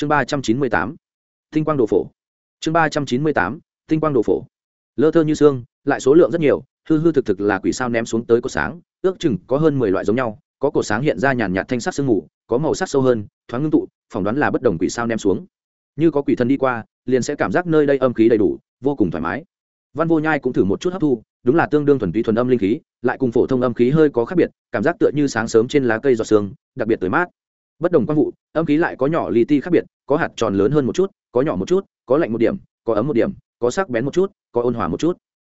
chương ba trăm chín mươi tám, tinh quang đồ phổ. Chương ba trăm chín mươi tám, tinh quang đồ phổ. Lơ thơ như xương, lại số lượng rất nhiều, hư hư thực thực là quỷ sao ném xuống tới cột sáng, ước chừng có hơn mười loại giống nhau, có cột sáng hiện ra nhàn nhạt thanh sắc sương mù, có màu sắc sâu hơn, thoáng ngưng tụ, phỏng đoán là bất đồng quỷ sao ném xuống. Như có quỷ thân đi qua, liền sẽ cảm giác nơi đây âm khí đầy đủ, vô cùng thoải mái. Văn vô nhai cũng thử một chút hấp thu, đúng là tương đương thuần túy thuần âm linh khí, lại cùng phổ thông âm khí hơi có khác biệt, cảm giác tựa như sáng sớm trên lá cây giọt sương, đặc biệt tới mát bất đồng quang vụ, âm khí lại có nhỏ li ti khác biệt, có hạt tròn lớn hơn một chút, có nhỏ một chút, có lạnh một điểm, có ấm một điểm, có sắc bén một chút, có ôn hòa một chút.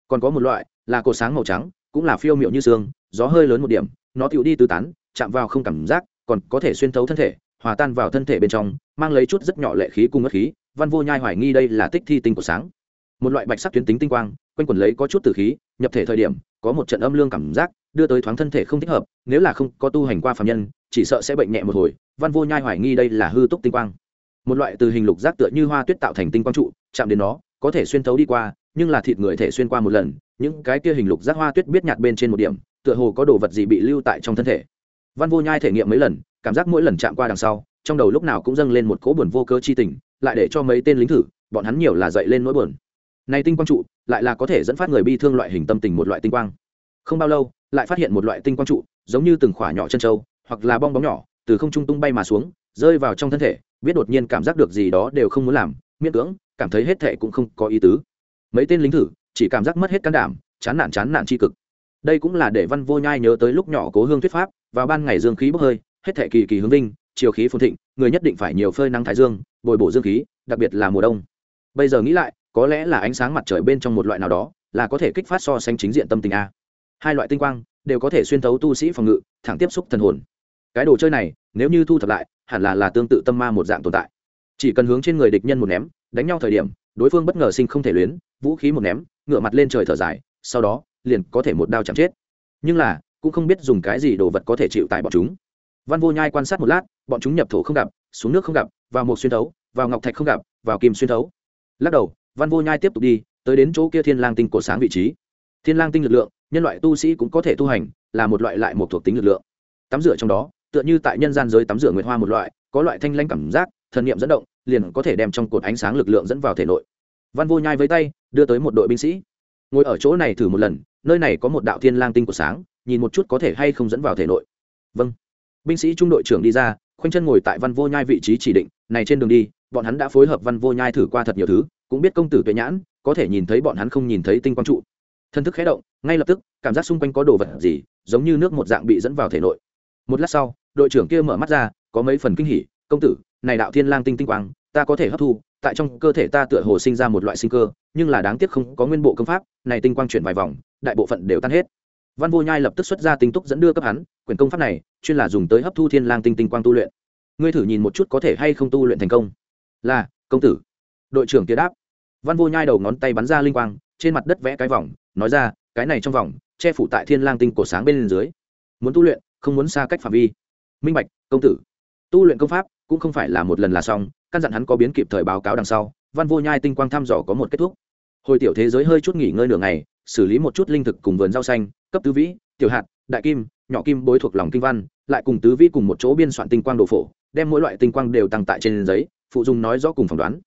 Còn có một loại là cột sáng màu trắng, cũng là phiêu miệu như xương, gió hơi lớn một điểm, nó tựu đi tứ tán, chạm vào không cảm giác, còn có thể xuyên thấu thân thể, hòa tan vào thân thể bên trong, mang lấy chút rất nhỏ lệ khí cùng ngất khí. Văn vô nhai hoài nghi đây là tích thi tinh của sáng. Một loại bạch sắc tuyến tính tinh quang, quanh quần lấy có chút tử khí, nhập thể thời điểm, có một trận âm lương cảm giác đưa tới thoáng thân thể không thích hợp, nếu là không có tu hành qua phạm nhân, chỉ sợ sẽ bệnh nhẹ một hồi, văn vô nhai hoài nghi đây là hư túc tinh quang. Một loại từ hình lục giác tựa như hoa tuyết tạo thành tinh quang trụ, chạm đến nó, có thể xuyên thấu đi qua, nhưng là thịt người thể xuyên qua một lần, những cái kia hình lục giác hoa tuyết biết nhạt bên trên một điểm, tựa hồ có đồ vật gì bị lưu tại trong thân thể. Văn vô nhai thể nghiệm mấy lần, cảm giác mỗi lần chạm qua đằng sau, trong đầu lúc nào cũng dâng lên một cỗ buồn vô cơ chi tình, lại để cho mấy tên lính thử, bọn hắn nhiều là dậy lên nỗi buồn. Này tinh quang trụ, lại là có thể dẫn phát người bi thương loại hình tâm tình một loại tinh quang. Không bao lâu lại phát hiện một loại tinh quang trụ, giống như từng khỏa nhỏ chân trâu, hoặc là bong bóng nhỏ, từ không trung tung bay mà xuống, rơi vào trong thân thể, biết đột nhiên cảm giác được gì đó đều không muốn làm, miễn cưỡng, cảm thấy hết thệ cũng không có ý tứ. Mấy tên lính thử, chỉ cảm giác mất hết can đảm, chán nản chán nản tri cực. Đây cũng là để văn vô nhai nhớ tới lúc nhỏ cố hương thuyết pháp, vào ban ngày dương khí bốc hơi, hết thệ kỳ kỳ hướng vinh, chiều khí phồn thịnh, người nhất định phải nhiều phơi nắng thái dương, bồi bổ dương khí, đặc biệt là mùa đông. Bây giờ nghĩ lại, có lẽ là ánh sáng mặt trời bên trong một loại nào đó, là có thể kích phát so sánh chính diện tâm tình a hai loại tinh quang đều có thể xuyên thấu tu sĩ phòng ngự, thẳng tiếp xúc thần hồn. Cái đồ chơi này, nếu như thu thập lại, hẳn là là tương tự tâm ma một dạng tồn tại. Chỉ cần hướng trên người địch nhân một ném, đánh nhau thời điểm, đối phương bất ngờ sinh không thể luyến, vũ khí một ném ngựa mặt lên trời thở dài, sau đó, liền có thể một đao chạm chết. Nhưng là, cũng không biết dùng cái gì đồ vật có thể chịu tại bọn chúng. Văn vô nhai quan sát một lát, bọn chúng nhập thổ không gặp, xuống nước không gặp, vào một xuyên thấu, vào ngọc thạch không gặp, vào kim xuyên thấu. Lắc đầu, văn vô nhai tiếp tục đi, tới đến chỗ kia thiên lang tinh cổ sáng vị trí. Thiên lang tinh lực lượng nhân loại tu sĩ cũng có thể tu hành, là một loại lại một thuộc tính lực lượng. Tắm rửa trong đó, tựa như tại nhân gian giới tắm rửa nguyệt hoa một loại, có loại thanh lanh cảm giác, thần niệm dẫn động, liền có thể đem trong cột ánh sáng lực lượng dẫn vào thể nội. Văn vô nhai với tay, đưa tới một đội binh sĩ. Ngồi ở chỗ này thử một lần, nơi này có một đạo thiên lang tinh của sáng, nhìn một chút có thể hay không dẫn vào thể nội. Vâng. Binh sĩ trung đội trưởng đi ra, khoanh chân ngồi tại văn vô nhai vị trí chỉ định, này trên đường đi, bọn hắn đã phối hợp văn vô nhai thử qua thật nhiều thứ, cũng biết công tử tuệ nhãn, có thể nhìn thấy bọn hắn không nhìn thấy tinh quang trụ thân thức khé động, ngay lập tức, cảm giác xung quanh có đồ vật gì, giống như nước một dạng bị dẫn vào thể nội. Một lát sau, đội trưởng kia mở mắt ra, có mấy phần kinh hỉ, công tử, này đạo thiên lang tinh tinh quang, ta có thể hấp thu, tại trong cơ thể ta tựa hồ sinh ra một loại sinh cơ, nhưng là đáng tiếc không có nguyên bộ công pháp, này tinh quang chuyển vài vòng, đại bộ phận đều tan hết. Văn vô nhai lập tức xuất ra tinh túc dẫn đưa cấp hắn, quyển công pháp này, chuyên là dùng tới hấp thu thiên lang tinh tinh quang tu luyện. Ngươi thử nhìn một chút có thể hay không tu luyện thành công. Là, công tử. Đội trưởng kia đáp. Văn vô nhai đầu ngón tay bắn ra linh quang, trên mặt đất vẽ cái vòng nói ra, cái này trong vòng, che phủ tại thiên lang tinh cổ sáng bên dưới. Muốn tu luyện, không muốn xa cách phạm vi. Minh bạch, công tử. Tu luyện công pháp, cũng không phải là một lần là xong, căn dặn hắn có biến kịp thời báo cáo đằng sau, văn vô nhai tinh quang thăm dò có một kết thúc. Hồi tiểu thế giới hơi chút nghỉ ngơi nửa ngày, xử lý một chút linh thực cùng vườn rau xanh, cấp tứ vĩ, tiểu hạt, đại kim, nhỏ kim bối thuộc lòng kinh văn, lại cùng tứ vĩ cùng một chỗ biên soạn tinh quang đồ phổ, đem mỗi loại tinh quang đều tăng tại trên giấy, phụ dung nói rõ cùng phỏng đoán.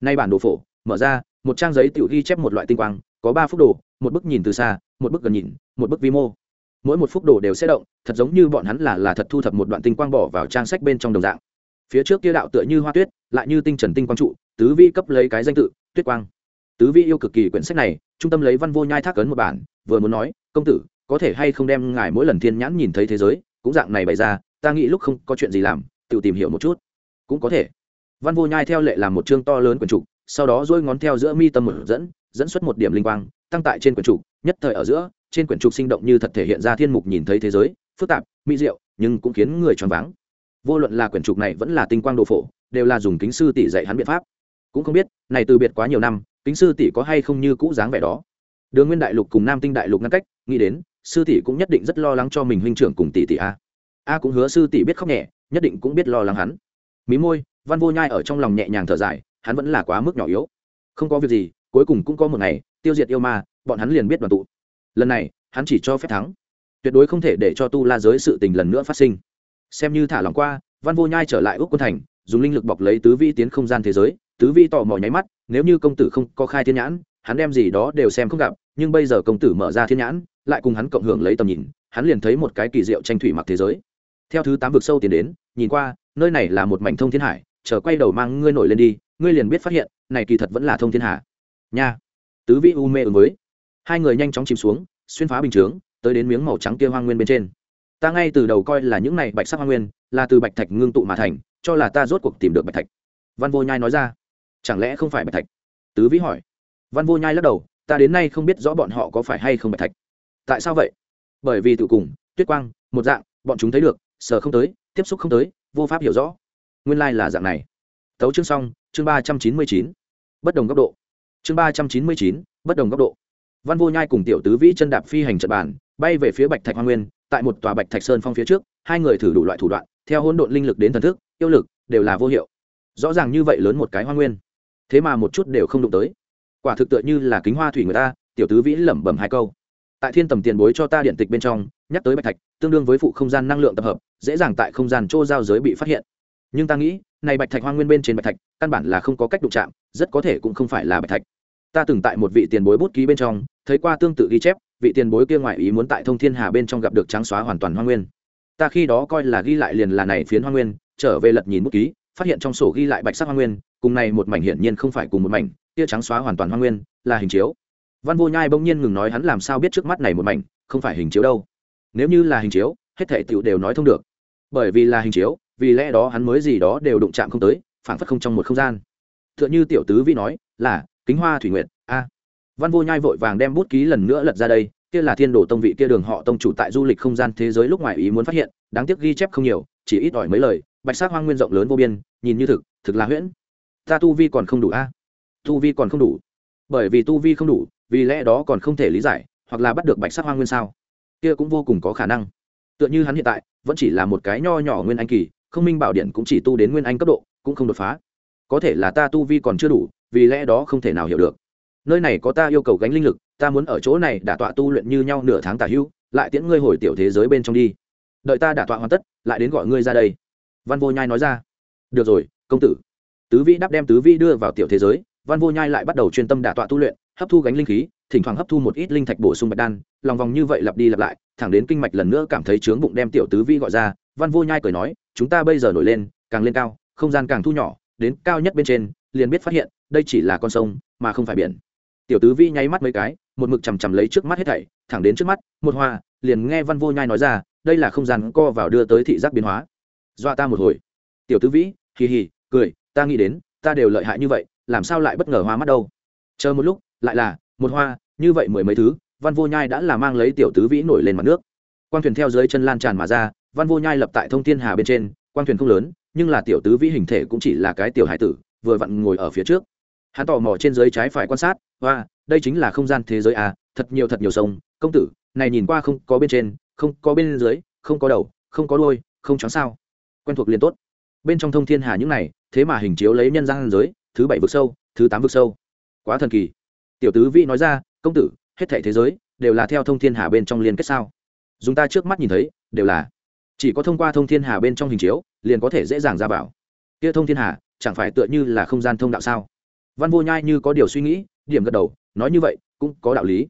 Nay bản đồ phổ, mở ra, một trang giấy tự ghi chép một loại tinh quang có ba phúc đồ, một bức nhìn từ xa, một bức gần nhìn, một bức vi mô. Mỗi một phúc đồ đều sẽ động, thật giống như bọn hắn là là thật thu thập một đoạn tinh quang bỏ vào trang sách bên trong đồng dạng. Phía trước kia đạo tựa như hoa tuyết, lại như tinh trần tinh quang trụ, tứ vi cấp lấy cái danh tự, tuyết quang. Tứ vi yêu cực kỳ quyển sách này, trung tâm lấy văn vô nhai thác ấn một bản, vừa muốn nói, công tử, có thể hay không đem ngài mỗi lần thiên nhãn nhìn thấy thế giới, cũng dạng này bày ra, ta nghĩ lúc không có chuyện gì làm, tự tìm hiểu một chút. Cũng có thể. Văn vô nhai theo lệ làm một chương to lớn quyển trục, sau đó dôi ngón theo giữa mi tâm một dẫn dẫn xuất một điểm linh quang, tăng tại trên quyển trục, nhất thời ở giữa, trên quyển trục sinh động như thật thể hiện ra thiên mục nhìn thấy thế giới, phức tạp, mỹ diệu, nhưng cũng khiến người choáng váng. Vô luận là quyển trục này vẫn là tinh quang đồ phổ, đều là dùng kính sư tỷ dạy hắn biện pháp. Cũng không biết, này từ biệt quá nhiều năm, kính sư tỷ có hay không như cũ dáng vẻ đó. Đường nguyên đại lục cùng nam tinh đại lục ngăn cách, nghĩ đến, sư tỷ cũng nhất định rất lo lắng cho mình huynh trưởng cùng tỷ tỷ a. A cũng hứa sư tỷ biết khóc nhẹ, nhất định cũng biết lo lắng hắn. Mí môi, văn vô nhai ở trong lòng nhẹ nhàng thở dài, hắn vẫn là quá mức nhỏ yếu. Không có việc gì cuối cùng cũng có một ngày, tiêu diệt yêu ma, bọn hắn liền biết đoàn tụ. Lần này, hắn chỉ cho phép thắng. Tuyệt đối không thể để cho tu la giới sự tình lần nữa phát sinh. Xem như thả lòng qua, văn vô nhai trở lại ước quân thành, dùng linh lực bọc lấy tứ vi tiến không gian thế giới, tứ vi tò mò nháy mắt, nếu như công tử không có khai thiên nhãn, hắn đem gì đó đều xem không gặp, nhưng bây giờ công tử mở ra thiên nhãn, lại cùng hắn cộng hưởng lấy tầm nhìn, hắn liền thấy một cái kỳ diệu tranh thủy mặc thế giới. Theo thứ tám vực sâu tiến đến, nhìn qua, nơi này là một mảnh thông thiên hải, chờ quay đầu mang ngươi nổi lên đi, ngươi liền biết phát hiện, này kỳ thật vẫn là thông thiên hà nha. Tứ vị u mê ứng với. Hai người nhanh chóng chìm xuống, xuyên phá bình chướng, tới đến miếng màu trắng kia hoang nguyên bên trên. Ta ngay từ đầu coi là những này bạch sắc hoang nguyên là từ bạch thạch ngưng tụ mà thành, cho là ta rốt cuộc tìm được bạch thạch. Văn vô nhai nói ra. Chẳng lẽ không phải bạch thạch? Tứ vĩ hỏi. Văn vô nhai lắc đầu, ta đến nay không biết rõ bọn họ có phải hay không bạch thạch. Tại sao vậy? Bởi vì tự cùng, tuyết quang, một dạng, bọn chúng thấy được, sờ không tới, tiếp xúc không tới, vô pháp hiểu rõ. Nguyên lai、like、là dạng này. Tấu chương xong, chương ba trăm chín mươi chín. Bất đồng góc độ chương ba trăm chín mươi chín, bất đồng góc độ. Văn vô nhai cùng tiểu tứ vĩ chân đạp phi hành trận bàn, bay về phía bạch thạch hoa nguyên, tại một tòa bạch thạch sơn phong phía trước, hai người thử đủ loại thủ đoạn, theo hỗn độn linh lực đến thần thức, yêu lực, đều là vô hiệu. Rõ ràng như vậy lớn một cái hoa nguyên. Thế mà một chút đều không đụng tới. Quả thực tựa như là kính hoa thủy người ta, tiểu tứ vĩ lẩm bẩm hai câu. Tại thiên tầm tiền bối cho ta điện tịch bên trong, nhắc tới bạch thạch, tương đương với phụ không gian năng lượng tập hợp, dễ dàng tại không gian chỗ giao giới bị phát hiện. Nhưng ta nghĩ, này bạch thạch hoa nguyên bên trên bạch thạch, căn bản là không có cách đụng chạm rất có thể cũng không phải là bạch thạch. Ta từng tại một vị tiền bối bút ký bên trong, thấy qua tương tự ghi chép, vị tiền bối kia ngoại ý muốn tại thông thiên hà bên trong gặp được trắng xóa hoàn toàn hoa nguyên. Ta khi đó coi là ghi lại liền là này phiến hoa nguyên, trở về lật nhìn bút ký, phát hiện trong sổ ghi lại bạch sắc hoa nguyên, cùng này một mảnh hiển nhiên không phải cùng một mảnh, kia trắng xóa hoàn toàn hoa nguyên, là hình chiếu. Văn vô nhai bỗng nhiên ngừng nói hắn làm sao biết trước mắt này một mảnh, không phải hình chiếu đâu. Nếu như là hình chiếu, hết thể tựu đều nói thông được. Bởi vì là hình chiếu, vì lẽ đó hắn mới gì đó đều đụng chạm không tới phản phất không trong một không gian tựa như tiểu tứ vi nói, là, kính hoa thủy nguyện a. Văn vô nhai vội vàng đem bút ký lần nữa lật ra đây, kia là thiên đồ tông vị kia đường họ tông chủ tại du lịch không gian thế giới lúc ngoài ý muốn phát hiện, đáng tiếc ghi chép không nhiều, chỉ ít ỏi mấy lời, bạch sắc hoang nguyên rộng lớn vô biên, nhìn như thực thực là huyễn. Ta tu vi còn không đủ, a. Tu vi còn không đủ. Bởi vì tu vi không đủ, vì lẽ đó còn không thể lý giải, hoặc là bắt được bạch sắc hoang nguyên sao? Kia cũng vô cùng có khả năng. Tựa như hắn hiện tại, vẫn chỉ là một cái nho nhỏ nguyên anh kỳ, không minh bảo điện cũng chỉ tu đến nguyên anh cấp độ, cũng không đột phá có thể là ta tu vi còn chưa đủ, vì lẽ đó không thể nào hiểu được. Nơi này có ta yêu cầu gánh linh lực, ta muốn ở chỗ này đả tọa tu luyện như nhau nửa tháng tả hữu lại tiễn ngươi hồi tiểu thế giới bên trong đi. Đợi ta đả tọa hoàn tất, lại đến gọi ngươi ra đây. Văn vô nhai nói ra. Được rồi, công tử. Tứ vĩ đáp đem tứ vĩ đưa vào tiểu thế giới, văn vô nhai lại bắt đầu chuyên tâm đả tọa tu luyện, hấp thu gánh linh khí, thỉnh thoảng hấp thu một ít linh thạch bổ sung bạch đan, lòng vòng như vậy lặp đi lặp lại, thẳng đến kinh mạch lần nữa cảm thấy chướng bụng đem tiểu tứ vi gọi ra, văn vô nhai cười nói, chúng ta bây giờ nổi lên, càng lên cao, không gian càng thu nhỏ đến cao nhất bên trên, liền biết phát hiện, đây chỉ là con sông, mà không phải biển. Tiểu tứ vi nháy mắt mấy cái, một mực chằm chằm lấy trước mắt hết thảy, thẳng đến trước mắt, một hoa, liền nghe văn vô nhai nói ra, đây là không gian co vào đưa tới thị giác biến hóa. Dọa ta một hồi. Tiểu tứ vĩ hì hì, cười, ta nghĩ đến, ta đều lợi hại như vậy, làm sao lại bất ngờ hoa mắt đâu? Chờ một lúc, lại là, một hoa, như vậy mười mấy thứ, văn vô nhai đã là mang lấy tiểu tứ vĩ nổi lên mặt nước. Quang thuyền theo dưới chân lan tràn mà ra, văn vô nhai lập tại thông thiên hà bên trên, quang thuyền không lớn nhưng là tiểu tứ vĩ hình thể cũng chỉ là cái tiểu hải tử, vừa vặn ngồi ở phía trước. Hắn tò mò trên dưới trái phải quan sát và đây chính là không gian thế giới à thật nhiều thật nhiều sông, công tử, này nhìn qua không có bên trên, không có bên dưới, không có đầu, không có đuôi, không chóng sao. Quen thuộc liền tốt. Bên trong thông thiên hà những này, thế mà hình chiếu lấy nhân gian giới, thứ bảy vực sâu, thứ tám vực sâu. Quá thần kỳ. Tiểu tứ vĩ nói ra, công tử, hết thảy thế giới đều là theo thông thiên hà bên trong liên kết sao? Dùng ta trước mắt nhìn thấy, đều là chỉ có thông qua thông thiên hà bên trong hình chiếu, liền có thể dễ dàng ra vào. Kia thông thiên hà, chẳng phải tựa như là không gian thông đạo sao? Văn vô nhai như có điều suy nghĩ, điểm gật đầu, nói như vậy, cũng có đạo lý.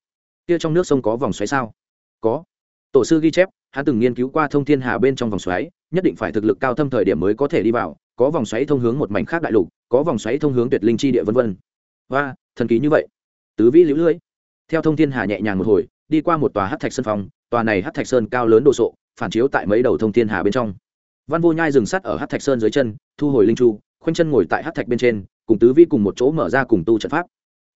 Kia trong nước sông có vòng xoáy sao? Có. Tổ sư ghi chép, hắn từng nghiên cứu qua thông thiên hà bên trong vòng xoáy, nhất định phải thực lực cao thâm thời điểm mới có thể đi vào, có vòng xoáy thông hướng một mảnh khác đại lục, có vòng xoáy thông hướng tuyệt linh chi địa vân vân. Và thần kỳ như vậy. Tứ vĩ lũ lưỡi theo thông thiên hà nhẹ nhàng một hồi, đi qua một tòa hát thạch sơn phong, tòa này hát thạch sơn cao lớn đồ sộ phản chiếu tại mấy đầu thông thiên hà bên trong. Văn vô nhai dừng sắt ở hát thạch sơn dưới chân, thu hồi linh chu, khoanh chân ngồi tại hát thạch bên trên, cùng tứ vi cùng một chỗ mở ra cùng tu trận pháp.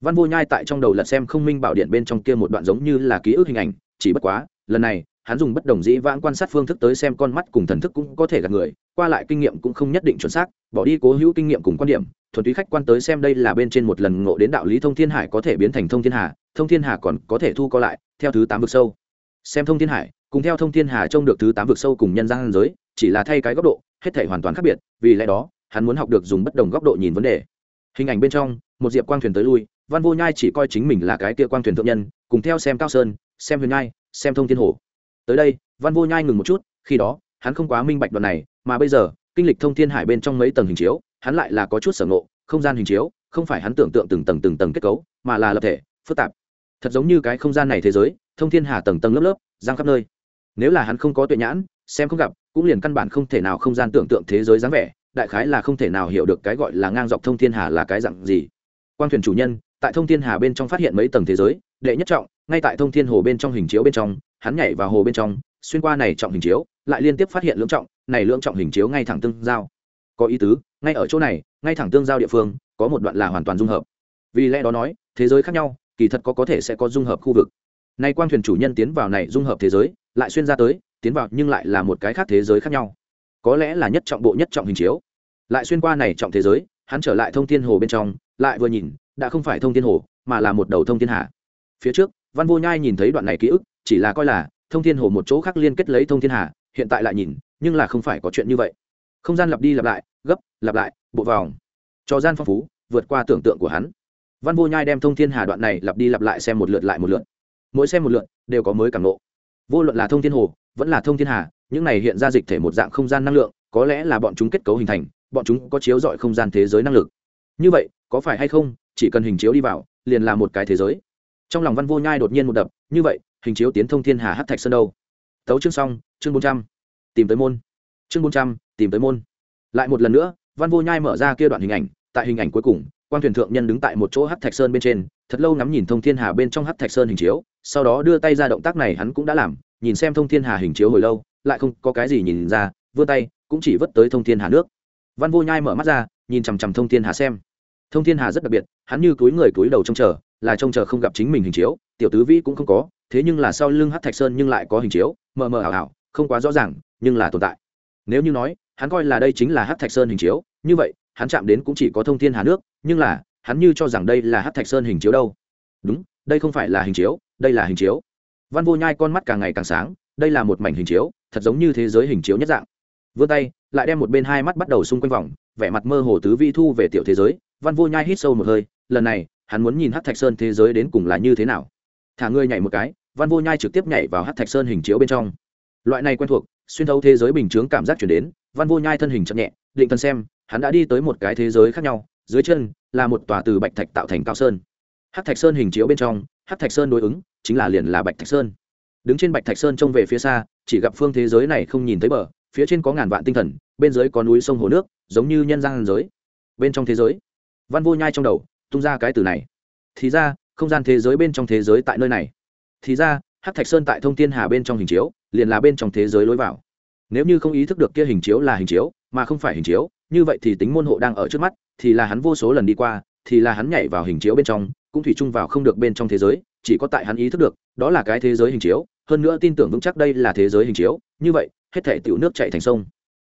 Văn vô nhai tại trong đầu lật xem không minh bảo điện bên trong kia một đoạn giống như là ký ức hình ảnh, chỉ bất quá, lần này, hắn dùng bất đồng dĩ vãng quan sát phương thức tới xem con mắt cùng thần thức cũng có thể gạt người, qua lại kinh nghiệm cũng không nhất định chuẩn xác, bỏ đi cố hữu kinh nghiệm cùng quan điểm, thuần túy khách quan tới xem đây là bên trên một lần ngộ đến đạo lý thông thiên hải có thể biến thành thông thiên hà, thông thiên hà còn có thể thu co lại, theo thứ tám vực sâu. Xem thông thiên hải cùng theo thông thiên hà trông được thứ tám vực sâu cùng nhân gian giới, chỉ là thay cái góc độ, hết thể hoàn toàn khác biệt, vì lẽ đó, hắn muốn học được dùng bất đồng góc độ nhìn vấn đề. Hình ảnh bên trong, một diệp quang thuyền tới lui, văn vô nhai chỉ coi chính mình là cái kia quang thuyền thượng nhân, cùng theo xem cao sơn, xem huyền nhai, xem thông thiên hồ. Tới đây, văn vô nhai ngừng một chút, khi đó, hắn không quá minh bạch đoạn này, mà bây giờ, kinh lịch thông thiên hải bên trong mấy tầng hình chiếu, hắn lại là có chút sở ngộ, không gian hình chiếu, không phải hắn tưởng tượng từng tầng từng tầng kết cấu, mà là lập thể, phức tạp. Thật giống như cái không gian này thế giới, thông thiên hà tầng tầng lớp lớp giang khắp nơi nếu là hắn không có tuệ nhãn, xem không gặp, cũng liền căn bản không thể nào không gian tưởng tượng thế giới dáng vẻ, đại khái là không thể nào hiểu được cái gọi là ngang dọc thông thiên hà là cái dạng gì. Quan thuyền chủ nhân, tại thông thiên hà bên trong phát hiện mấy tầng thế giới, đệ nhất trọng, ngay tại thông thiên hồ bên trong hình chiếu bên trong, hắn nhảy vào hồ bên trong, xuyên qua này trọng hình chiếu, lại liên tiếp phát hiện lưỡng trọng, này lưỡng trọng hình chiếu ngay thẳng tương giao. Có ý tứ, ngay ở chỗ này, ngay thẳng tương giao địa phương, có một đoạn là hoàn toàn dung hợp. Vì lẽ đó nói, thế giới khác nhau, kỳ thật có có thể sẽ có dung hợp khu vực. Nay quan thuyền chủ nhân tiến vào này dung hợp thế giới lại xuyên ra tới, tiến vào nhưng lại là một cái khác thế giới khác nhau. Có lẽ là nhất trọng bộ nhất trọng hình chiếu. Lại xuyên qua này trọng thế giới, hắn trở lại thông thiên hồ bên trong, lại vừa nhìn, đã không phải thông thiên hồ, mà là một đầu thông thiên hà. Phía trước, văn vô nhai nhìn thấy đoạn này ký ức, chỉ là coi là thông thiên hồ một chỗ khác liên kết lấy thông thiên hà, hiện tại lại nhìn, nhưng là không phải có chuyện như vậy. Không gian lặp đi lặp lại, gấp, lặp lại, bộ vòng. Cho gian phong phú, vượt qua tưởng tượng của hắn. Văn vô nhai đem thông thiên hà đoạn này lặp đi lặp lại xem một lượt lại một lượt. Mỗi xem một lượt, đều có mới cảm nộ vô luận là thông thiên hồ, vẫn là thông thiên hà, những này hiện ra dịch thể một dạng không gian năng lượng, có lẽ là bọn chúng kết cấu hình thành, bọn chúng có chiếu dọi không gian thế giới năng lực. Như vậy, có phải hay không, chỉ cần hình chiếu đi vào, liền là một cái thế giới? Trong lòng văn vô nhai đột nhiên một đập, như vậy, hình chiếu tiến thông thiên hà hát thạch sơn đâu? Tấu chương xong, chương bốn trăm, tìm tới môn. Chương bốn trăm, tìm tới môn. Lại một lần nữa, văn vô nhai mở ra kia đoạn hình ảnh, tại hình ảnh cuối cùng quan thuyền thượng nhân đứng tại một chỗ hát thạch sơn bên trên thật lâu ngắm nhìn thông thiên hà bên trong hát thạch sơn hình chiếu, sau đó đưa tay ra động tác này hắn cũng đã làm, nhìn xem thông thiên hà hình chiếu hồi lâu, lại không có cái gì nhìn ra, vươn tay, cũng chỉ vớt tới thông thiên hà nước. Văn vô nhai mở mắt ra, nhìn chằm chằm thông thiên hà xem. Thông thiên hà rất đặc biệt, hắn như túi người túi đầu trông chờ, là trông chờ không gặp chính mình hình chiếu, tiểu tứ vĩ cũng không có, thế nhưng là sau lưng hát thạch sơn nhưng lại có hình chiếu, mờ mờ ảo ảo, không quá rõ ràng, nhưng là tồn tại. Nếu như nói, hắn coi là đây chính là hát thạch sơn hình chiếu, như vậy, hắn chạm đến cũng chỉ có thông thiên hà nước, nhưng là hắn như cho rằng đây là hát thạch sơn hình chiếu đâu. Đúng, đây không phải là hình chiếu, đây là hình chiếu. Văn vô nhai con mắt càng ngày càng sáng, đây là một mảnh hình chiếu, thật giống như thế giới hình chiếu nhất dạng. Vươn tay, lại đem một bên hai mắt bắt đầu xung quanh vòng, vẻ mặt mơ hồ tứ vi thu về tiểu thế giới. Văn vô nhai hít sâu một hơi, lần này, hắn muốn nhìn hát thạch sơn thế giới đến cùng là như thế nào. Thả ngươi nhảy một cái, văn vô nhai trực tiếp nhảy vào hát thạch sơn hình chiếu bên trong. Loại này quen thuộc, xuyên thấu thế giới bình chướng cảm giác chuyển đến, văn vô nhai thân hình chậm nhẹ, định thân xem, hắn đã đi tới một cái thế giới khác nhau dưới chân là một tòa từ bạch thạch tạo thành cao sơn. Hát thạch sơn hình chiếu bên trong hát thạch sơn đối ứng chính là liền là bạch thạch sơn. Đứng trên bạch thạch sơn trông về phía xa, chỉ gặp phương thế giới này không nhìn thấy bờ, phía trên có ngàn vạn tinh thần, bên dưới có núi sông hồ nước, giống như nhân gian giới. Bên trong thế giới, văn vô nhai trong đầu, tung ra cái từ này. Thì ra, không gian thế giới bên trong thế giới tại nơi này. Thì ra hát thạch sơn tại thông thiên hà bên trong hình chiếu, liền là bên trong thế giới lối vào. Nếu như không ý thức được kia hình chiếu là hình chiếu, mà không phải hình chiếu, như vậy thì tính môn hộ đang ở trước mắt thì là hắn vô số lần đi qua, thì là hắn nhảy vào hình chiếu bên trong, cũng thủy chung vào không được bên trong thế giới, chỉ có tại hắn ý thức được, đó là cái thế giới hình chiếu, hơn nữa tin tưởng vững chắc đây là thế giới hình chiếu, như vậy, hết thể tiểu nước chạy thành sông.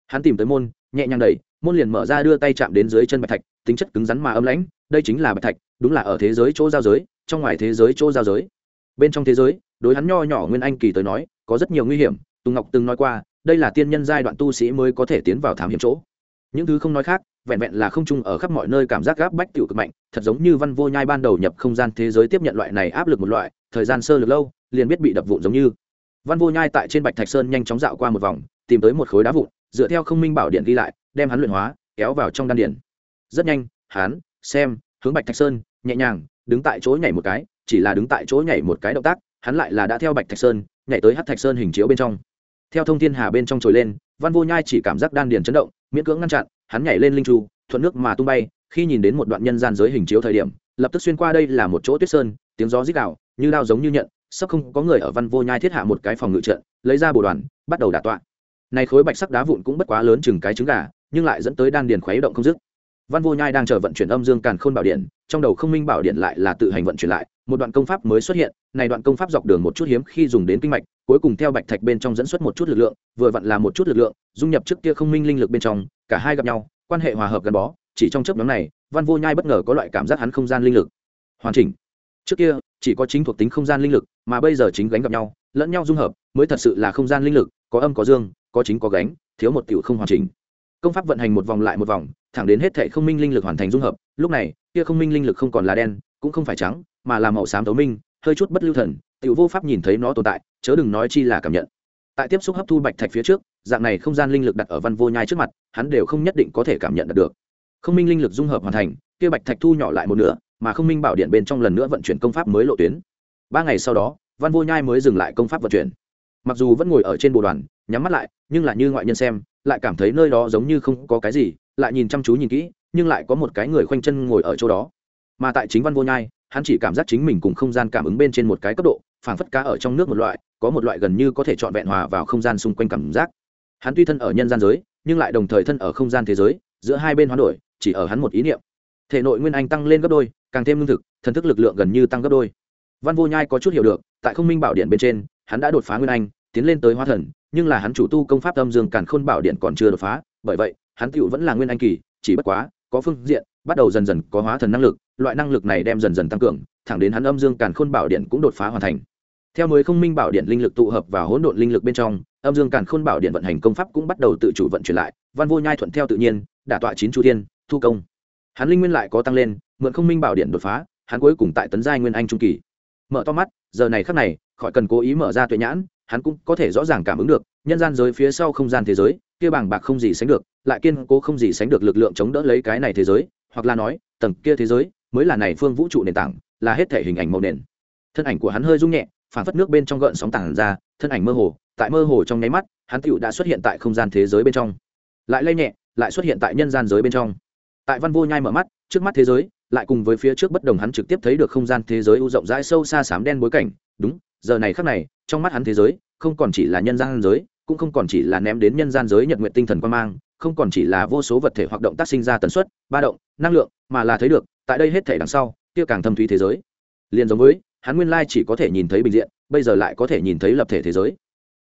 Hắn tìm tới môn, nhẹ nhàng đẩy, môn liền mở ra đưa tay chạm đến dưới chân bạch thạch, tính chất cứng rắn mà âm lãnh, đây chính là bạch thạch, đúng là ở thế giới chỗ giao giới, trong ngoài thế giới chỗ giao giới. Bên trong thế giới, đối hắn nho nhỏ nguyên anh kỳ tới nói, có rất nhiều nguy hiểm, tùng ngọc từng nói qua, đây là tiên nhân giai đoạn tu sĩ mới có thể tiến vào thám hiểm chỗ. Những thứ không nói khác vẹn vẹn là không chung ở khắp mọi nơi cảm giác gáp bách tiểu cực mạnh, thật giống như văn vô nhai ban đầu nhập không gian thế giới tiếp nhận loại này áp lực một loại, thời gian sơ lược lâu, liền biết bị đập vụn giống như. Văn vô nhai tại trên bạch thạch sơn nhanh chóng dạo qua một vòng, tìm tới một khối đá vụn, dựa theo không minh bảo điện ghi lại, đem hắn luyện hóa, kéo vào trong đan điện rất nhanh, hắn, xem, hướng bạch thạch sơn, nhẹ nhàng, đứng tại chỗ nhảy một cái, chỉ là đứng tại chỗ nhảy một cái động tác, hắn lại là đã theo bạch thạch sơn, nhảy tới Hắc thạch sơn hình chiếu bên trong. Theo thông thiên hà bên trong trồi lên, văn vô nhai chỉ cảm giác đan điền chấn động, miễn cưỡng ngăn chặn hắn nhảy lên linh chu, thuận nước mà tung bay, khi nhìn đến một đoạn nhân gian giới hình chiếu thời điểm, lập tức xuyên qua đây là một chỗ tuyết sơn, tiếng gió rít đạo như đao giống như nhận, sắp không có người ở văn vô nhai thiết hạ một cái phòng ngự trận, lấy ra bồ đoàn, bắt đầu đả tọa. Này khối bạch sắc đá vụn cũng bất quá lớn chừng cái trứng gà, nhưng lại dẫn tới đan điền khuấy động không dứt. Văn vô nhai đang chờ vận chuyển âm dương càn khôn bảo điện, trong đầu không minh bảo điện lại là tự hành vận chuyển lại, một đoạn công pháp mới xuất hiện, này đoạn công pháp dọc đường một chút hiếm khi dùng đến kinh mạch cuối cùng theo bạch thạch bên trong dẫn xuất một chút lực lượng, vừa vặn là một chút lực lượng, dung nhập trước kia không minh linh lực bên trong, cả hai gặp nhau, quan hệ hòa hợp gắn bó, chỉ trong chấp nhóm này, văn vô nhai bất ngờ có loại cảm giác hắn không gian linh lực. Hoàn chỉnh. Trước kia, chỉ có chính thuộc tính không gian linh lực, mà bây giờ chính gánh gặp nhau, lẫn nhau dung hợp, mới thật sự là không gian linh lực, có âm có dương, có chính có gánh, thiếu một tiểu không hoàn chỉnh. Công pháp vận hành một vòng lại một vòng, thẳng đến hết thệ không minh linh lực hoàn thành dung hợp, lúc này, kia không minh linh lực không còn là đen, cũng không phải trắng, mà là màu xám tấu minh, hơi chút bất lưu thần tiểu vô pháp nhìn thấy nó tồn tại, chớ đừng nói chi là cảm nhận. Tại tiếp xúc hấp thu bạch thạch phía trước, dạng này không gian linh lực đặt ở văn vô nhai trước mặt, hắn đều không nhất định có thể cảm nhận được không minh linh lực dung hợp hoàn thành, kia bạch thạch thu nhỏ lại một nửa, mà không minh bảo điện bên trong lần nữa vận chuyển công pháp mới lộ tuyến. Ba ngày sau đó, văn vô nhai mới dừng lại công pháp vận chuyển. Mặc dù vẫn ngồi ở trên bộ đoàn, nhắm mắt lại, nhưng là như ngoại nhân xem, lại cảm thấy nơi đó giống như không có cái gì, lại nhìn chăm chú nhìn kỹ, nhưng lại có một cái người khoanh chân ngồi ở chỗ đó. Mà tại chính văn vô nhai, hắn chỉ cảm giác chính mình cùng không gian cảm ứng bên trên một cái cấp độ phảng phất cá ở trong nước một loại, có một loại gần như có thể trọn vẹn hòa vào không gian xung quanh cảm giác. Hắn tuy thân ở nhân gian giới, nhưng lại đồng thời thân ở không gian thế giới, giữa hai bên hoán đổi, chỉ ở hắn một ý niệm. Thể nội nguyên anh tăng lên gấp đôi, càng thêm lương thực, thần thức lực lượng gần như tăng gấp đôi. Văn vô nhai có chút hiểu được, tại không minh bảo điện bên trên, hắn đã đột phá nguyên anh, tiến lên tới hóa thần, nhưng là hắn chủ tu công pháp âm dương càn khôn bảo điện còn chưa đột phá, bởi vậy, hắn tựu vẫn là nguyên anh kỳ, chỉ bất quá, có phương diện, bắt đầu dần dần có hóa thần năng lực, loại năng lực này đem dần dần tăng cường, thẳng đến hắn âm dương càn khôn bảo điện cũng đột phá hoàn thành theo mới không minh bảo điện linh lực tụ hợp và hỗn độn linh lực bên trong, âm dương càn khôn bảo điện vận hành công pháp cũng bắt đầu tự chủ vận chuyển lại, văn vô nhai thuận theo tự nhiên, đả tọa chín chu thiên, thu công. Hắn linh nguyên lại có tăng lên, mượn không minh bảo điện đột phá, hắn cuối cùng tại tấn giai nguyên anh trung kỳ. Mở to mắt, giờ này khắc này, khỏi cần cố ý mở ra tuệ nhãn, hắn cũng có thể rõ ràng cảm ứng được, nhân gian giới phía sau không gian thế giới, kia bảng bạc không gì sánh được, lại kiên cố không gì sánh được lực lượng chống đỡ lấy cái này thế giới, hoặc là nói, tầng kia thế giới, mới là này phương vũ trụ nền tảng, là hết thể hình ảnh màu nền. Thân ảnh của hắn hơi rung nhẹ phản phất nước bên trong gợn sóng tảng ra, thân ảnh mơ hồ, tại mơ hồ trong nháy mắt, hắn tựu đã xuất hiện tại không gian thế giới bên trong. Lại lây nhẹ, lại xuất hiện tại nhân gian giới bên trong. Tại văn vô nhai mở mắt, trước mắt thế giới, lại cùng với phía trước bất đồng hắn trực tiếp thấy được không gian thế giới u rộng rãi sâu xa xám đen bối cảnh. Đúng, giờ này khắc này, trong mắt hắn thế giới, không còn chỉ là nhân gian giới, cũng không còn chỉ là ném đến nhân gian giới nhật nguyện tinh thần quan mang, không còn chỉ là vô số vật thể hoạt động tác sinh ra tần suất, ba động, năng lượng, mà là thấy được, tại đây hết thể đằng sau, kia càng thâm thúy thế giới. Liền giống với hắn nguyên lai chỉ có thể nhìn thấy bình diện, bây giờ lại có thể nhìn thấy lập thể thế giới.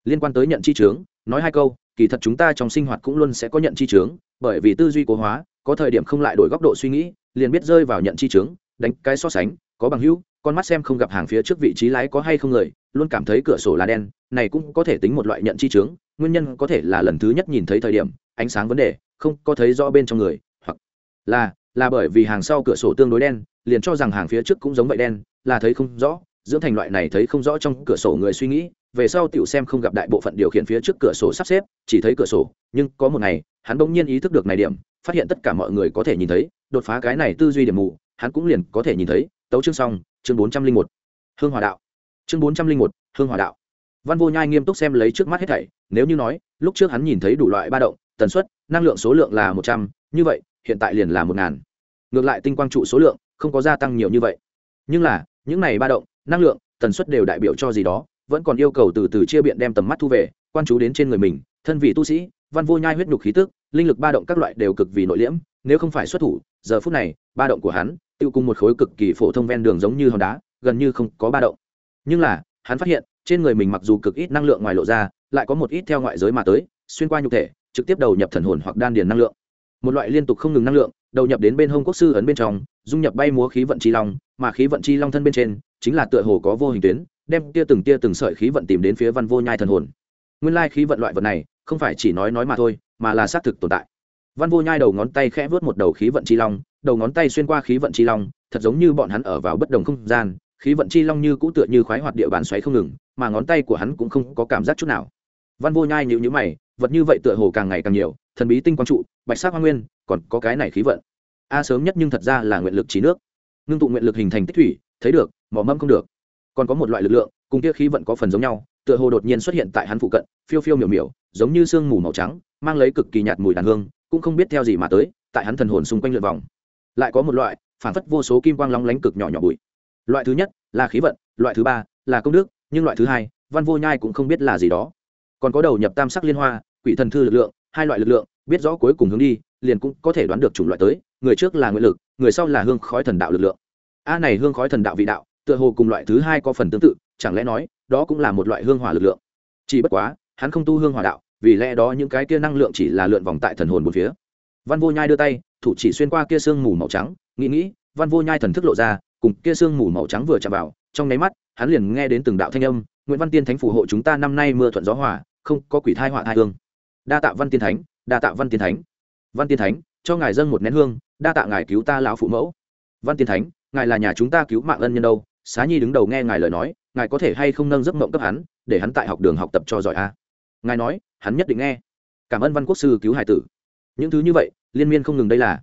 Liên quan tới nhận chi chướng, nói hai câu, kỳ thật chúng ta trong sinh hoạt cũng luôn sẽ có nhận chi chướng, bởi vì tư duy cố hóa, có thời điểm không lại đổi góc độ suy nghĩ, liền biết rơi vào nhận chi chướng, đánh cái so sánh, có bằng hữu, con mắt xem không gặp hàng phía trước vị trí lái có hay không người, luôn cảm thấy cửa sổ là đen, này cũng có thể tính một loại nhận chi chướng, nguyên nhân có thể là lần thứ nhất nhìn thấy thời điểm, ánh sáng vấn đề, không có thấy rõ bên trong người, hoặc là là bởi vì hàng sau cửa sổ tương đối đen, liền cho rằng hàng phía trước cũng giống vậy đen là thấy không rõ, dưỡng thành loại này thấy không rõ trong cửa sổ người suy nghĩ, về sau tiểu xem không gặp đại bộ phận điều khiển phía trước cửa sổ sắp xếp, chỉ thấy cửa sổ, nhưng có một ngày, hắn bỗng nhiên ý thức được này điểm, phát hiện tất cả mọi người có thể nhìn thấy, đột phá cái này tư duy điểm mù, hắn cũng liền có thể nhìn thấy, tấu chương xong, chương bốn trăm linh một. Hương hòa đạo. Chương bốn trăm linh một, hương hòa đạo. Văn vô nhai nghiêm túc xem lấy trước mắt hết thảy, nếu như nói, lúc trước hắn nhìn thấy đủ loại ba động, tần suất, năng lượng số lượng là một trăm, như vậy, hiện tại liền là một ngàn. Ngược lại tinh quang trụ số lượng không có gia tăng nhiều như vậy. Nhưng là những này ba động, năng lượng, tần suất đều đại biểu cho gì đó, vẫn còn yêu cầu từ từ chia biện đem tầm mắt thu về, quan chú đến trên người mình, thân vị tu sĩ, văn vô nhai huyết nhục khí tức, linh lực ba động các loại đều cực vì nội liễm, nếu không phải xuất thủ, giờ phút này, ba động của hắn, tiêu cùng một khối cực kỳ phổ thông ven đường giống như hòn đá, gần như không có ba động. Nhưng là, hắn phát hiện, trên người mình mặc dù cực ít năng lượng ngoài lộ ra, lại có một ít theo ngoại giới mà tới, xuyên qua nhục thể, trực tiếp đầu nhập thần hồn hoặc đan điền năng lượng một loại liên tục không ngừng năng lượng, đầu nhập đến bên hông quốc sư ấn bên trong, dung nhập bay múa khí vận chi long, mà khí vận chi long thân bên trên, chính là tựa hồ có vô hình tuyến, đem tia từng tia từng sợi khí vận tìm đến phía văn vô nhai thần hồn. Nguyên lai khí vận loại vật này, không phải chỉ nói nói mà thôi, mà là xác thực tồn tại. Văn vô nhai đầu ngón tay khẽ vớt một đầu khí vận chi long, đầu ngón tay xuyên qua khí vận chi long, thật giống như bọn hắn ở vào bất đồng không gian, khí vận chi long như cũ tựa như khoái hoạt địa bàn xoáy không ngừng, mà ngón tay của hắn cũng không có cảm giác chút nào. Văn vô nhai nhịu nhữ mày, vật như vậy tựa hồ càng ngày càng nhiều, thần bí tinh quang trụ bạch sắc hoa nguyên, còn có cái này khí vận. A sớm nhất nhưng thật ra là nguyện lực trí nước. Ngưng tụ nguyện lực hình thành tích thủy, thấy được mỏ mâm không được. Còn có một loại lực lượng, cùng kia khí vận có phần giống nhau, tựa hồ đột nhiên xuất hiện tại hắn phụ cận, phiêu phiêu miểu miểu, giống như sương mù màu trắng, mang lấy cực kỳ nhạt mùi đàn hương, cũng không biết theo gì mà tới, tại hắn thần hồn xung quanh lượn vòng. Lại có một loại, phản phất vô số kim quang long lánh cực nhỏ nhỏ bụi. Loại thứ nhất là khí vận, loại thứ ba là công đức, nhưng loại thứ hai, văn vô nhai cũng không biết là gì đó. Còn có đầu nhập tam sắc liên hoa, quỷ thần thư lực lượng, hai loại lực lượng biết rõ cuối cùng hướng đi, liền cũng có thể đoán được chủng loại tới, người trước là nguyện lực, người sau là hương khói thần đạo lực lượng. A này hương khói thần đạo vị đạo, tựa hồ cùng loại thứ hai có phần tương tự, chẳng lẽ nói, đó cũng là một loại hương hỏa lực lượng? Chỉ bất quá, hắn không tu hương hỏa đạo, vì lẽ đó những cái kia năng lượng chỉ là lượn vòng tại thần hồn một phía. Văn vô nhai đưa tay, thủ chỉ xuyên qua kia sương mù màu trắng, nghĩ nghĩ, văn vô nhai thần thức lộ ra, cùng kia sương mù màu trắng vừa chạm vào, trong nháy mắt, hắn liền nghe đến từng đạo thanh âm nguyễn văn tiên thánh phù hộ chúng ta năm nay mưa thuận gió hòa, không có quỷ thai họa thai hương. Đa tạ văn tiên thánh đa tạ văn tiên thánh. Văn tiên thánh, cho ngài dâng một nén hương, đa tạ ngài cứu ta lão phụ mẫu. Văn tiên thánh, ngài là nhà chúng ta cứu mạng ân nhân đâu, xá nhi đứng đầu nghe ngài lời nói, ngài có thể hay không nâng giấc mộng cấp hắn, để hắn tại học đường học tập cho giỏi a? Ngài nói, hắn nhất định nghe. Cảm ơn văn quốc sư cứu hải tử. Những thứ như vậy, liên miên không ngừng đây là.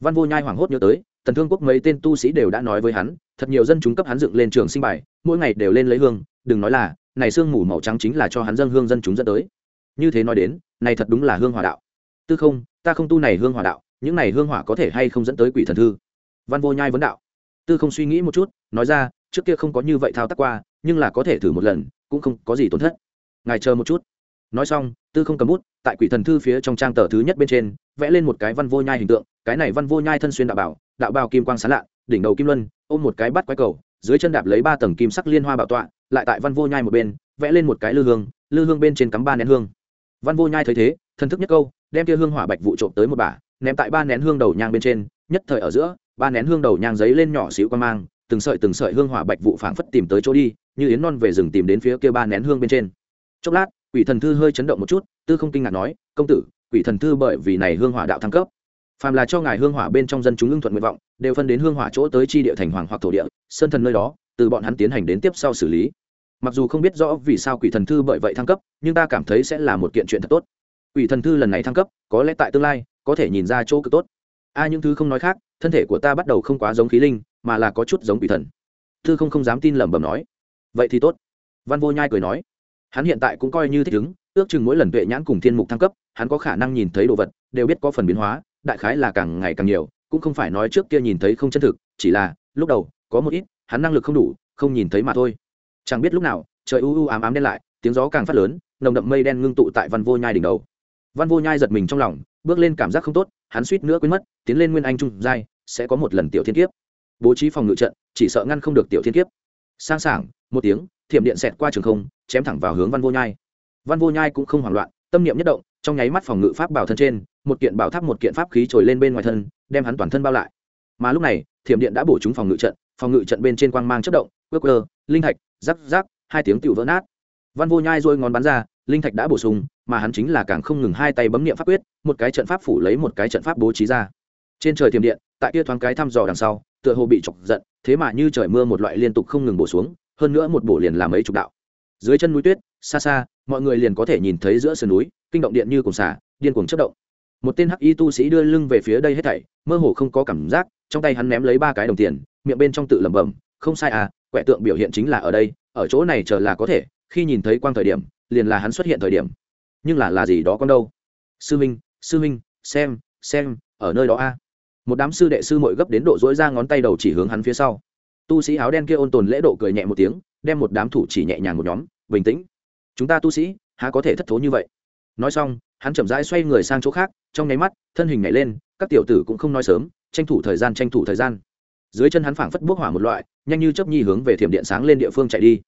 Văn vô nhai hoảng hốt nhớ tới, thần thương quốc mấy tên tu sĩ đều đã nói với hắn, thật nhiều dân chúng cấp hắn dựng lên trường sinh bài, mỗi ngày đều lên lấy hương, đừng nói là, này sương mù màu trắng chính là cho hắn dân hương dân chúng dẫn tới. Như thế nói đến này thật đúng là hương hòa đạo. Tư không, ta không tu này hương hòa đạo, những này hương hỏa có thể hay không dẫn tới quỷ thần thư? Văn vô nhai vấn đạo. Tư không suy nghĩ một chút, nói ra, trước kia không có như vậy thao tác qua, nhưng là có thể thử một lần, cũng không có gì tổn thất. Ngài chờ một chút. Nói xong, tư không cầm bút, tại quỷ thần thư phía trong trang tờ thứ nhất bên trên, vẽ lên một cái văn vô nhai hình tượng, cái này văn vô nhai thân xuyên đạo bảo, đạo bào kim quang sán lạ, đỉnh đầu kim luân, ôm một cái bắt quái cầu, dưới chân đạp lấy ba tầng kim sắc liên hoa bảo tọa, lại tại văn vô nhai một bên, vẽ lên một cái lư hương lư hương bên trên cắm ba nén hương văn vô nhai thấy thế, thần thức nhất câu, đem kia hương hỏa bạch vụ trộm tới một bả, ném tại ba nén hương đầu nhang bên trên, nhất thời ở giữa, ba nén hương đầu nhang giấy lên nhỏ xíu quan mang, từng sợi từng sợi hương hỏa bạch vụ phảng phất tìm tới chỗ đi, như yến non về rừng tìm đến phía kia ba nén hương bên trên. Chốc lát, quỷ thần thư hơi chấn động một chút, tư không kinh ngạc nói, công tử, quỷ thần thư bởi vì này hương hỏa đạo thăng cấp, phàm là cho ngài hương hỏa bên trong dân chúng ưng thuận nguyện vọng, đều phân đến hương hỏa chỗ tới chi địa thành hoàng hoặc thổ địa, sơn thần nơi đó, từ bọn hắn tiến hành đến tiếp sau xử lý mặc dù không biết rõ vì sao quỷ thần thư bởi vậy thăng cấp, nhưng ta cảm thấy sẽ là một kiện chuyện thật tốt. Quỷ thần thư lần này thăng cấp, có lẽ tại tương lai, có thể nhìn ra chỗ cực tốt. A, những thứ không nói khác, thân thể của ta bắt đầu không quá giống khí linh, mà là có chút giống quỷ thần. Thư không không dám tin lẩm bẩm nói. Vậy thì tốt. Văn vô nhai cười nói. Hắn hiện tại cũng coi như thích ứng, ước chừng mỗi lần tuệ nhãn cùng thiên mục thăng cấp, hắn có khả năng nhìn thấy đồ vật, đều biết có phần biến hóa, đại khái là càng ngày càng nhiều, cũng không phải nói trước kia nhìn thấy không chân thực, chỉ là, lúc đầu, có một ít, hắn năng lực không đủ, không nhìn thấy mà thôi chẳng biết lúc nào, trời u u ám ám đen lại, tiếng gió càng phát lớn, nồng đậm mây đen ngưng tụ tại văn vô nhai đỉnh đầu. Văn vô nhai giật mình trong lòng, bước lên cảm giác không tốt, hắn suýt nữa quên mất, tiến lên nguyên anh trung giai, sẽ có một lần tiểu thiên kiếp. Bố trí phòng ngự trận, chỉ sợ ngăn không được tiểu thiên kiếp. Sang sảng, một tiếng, thiểm điện xẹt qua trường không, chém thẳng vào hướng văn vô nhai. Văn vô nhai cũng không hoảng loạn, tâm niệm nhất động, trong nháy mắt phòng ngự pháp bảo thân trên, một kiện bảo tháp một kiện pháp khí trồi lên bên ngoài thân, đem hắn toàn thân bao lại. Mà lúc này, thiểm điện đã bổ trúng phòng ngự trận, phòng ngự trận bên trên quang mang chất động, quơ quơ linh thạch, rắc rắc, hai tiếng tựu vỡ nát. Văn vô nhai dôi ngón bắn ra, linh thạch đã bổ sung, mà hắn chính là càng không ngừng hai tay bấm niệm pháp quyết, một cái trận pháp phủ lấy một cái trận pháp bố trí ra. Trên trời thiềm điện, tại kia thoáng cái thăm dò đằng sau, tựa hồ bị chọc giận, thế mà như trời mưa một loại liên tục không ngừng bổ xuống, hơn nữa một bổ liền làm ấy chục đạo. Dưới chân núi tuyết, xa xa, mọi người liền có thể nhìn thấy giữa sườn núi, kinh động điện như cùng xả, điên cuồng chất động. Một tên hắc y tu sĩ đưa lưng về phía đây hết thảy, mơ hồ không có cảm giác, trong tay hắn ném lấy ba cái đồng tiền, miệng bên trong tự lẩm bẩm, không sai à quẻ tượng biểu hiện chính là ở đây, ở chỗ này chờ là có thể, khi nhìn thấy quang thời điểm, liền là hắn xuất hiện thời điểm. Nhưng là là gì đó con đâu? Sư minh sư minh, xem xem, ở nơi đó a. Một đám sư đệ sư mội gấp đến độ dỗi ra ngón tay đầu chỉ hướng hắn phía sau. Tu sĩ áo đen kia ôn tồn lễ độ cười nhẹ một tiếng, đem một đám thủ chỉ nhẹ nhàng một nhóm, bình tĩnh. Chúng ta tu sĩ, há có thể thất thố như vậy? Nói xong, hắn chậm rãi xoay người sang chỗ khác, trong nháy mắt, thân hình nhảy lên, các tiểu tử cũng không nói sớm, tranh thủ thời gian, tranh thủ thời gian dưới chân hắn phảng phất bước hỏa một loại, nhanh như chớp nhi hướng về thiểm điện sáng lên địa phương chạy đi.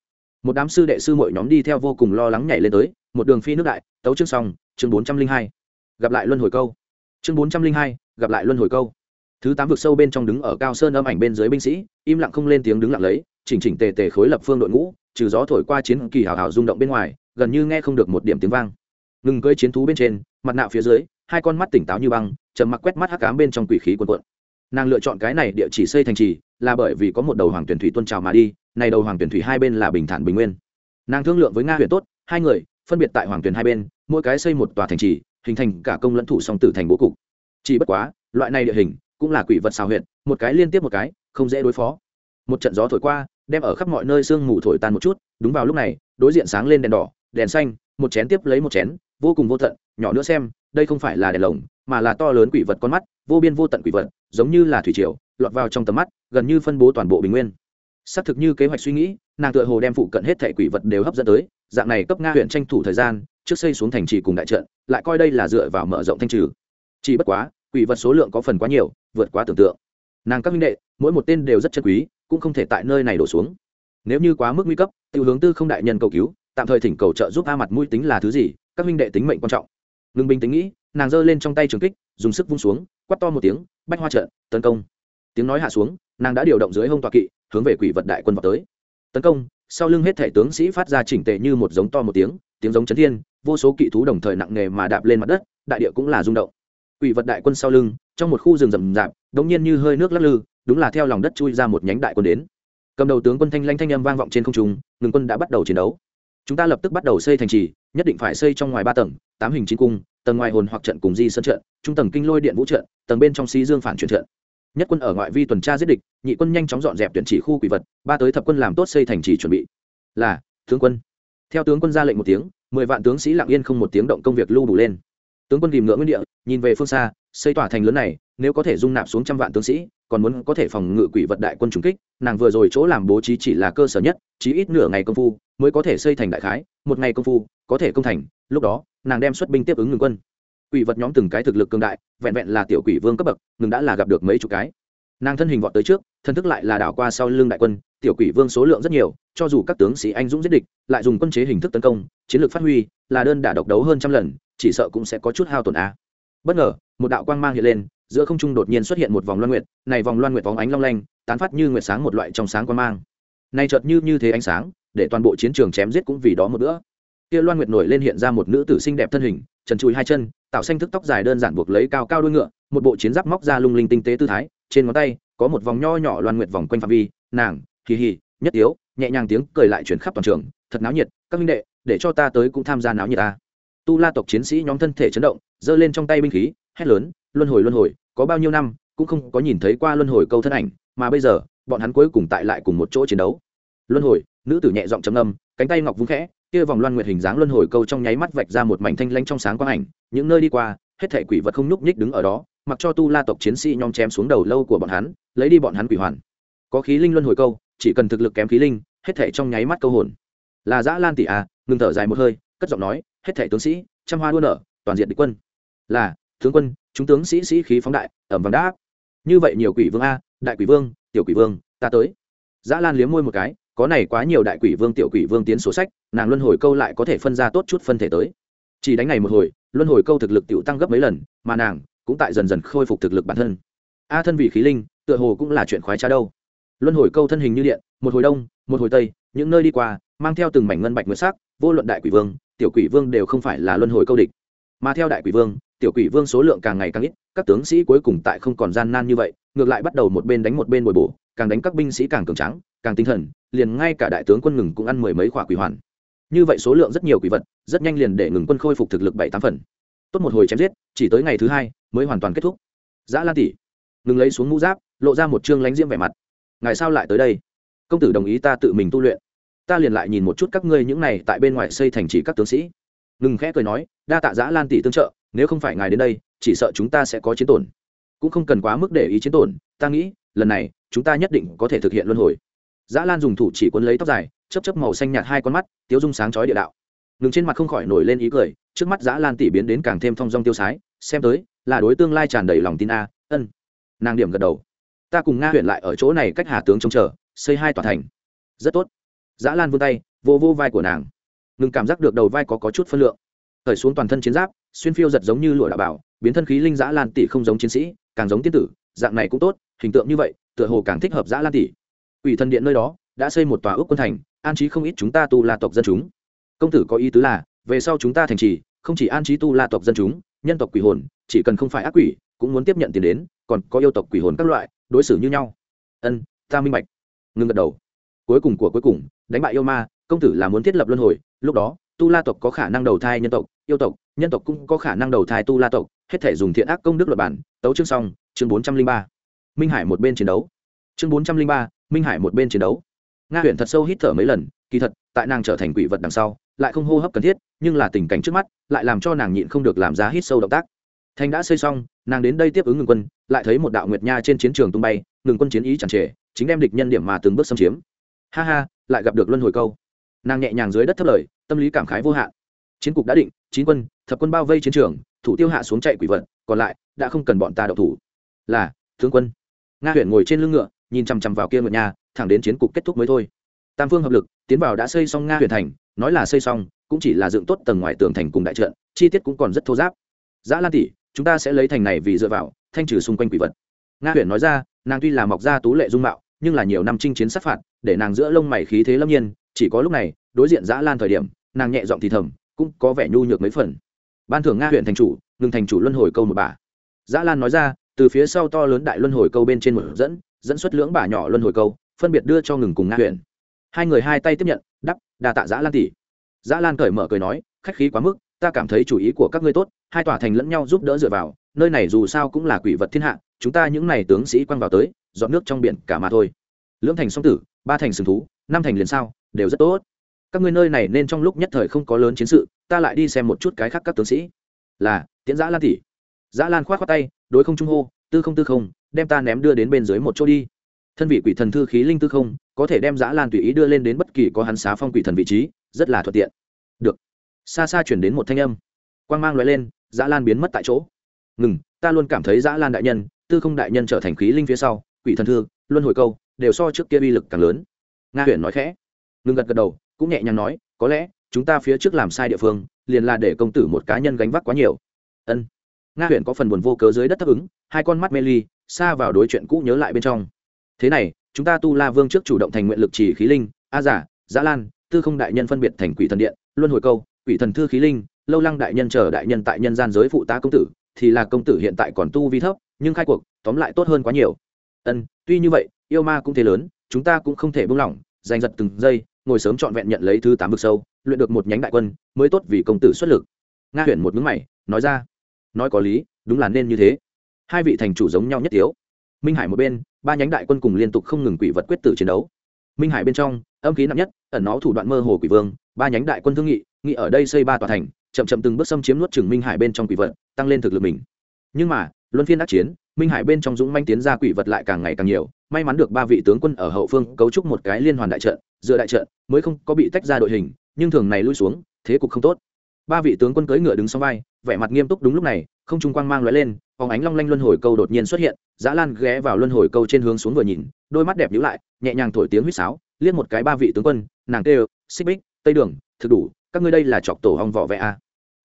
Một đám sư đệ sư mội nhóm đi theo vô cùng lo lắng nhảy lên tới, một đường phi nước đại, tấu chương xong, chương bốn trăm linh hai. Gặp lại luân hồi câu. Chương bốn trăm linh hai, gặp lại luân hồi câu. Thứ tám vực sâu bên trong đứng ở cao sơn âm ảnh bên dưới binh sĩ, im lặng không lên tiếng đứng lặng lấy, chỉnh chỉnh tề tề khối lập phương đội ngũ, trừ gió thổi qua chiến kỳ hào hào rung động bên ngoài, gần như nghe không được một điểm tiếng vang. Ngừng cưỡi chiến thú bên trên, mặt nạ phía dưới, hai con mắt tỉnh táo như băng, trầm mặc quét mắt hắc ám bên trong quỷ khí cuồn cuộn nàng lựa chọn cái này địa chỉ xây thành trì là bởi vì có một đầu hoàng tuyển thủy tuân trào mà đi, này đầu hoàng tuyển thủy hai bên là bình thản bình nguyên. Nàng thương lượng với nga huyện tốt, hai người, phân biệt tại hoàng tuyển hai bên, mỗi cái xây một tòa thành trì, hình thành cả công lẫn thủ song tử thành bố cục. Chỉ bất quá, loại này địa hình cũng là quỷ vật xào huyện một cái liên tiếp một cái, không dễ đối phó. Một trận gió thổi qua, đem ở khắp mọi nơi sương mù thổi tan một chút, đúng vào lúc này, đối diện sáng lên đèn đỏ, đèn xanh, một chén tiếp lấy một chén, vô cùng vô tận, nhỏ nữa xem, đây không phải là đèn lồng, mà là to lớn quỷ vật con mắt, vô biên vô tận quỷ vật giống như là thủy triều, lọt vào trong tầm mắt, gần như phân bố toàn bộ bình nguyên. Xác thực như kế hoạch suy nghĩ, nàng tựa hồ đem phụ cận hết thẻ quỷ vật đều hấp dẫn tới, dạng này cấp nga huyện tranh thủ thời gian, trước xây xuống thành trì cùng đại trận, lại coi đây là dựa vào mở rộng thanh trừ. Chỉ bất quá, quỷ vật số lượng có phần quá nhiều, vượt quá tưởng tượng. Nàng các minh đệ, mỗi một tên đều rất chân quý, cũng không thể tại nơi này đổ xuống. Nếu như quá mức nguy cấp tự hướng tư không đại nhân cầu cứu, tạm thời thỉnh cầu trợ giúp a mặt mũi tính là thứ gì, các minh đệ tính mệnh quan trọng. Ngừng bình tĩnh nghĩ, nàng giơ lên trong tay trường kích, dùng sức vung xuống quắt to một tiếng, bách hoa trận, tấn công. Tiếng nói hạ xuống, nàng đã điều động dưới hông tọa kỵ, hướng về quỷ vật đại quân vào tới. Tấn công, sau lưng hết thể tướng sĩ phát ra chỉnh tề như một giống to một tiếng tiếng giống chấn thiên, vô số kỵ thú đồng thời nặng nề mà đạp lên mặt đất, đại địa cũng là rung động. Quỷ vật đại quân sau lưng, trong một khu rừng rậm rạp, đống nhiên như hơi nước lắc lư, đúng là theo lòng đất chui ra một nhánh đại quân đến. Cầm đầu tướng quân thanh lanh thanh âm vang vọng trên không trung, ngừng quân đã bắt đầu chiến đấu. Chúng ta lập tức bắt đầu xây thành trì, nhất định phải xây trong ngoài ba tầng, tám hình chín cung tầng ngoài hồn hoặc trận cùng di sân trận, trung tầng kinh lôi điện vũ trận, tầng bên trong xí dương phản chuyển trận. Nhất quân ở ngoại vi tuần tra giết địch, nhị quân nhanh chóng dọn dẹp tuyển chỉ khu quỷ vật, ba tới thập quân làm tốt xây thành trì chuẩn bị. Là, tướng quân. Theo tướng quân ra lệnh một tiếng, mười vạn tướng sĩ lặng yên không một tiếng động công việc lưu đủ lên. Tướng quân tìm ngưỡng nguyên địa, nhìn về phương xa xây tỏa thành lớn này, nếu có thể dung nạp xuống trăm vạn tướng sĩ, còn muốn có thể phòng ngự quỷ vật đại quân trùng kích, nàng vừa rồi chỗ làm bố trí chỉ là cơ sở nhất chỉ ít nửa ngày công phu mới có thể xây thành đại khái, một ngày công phu có thể công thành, lúc đó, nàng đem xuất binh tiếp ứng ngừng quân. Quỷ vật nhóm từng cái thực lực cường đại, vẹn vẹn là tiểu quỷ vương cấp bậc, ngừng đã là gặp được mấy chục cái. Nàng thân hình vọt tới trước thân thức lại là đảo qua sau lưng đại quân, tiểu quỷ vương số lượng rất nhiều, cho dù các tướng sĩ anh dũng giết địch, lại dùng quân chế hình thức tấn công, chiến lược phát huy, là đơn đả độc đấu hơn trăm lần, chỉ sợ cũng sẽ có chút hao tổn a bất ngờ, một đạo quang mang hiện lên, giữa không trung đột nhiên xuất hiện một vòng loan nguyệt, này vòng loan nguyệt vóng ánh long lanh, tán phát như nguyệt sáng một loại trong sáng quang mang. Này chợt như như thế ánh sáng, để toàn bộ chiến trường chém giết cũng vì đó một bữa. Kia loan nguyệt nổi lên hiện ra một nữ tử xinh đẹp thân hình, trần chùi hai chân, tạo xanh thức tóc dài đơn giản buộc lấy cao cao đuôi ngựa, một bộ chiến giáp móc ra lung linh tinh tế tư thái, trên ngón tay có một vòng nho nhỏ loan nguyệt vòng quanh phạm vi, nàng kỳ hì, nhất yếu nhẹ nhàng tiếng cười lại chuyển khắp toàn trường, thật náo nhiệt, các minh đệ, để cho ta tới cũng tham gia náo nhiệt ta. Tu la tộc chiến sĩ nhóm thân thể chấn động giơ lên trong tay binh khí, hét lớn, luân hồi luân hồi, có bao nhiêu năm, cũng không có nhìn thấy qua luân hồi câu thân ảnh, mà bây giờ, bọn hắn cuối cùng tại lại cùng một chỗ chiến đấu. Luân hồi, nữ tử nhẹ giọng trầm âm cánh tay ngọc vung khẽ, kia vòng loan nguyệt hình dáng luân hồi câu trong nháy mắt vạch ra một mảnh thanh lanh trong sáng quang ảnh, những nơi đi qua, hết thảy quỷ vật không nhúc nhích đứng ở đó, mặc cho tu la tộc chiến sĩ nhom chém xuống đầu lâu của bọn hắn, lấy đi bọn hắn quỷ hoàn. Có khí linh luân hồi câu, chỉ cần thực lực kém khí linh, hết thảy trong nháy mắt câu hồn. Là dã lan tỷ à ngừng thở dài một hơi, cất giọng nói, hết thảy tướng sĩ, trăm hoa đua nở, toàn diện địch quân là, tướng quân, chúng tướng sĩ sĩ khí phóng đại, ẩm vàng đáp. Như vậy nhiều quỷ vương a, đại quỷ vương, tiểu quỷ vương, ta tới. Dã lan liếm môi một cái, có này quá nhiều đại quỷ vương, tiểu quỷ vương tiến số sách, nàng luân hồi câu lại có thể phân ra tốt chút phân thể tới. Chỉ đánh này một hồi, luân hồi câu thực lực tiểu tăng gấp mấy lần, mà nàng cũng tại dần dần khôi phục thực lực bản thân. A thân vị khí linh, tựa hồ cũng là chuyện khoái trá đâu. Luân hồi câu thân hình như điện, một hồi đông, một hồi tây, những nơi đi qua, mang theo từng mảnh ngân bạch nguyệt sắc, vô luận đại quỷ vương, tiểu quỷ vương đều không phải là luân hồi câu địch. Mà theo đại quỷ vương tiểu quỷ vương số lượng càng ngày càng ít, các tướng sĩ cuối cùng tại không còn gian nan như vậy, ngược lại bắt đầu một bên đánh một bên bồi bổ, càng đánh các binh sĩ càng cường trắng càng tinh thần, liền ngay cả đại tướng quân ngừng cũng ăn mười mấy quả quỷ hoàn. Như vậy số lượng rất nhiều quỷ vật, rất nhanh liền để ngừng quân khôi phục thực lực bảy tám phần. Tốt một hồi chém giết, chỉ tới ngày thứ hai, mới hoàn toàn kết thúc. Giã lan tỷ, ngừng lấy xuống mũ giáp, lộ ra một chương lánh diễm vẻ mặt. Ngày sao lại tới đây? Công tử đồng ý ta tự mình tu luyện. Ta liền lại nhìn một chút các ngươi những này tại bên ngoài xây thành trì các tướng sĩ. Ngừng khẽ cười nói, đa tạ giã lan tỷ tương trợ nếu không phải ngài đến đây chỉ sợ chúng ta sẽ có chiến tổn. Cũng không cần quá mức để ý chiến tổn ta nghĩ lần này chúng ta nhất định có thể thực hiện luân hồi. Dã lan dùng thủ chỉ quân lấy tóc dài chấp chấp màu xanh nhạt hai con mắt tiếu dung sáng chói địa đạo. Ngừng trên mặt không khỏi nổi lên ý cười trước mắt dã lan tỷ biến đến càng thêm thong dong tiêu sái xem tới là đối tương lai tràn đầy lòng tin a ân. Nàng điểm gật đầu. Ta cùng nga huyện lại ở chỗ này cách hà tướng trông chờ xây hai tòa thành. Rất tốt. Dã lan vươn tay vô vô vai của nàng. Ngừng cảm giác được đầu vai có, có chút phân lượng. Thời xuống toàn thân chiến giáp xuyên phiêu giật giống như lụa đạo bảo, biến thân khí linh dã lan tỷ không giống chiến sĩ, càng giống tiên tử, dạng này cũng tốt, hình tượng như vậy, tựa hồ càng thích hợp giã lan tỷ. Ủy thần điện nơi đó, đã xây một tòa ước quân thành, an trí không ít chúng ta tu la tộc dân chúng. Công tử có ý tứ là, về sau chúng ta thành trì, không chỉ an trí tu la tộc dân chúng, nhân tộc quỷ hồn, chỉ cần không phải ác quỷ, cũng muốn tiếp nhận tiền đến, còn có yêu tộc quỷ hồn các loại, đối xử như nhau. Ân, ta minh bạch. Ngưng gật đầu. Cuối cùng của cuối cùng, đánh bại yêu ma, công tử là muốn thiết lập luân hồi, lúc đó, tu la tộc có khả năng đầu thai nhân tộc yêu tộc, nhân tộc cũng có khả năng đầu thai tu la tộc, hết thể dùng thiện ác công đức luật bản. Tấu chương xong, chương bốn trăm linh ba. Minh hải một bên chiến đấu. Chương bốn trăm linh ba, minh hải một bên chiến đấu. Nga huyện thật sâu hít thở mấy lần, kỳ thật, tại nàng trở thành quỷ vật đằng sau, lại không hô hấp cần thiết, nhưng là tình cảnh trước mắt, lại làm cho nàng nhịn không được làm ra hít sâu động tác. Thành đã xây xong, nàng đến đây tiếp ứng ngừng quân, lại thấy một đạo nguyệt nha trên chiến trường tung bay, ngừng quân chiến ý chẳng trề, chính đem địch nhân điểm mà từng bước xâm chiếm. Ha ha, lại gặp được luân hồi câu. Nàng nhẹ nhàng dưới đất thấp lời, tâm lý cảm khái vô hạn chiến cục đã định, chín quân, thập quân bao vây chiến trường, thủ tiêu hạ xuống chạy quỷ vật, còn lại đã không cần bọn ta đậu thủ. Là, tướng quân. Nga huyện ngồi trên lưng ngựa, nhìn chằm chằm vào kia ngựa nhà, thẳng đến chiến cục kết thúc mới thôi. Tam phương hợp lực, tiến vào đã xây xong nga huyện thành, nói là xây xong, cũng chỉ là dựng tốt tầng ngoài tường thành cùng đại trận, chi tiết cũng còn rất thô giáp. Giã lan tỷ, chúng ta sẽ lấy thành này vì dựa vào, thanh trừ xung quanh quỷ vật. Nga huyện nói ra, nàng tuy là mọc ra tú lệ dung mạo, nhưng là nhiều năm chinh chiến sát phạt, để nàng giữa lông mày khí thế lâm nhiên, chỉ có lúc này, đối diện giã lan thời điểm, nàng nhẹ giọng thì thầm cũng có vẻ nhu nhược mấy phần. Ban thưởng nga huyện thành chủ, ngừng thành chủ luân hồi câu một bà. Dã lan nói ra, từ phía sau to lớn đại luân hồi câu bên trên một dẫn dẫn xuất lưỡng bà nhỏ luân hồi câu, phân biệt đưa cho ngừng cùng nga huyện. Hai người hai tay tiếp nhận, đắp, đà tạ dã lan tỷ. Dã lan cởi mở cười nói, khách khí quá mức, ta cảm thấy chủ ý của các ngươi tốt, hai tòa thành lẫn nhau giúp đỡ dựa vào, nơi này dù sao cũng là quỷ vật thiên hạ, chúng ta những n à y tướng sĩ quăng vào tới, dọn nước trong biển cả mà thôi. Lưỡng thành song tử, ba thành sừng thú, năm thành liền sao, đều rất tốt các ngươi nơi này nên trong lúc nhất thời không có lớn chiến sự, ta lại đi xem một chút cái khác các tướng sĩ. Là, tiễn giã lan tỷ. Giã lan k h o á t khoác tay, đối không trung hô, tư không tư không, đem ta ném đưa đến bên dưới một chỗ đi. Thân vị quỷ thần thư khí linh tư không, có thể đem giã lan tùy ý đưa lên đến bất kỳ có hắn xá phong quỷ thần vị trí, rất là thuận tiện. Được. Xa xa chuyển đến một thanh âm. Quang mang loại lên, giã lan biến mất tại chỗ. Ngừng, ta luôn cảm thấy giã lan đại nhân, tư không đại nhân trở thành khí linh phía sau, quỷ thần thư, luân hồi câu, đều so trước kia uy lực càng lớn. Nga huyền nói khẽ. Ngừng gật gật đầu cũng nhẹ nhàng nói, có lẽ, chúng ta phía trước làm sai địa phương, liền là để công tử một cá nhân gánh vác quá nhiều. Ân. Nga huyền có phần buồn vô cớ dưới đất thấp ứng hai con mắt mê ly, xa vào đối chuyện cũ nhớ lại bên trong. Thế này, chúng ta tu la vương trước chủ động thành nguyện lực chỉ khí linh, a giả, giã lan, tư không đại nhân phân biệt thành quỷ thần điện, luân hồi câu, quỷ thần thư khí linh, lâu lăng đại nhân chờ đại nhân tại nhân gian giới phụ tá công tử, thì là công tử hiện tại còn tu vi thấp, nhưng khai cuộc, tóm lại tốt hơn quá nhiều. Ân, tuy như vậy, yêu ma cũng thế lớn, chúng ta cũng không thể buông lỏng, giành giật từng giây ngồi sớm trọn vẹn nhận lấy thứ tám vực sâu, luyện được một nhánh đại quân, mới tốt vì công tử xuất lực. Nga huyền một mướn mày, nói ra, nói có lý, đúng là nên như thế. Hai vị thành chủ giống nhau nhất yếu minh hải một bên, ba nhánh đại quân cùng liên tục không ngừng quỷ vật quyết tử chiến đấu. Minh hải bên trong, âm khí nặng nhất, ẩn nó thủ đoạn mơ hồ quỷ vương, ba nhánh đại quân thương nghị nghị ở đây xây ba tòa thành, chậm chậm từng bước xâm chiếm nuốt chừng minh hải bên trong quỷ vật, tăng lên thực lực mình. Nhưng mà, luân phiên đắc chiến, minh hải bên trong dũng manh tiến ra quỷ vật lại càng ngày càng nhiều, may mắn được ba vị tướng quân ở hậu phương cấu trúc một cái liên hoàn đại trận dựa đại trận, mới không có bị tách ra đội hình, nhưng thường này lui xuống, thế cục không tốt. Ba vị tướng quân cưỡi ngựa đứng sau vai, vẻ mặt nghiêm túc đúng lúc này, không trung quang mang lóe lên, phóng ánh long lanh luân hồi câu đột nhiên xuất hiện, dã lan ghé vào luân hồi câu trên hướng xuống vừa nhìn, đôi mắt đẹp nhíu lại, nhẹ nhàng thổi tiếng huýt sáo, liếc một cái ba vị tướng quân, nàng kêu, xích bích, tây đường, thực đủ, các ngươi đây là chọc tổ hong vỏ vẽ a à.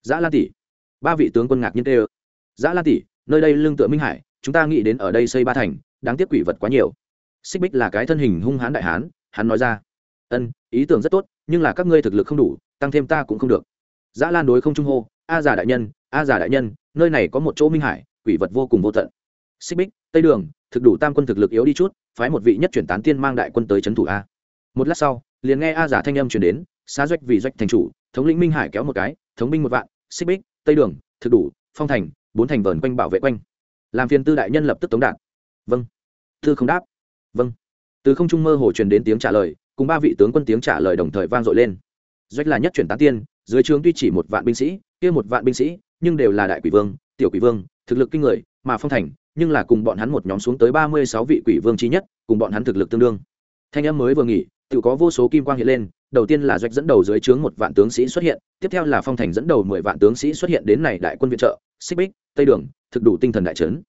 dã lan tỷ. Ba vị tướng quân ngạc nhiên kêu, dã lan tỷ, nơi đây lưng tựa minh hải, chúng ta nghĩ đến ở đây xây ba thành, đáng tiếc quỷ vật quá nhiều. Xích bích là cái thân hình hung hãn đại hán, hắn nói ra ân, ý tưởng rất tốt, nhưng là các ngươi thực lực không đủ, tăng thêm ta cũng không được. Dã lan đối không trung hô, a giả đại nhân, a giả đại nhân, nơi này có một chỗ minh hải, quỷ vật vô cùng vô tận. Xích bích, tây đường, thực đủ tam quân thực lực yếu đi chút, phái một vị nhất chuyển tán tiên mang đại quân tới trấn thủ a. Một lát sau, liền nghe a giả thanh âm chuyển đến, xá doanh vì doanh thành chủ, thống lĩnh minh hải kéo một cái, thống binh một vạn. Xích bích, tây đường, thực đủ, phong thành, bốn thành vờn quanh bảo vệ quanh. Làm phiền tư đại nhân lập tức tống đạt. Vâng. Thư không đáp. Vâng. Từ không trung mơ hồ truyền đến tiếng trả lời cùng ba vị tướng quân tiếng trả lời đồng thời vang dội lên. Doanh là nhất chuyển tán tiên, dưới trường tuy chỉ một vạn binh sĩ, kia một vạn binh sĩ, nhưng đều là đại quỷ vương, tiểu quỷ vương, thực lực kinh người, mà phong thành, nhưng là cùng bọn hắn một nhóm xuống tới ba mươi sáu vị quỷ vương chi nhất, cùng bọn hắn thực lực tương đương. Thanh âm mới vừa nghỉ, tự có vô số kim quang hiện lên, đầu tiên là doanh dẫn đầu dưới trướng một vạn tướng sĩ xuất hiện, tiếp theo là phong thành dẫn đầu mười vạn tướng sĩ xuất hiện đến này đại quân viện trợ, xích bích, tây đường, thực đủ tinh thần đại trấn.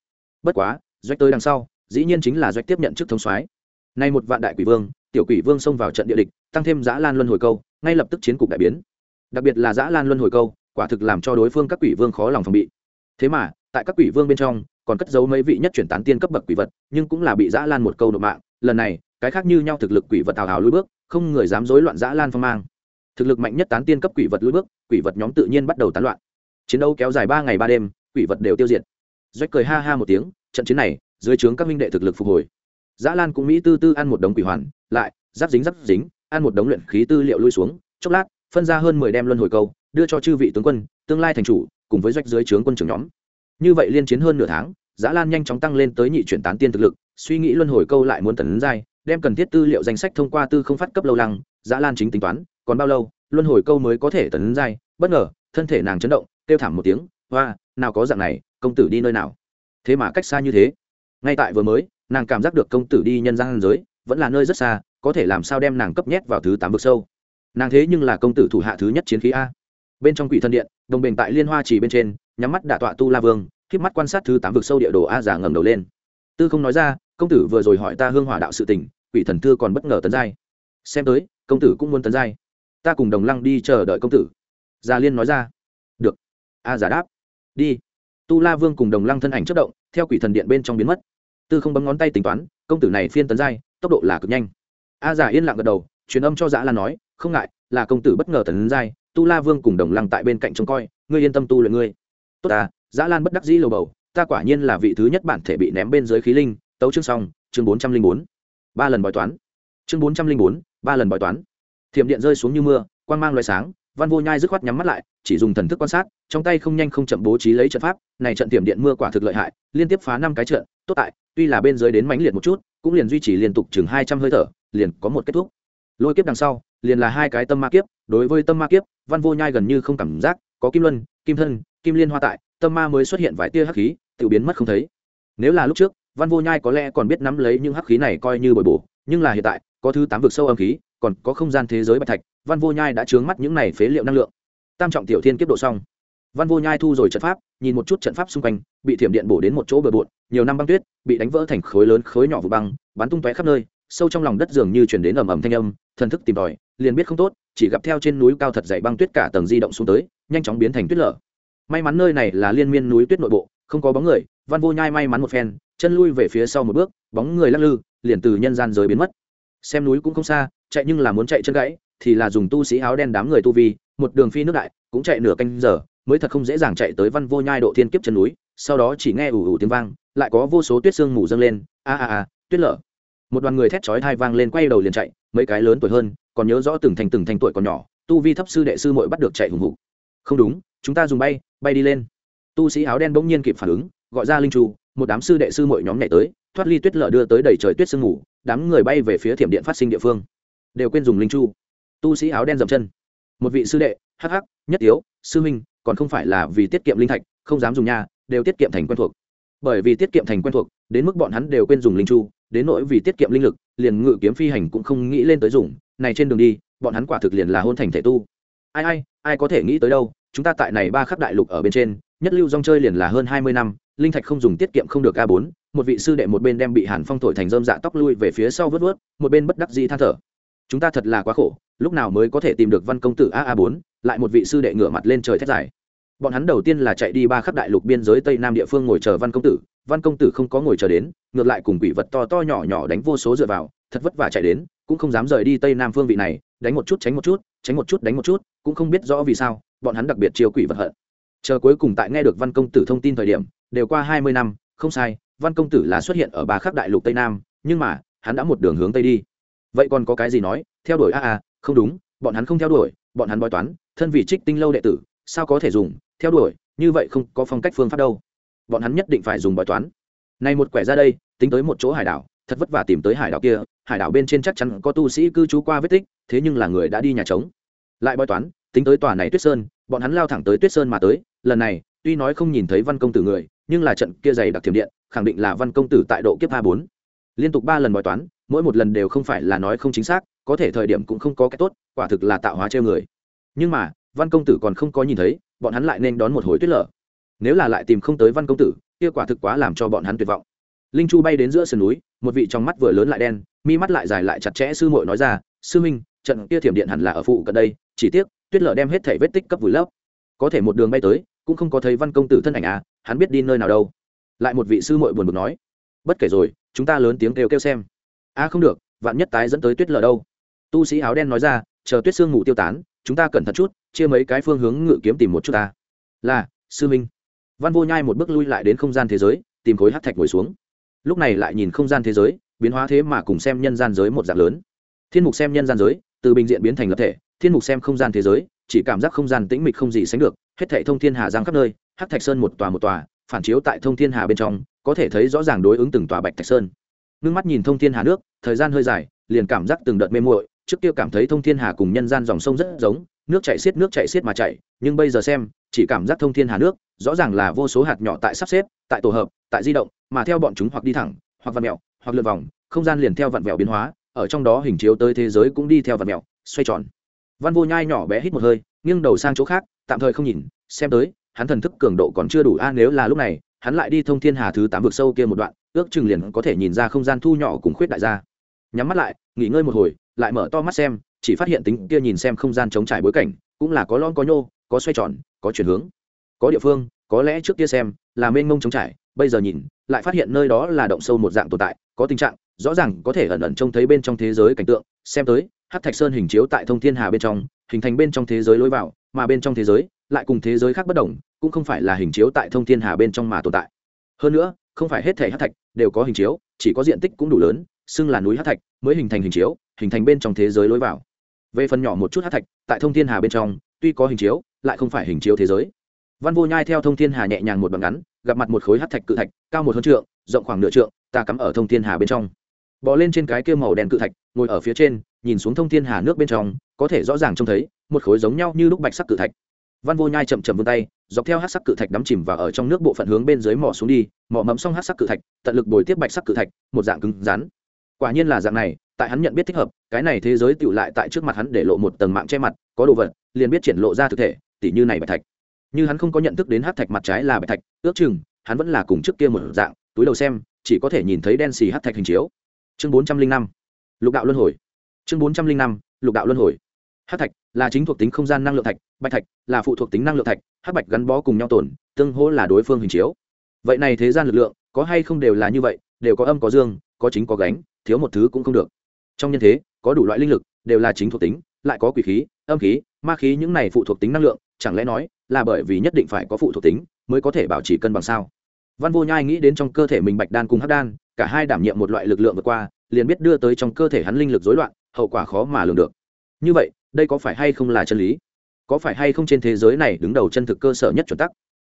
Bất quá, doanh tới đằng sau, dĩ nhiên chính là doanh tiếp nhận chức thống soái. Nay một vạn đại quỷ vương tiểu quỷ vương xông vào trận địa địch, tăng thêm giã lan luân hồi câu, ngay lập tức chiến cục đại biến. Đặc biệt là giã lan luân hồi câu, quả thực làm cho đối phương các quỷ vương khó lòng phòng bị. Thế mà, tại các quỷ vương bên trong, còn cất giấu mấy vị nhất chuyển tán tiên cấp bậc quỷ vật, nhưng cũng là bị giã lan một câu nộp mạng. Lần này, cái khác như nhau thực lực quỷ vật hào hào lùi bước, không người dám dối loạn giã lan phong mang. Thực lực mạnh nhất tán tiên cấp quỷ vật lùi bước, quỷ vật nhóm tự nhiên bắt đầu tán loạn. Chiến đấu kéo dài ba ngày ba đêm, quỷ vật đều tiêu diệt. Doanh cười ha ha một tiếng, trận chiến này, dưới trướng các minh đệ thực lực phục hồi. Giã lan cũng mỹ tư tư ăn một đống quỷ hoàn lại, giáp dính giáp dính, ăn một đống luyện khí tư liệu lui xuống, chốc lát, phân ra hơn mười đem luân hồi câu, đưa cho chư vị tướng quân, tương lai thành chủ, cùng với doanh dưới trướng quân trưởng nhóm. Như vậy liên chiến hơn nửa tháng, giã lan nhanh chóng tăng lên tới nhị chuyển tán tiên thực lực, suy nghĩ luân hồi câu lại muốn tấn giai, đem cần thiết tư liệu danh sách thông qua tư không phát cấp lâu lăng, giã lan chính tính toán, còn bao lâu, luân hồi câu mới có thể tấn giai, bất ngờ, thân thể nàng chấn động, kêu thảm một tiếng hoa nào có dạng này, công tử đi nơi nào? Thế mà cách xa như thế. Ngay tại vừa mới, nàng cảm giác được công tử đi nhân gian giới vẫn là nơi rất xa, có thể làm sao đem nàng cấp nhét vào thứ tám vực sâu. Nàng thế nhưng là công tử thủ hạ thứ nhất chiến khí a. Bên trong quỷ thân điện, đồng bình tại liên hoa chỉ bên trên, nhắm mắt đạ tọa tu la vương khiếp mắt quan sát thứ tám vực sâu địa đồ a giả ngẩng đầu lên. Tư không nói ra, công tử vừa rồi hỏi ta hương hỏa đạo sự tình, quỷ thần thư còn bất ngờ tấn giai. Xem tới, công tử cũng muốn tấn giai. Ta cùng đồng lăng đi chờ đợi công tử. Gia liên nói ra. Được. A giả đáp. Đi. Tu la vương cùng đồng lăng thân ảnh chất động, theo quỷ thần điện bên trong biến mất. Tư không bấm ngón tay tính toán, công tử này phiên tấn giai tốc độ là cực nhanh. A giả yên lặng gật đầu, truyền âm cho dã lan nói, không ngại, là công tử bất ngờ tấn giai, tu la vương cùng đồng lăng tại bên cạnh trông coi, ngươi yên tâm tu luyện ngươi. Tốt à dã lan bất đắc dĩ lầu bầu, ta quả nhiên là vị thứ nhất bản thể bị ném bên dưới khí linh. Tấu chương xong, chương bốn trăm linh bốn. Ba lần bói toán. Chương bốn trăm linh bốn, ba lần bói toán. Thiểm điện rơi xuống như mưa, quang mang loại sáng, văn vô nhai dứt khoát nhắm mắt lại, chỉ dùng thần thức quan sát, trong tay không nhanh không chậm bố trí lấy trận pháp, này trận tiềm điện mưa quả thực lợi hại, liên tiếp phá năm cái trận, tốt tại, tuy là bên dưới đến mãnh liệt một chút cũng liền duy trì liên tục chừng hai trăm hơi thở, liền có một kết thúc. Lôi kiếp đằng sau, liền là hai cái tâm ma kiếp, đối với tâm ma kiếp, văn vô nhai gần như không cảm giác, có kim luân, kim thân, kim liên hoa tại, tâm ma mới xuất hiện vài tia hắc khí, tự biến mất không thấy. Nếu là lúc trước, văn vô nhai có lẽ còn biết nắm lấy những hắc khí này coi như bồi bổ, nhưng là hiện tại, có thứ tám vực sâu âm khí, còn có không gian thế giới bạch thạch, văn vô nhai đã trướng mắt những này phế liệu năng lượng. Tam trọng tiểu thiên kiếp độ xong. Văn vô nhai thu rồi trận pháp nhìn một chút trận pháp xung quanh, bị thiểm điện bổ đến một chỗ bờ bộn, nhiều năm băng tuyết, bị đánh vỡ thành khối lớn khối nhỏ vụ băng, bắn tung tóe khắp nơi, sâu trong lòng đất dường như chuyển đến ầm ầm thanh âm, thần thức tìm tòi, liền biết không tốt, chỉ gặp theo trên núi cao thật dày băng tuyết cả tầng di động xuống tới, nhanh chóng biến thành tuyết lở. May mắn nơi này là liên miên núi tuyết nội bộ, không có bóng người, văn vô nhai may mắn một phen, chân lui về phía sau một bước, bóng người lắc lư, liền từ nhân gian giới biến mất. Xem núi cũng không xa, chạy nhưng là muốn chạy chân gãy, thì là dùng tu sĩ áo đen đám người tu vi, một đường phi nước đại, cũng chạy nửa canh giờ mới thật không dễ dàng chạy tới văn vô nhai độ thiên kiếp chân núi, sau đó chỉ nghe ủ ủ tiếng vang, lại có vô số tuyết sương mù dâng lên, a a a, tuyết lở. Một đoàn người thét chói thai vang lên quay đầu liền chạy, mấy cái lớn tuổi hơn, còn nhớ rõ từng thành từng thành tuổi còn nhỏ, tu vi thấp sư đệ sư muội bắt được chạy hùng hục. Không đúng, chúng ta dùng bay bay đi lên. Tu sĩ áo đen bỗng nhiên kịp phản ứng, gọi ra linh chu một đám sư đệ sư muội nhóm nhảy tới, thoát ly tuyết lở đưa tới đầy trời tuyết sương mù, đám người bay về phía thiểm điện phát sinh địa phương. Đều quên dùng linh chu tu sĩ áo đen dậm chân. Một vị sư đệ, hắc hắc, nhất yếu sư minh còn không phải là vì tiết kiệm linh thạch không dám dùng nha, đều tiết kiệm thành quen thuộc. Bởi vì tiết kiệm thành quen thuộc đến mức bọn hắn đều quên dùng linh chu đến nỗi vì tiết kiệm linh lực liền ngự kiếm phi hành cũng không nghĩ lên tới dùng. Này trên đường đi bọn hắn quả thực liền là hôn thành thể tu. Ai ai ai có thể nghĩ tới đâu chúng ta tại này ba khắc đại lục ở bên trên nhất lưu dòng chơi liền là hơn hai mươi năm linh thạch không dùng tiết kiệm không được a bốn một vị sư đệ một bên đem bị hàn phong thổi thành dơm dạ tóc lui về phía sau vớt vớt một bên bất đắc dĩ than thở. Chúng ta thật là quá khổ lúc nào mới có thể tìm được văn công tử a a bốn lại một vị sư đệ ngửa mặt lên trời thét dài bọn hắn đầu tiên là chạy đi ba khắp đại lục biên giới tây nam địa phương ngồi chờ văn công tử. Văn công tử không có ngồi chờ đến, ngược lại cùng quỷ vật to to nhỏ nhỏ đánh vô số dựa vào, thật vất vả chạy đến, cũng không dám rời đi tây nam phương vị này, đánh một chút tránh một chút, tránh một chút đánh một chút, cũng không biết rõ vì sao, bọn hắn đặc biệt chiêu quỷ vật hận. Chờ cuối cùng tại nghe được văn công tử thông tin thời điểm, đều qua hai mươi năm, không sai, văn công tử là xuất hiện ở ba khắc đại lục tây nam, nhưng mà, hắn đã một đường hướng tây đi. Vậy còn có cái gì nói, theo đuổi a a không đúng, bọn hắn không theo đuổi, bọn hắn bói toán, thân vị trích tinh lâu đệ tử, sao có thể dùng theo đuổi, như vậy không có phong cách phương pháp đâu. Bọn hắn nhất định phải dùng bói toán. Này một quẻ ra đây, tính tới một chỗ hải đảo, thật vất vả tìm tới hải đảo kia, hải đảo bên trên chắc chắn có tu sĩ cư trú qua vết tích, thế nhưng là người đã đi nhà trống. Lại bói toán, tính tới tòa này tuyết sơn, bọn hắn lao thẳng tới tuyết sơn mà tới, lần này, tuy nói không nhìn thấy văn công tử người, nhưng là trận kia dày đặc thiểm điện, khẳng định là văn công tử tại độ kiếp a bốn. Liên tục ba lần bói toán, mỗi một lần đều không phải là nói không chính xác, có thể thời điểm cũng không có cái tốt, quả thực là tạo hóa treo người. Nhưng mà, văn công tử còn không có nhìn thấy bọn hắn lại nên đón một hồi tuyết lở. Nếu là lại tìm không tới văn công tử, kia quả thực quá làm cho bọn hắn tuyệt vọng. Linh chu bay đến giữa sườn núi, một vị trong mắt vừa lớn lại đen, mi mắt lại dài lại chặt chẽ sư muội nói ra, sư minh, trận kia thiểm điện hẳn là ở phụ cận đây, chỉ tiếc, tuyết lở đem hết thể vết tích cấp vùi lấp. Có thể một đường bay tới, cũng không có thấy văn công tử thân ảnh à hắn biết đi nơi nào đâu. Lại một vị sư muội buồn bực nói, bất kể rồi, chúng ta lớn tiếng kêu kêu xem. A à không được, vạn nhất tái dẫn tới tuyết lở đâu. Tu sĩ áo đen nói ra, chờ tuyết sương ngủ tiêu tán chúng ta cẩn thận chút, chia mấy cái phương hướng ngự kiếm tìm một chút ta. Là, sư minh. Văn vô nhai một bước lui lại đến không gian thế giới, tìm khối hát thạch ngồi xuống. Lúc này lại nhìn không gian thế giới, biến hóa thế mà cùng xem nhân gian giới một dạng lớn. Thiên mục xem nhân gian giới, từ bình diện biến thành lập thể, thiên mục xem không gian thế giới, chỉ cảm giác không gian tĩnh mịch không gì sánh được, hết thệ thông thiên hà giang khắp nơi hát thạch sơn một tòa một tòa, phản chiếu tại thông thiên hà bên trong, có thể thấy rõ ràng đối ứng từng tòa bạch thạch sơn. Ngưng mắt nhìn thông thiên hà nước, thời gian hơi dài, liền cảm giác từng đợt mê muội trước kia cảm thấy thông thiên hà cùng nhân gian dòng sông rất giống, nước chảy xiết, nước chảy xiết mà chảy, nhưng bây giờ xem, chỉ cảm giác thông thiên hà nước, rõ ràng là vô số hạt nhỏ tại sắp xếp, tại tổ hợp, tại di động, mà theo bọn chúng hoặc đi thẳng, hoặc vặn mẹo hoặc lượt vòng, không gian liền theo vặn vẹo biến hóa, ở trong đó hình chiếu tới thế giới cũng đi theo vặn mẹo xoay tròn. Văn vô nhai nhỏ bé hít một hơi, nghiêng đầu sang chỗ khác, tạm thời không nhìn, xem tới, hắn thần thức cường độ còn chưa đủ, a, nếu là lúc này, hắn lại đi thông thiên hà thứ tám vực sâu kia một đoạn, ước chừng liền có thể nhìn ra không gian thu nhỏ cùng khuyết đại gia nhắm mắt lại, nghỉ ngơi một hồi, lại mở to mắt xem, chỉ phát hiện tính kia nhìn xem không gian chống trải bối cảnh, cũng là có lon có nhô, có xoay tròn, có chuyển hướng. Có địa phương, có lẽ trước kia xem, là mênh mông chống trải, bây giờ nhìn, lại phát hiện nơi đó là động sâu một dạng tồn tại, có tình trạng, rõ ràng có thể ẩn ẩn trông thấy bên trong thế giới cảnh tượng, xem tới hát thạch sơn hình chiếu tại thông thiên hà bên trong, hình thành bên trong thế giới lối vào, mà bên trong thế giới, lại cùng thế giới khác bất đồng, cũng không phải là hình chiếu tại thông thiên hà bên trong mà tồn tại. Hơn nữa, không phải hết thể hát thạch đều có hình chiếu, chỉ có diện tích cũng đủ lớn xưng là núi hát thạch, mới hình thành hình chiếu, hình thành bên trong thế giới lối vào. Về phần nhỏ một chút hát thạch, tại thông thiên hà bên trong, tuy có hình chiếu, lại không phải hình chiếu thế giới. Văn vô nhai theo thông thiên hà nhẹ nhàng một bằng ngắn, gặp mặt một khối hát thạch cự thạch, cao một hơn trượng, rộng khoảng nửa trượng, ta cắm ở thông thiên hà bên trong. Bỏ lên trên cái kia màu đen cự thạch, ngồi ở phía trên, nhìn xuống thông thiên hà nước bên trong, có thể rõ ràng trông thấy, một khối giống nhau như lúc bạch sắc cự thạch. Văn vô nhai chậm chậm vươn tay, dọc theo hát sắc cự thạch đắm chìm vào ở trong nước bộ phận hướng bên dưới mỏ xuống đi mỏ mẫm xong hát sắc cự thạch, tận lực bồi tiếp bạch sắc cự thạch, một dạng cứng rắn quả nhiên là dạng này, tại hắn nhận biết thích hợp, cái này thế giới tựu lại tại trước mặt hắn để lộ một tầng mạng che mặt, có đồ vật, liền biết triển lộ ra thực thể, tỉ như này bạch thạch. Như hắn không có nhận thức đến hát thạch mặt trái là bạch thạch, ước chừng, hắn vẫn là cùng trước kia một dạng, túi đầu xem, chỉ có thể nhìn thấy đen xì hát thạch hình chiếu. Chương bốn trăm linh năm, lục đạo luân hồi. Chương bốn trăm linh năm, lục đạo luân hồi. Hát thạch là chính thuộc tính không gian năng lượng thạch, bạch thạch là phụ thuộc tính năng lượng thạch hát bạch gắn bó cùng nhau tổn tương hỗ là đối phương hình chiếu. Vậy này thế gian lực lượng, có hay không đều là như vậy, đều có âm có dương có chính có gánh, thiếu một thứ cũng không được. Trong nhân thế, có đủ loại linh lực, đều là chính thuộc tính, lại có quỷ khí, âm khí, ma khí những này phụ thuộc tính năng lượng, chẳng lẽ nói là bởi vì nhất định phải có phụ thuộc tính mới có thể bảo trì cân bằng sao? Văn vô nhai nghĩ đến trong cơ thể mình bạch đan cùng hắc đan, cả hai đảm nhiệm một loại lực lượng vượt qua, liền biết đưa tới trong cơ thể hắn linh lực rối loạn, hậu quả khó mà lường được. Như vậy, đây có phải hay không là chân lý? Có phải hay không trên thế giới này đứng đầu chân thực cơ sở nhất chuẩn tắc?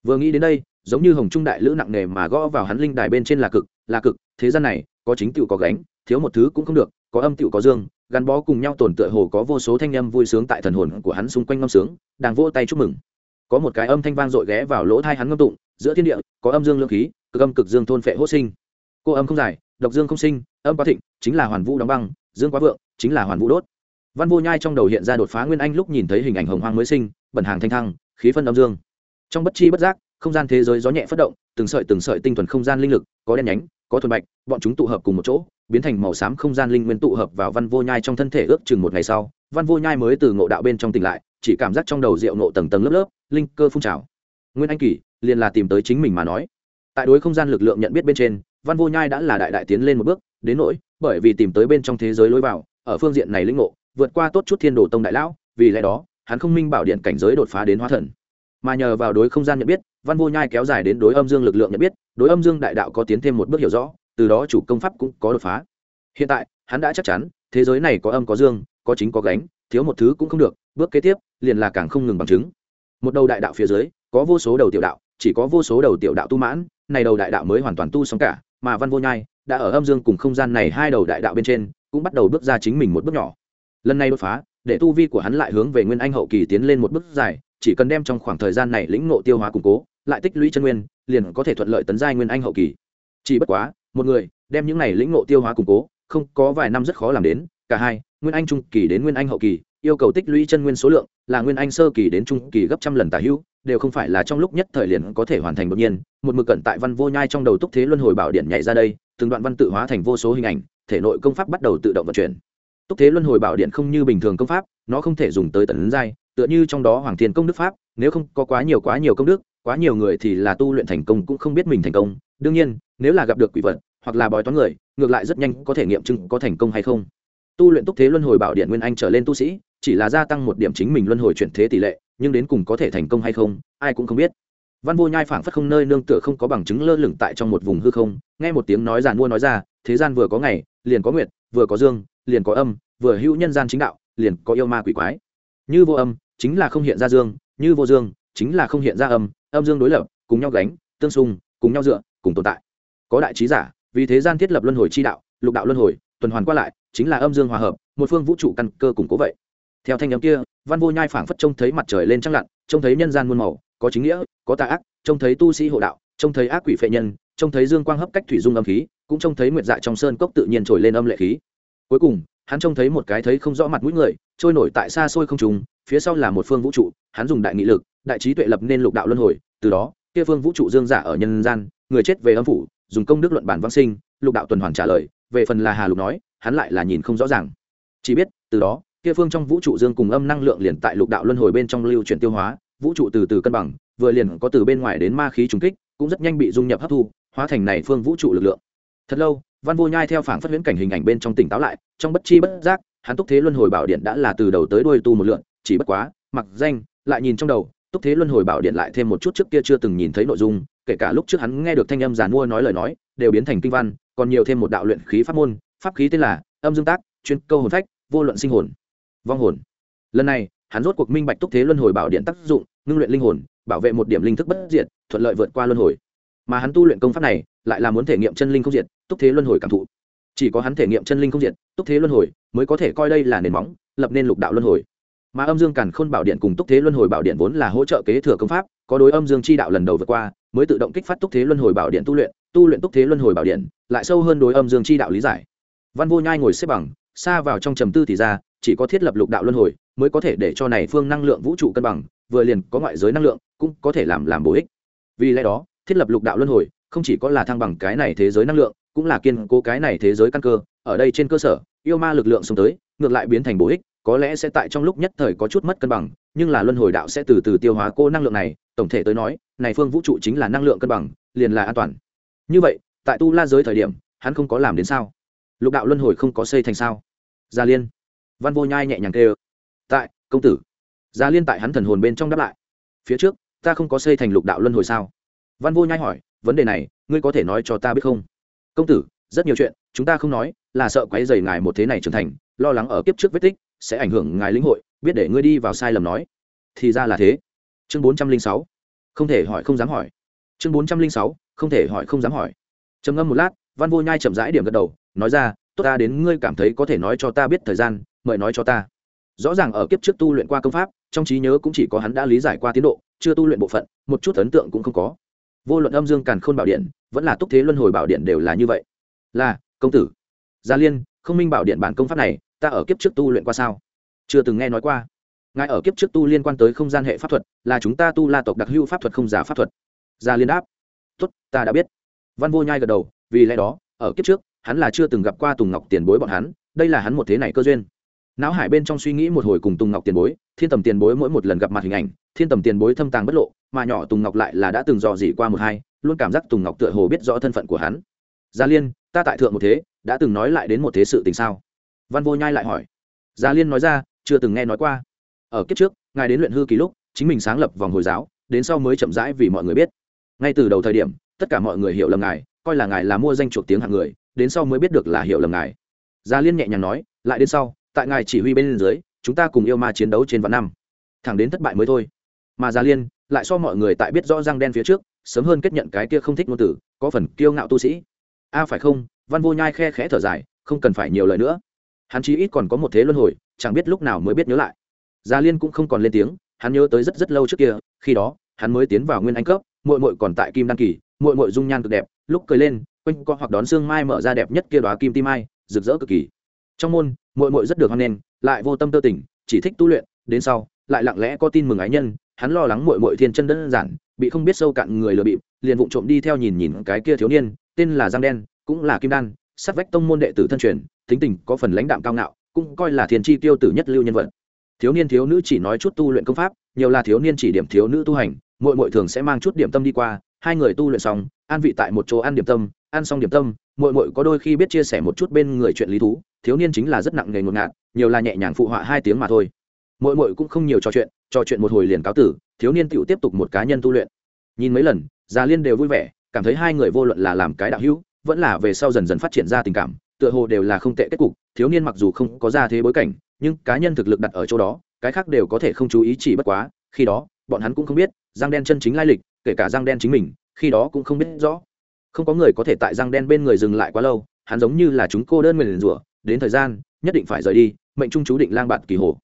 Vừa nghĩ đến đây, giống như hồng trung đại lữ nặng nề mà gõ vào hắn linh đài bên trên là cực là cực, thế gian này có chính tựu có gánh, thiếu một thứ cũng không được, có âm tựu có dương, gắn bó cùng nhau tồn tựa hồ có vô số thanh âm vui sướng tại thần hồn của hắn xung quanh ngâm sướng, đang vỗ tay chúc mừng. Có một cái âm thanh vang dội ghé vào lỗ thai hắn ngâm tụng, giữa thiên địa, có âm dương lương khí, cực âm cực dương thôn phệ hô sinh. Cô âm không dài, độc dương không sinh, âm quá thịnh, chính là hoàn vũ đóng băng, dương quá vượng, chính là hoàn vũ đốt. Văn vô nhai trong đầu hiện ra đột phá nguyên anh lúc nhìn thấy hình ảnh hồng hoang mới sinh, bẩn hàng thanh thăng, khí phân âm dương. Trong bất chi bất giác, không gian thế giới gió nhẹ phất động, từng sợi từng sợi tinh thuần không gian linh lực, có đen nhánh có thuần bạch, bọn chúng tụ hợp cùng một chỗ, biến thành màu xám không gian linh nguyên tụ hợp vào văn vô nhai trong thân thể ước chừng một ngày sau, văn vô nhai mới từ ngộ đạo bên trong tỉnh lại, chỉ cảm giác trong đầu rượu nộ tầng tầng lớp lớp, linh cơ phun trào. Nguyên anh kỳ, liền là tìm tới chính mình mà nói. Tại đối không gian lực lượng nhận biết bên trên, văn vô nhai đã là đại đại tiến lên một bước, đến nỗi, bởi vì tìm tới bên trong thế giới lối vào, ở phương diện này linh ngộ, vượt qua tốt chút thiên đồ tông đại lão, vì lẽ đó, hắn không minh bảo điện cảnh giới đột phá đến hóa thần. Mà nhờ vào đối không gian nhận biết văn vô nhai kéo dài đến đối âm dương lực lượng nhận biết, đối âm dương đại đạo có tiến thêm một bước hiểu rõ, từ đó chủ công pháp cũng có đột phá. Hiện tại, hắn đã chắc chắn, thế giới này có âm có dương, có chính có gánh, thiếu một thứ cũng không được, bước kế tiếp, liền là càng không ngừng bằng chứng. Một đầu đại đạo phía dưới, có vô số đầu tiểu đạo, chỉ có vô số đầu tiểu đạo tu mãn, này đầu đại đạo mới hoàn toàn tu xong cả, mà văn vô nhai đã ở âm dương cùng không gian này hai đầu đại đạo bên trên, cũng bắt đầu bước ra chính mình một bước nhỏ. Lần này đột phá, để tu vi của hắn lại hướng về nguyên anh hậu kỳ tiến lên một bước dài chỉ cần đem trong khoảng thời gian này lĩnh ngộ tiêu hóa củng cố, lại tích lũy chân nguyên, liền có thể thuận lợi tấn giai nguyên anh hậu kỳ. Chỉ bất quá, một người đem những này lĩnh ngộ tiêu hóa củng cố, không có vài năm rất khó làm đến, cả hai, nguyên anh trung kỳ đến nguyên anh hậu kỳ, yêu cầu tích lũy chân nguyên số lượng là nguyên anh sơ kỳ đến trung kỳ gấp trăm lần tả hữu, đều không phải là trong lúc nhất thời liền có thể hoàn thành đột nhiên. Một mực cẩn tại văn vô nhai trong đầu túc thế luân hồi bảo điện nhảy ra đây, từng đoạn văn tự hóa thành vô số hình ảnh, thể nội công pháp bắt đầu tự động vận chuyển. Túc thế luân hồi bảo điện không như bình thường công pháp, nó không thể dùng tới tận giai tựa như trong đó hoàng thiên công đức pháp, nếu không có quá nhiều quá nhiều công đức, quá nhiều người thì là tu luyện thành công cũng không biết mình thành công. Đương nhiên, nếu là gặp được quỷ vật, hoặc là bói toán người, ngược lại rất nhanh có thể nghiệm chứng có thành công hay không. Tu luyện túc thế luân hồi bảo điện nguyên anh trở lên tu sĩ, chỉ là gia tăng một điểm chính mình luân hồi chuyển thế tỷ lệ, nhưng đến cùng có thể thành công hay không, ai cũng không biết. Văn vô nhai phảng phất không nơi nương tựa không có bằng chứng lơ lửng tại trong một vùng hư không, nghe một tiếng nói giàn mua nói ra, thế gian vừa có ngày, liền có nguyệt, vừa có dương, liền có âm, vừa hữu nhân gian chính đạo, liền có yêu ma quỷ quái. Như vô âm chính là không hiện ra dương, như vô dương, chính là không hiện ra âm âm dương đối lập, cùng nhau gánh, tương xung, cùng nhau dựa, cùng tồn tại. Có đại trí giả, vì thế gian thiết lập luân hồi chi đạo, lục đạo luân hồi, tuần hoàn qua lại, chính là âm dương hòa hợp, một phương vũ trụ căn cơ củng cố vậy. Theo thanh nhóm kia, văn vô nhai phảng phất trông thấy mặt trời lên trăng lặn, trông thấy nhân gian muôn màu, có chính nghĩa, có tà ác, trông thấy tu sĩ hộ đạo, trông thấy ác quỷ phệ nhân, trông thấy dương quang hấp cách thủy dung âm khí, cũng trông thấy nguyệt dạ trong sơn cốc tự nhiên trồi lên âm lệ khí. Cuối cùng hắn trông thấy một cái thấy không rõ mặt mũi người, trôi nổi tại xa xôi không trùng phía sau là một phương vũ trụ, hắn dùng đại nghị lực, đại trí tuệ lập nên lục đạo luân hồi, từ đó, kia phương vũ trụ dương giả ở nhân gian, người chết về âm phủ, dùng công đức luận bản văn sinh, lục đạo tuần hoàn trả lời, về phần là hà lục nói, hắn lại là nhìn không rõ ràng. Chỉ biết, từ đó, kia phương trong vũ trụ dương cùng âm năng lượng liền tại lục đạo luân hồi bên trong lưu chuyển tiêu hóa, vũ trụ từ từ cân bằng, vừa liền có từ bên ngoài đến ma khí trùng kích, cũng rất nhanh bị dung nhập hấp thu, hóa thành này phương vũ trụ lực lượng. Thật lâu văn vô nhai theo phảng phất huyễn cảnh hình ảnh bên trong tỉnh táo lại, trong bất chi bất giác, hắn túc thế luân hồi bảo điện đã là từ đầu tới đuôi tu một lượn, chỉ bất quá, mặc danh, lại nhìn trong đầu, túc thế luân hồi bảo điện lại thêm một chút trước kia chưa từng nhìn thấy nội dung, kể cả lúc trước hắn nghe được thanh âm giàn mua nói lời nói, đều biến thành kinh văn, còn nhiều thêm một đạo luyện khí pháp môn, pháp khí tên là âm dương tác, chuyên câu hồn phách, vô luận sinh hồn, vong hồn. Lần này, hắn rốt cuộc minh bạch túc thế luân hồi bảo điện tác dụng, ngưng luyện linh hồn, bảo vệ một điểm linh thức bất diệt, thuận lợi vượt qua luân hồi. Mà hắn tu luyện công pháp này lại là muốn thể nghiệm chân linh không diệt, túc thế luân hồi cảm thụ. Chỉ có hắn thể nghiệm chân linh không diệt, túc thế luân hồi mới có thể coi đây là nền móng, lập nên lục đạo luân hồi. Mà âm dương càn khôn bảo điện cùng túc thế luân hồi bảo điện vốn là hỗ trợ kế thừa công pháp, có đối âm dương chi đạo lần đầu vượt qua, mới tự động kích phát túc thế luân hồi bảo điện tu luyện tu luyện túc thế luân hồi bảo điện, lại sâu hơn đối âm dương chi đạo lý giải. Văn vô nhai ngồi xếp bằng, xa vào trong trầm tư thì ra, chỉ có thiết lập lục đạo luân hồi mới có thể để cho này phương năng lượng vũ trụ cân bằng, vừa liền có ngoại giới năng lượng cũng có thể làm làm bổ ích. Vì lẽ đó, thiết lập lục đạo luân hồi không chỉ có là thăng bằng cái này thế giới năng lượng, cũng là kiên cố cái này thế giới căn cơ. Ở đây trên cơ sở, yêu ma lực lượng xông tới, ngược lại biến thành bổ ích, có lẽ sẽ tại trong lúc nhất thời có chút mất cân bằng, nhưng là luân hồi đạo sẽ từ từ tiêu hóa cô năng lượng này. Tổng thể tới nói, này phương vũ trụ chính là năng lượng cân bằng, liền là an toàn. Như vậy, tại tu la giới thời điểm, hắn không có làm đến sao? Lục đạo luân hồi không có xây thành sao? Gia liên. Văn vô nhai nhẹ nhàng kêu. Tại, công tử. Gia liên tại hắn thần hồn bên trong đáp lại. Phía trước, ta không có xây thành lục đạo luân hồi sao? Văn vô nhai hỏi vấn đề này, ngươi có thể nói cho ta biết không? Công tử, rất nhiều chuyện, chúng ta không nói, là sợ quấy dày ngài một thế này trưởng thành, lo lắng ở kiếp trước vết tích, sẽ ảnh hưởng ngài lĩnh hội, biết để ngươi đi vào sai lầm nói. Thì ra là thế. Chương bốn trăm linh sáu. Không thể hỏi không dám hỏi. Chương bốn trăm linh sáu. Không thể hỏi không dám hỏi. Trầm ngâm một lát, văn vô nhai chậm rãi điểm gật đầu, nói ra, tốt ta, đến ngươi cảm thấy có thể nói cho ta biết thời gian, mời nói cho ta. Rõ ràng ở kiếp trước tu luyện qua công pháp, trong trí nhớ cũng chỉ có hắn đã lý giải qua tiến độ, chưa tu luyện bộ phận, một chút ấn tượng cũng không có vô luận âm dương càn khôn bảo điện, vẫn là túc thế luân hồi bảo điện đều là như vậy. Là, công tử, gia liên, không minh bảo điện bản công pháp này, ta ở kiếp trước tu luyện qua sao? Chưa từng nghe nói qua. Ngài ở kiếp trước tu liên quan tới không gian hệ pháp thuật, là chúng ta tu la tộc đặc hữu pháp thuật không giả pháp thuật. Gia liên đáp. Tốt, ta đã biết. Văn vô nhai gật đầu, vì lẽ đó, ở kiếp trước, hắn là chưa từng gặp qua tùng ngọc tiền bối bọn hắn, đây là hắn một thế này cơ duyên. Não hải bên trong suy nghĩ một hồi cùng tùng ngọc tiền bối, thiên tầm tiền bối mỗi một lần gặp mặt hình ảnh, thiên tầm tiền bối thâm tàng bất lộ mà nhỏ tùng ngọc lại là đã từng dò dỉ qua một hai, luôn cảm giác tùng ngọc tựa hồ biết rõ thân phận của hắn. Gia liên, ta tại thượng một thế, đã từng nói lại đến một thế sự tình sao? Văn vô nhai lại hỏi. Gia liên nói ra, chưa từng nghe nói qua. Ở kiếp trước, ngài đến luyện hư kỳ lúc, chính mình sáng lập vòng hồi giáo, đến sau mới chậm rãi vì mọi người biết. Ngay từ đầu thời điểm, tất cả mọi người hiểu lầm ngài, coi là ngài là mua danh chuộc tiếng hạng người, đến sau mới biết được là hiểu lầm ngài. Gia liên nhẹ nhàng nói, lại đến sau, tại ngài chỉ huy bên dưới, chúng ta cùng yêu ma chiến đấu trên vạn năm. Thẳng đến thất bại mới thôi. Mà gia liên lại so mọi người tại biết rõ răng đen phía trước, sớm hơn kết nhận cái kia không thích ngôn tử có phần kiêu ngạo tu sĩ. A, phải không? Văn vô nhai khe khẽ thở dài, không cần phải nhiều lời nữa. Hắn chí ít còn có một thế luân hồi, chẳng biết lúc nào mới biết nhớ lại. Gia liên cũng không còn lên tiếng, hắn nhớ tới rất rất lâu trước kia, khi đó, hắn mới tiến vào nguyên anh cấp, muội muội còn tại kim đăng kỳ, muội muội dung nhan cực đẹp, lúc cười lên, quanh co hoặc đón xương mai mở ra đẹp nhất kia đoá kim ti mai, rực rỡ cực kỳ. Trong môn, muội muội rất được hoan nghênh, lại vô tâm tơ tình chỉ thích tu luyện, đến sau, lại lặng lẽ có tin mừng ái nhân hắn lo lắng muội muội thiên chân đơn giản, bị không biết sâu cạn người lừa bịp, liền vụng trộm đi theo nhìn nhìn cái kia thiếu niên, tên là giang đen, cũng là kim đan, sát vách tông môn đệ tử thân truyền, tính tình có phần lãnh đạm cao ngạo, cũng coi là thiên chi tiêu tử nhất lưu nhân vật. Thiếu niên thiếu nữ chỉ nói chút tu luyện công pháp, nhiều là thiếu niên chỉ điểm thiếu nữ tu hành, muội muội thường sẽ mang chút điểm tâm đi qua, hai người tu luyện xong, an vị tại một chỗ ăn điểm tâm, ăn xong điểm tâm, muội muội có đôi khi biết chia sẻ một chút bên người chuyện lý thú, thiếu niên chính là rất nặng nề ngột ngạt, nhiều là nhẹ nhàng phụ họa hai tiếng mà thôi mỗi muội cũng không nhiều trò chuyện trò chuyện một hồi liền cáo tử, thiếu niên tựu tiếp tục một cá nhân tu luyện. Nhìn mấy lần, già liên đều vui vẻ, cảm thấy hai người vô luận là làm cái đạo hữu, vẫn là về sau dần dần phát triển ra tình cảm, tựa hồ đều là không tệ kết cục, thiếu niên mặc dù không có ra thế bối cảnh, nhưng cá nhân thực lực đặt ở chỗ đó, cái khác đều có thể không chú ý chỉ bất quá, khi đó, bọn hắn cũng không biết giang đen chân chính lai lịch, kể cả giang đen chính mình, khi đó cũng không biết rõ. Không có người có thể tại giang đen bên người dừng lại quá lâu, hắn giống như là chúng cô đơn mình rủa, đến thời gian, nhất định phải rời đi, mệnh trung chú định lang bạn kỳ hồ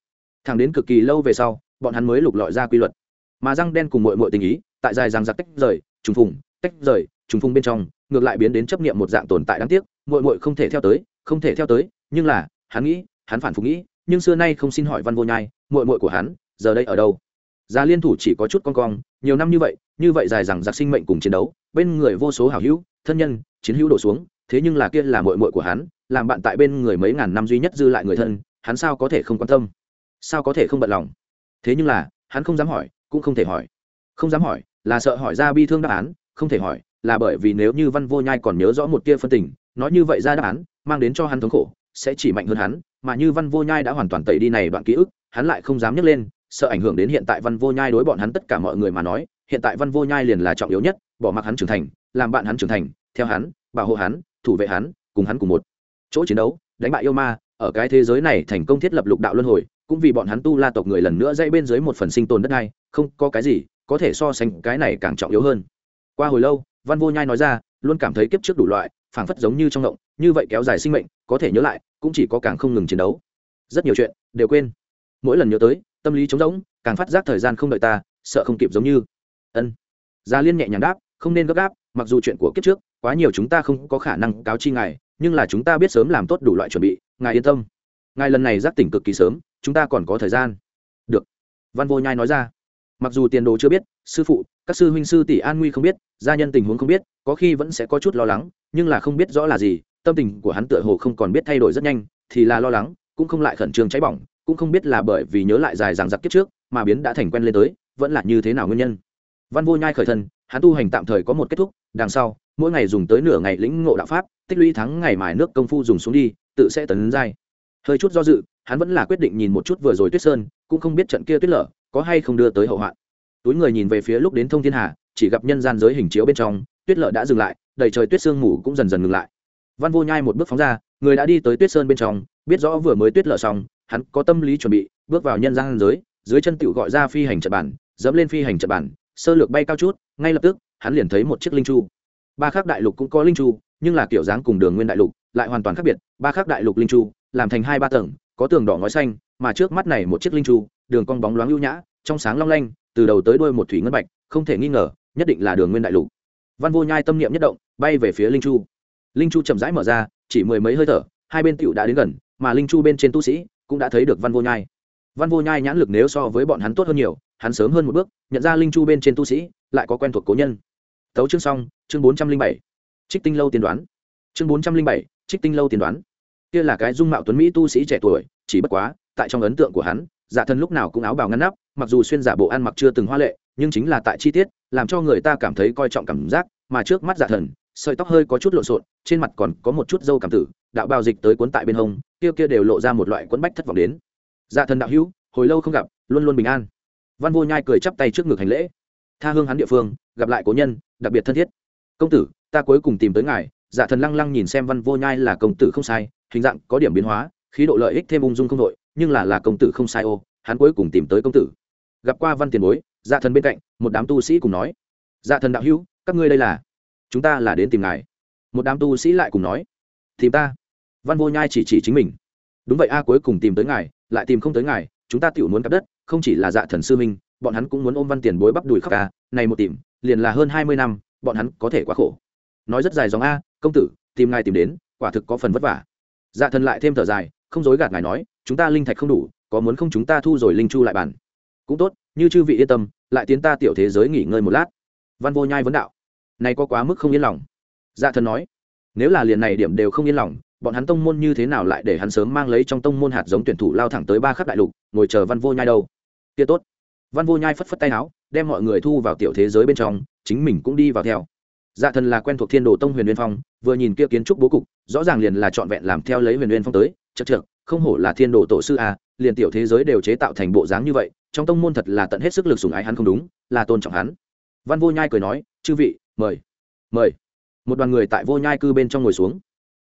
thẳng đến cực kỳ lâu về sau, bọn hắn mới lục lọi ra quy luật. Mà răng đen cùng mội mội tình ý, tại dài răng giặc tách rời, trùng phùng, tách rời, trùng phùng bên trong, ngược lại biến đến chấp nghiệm một dạng tồn tại đáng tiếc mội mội không thể theo tới, không thể theo tới, nhưng là, hắn nghĩ, hắn phản phục nghĩ, nhưng xưa nay không xin hỏi văn vô nhai mội mội của hắn, giờ đây ở đâu? Già liên thủ chỉ có chút con cong, nhiều năm như vậy như vậy dài rằng giặc sinh mệnh cùng chiến đấu, bên người vô số hảo hữu, thân nhân, chiến hữu đổ xuống, thế nhưng là kia là mội mội của hắn, làm bạn tại bên người mấy ngàn năm duy nhất dư lại người thân, hắn sao có thể không quan tâm? Sao có thể không bận lòng? Thế nhưng là, hắn không dám hỏi, cũng không thể hỏi. Không dám hỏi, là sợ hỏi ra bi thương đáp án, không thể hỏi, là bởi vì nếu như văn vô nhai còn nhớ rõ một tia phân tình, nói như vậy ra đáp án, mang đến cho hắn thống khổ, sẽ chỉ mạnh hơn hắn, mà như văn vô nhai đã hoàn toàn tẩy đi này đoạn ký ức, hắn lại không dám nhấc lên, sợ ảnh hưởng đến hiện tại văn vô nhai đối bọn hắn tất cả mọi người mà nói, hiện tại văn vô nhai liền là trọng yếu nhất, bỏ mặc hắn trưởng thành, làm bạn hắn trưởng thành, theo hắn, bảo hộ hắn, thủ vệ hắn, cùng hắn cùng một chỗ chiến đấu, đánh bại yêu ma, ở cái thế giới này thành công thiết lập lục đạo luân hồi cũng vì bọn hắn tu la tộc người lần nữa dãy bên dưới một phần sinh tồn đất này không có cái gì, có thể so sánh cái này càng trọng yếu hơn. Qua hồi lâu, văn vô nhai nói ra, luôn cảm thấy kiếp trước đủ loại, phảng phất giống như trong động, như vậy kéo dài sinh mệnh, có thể nhớ lại, cũng chỉ có càng không ngừng chiến đấu. Rất nhiều chuyện, đều quên. Mỗi lần nhớ tới, tâm lý trống rỗng, càng phát giác thời gian không đợi ta, sợ không kịp giống như. Ân. Gia liên nhẹ nhàng đáp, không nên gấp gáp, mặc dù chuyện của kiếp trước, quá nhiều chúng ta không có khả năng cáo chi ngài, nhưng là chúng ta biết sớm làm tốt đủ loại chuẩn bị, ngài yên tâm. Ngài lần này giác tỉnh cực kỳ sớm chúng ta còn có thời gian. Được. Văn vô nhai nói ra. Mặc dù tiền đồ chưa biết, sư phụ, các sư huynh sư tỷ an nguy không biết, gia nhân tình huống không biết, có khi vẫn sẽ có chút lo lắng, nhưng là không biết rõ là gì, tâm tình của hắn tựa hồ không còn biết thay đổi rất nhanh, thì là lo lắng, cũng không lại khẩn trương cháy bỏng, cũng không biết là bởi vì nhớ lại dài dằng dặc kiếp trước, mà biến đã thành quen lên tới, vẫn là như thế nào nguyên nhân. Văn vô nhai khởi thân, hắn tu hành tạm thời có một kết thúc, đằng sau, mỗi ngày dùng tới nửa ngày lĩnh ngộ đạo pháp, tích lũy thắng ngày mài nước công phu dùng xuống đi, tự sẽ tấn giai. Hơi chút do dự hắn vẫn là quyết định nhìn một chút vừa rồi tuyết sơn, cũng không biết trận kia tuyết lở có hay không đưa tới hậu hoạn. Túi người nhìn về phía lúc đến thông thiên hà, chỉ gặp nhân gian giới hình chiếu bên trong, tuyết lở đã dừng lại, đầy trời tuyết sương mù cũng dần dần ngừng lại. Văn vô nhai một bước phóng ra, người đã đi tới tuyết sơn bên trong, biết rõ vừa mới tuyết lở xong, hắn có tâm lý chuẩn bị, bước vào nhân gian giới, dưới chân tựu gọi ra phi hành trận bản, dẫm lên phi hành trận bản, sơ lược bay cao chút, ngay lập tức, hắn liền thấy một chiếc linh chu. Ba khác đại lục cũng có linh chu, nhưng là kiểu dáng cùng đường nguyên đại lục, lại hoàn toàn khác biệt, ba khác đại lục linh chu, làm thành hai ba tầng có tường đỏ ngói xanh, mà trước mắt này một chiếc linh chu đường cong bóng loáng ưu nhã, trong sáng long lanh, từ đầu tới đuôi một thủy ngân bạch, không thể nghi ngờ, nhất định là đường nguyên đại lục. Văn vô nhai tâm niệm nhất động, bay về phía linh chu linh chu chậm rãi mở ra, chỉ mười mấy hơi thở, hai bên tựu đã đến gần, mà linh chu bên trên tu sĩ cũng đã thấy được văn vô nhai. Văn vô nhai nhãn lực nếu so với bọn hắn tốt hơn nhiều, hắn sớm hơn một bước, nhận ra linh chu bên trên tu sĩ, lại có quen thuộc cố nhân. Tấu chương xong, chương bốn trăm linh bảy. Trích tinh lâu tiên đoán. Chương bốn trăm linh bảy, trích tinh lâu tiên đoán kia là cái dung mạo tuấn mỹ tu sĩ trẻ tuổi, chỉ bất quá, tại trong ấn tượng của hắn dạ thân lúc nào cũng áo bào ngăn nắp, mặc dù xuyên giả bộ ăn mặc chưa từng hoa lệ, nhưng chính là tại chi tiết, làm cho người ta cảm thấy coi trọng cảm giác, mà trước mắt dạ thần, sợi tóc hơi có chút lộn xộn, trên mặt còn có một chút dâu cảm tử, đạo bào dịch tới cuốn tại bên hông, kia kia đều lộ ra một loại quấn bách thất vọng đến. Dạ thần đạo hữu, hồi lâu không gặp, luôn luôn bình an. Văn vô nhai cười chắp tay trước ngực hành lễ. Tha hương hắn địa phương, gặp lại cố nhân, đặc biệt thân thiết. Công tử, ta cuối cùng tìm tới ngài. Dạ thần lăng lăng nhìn xem văn vô nhai là công tử không sai hình dạng có điểm biến hóa, khí độ lợi ích thêm ung dung không đội, nhưng là là công tử không sai ô, hắn cuối cùng tìm tới công tử. Gặp qua văn tiền bối dạ thần bên cạnh, một đám tu sĩ cùng nói dạ thần đạo hữu, các ngươi đây là, chúng ta là đến tìm ngài. Một đám tu sĩ lại cùng nói, tìm ta. Văn vô nhai chỉ chỉ chính mình, đúng vậy a, cuối cùng tìm tới ngài, lại tìm không tới ngài, chúng ta tiểu muốn cắp đất, không chỉ là dạ thần sư minh bọn hắn cũng muốn ôm văn tiền bối bắp đùi khắp ca này một tìm, liền là hơn hai mươi năm, bọn hắn có thể quá khổ. Nói rất dài dòng a, công tử, tìm ngài tìm đến, quả thực có phần vất vả dạ thần lại thêm thở dài, không dối gạt ngài nói, chúng ta linh thạch không đủ, có muốn không chúng ta thu rồi linh chu lại bàn. cũng tốt, như chư vị yên tâm, lại tiến ta tiểu thế giới nghỉ ngơi một lát. Văn vô nhai vấn đạo. Này có quá mức không yên lòng. Dạ thần nói. Nếu là liền này điểm đều không yên lòng, bọn hắn tông môn như thế nào lại để hắn sớm mang lấy trong tông môn hạt giống tuyển thủ lao thẳng tới ba khắp đại lục, ngồi chờ văn vô nhai đâu? Kia tốt. Văn vô nhai phất phất tay áo, đem mọi người thu vào tiểu thế giới bên trong, chính mình cũng đi vào theo dạ thần là quen thuộc thiên đồ tông huyền uyên phong, vừa nhìn kia kiến trúc bố cục, rõ ràng liền là trọn vẹn làm theo lấy huyền uyên phong tới. Chật chật không hổ là thiên đồ tổ sư a liền tiểu thế giới đều chế tạo thành bộ dáng như vậy, trong tông môn thật là tận hết sức lực sùng ái hắn không đúng, là tôn trọng hắn. Văn vô nhai cười nói, chư vị, mời mời. Một đoàn người tại vô nhai cư bên trong ngồi xuống.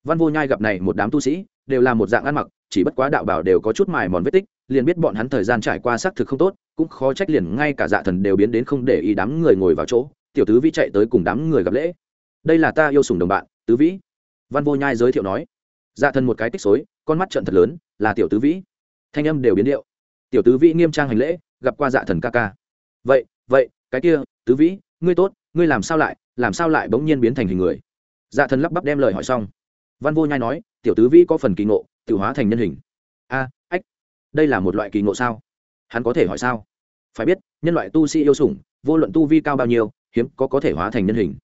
Văn vô nhai gặp này một đám tu sĩ, đều là một dạng ăn mặc, chỉ bất quá đạo bảo đều có chút mài mòn vết tích, liền biết bọn hắn thời gian trải qua xác thực không tốt, cũng khó trách liền ngay cả dạ thần đều biến đến không để ý đám người ngồi vào chỗ tiểu tứ vĩ chạy tới cùng đám người gặp lễ. Đây là ta yêu sùng đồng bạn, tứ vĩ. Văn vô nhai giới thiệu nói. Dạ thần một cái tích xối, con mắt trận thật lớn, là tiểu tứ vĩ. Thanh âm đều biến điệu. Tiểu tứ vĩ nghiêm trang hành lễ, gặp qua dạ thần ca ca. Vậy vậy, cái kia, tứ vĩ, ngươi tốt, ngươi làm sao lại, làm sao lại bỗng nhiên biến thành hình người? Dạ thần lắp bắp đem lời hỏi xong. Văn vô nhai nói, tiểu tứ vĩ có phần kỳ ngộ tự hóa thành nhân hình. A, ách, đây là một loại kỳ ngộ sao? Hắn có thể hỏi sao? Phải biết, nhân loại tu sĩ yêu sủng, vô luận tu vi cao bao nhiêu hiếm có có thể hóa thành nhân hình.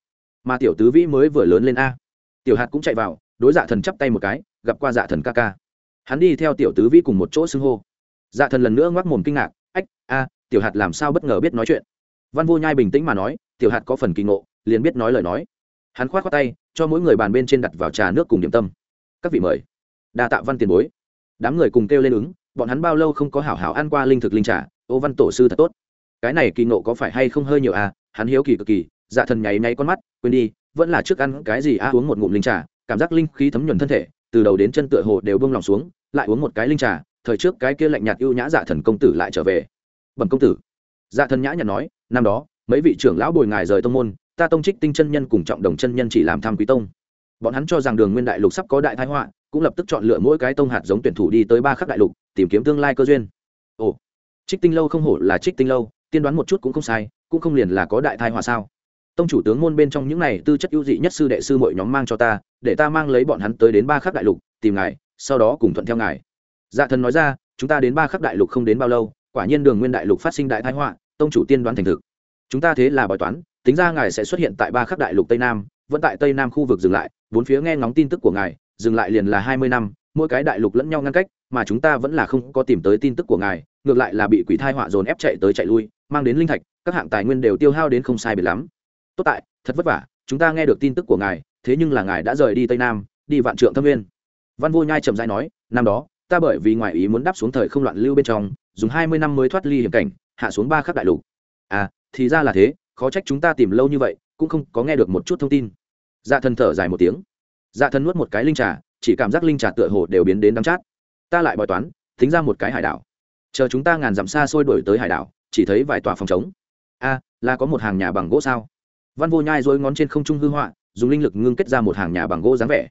Mà tiểu tứ vĩ mới vừa lớn lên a. Tiểu hạt cũng chạy vào, đối dạ thần chắp tay một cái, gặp qua dạ thần ca ca. Hắn đi theo tiểu tứ vĩ cùng một chỗ xưng hô. Dạ thần lần nữa ngoác mồm kinh ngạc, ách, a, tiểu hạt làm sao bất ngờ biết nói chuyện? Văn vô nhai bình tĩnh mà nói, tiểu hạt có phần kỳ ngộ, liền biết nói lời nói. Hắn khoát khoát tay, cho mỗi người bàn bên trên đặt vào trà nước cùng điểm tâm. Các vị mời. Đa tạ văn tiền bối. Đám người cùng kêu lên ứng, bọn hắn bao lâu không có hảo hảo ăn qua linh thực linh trà, ô văn tổ sư thật tốt. Cái này kỳ ngộ có phải hay không hơi nhiều à hắn hiếu kỳ cực kỳ dạ thần nháy nháy con mắt, quên đi, vẫn là trước ăn cái gì a uống một ngụm linh trà, cảm giác linh khí thấm nhuần thân thể, từ đầu đến chân tựa hồ đều bông lòng xuống, lại uống một cái linh trà, thời trước cái kia lạnh nhạt ưu nhã dạ thần công tử lại trở về. Bẩm công tử. Dạ thần nhã nhạt nói, năm đó, mấy vị trưởng lão bồi ngài rời tông môn, ta tông trích tinh chân nhân cùng trọng đồng chân nhân chỉ làm tham quý tông. Bọn hắn cho rằng đường nguyên đại lục sắp có đại thái họa, cũng lập tức chọn lựa mỗi cái tông hạt giống tuyển thủ đi tới ba khắc đại lục, tìm kiếm tương lai cơ duyên. Ồ, trích tinh lâu không hổ là trích tinh lâu, tiên đoán một chút cũng không sai cũng không liền là có đại thai họa sao? Tông chủ tướng môn bên trong những này tư chất ưu dị nhất sư đệ sư mọi nhóm mang cho ta, để ta mang lấy bọn hắn tới đến ba khắc đại lục, tìm ngài, sau đó cùng thuận theo ngài. Dạ thần nói ra, chúng ta đến ba khắc đại lục không đến bao lâu, quả nhiên đường nguyên đại lục phát sinh đại thái họa, tông chủ tiên đoán thành thực. Chúng ta thế là bói toán, tính ra ngài sẽ xuất hiện tại ba khắc đại lục tây nam, vẫn tại tây nam khu vực dừng lại, bốn phía nghe ngóng tin tức của ngài, dừng lại liền là hai mươi năm, mỗi cái đại lục lẫn nhau ngăn cách mà chúng ta vẫn là không có tìm tới tin tức của ngài, ngược lại là bị quỷ thai họa dồn ép chạy tới chạy lui, mang đến linh thạch, các hạng tài nguyên đều tiêu hao đến không sai biệt lắm. Tốt tại, thật vất vả, chúng ta nghe được tin tức của ngài, thế nhưng là ngài đã rời đi tây nam, đi vạn trượng thâm nguyên. Văn vô nhai trầm dai nói, năm đó, ta bởi vì ngoại ý muốn đáp xuống thời không loạn lưu bên trong, dùng hai mươi năm mới thoát ly hiểm cảnh, hạ xuống ba khắc đại lục. À thì ra là thế, khó trách chúng ta tìm lâu như vậy, cũng không có nghe được một chút thông tin. Dạ thần thở dài một tiếng. Dạ thần nuốt một cái linh trà, chỉ cảm giác linh trà tựa hồ đều biến đến đắng chát ta lại bói toán, thính ra một cái hải đảo. Chờ chúng ta ngàn dặm xa xôi đổi tới hải đảo, chỉ thấy vài tòa phòng trống. A, là có một hàng nhà bằng gỗ sao? Văn vô nhai dối ngón trên không trung hư họa, dùng linh lực ngưng kết ra một hàng nhà bằng gỗ dáng vẻ.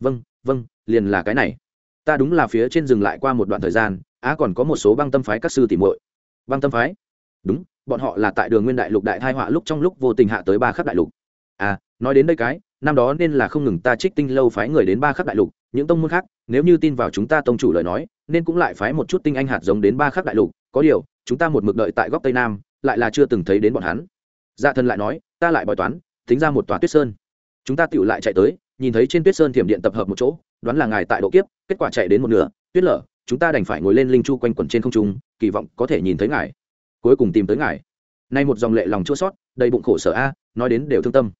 Vâng vâng liền là cái này. Ta đúng là phía trên dừng lại qua một đoạn thời gian, á còn có một số băng tâm phái các sư tìm muội. Băng tâm phái? Đúng, bọn họ là tại đường nguyên đại lục đại thai họa lúc trong lúc vô tình hạ tới ba khắp đại lục. À nói đến đây cái, năm đó nên là không ngừng ta trích tinh lâu phái người đến ba khắp đại lục những tông môn khác, nếu như tin vào chúng ta tông chủ lời nói, nên cũng lại phái một chút tinh anh hạt giống đến ba khắc đại lục, có điều, chúng ta một mực đợi tại góc tây nam, lại là chưa từng thấy đến bọn hắn. Dạ thần lại nói, ta lại bói toán, tính ra một tòa tuyết sơn. Chúng ta tựu lại chạy tới, nhìn thấy trên tuyết sơn thiểm điện tập hợp một chỗ, đoán là ngài tại độ kiếp, kết quả chạy đến một nửa, tuyết lở, chúng ta đành phải ngồi lên linh chu quanh quẩn trên không trung, kỳ vọng có thể nhìn thấy ngài. Cuối cùng tìm tới ngài. Nay một dòng lệ lòng chua sót, đầy bụng khổ sở a, nói đến đều thương tâm.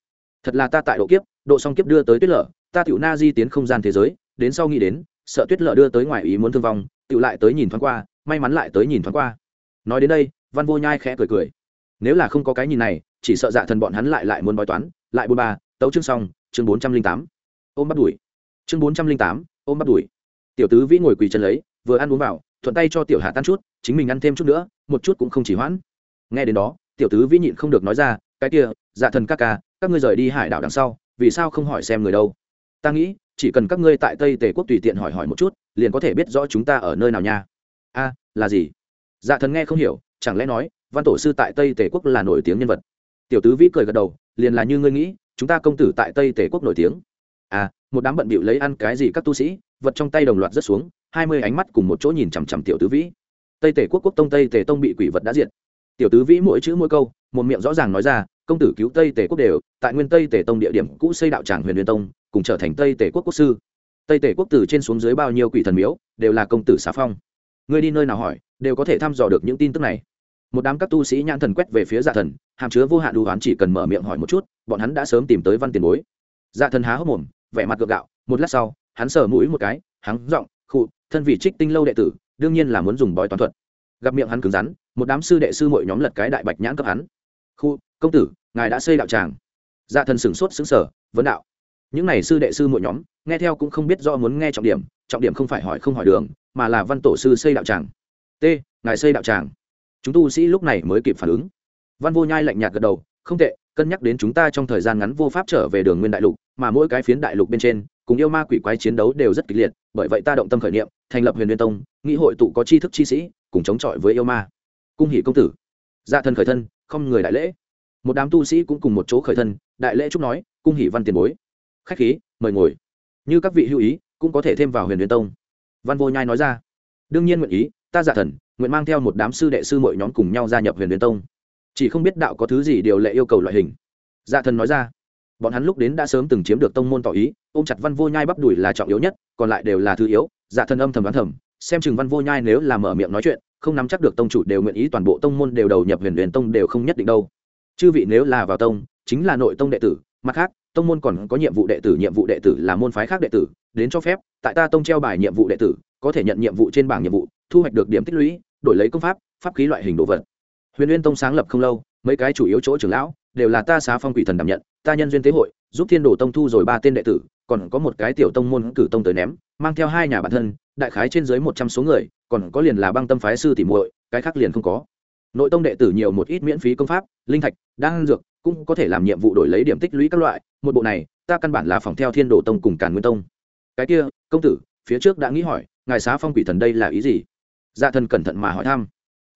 Thật là ta tại độ kiếp, độ song kiếp đưa tới tuyết lở, ta tiểu na di tiến không gian thế giới đến sau nghĩ đến, sợ tuyết lợ đưa tới ngoài ý muốn thương vong tự lại tới nhìn thoáng qua, may mắn lại tới nhìn thoáng qua. Nói đến đây, văn vô nhai khẽ cười cười. Nếu là không có cái nhìn này, chỉ sợ dạ thần bọn hắn lại lại muốn bói toán, lại bôn ba, tấu chương xong, chương bốn trăm linh tám. Ôm bắt đuổi. Chương bốn trăm linh tám, ôm bắt đuổi. Tiểu tứ vĩ ngồi quỳ chân lấy, vừa ăn uống vào, thuận tay cho tiểu hạ tan chút, chính mình ăn thêm chút nữa, một chút cũng không chỉ hoãn. Nghe đến đó, tiểu tứ vĩ nhịn không được nói ra, cái kia dạ thần các ca, các ngươi rời đi hải đảo đằng sau, vì sao không hỏi xem người đâu? Ta nghĩ chỉ cần các ngươi tại tây tề quốc tùy tiện hỏi hỏi một chút, liền có thể biết rõ chúng ta ở nơi nào nha. A, là gì? Dạ thần nghe không hiểu, chẳng lẽ nói, văn tổ sư tại tây tề quốc là nổi tiếng nhân vật? Tiểu tứ vĩ cười gật đầu, liền là như ngươi nghĩ, chúng ta công tử tại tây tề quốc nổi tiếng. À một đám bận bịu lấy ăn cái gì các tu sĩ, vật trong tay đồng loạt rớt xuống, hai mươi ánh mắt cùng một chỗ nhìn chằm chằm tiểu tứ vĩ. Tây tề quốc quốc tông, tây tề tông bị quỷ vật đã diệt. Tiểu tứ vĩ mỗi chữ mỗi câu, một miệng rõ ràng nói ra, công tử cứu tây tề quốc đều, tại nguyên tây tề tông địa điểm cũ xây đạo tràng huyền huyền tông cùng trở thành tây tề quốc quốc sư. Tây tề quốc tử trên xuống dưới bao nhiêu quỷ thần miếu, đều là công tử xá phong. Người đi nơi nào hỏi, đều có thể thăm dò được những tin tức này. Một đám các tu sĩ nhãn thần quét về phía dạ thần, hàm chứa vô hạn đu hoán chỉ cần mở miệng hỏi một chút, bọn hắn đã sớm tìm tới văn tiền bối. Dạ thần há hốc mồm, vẻ mặt gượng gạo, một lát sau, hắn sờ mũi một cái hắn giọng, khụ, thân vị trích tinh lâu đệ tử, đương nhiên là muốn dùng bói toán thuật. Gặp miệng hắn cứng rắn, một đám sư đệ sư mỗi nhóm lật cái đại bạch nhãn cấp hắn. Khu công tử, ngài đã xây đạo tràng. Dạ thần sửng sốt xứng sở vấn đạo những này sư đệ sư mỗi nhóm, nghe theo cũng không biết do muốn nghe trọng điểm trọng điểm không phải hỏi không hỏi đường, mà là văn tổ sư xây đạo tràng. T, ngài xây đạo tràng. Chúng tu sĩ lúc này mới kịp phản ứng. Văn vô nhai lạnh nhạt gật đầu, không tệ, cân nhắc đến chúng ta trong thời gian ngắn vô pháp trở về đường nguyên đại lục, mà mỗi cái phiến đại lục bên trên, cùng yêu ma quỷ quái chiến đấu đều rất kịch liệt, bởi vậy ta động tâm khởi niệm, thành lập huyền liên tông nghị hội tụ có tri thức chi sĩ, cùng chống chọi với yêu ma. Cung hỷ công tử. Dạ thân khởi thân, không người đại lễ. Một đám tu sĩ cũng cùng một chỗ khởi thân, đại lễ chúc nói, cung hỷ văn tiền bối khách khí, mời ngồi. Như các vị hữu ý, cũng có thể thêm vào huyền huyền tông. Văn vô nhai nói ra. Đương nhiên nguyện ý, ta giả thần, nguyện mang theo một đám sư đệ sư mọi nhóm cùng nhau gia nhập huyền huyền tông. Chỉ không biết đạo có thứ gì điều lệ yêu cầu loại hình. Dạ thần nói ra. Bọn hắn lúc đến đã sớm từng chiếm được tông môn tỏ ý, ôm chặt văn vô nhai bắp đùi là trọng yếu nhất, còn lại đều là thứ yếu. Dạ thần âm thầm đoán thầm, xem chừng văn vô nhai nếu là mở miệng nói chuyện, không nắm chắc được tông chủ đều nguyện ý toàn bộ tông môn đều đầu nhập huyền huyền tông đều không nhất định đâu. Chư vị nếu là vào tông, chính là nội tông đệ tử, mặt khác tông môn còn có nhiệm vụ đệ tử, nhiệm vụ đệ tử là môn phái khác đệ tử, đến cho phép, tại ta tông treo bài nhiệm vụ đệ tử, có thể nhận nhiệm vụ trên bảng nhiệm vụ, thu hoạch được điểm tích lũy, đổi lấy công pháp pháp khí loại hình đồ vật. Huyền uyên tông sáng lập không lâu, mấy cái chủ yếu chỗ trưởng lão đều là ta xá phong quỷ thần đảm nhận, ta nhân duyên tế hội, giúp thiên đồ tông thu rồi ba tên đệ tử, còn có một cái tiểu tông môn cử tông tới ném, mang theo hai nhà bản thân, đại khái trên dưới một trăm số người, còn có liền là băng tâm phái sư tỉ muội, cái khác liền không có. Nội tông đệ tử nhiều một ít miễn phí công pháp, linh thạch, đan dược cũng có thể làm nhiệm vụ đổi lấy điểm tích lũy các loại, một bộ này, ta căn bản là phòng theo thiên đồ tông cùng càn nguyên tông. Cái kia, công tử, phía trước đã nghĩ hỏi, ngài xá phong quỷ thần đây là ý gì? Dạ thần cẩn thận mà hỏi thăm.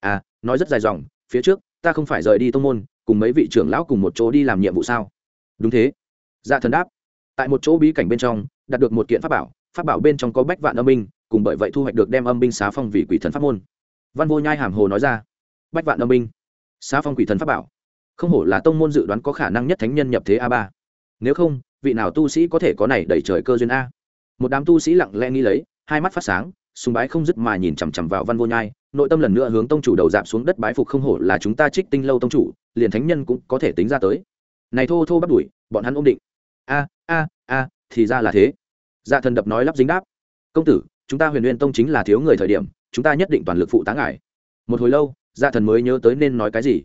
À nói rất dài dòng, phía trước, ta không phải rời đi tông môn, cùng mấy vị trưởng lão cùng một chỗ đi làm nhiệm vụ sao? Đúng thế. Dạ thần đáp. Tại một chỗ bí cảnh bên trong, đạt được một kiện pháp bảo pháp bảo bên trong có bách vạn âm binh, cùng bởi vậy thu hoạch được đem âm binh xá phong vì quỷ thần pháp môn. Văn vô nhai hàm hồ nói ra. Bách vạn âm binh. Xá phong quỷ thần pháp bảo không hổ là tông môn dự đoán có khả năng nhất thánh nhân nhập thế a ba. Nếu không, vị nào tu sĩ có thể có này đẩy trời cơ duyên a? Một đám tu sĩ lặng lẽ nghĩ lấy, hai mắt phát sáng, sùng bái không dứt mà nhìn chằm chằm vào văn vô nhai, nội tâm lần nữa hướng tông chủ đầu dạp xuống đất bái phục không hổ là chúng ta trích tinh lâu tông chủ, liền thánh nhân cũng có thể tính ra tới. Này thô thô bắt đuổi, bọn hắn ôm định. A a a, thì ra là thế. Dạ thần đập nói lắp dính đáp. Công tử, chúng ta huyền nguyên tông chính là thiếu người thời điểm, chúng ta nhất định toàn lực phụ tá ngài. Một hồi lâu dạ thần mới nhớ tới nên nói cái gì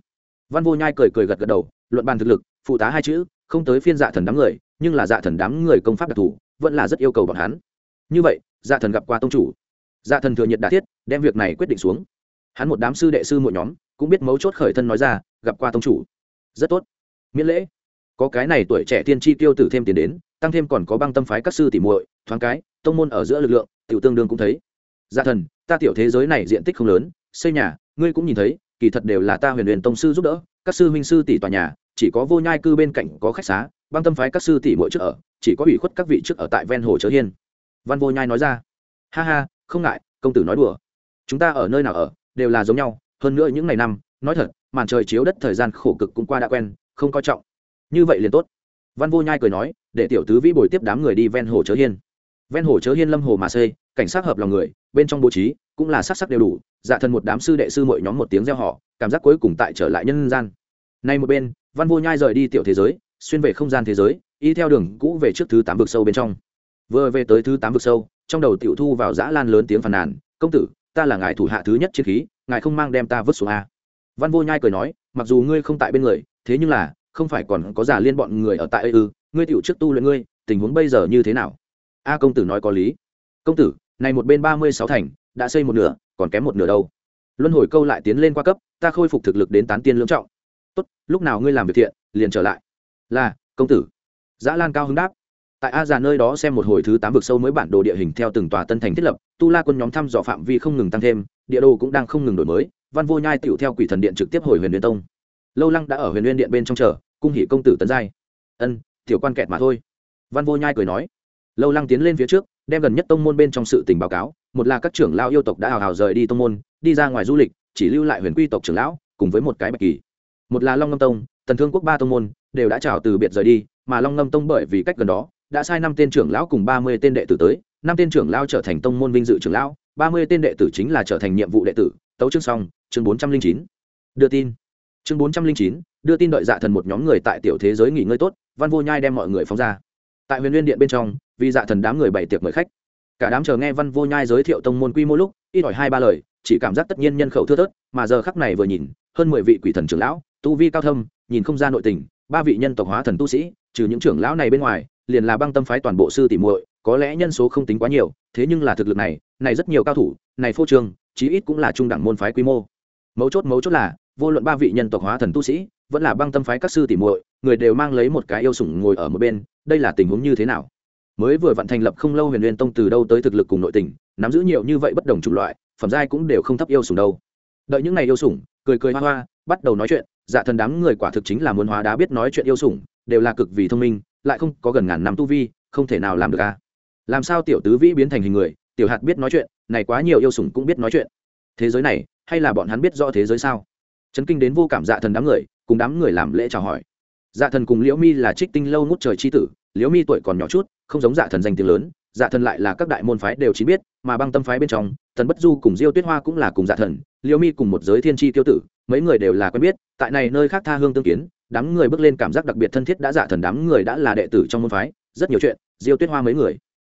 văn vô nhai cười cười gật gật đầu, luận bàn thực lực, phụ tá hai chữ, không tới phiên dạ thần đám người, nhưng là dạ thần đám người công pháp đặc thù, vẫn là rất yêu cầu bọn hắn. Như vậy dạ thần gặp qua tông chủ. Dạ thần thừa nhiệt đà thiết, đem việc này quyết định xuống. Hắn một đám sư đệ sư mỗi nhóm, cũng biết mấu chốt khởi thân nói ra, gặp qua tông chủ. Rất tốt. Miễn lễ. Có cái này tuổi trẻ tiên tri tiêu tử thêm tiền đến, tăng thêm còn có băng tâm phái các sư tỉ muội, thoáng cái, tông môn ở giữa lực lượng, tiểu tương đương cũng thấy. Dạ thần, ta tiểu thế giới này diện tích không lớn, xây nhà, ngươi cũng nhìn thấy kỳ thật đều là ta huyền huyền tông sư giúp đỡ, các sư huynh sư tỷ tòa nhà, chỉ có vô nhai cư bên cạnh có khách xá, băng tâm phái các sư tỷ mỗi trước ở, chỉ có ủy khuất các vị trước ở tại ven hồ chớ hiên. Văn vô nhai nói ra. Ha ha, không ngại, công tử nói đùa. Chúng ta ở nơi nào ở, đều là giống nhau, hơn nữa những ngày năm, nói thật, màn trời chiếu đất thời gian khổ cực cũng qua đã quen, không coi trọng. Như vậy liền tốt. Văn vô nhai cười nói, để tiểu tứ vĩ bồi tiếp đám người đi ven hồ chớ hiên. Ven hồ chớ hiên lâm hồ mà xây, cảnh sát hợp lòng người, bên trong bố trí cũng là sắc sắc đều đủ dạ thần một đám sư đệ sư mỗi nhóm một tiếng gieo họ cảm giác cuối cùng tại trở lại nhân gian. Nay một bên, văn vô nhai rời đi tiểu thế giới, xuyên về không gian thế giới, y theo đường cũ về trước thứ tám vực sâu bên trong. Vừa về tới thứ tám vực sâu, trong đầu tiểu thu vào dã lan lớn tiếng phàn nàn, công tử, ta là ngài thủ hạ thứ nhất chiến khí, ngài không mang đem ta vứt xuống a. Văn vô nhai cười nói, mặc dù ngươi không tại bên người, thế nhưng là, không phải còn có giả liên bọn người ở tại ư, ngươi tiểu trước tu luyện ngươi, tình huống bây giờ như thế nào? A công tử nói có lý. Công tử, này một bên ba mươi sáu thành đã xây một nửa, còn kém một nửa đâu. Luân hồi câu lại tiến lên qua cấp, ta khôi phục thực lực đến tán tiên lưỡng trọng. Tốt, lúc nào ngươi làm việc thiện, liền trở lại. Là, công tử. Dã lan cao hứng đáp. Tại a già nơi đó xem một hồi thứ tám vực sâu mới bản đồ địa hình theo từng tòa tân thành thiết lập, tu la quân nhóm thăm dò phạm vi không ngừng tăng thêm, địa đồ cũng đang không ngừng đổi mới, văn vô nhai tựu theo quỷ thần điện trực tiếp hồi huyền liên tông. Lâu lăng đã ở huyền liên điện bên trong chờ, cung hỷ công tử tấn giai. Ân, tiểu quan kẹt mà thôi. Văn vô nhai cười nói. Lâu lăng tiến lên phía trước, đem gần nhất tông môn bên trong sự tình báo cáo một là các trưởng lao yêu tộc đã hào hào rời đi tông môn, đi ra ngoài du lịch, chỉ lưu lại huyền quy tộc trưởng lão, cùng với một cái bạch kỳ. Một là long ngâm tông, tần thương quốc ba tông môn đều đã trào từ biệt rời đi, mà long ngâm tông bởi vì cách gần đó, đã sai năm tên trưởng lão cùng ba mươi tên đệ tử tới, năm tên trưởng lão trở thành tông môn vinh dự trưởng lão, ba mươi tên đệ tử chính là trở thành nhiệm vụ đệ tử. Tấu chương xong, chương bốn trăm linh chín. Đưa tin. Chương bốn trăm linh chín, đưa tin đợi dạ thần một nhóm người tại tiểu thế giới nghỉ ngơi tốt, văn vô nhai đem mọi người phóng ra. Tại huyền liên điện bên trong, vì dạ thần đám người bày tiệc mời khách cả đám chờ nghe văn vô nhai giới thiệu tông môn quy mô lúc, ít ỏi hai ba lời, chỉ cảm giác tất nhiên nhân khẩu thưa thớt, mà giờ khắc này vừa nhìn, hơn mười vị quỷ thần trưởng lão, tu vi cao thâm, nhìn không ra nội tình, ba vị nhân tộc hóa thần tu sĩ, trừ những trưởng lão này bên ngoài, liền là băng tâm phái toàn bộ sư tỷ muội, có lẽ nhân số không tính quá nhiều, thế nhưng là thực lực này này rất nhiều cao thủ, này phô trương, chí ít cũng là trung đẳng môn phái quy mô. Mấu chốt mấu chốt là, vô luận ba vị nhân tộc hóa thần tu sĩ, vẫn là băng tâm phái các sư tỷ muội, người đều mang lấy một cái yêu sủng ngồi ở một bên, đây là tình huống như thế nào? Mới vừa vận thành lập không lâu huyền liên tông từ đâu tới thực lực cùng nội tình, nắm giữ nhiều như vậy bất đồng chủng loại, phẩm giai cũng đều không thấp yêu sủng đâu. Đợi những ngày yêu sủng, cười cười hoa hoa, bắt đầu nói chuyện dạ thần đám người quả thực chính là muốn hóa đá biết nói chuyện yêu sủng, đều là cực vì thông minh, lại không có gần ngàn năm tu vi, không thể nào làm được a. Làm sao tiểu tứ vĩ biến thành hình người, tiểu hạt biết nói chuyện, này quá nhiều yêu sủng cũng biết nói chuyện. Thế giới này, hay là bọn hắn biết rõ thế giới sao? Chấn kinh đến vô cảm dạ thần đám người, cùng đám người làm lễ chào hỏi. Dạ thần cùng liễu mi là trích tinh lâu ngút trời c h i tử liễu mi tuổi còn nhỏ chút, không giống dạ thần danh tiếng lớn dạ thần lại là các đại môn phái đều chỉ biết, mà băng tâm phái bên trong, thần bất du cùng diêu tuyết hoa cũng là cùng dạ thần, liễu mi cùng một giới thiên tri tiêu tử, mấy người đều là quen biết, tại này nơi khác tha hương tương kiến, đám người bước lên cảm giác đặc biệt thân thiết đã dạ thần đám người đã là đệ tử trong môn phái, rất nhiều chuyện, diêu tuyết hoa mấy người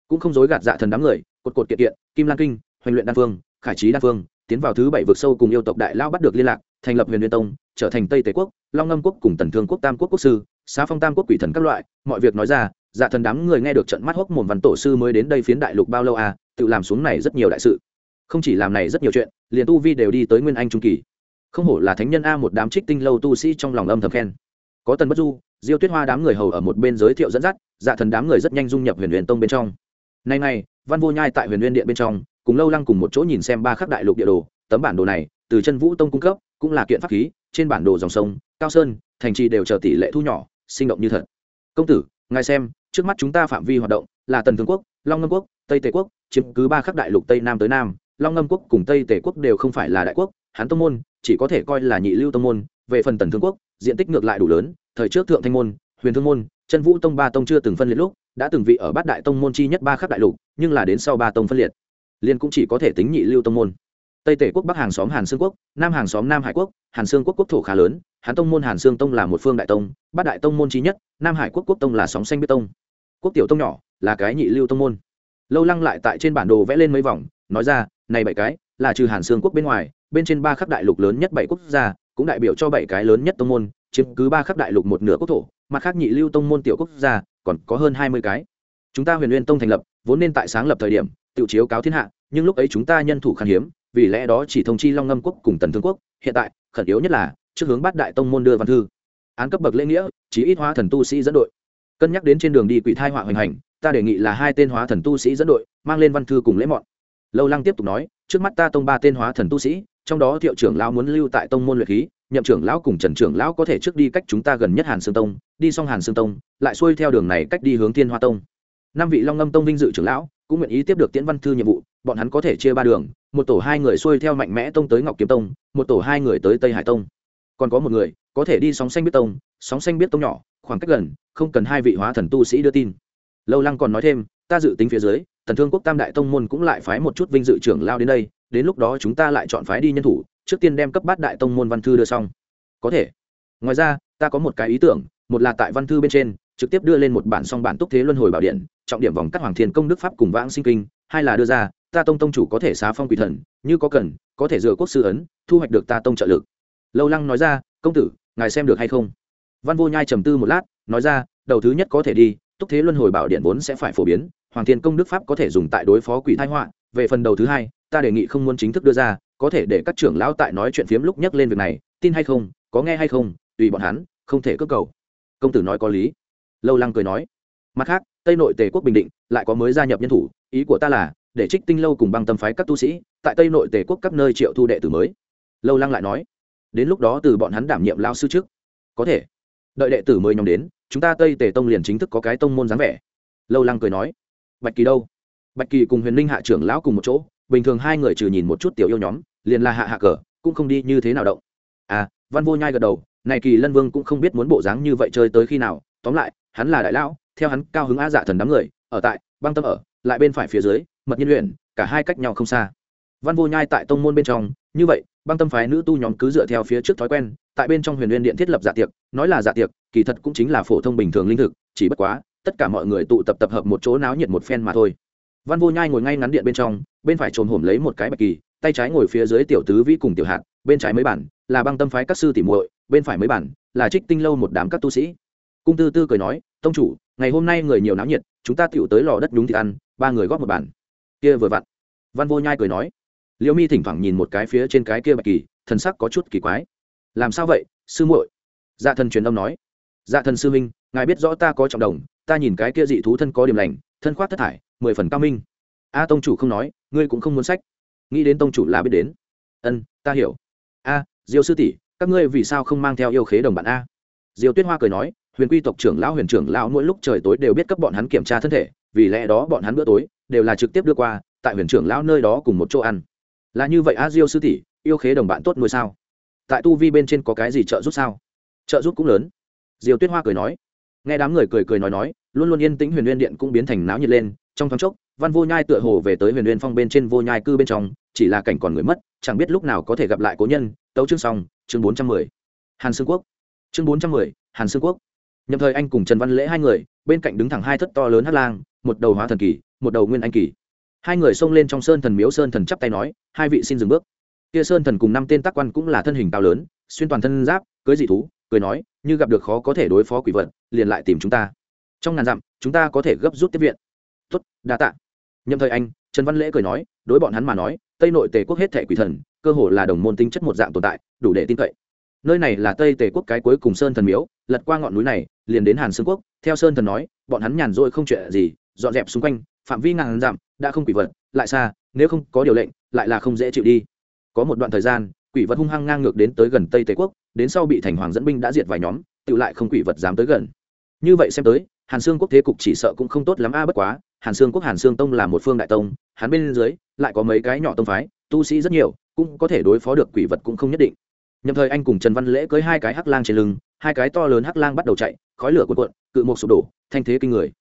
cũng không dối gạt dạ thần đám người, cột cột kiện kiện, kim lan kinh, hoành luyện đan phương, khải trí đan phương, tiến vào thứ bảy vực sâu cùng yêu tộc đại lao bắt được liên lạc, thành lập huyền liên tông, trở thành tây tề quốc, long ngâm quốc cùng tần thương quốc, tam quốc quốc sư xá phong tam quốc quỷ thần các loại, mọi việc nói ra dạ thần đám người nghe được trận mắt hốc mồm văn tổ sư mới đến đây phiến đại lục bao lâu à tự làm xuống này rất nhiều đại sự. Không chỉ làm này rất nhiều chuyện, liền tu vi đều đi tới nguyên anh trung kỳ. Không hổ là thánh nhân a một đám trích tinh lâu tu sĩ trong lòng âm thầm khen. Có tần bất du, diêu tuyết hoa đám người hầu ở một bên giới thiệu dẫn dắt dạ thần đám người rất nhanh dung nhập huyền huyền tông bên trong. Nay nay, văn vô nhai tại huyền huyền điện bên trong, cùng lâu lăng cùng một chỗ nhìn xem ba khắc đại lục địa đồ, tấm bản đồ này, từ chân vũ tông cung cấp, cũng là kiện pháp khí, trên bản đồ dòng sông, cao sơn, thành trì đều chờ tỷ lệ thu nhỏ sinh động như thật. Công tử, ngài xem, trước mắt chúng ta phạm vi hoạt động là tần thương quốc, long ngâm quốc, tây tề quốc, chiếm cứ ba khắc đại lục tây nam tới nam. Long ngâm quốc cùng tây tề quốc đều không phải là đại quốc, hán tông môn, chỉ có thể coi là nhị lưu tông môn. Về phần tần thương quốc, diện tích ngược lại đủ lớn, thời trước thượng thanh môn, huyền thương môn, chân vũ tông ba tông chưa từng phân liệt lúc, đã từng vị ở bát đại tông môn chi nhất ba khắc đại lục, nhưng là đến sau ba tông phân liệt liên cũng chỉ có thể tính nhị lưu tông môn. Tây tể quốc, bắc hàng xóm hàn sương quốc, nam hàng xóm nam hải quốc, hàn sương quốc quốc thổ khá lớn Hán tông môn hàn sương tông là một phương đại tông, bát đại tông môn trí nhất, nam hải quốc quốc tông là sóng xanh biết tông. Quốc tiểu tông nhỏ là cái nhị lưu tông môn. Lâu lăng lại tại trên bản đồ vẽ lên mấy vòng, nói ra, này bảy cái là trừ hàn sương quốc bên ngoài, bên trên ba khắp đại lục lớn nhất bảy quốc gia, cũng đại biểu cho bảy cái lớn nhất tông môn, chiếm cứ ba khắp đại lục một nửa quốc thổ, mặt khác nhị lưu tông môn tiểu quốc gia còn có hơn hai mươi cái. Chúng ta huyền nguyên tông thành lập, vốn nên tại sáng lập thời điểm, tự chiếu cáo thiên hạ, nhưng lúc ấy chúng ta nhân thủ khan hiếm, vì lẽ đó chỉ thông chi long ngâm quốc cùng tần thương quốc, hiện tại, khẩn yếu nhất là trước hướng bát đại tông môn đưa văn thư. Án cấp bậc lễ nghĩa chỉ ít hóa thần tu sĩ dẫn đội. Cân nhắc đến trên đường đi quỷ thai họa hoành hành, ta đề nghị là hai tên hóa thần tu sĩ dẫn đội, mang lên văn thư cùng lễ mọn. Lâu lăng tiếp tục nói, trước mắt ta tông ba tên hóa thần tu sĩ, trong đó thiệu trưởng lão muốn lưu tại tông môn luyện khí, nhậm trưởng lão cùng trần trưởng lão có thể trước đi cách chúng ta gần nhất hàn sương tông, đi xong hàn sương tông, lại xuôi theo đường này cách đi hướng thiên hoa tông. Năm vị long ngâm tông vinh dự trưởng lão, cũng nguyện ý tiếp được tiễn văn thư nhiệm vụ, bọn hắn có thể chia ba đường, một tổ hai người xuôi theo mạnh mẽ tông tới ngọc kiếm tông, một tổ hai người tới tây hải tông còn có một người, có thể đi sóng xanh biết tông, sóng xanh biết tông nhỏ, khoảng cách gần, không cần hai vị hóa thần tu sĩ đưa tin. Lâu lăng còn nói thêm, ta dự tính phía dưới tần thương quốc tam đại tông môn cũng lại phái một chút vinh dự trưởng lao đến đây, đến lúc đó chúng ta lại chọn phái đi nhân thủ, trước tiên đem cấp bát đại tông môn văn thư đưa xong. Có thể. Ngoài ra, ta có một cái ý tưởng, một là tại văn thư bên trên, trực tiếp đưa lên một bản song bản túc thế luân hồi bảo điện, trọng điểm vòng cắt hoàng thiền công đức pháp cùng vãng sinh kinh. Hai là đưa ra, ta tông tông chủ có thể xá phong quỷ thần, như có cần, có thể dựa quốc sư ấn, thu hoạch được ta tông trợ lực lâu lăng nói ra, công tử, ngài xem được hay không? Văn vô nhai trầm tư một lát, nói ra, đầu thứ nhất có thể đi, túc thế luân hồi bảo điện vốn sẽ phải phổ biến, hoàng thiên công đức pháp có thể dùng tại đối phó quỷ thái họa. Về phần đầu thứ hai, ta đề nghị không muốn chính thức đưa ra, có thể để các trưởng lão tại nói chuyện phiếm lúc nhắc lên việc này, tin hay không, có nghe hay không, tùy bọn hắn, không thể cướp cầu. Công tử nói có lý. Lâu lăng cười nói, mặt khác, tây nội tề quốc bình định lại có mới gia nhập nhân thủ, ý của ta là, để trích tinh lâu cùng băng tâm phái các tu sĩ, tại tây nội tề quốc các nơi triệu thu đệ tử mới. Lâu lăng lại nói đến lúc đó từ bọn hắn đảm nhiệm lao sư trước. Có thể. Đợi đệ tử mới nhóm đến, chúng ta tây tề tông liền chính thức có cái tông môn dáng vẻ. Lâu lăng cười nói. Bạch kỳ đâu? Bạch kỳ cùng huyền linh hạ trưởng lão cùng một chỗ, bình thường hai người trừ nhìn một chút tiểu yêu nhóm, liền là hạ hạ cờ, cũng không đi như thế nào động. À văn vô nhai gật đầu, này kỳ lân vương cũng không biết muốn bộ dáng như vậy chơi tới khi nào, tóm lại, hắn là đại lão, theo hắn cao hứng a dạ thần đám người, ở tại băng tâm ở, lại bên phải phía dưới, mật nhiên luyện cả hai cách nhau không xa văn vô nhai tại tông môn bên trong, như vậy, băng tâm phái nữ tu nhóm cứ dựa theo phía trước thói quen, tại bên trong huyền liên điện thiết lập dạ tiệc, nói là dạ tiệc, kỳ thật cũng chính là phổ thông bình thường linh thực, chỉ bất quá, tất cả mọi người tụ tập tập hợp một chỗ náo nhiệt một phen mà thôi. Văn vô nhai ngồi ngay ngắn điện bên trong, bên phải trồn hổm lấy một cái bạch kỳ, tay trái ngồi phía dưới tiểu tứ vĩ cùng tiểu hạt, bên trái mấy bản, là băng tâm phái các sư tỉ muội, bên phải mấy bản, là trích tinh lâu một đám các tu sĩ. Cung tư tư cười nói, tông chủ, ngày hôm nay người nhiều náo nhiệt, chúng ta tựu tới lò đất nhúng thịt ăn, ba người góp một bản. Kia vừa vặn. Văn vô nhai cười nói liễu mi thỉnh thoảng nhìn một cái phía trên cái kia bạch kỳ, thần sắc có chút kỳ quái. Làm sao vậy, sư muội? Dạ thần truyền âm nói. Dạ thần sư minh ngài biết rõ ta có trọng đồng, ta nhìn cái kia dị thú thân có điểm lành, thân khoát thất thải, mười phần cao minh. A tông chủ không nói, ngươi cũng không muốn sách. Nghĩ đến tông chủ là biết đến. Ân, ta hiểu. A, diêu sư tỷ, các ngươi vì sao không mang theo yêu khế đồng bạn a? Diêu tuyết hoa cười nói, huyền quy tộc trưởng lão, huyền trưởng lão mỗi lúc trời tối đều biết cấp bọn hắn kiểm tra thân thể, vì lẽ đó bọn hắn bữa tối đều là trực tiếp đưa qua, tại huyền trưởng lão nơi đó cùng một chỗ ăn là như vậy a diêu sư tỷ, yêu khế đồng bạn tốt nuôi sao? Tại tu vi bên trên có cái gì trợ giúp sao? Trợ giúp cũng lớn. Diêu tuyết hoa cười nói. Nghe đám người cười cười nói nói, luôn luôn yên tĩnh huyền nguyên điện cũng biến thành náo nhiệt lên. Trong thoáng chốc, văn vô nhai tựa hồ về tới huyền nguyên phong bên trên vô nhai cư bên trong, chỉ là cảnh còn người mất, chẳng biết lúc nào có thể gặp lại cố nhân. Tấu chương xong, chương bốn trăm mười. Hàn sương quốc. Chương bốn trăm mười, hàn sương quốc. Nhậm thời anh cùng trần văn lễ hai người, bên cạnh đứng thẳng hai thất to lớn hát lang, một đầu hóa thần kỳ, một đầu nguyên anh kỳ hai người xông lên trong sơn thần miếu sơn thần chắp tay nói, hai vị xin dừng bước. Kia sơn thần cùng năm tên tác quan cũng là thân hình cao lớn, xuyên toàn thân giáp, cưới dị thú, cười nói, như gặp được khó có thể đối phó quỷ vật, liền lại tìm chúng ta. Trong ngàn dặm, chúng ta có thể gấp rút tiếp viện. Tuất đa tạ. Nhậm thời anh, trần văn lễ cười nói, đối bọn hắn mà nói, tây nội tề quốc hết thệ quỷ thần, cơ hồ là đồng môn tính chất một dạng tồn tại, đủ để tin cậy. Nơi này là tây tề quốc cái cuối cùng sơn thần miếu, lật qua ngọn núi này, liền đến hàn sơn quốc, theo sơn thần nói, bọn hắn nhàn rỗi không chuyện gì, dọn dẹp xung quanh phạm vi ngàn dặm, đã không quỷ vật, lại xa, nếu không có điều lệnh, lại là không dễ chịu đi. Có một đoạn thời gian, quỷ vật hung hăng ngang ngược đến tới gần tây tây quốc, đến sau bị thành hoàng dẫn binh đã diệt vài nhóm, tự lại không quỷ vật dám tới gần. Như vậy xem tới, hàn xương quốc thế cục chỉ sợ cũng không tốt lắm a, bất quá, hàn xương quốc hàn xương tông là một phương đại tông, hắn bên dưới, lại có mấy cái nhỏ tông phái, tu sĩ rất nhiều, cũng có thể đối phó được quỷ vật cũng không nhất định. Nhầm thời anh cùng trần văn lễ cưới hai cái hắc lang trên lưng, hai cái to lớn hắc lang bắt đầu chạy, khói lửa cuộn cuộn, cự một sụp đổ, thanh thế kinh người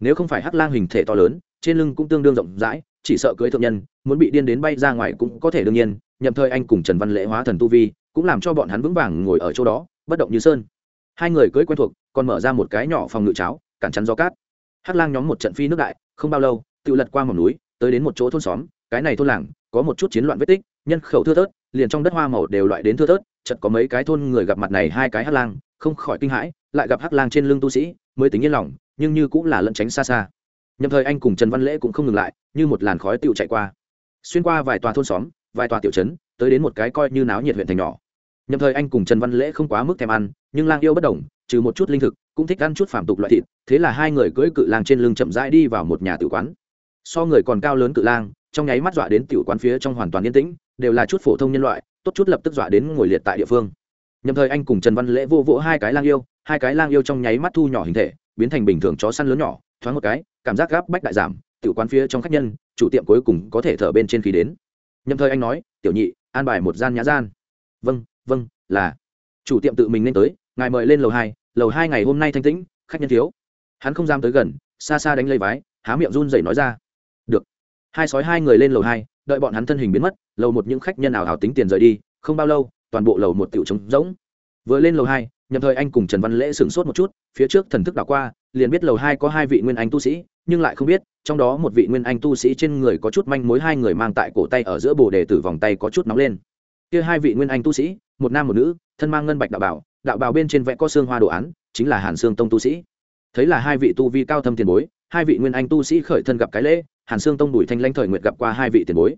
nếu không phải hắc lang hình thể to lớn, trên lưng cũng tương đương rộng rãi, chỉ sợ cưới thượng nhân, muốn bị điên đến bay ra ngoài cũng có thể đương nhiên, nhậm thời anh cùng trần văn lễ hóa thần tu vi, cũng làm cho bọn hắn vững vàng ngồi ở chỗ đó, bất động như sơn. Hai người cưới quen thuộc, còn mở ra một cái nhỏ phòng ngự cháo, cản chắn gió cát. Hắc lang nhóm một trận phi nước đại, không bao lâu, tự lật qua mỏm núi, tới đến một chỗ thôn xóm, cái này thôn làng, có một chút chiến loạn vết tích, nhân khẩu thưa thớt, liền trong đất hoa màu đều loại đến thưa thớt, chợt có mấy cái thôn người gặp mặt này hai cái hắc lang, không khỏi kinh hãi, lại gặp hắc lang trên lưng tu sĩ mới tính yên lòng, nhưng như cũng là lẫn tránh xa xa. Nhậm thời anh cùng trần văn lễ cũng không ngừng lại, như một làn khói tựu chạy qua. Xuyên qua vài tòa thôn xóm, vài tòa tiểu trấn, tới đến một cái coi như náo nhiệt huyện thành nhỏ. Nhậm thời anh cùng trần văn lễ không quá mức thèm ăn, nhưng lang yêu bất đồng, trừ một chút linh thực, cũng thích ăn chút phản tục loại thịt, thế là hai người cưỡi cự lang trên lưng chậm rãi đi vào một nhà tử quán. So người còn cao lớn cự lang, trong nháy mắt dọa đến tiểu quán phía trong hoàn toàn yên tĩnh, đều là chút phổ thông nhân loại, tốt chút lập tức dọa đến ngồi liệt tại địa phương. Nhậm thời anh cùng trần văn lễ vô vỗ hai cái lang yêu hai cái lang yêu trong nháy mắt thu nhỏ hình thể, biến thành bình thường chó săn lớn nhỏ, thoáng một cái, cảm giác gáp bách đại giảm, tiểu quán phía trong khách nhân, chủ tiệm cuối cùng có thể thở bên trên khí đến. Nhầm thời anh nói, tiểu nhị, an bài một gian nhã gian. Vâng vâng là. Chủ tiệm tự mình lên tới, ngài mời lên lầu hai lầu hai ngày hôm nay thanh tĩnh, khách nhân thiếu. Hắn không dám tới gần, xa xa đánh lấy vái, há miệng run rẩy nói ra. Được. Hai sói hai người lên lầu hai, đợi bọn hắn thân hình biến mất, lầu một những khách nhân ảo hảo tính tiền rời đi, không bao lâu, toàn bộ lầu một tiểu trống rỗng. Vừa lên lầu hai nhậm thời anh cùng trần văn lễ sửng sốt một chút, phía trước thần thức đảo qua, liền biết lầu hai có hai vị nguyên anh tu sĩ, nhưng lại không biết, trong đó một vị nguyên anh tu sĩ trên người có chút manh mối, hai người mang tại cổ tay ở giữa bồ đề tử vòng tay có chút nóng lên. Kia hai vị nguyên anh tu sĩ, một nam một nữ, thân mang ngân bạch đạo bảo đạo bảo bên trên vẽ có xương hoa đồ án, chính là hàn xương tông tu sĩ. Thấy là hai vị tu vi cao thâm tiền bối, hai vị nguyên anh tu sĩ khởi thân gặp cái lễ, hàn xương tông đùi thanh lanh thời nguyện gặp qua hai vị tiền bối.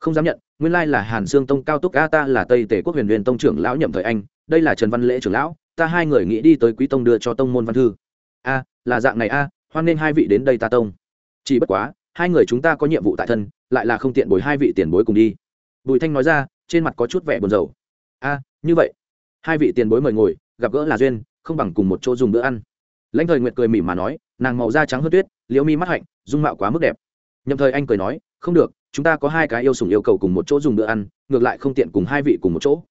Không dám nhận, nguyên lai là hàn xương tông cao túc a ta là tây tể quốc huyền huyền tông trưởng lão nhậm thời anh, đây là trần văn lễ trưởng lão ta hai người nghĩ đi tới quý tông đưa cho tông môn văn thư. A, là dạng này a, hoan nên hai vị đến đây ta tông. Chỉ bất quá, hai người chúng ta có nhiệm vụ tại thân, lại là không tiện bồi hai vị tiền bối cùng đi. Bùi thanh nói ra, trên mặt có chút vẻ buồn rầu. A, như vậy. Hai vị tiền bối mời ngồi, gặp gỡ là duyên, không bằng cùng một chỗ dùng bữa ăn. Lãnh thời nguyệt cười mỉm mà nói, nàng màu da trắng hơn tuyết, liễu mi mắt hạnh, dung mạo quá mức đẹp. Nhậm thời anh cười nói, không được, chúng ta có hai cái yêu sủng yêu cầu cùng một chỗ dùng bữa ăn, ngược lại không tiện cùng hai vị cùng một chỗ.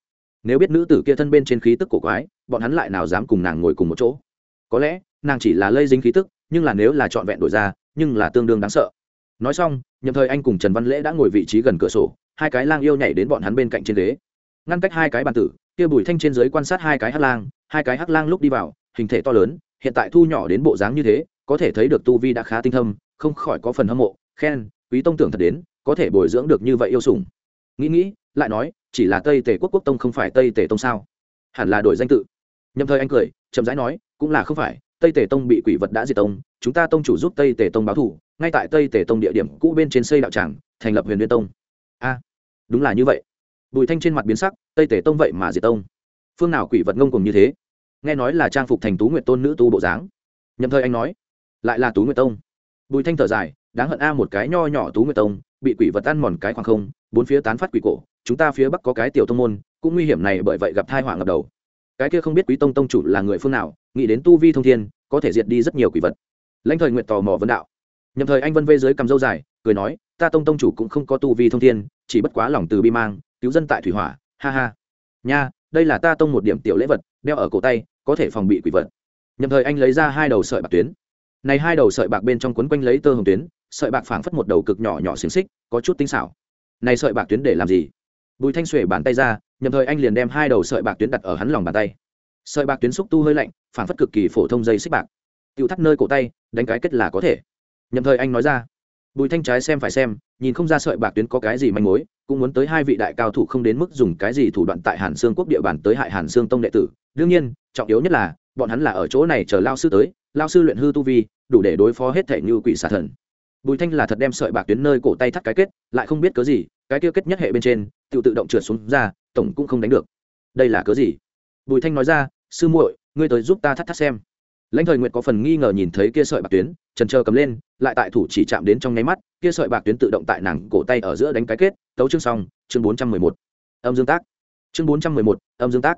Nếu biết nữ tử kia thân bên trên khí tức cổ quái bọn hắn lại nào dám cùng nàng ngồi cùng một chỗ. Có lẽ, nàng chỉ là lây dính khí tức, nhưng là nếu là trọn vẹn đổi ra, nhưng là tương đương đáng sợ. Nói xong, nhậm thời anh cùng trần văn lễ đã ngồi vị trí gần cửa sổ, hai cái lang yêu nhảy đến bọn hắn bên cạnh trên ghế. Ngăn cách hai cái bàn tử, kia bùi thanh trên dưới quan sát hai cái hắc lang, hai cái hắc lang lúc đi vào, hình thể to lớn, hiện tại thu nhỏ đến bộ dáng như thế, có thể thấy được tu vi đã khá tinh thâm, không khỏi có phần hâm mộ, khen, quý tông tưởng thật đến, có thể bồi dưỡng được như vậy yêu sủng. Nghĩ nghĩ, lại nói, chỉ là tây tề quốc quốc tông không phải tây tề tông sao? Hẳn là đổi danh tự. Nhầm thời anh cười, chậm rãi nói, cũng là không phải, tây tề tông bị quỷ vật đã diệt tông, chúng ta tông chủ giúp tây tề tông báo thủ ngay tại tây tề tông địa điểm cũ bên trên xây đạo tràng, thành lập huyền liên tông. A, đúng là như vậy. Bùi thanh trên mặt biến sắc, tây tề tông vậy mà diệt tông? Phương nào quỷ vật ngông cùng như thế? Nghe nói là trang phục thành tú nguyệt tôn nữ tu bộ dáng. Nhầm thời anh nói, lại là tú nguyệt tông. Bùi thanh thở dài, đáng hận a, một cái nho nhỏ tú nguyệt tông, bị quỷ vật ăn mòn cái khoảng không, bốn phía tán phát quỷ cổ, chúng ta phía bắc có cái tiểu tông môn, cũng nguy hiểm này bởi vậy gặp thai họa ngập đầu cái kia không biết quý tông tông chủ là người phương nào, nghĩ đến tu vi thông thiên, có thể diệt đi rất nhiều quỷ vật. Lãnh thời nguyện tò mò vấn đạo. Nhầm thời anh vân vê dưới cầm dâu dài, cười nói, ta tông tông chủ cũng không có tu vi thông thiên, chỉ bất quá lòng từ bi mang, cứu dân tại thủy hỏa, ha ha. Nha, đây là ta tông một điểm tiểu lễ vật, đeo ở cổ tay, có thể phòng bị quỷ vật. Nhầm thời anh lấy ra hai đầu sợi bạc tuyến. Này hai đầu sợi bạc bên trong quấn quanh lấy tơ hồng tuyến, sợi bạc phảng phất một đầu cực nhỏ nhỏ xiềng xích, có chút tinh xảo. Này sợi bạc tuyến để làm gì? Bùi thanh xuể bàn tay ra nhầm thời anh liền đem hai đầu sợi bạc tuyến đặt ở hắn lòng bàn tay. Sợi bạc tuyến xúc tu hơi lạnh, phảng phất cực kỳ phổ thông dây xích bạc. Tiêu thắt nơi cổ tay, đánh cái kết là có thể. Nhầm thời anh nói ra. Bùi thanh trái xem phải xem, nhìn không ra sợi bạc tuyến có cái gì manh mối, cũng muốn tới hai vị đại cao thủ không đến mức dùng cái gì thủ đoạn tại hàn sương quốc địa bàn tới hại hàn sương tông đệ tử. Đương nhiên, trọng yếu nhất là, bọn hắn là ở chỗ này chờ lao sư tới, lao sư luyện hư tu vi, đủ để đối phó hết thể như quỷ xà thần. Bùi thanh là thật đem sợi bạc tuyến nơi cổ tay thắt cái kết, lại không biết cớ gì cái kia kết nhất hệ bên trên tự tự động trượt xuống ra, tổng cũng không đánh được. Đây là cớ gì? Bùi thanh nói ra, sư muội, ngươi tới giúp ta thắt thắt xem. Lãnh thời nguyện có phần nghi ngờ nhìn thấy kia sợi bạc tuyến, trần trơ cầm lên, lại tại thủ chỉ chạm đến trong nháy mắt, kia sợi bạc tuyến tự động tại nàng cổ tay ở giữa đánh cái kết, tấu chương xong, chương bốn trăm mười một. Âm dương tác. Chương bốn trăm mười một, âm dương tác.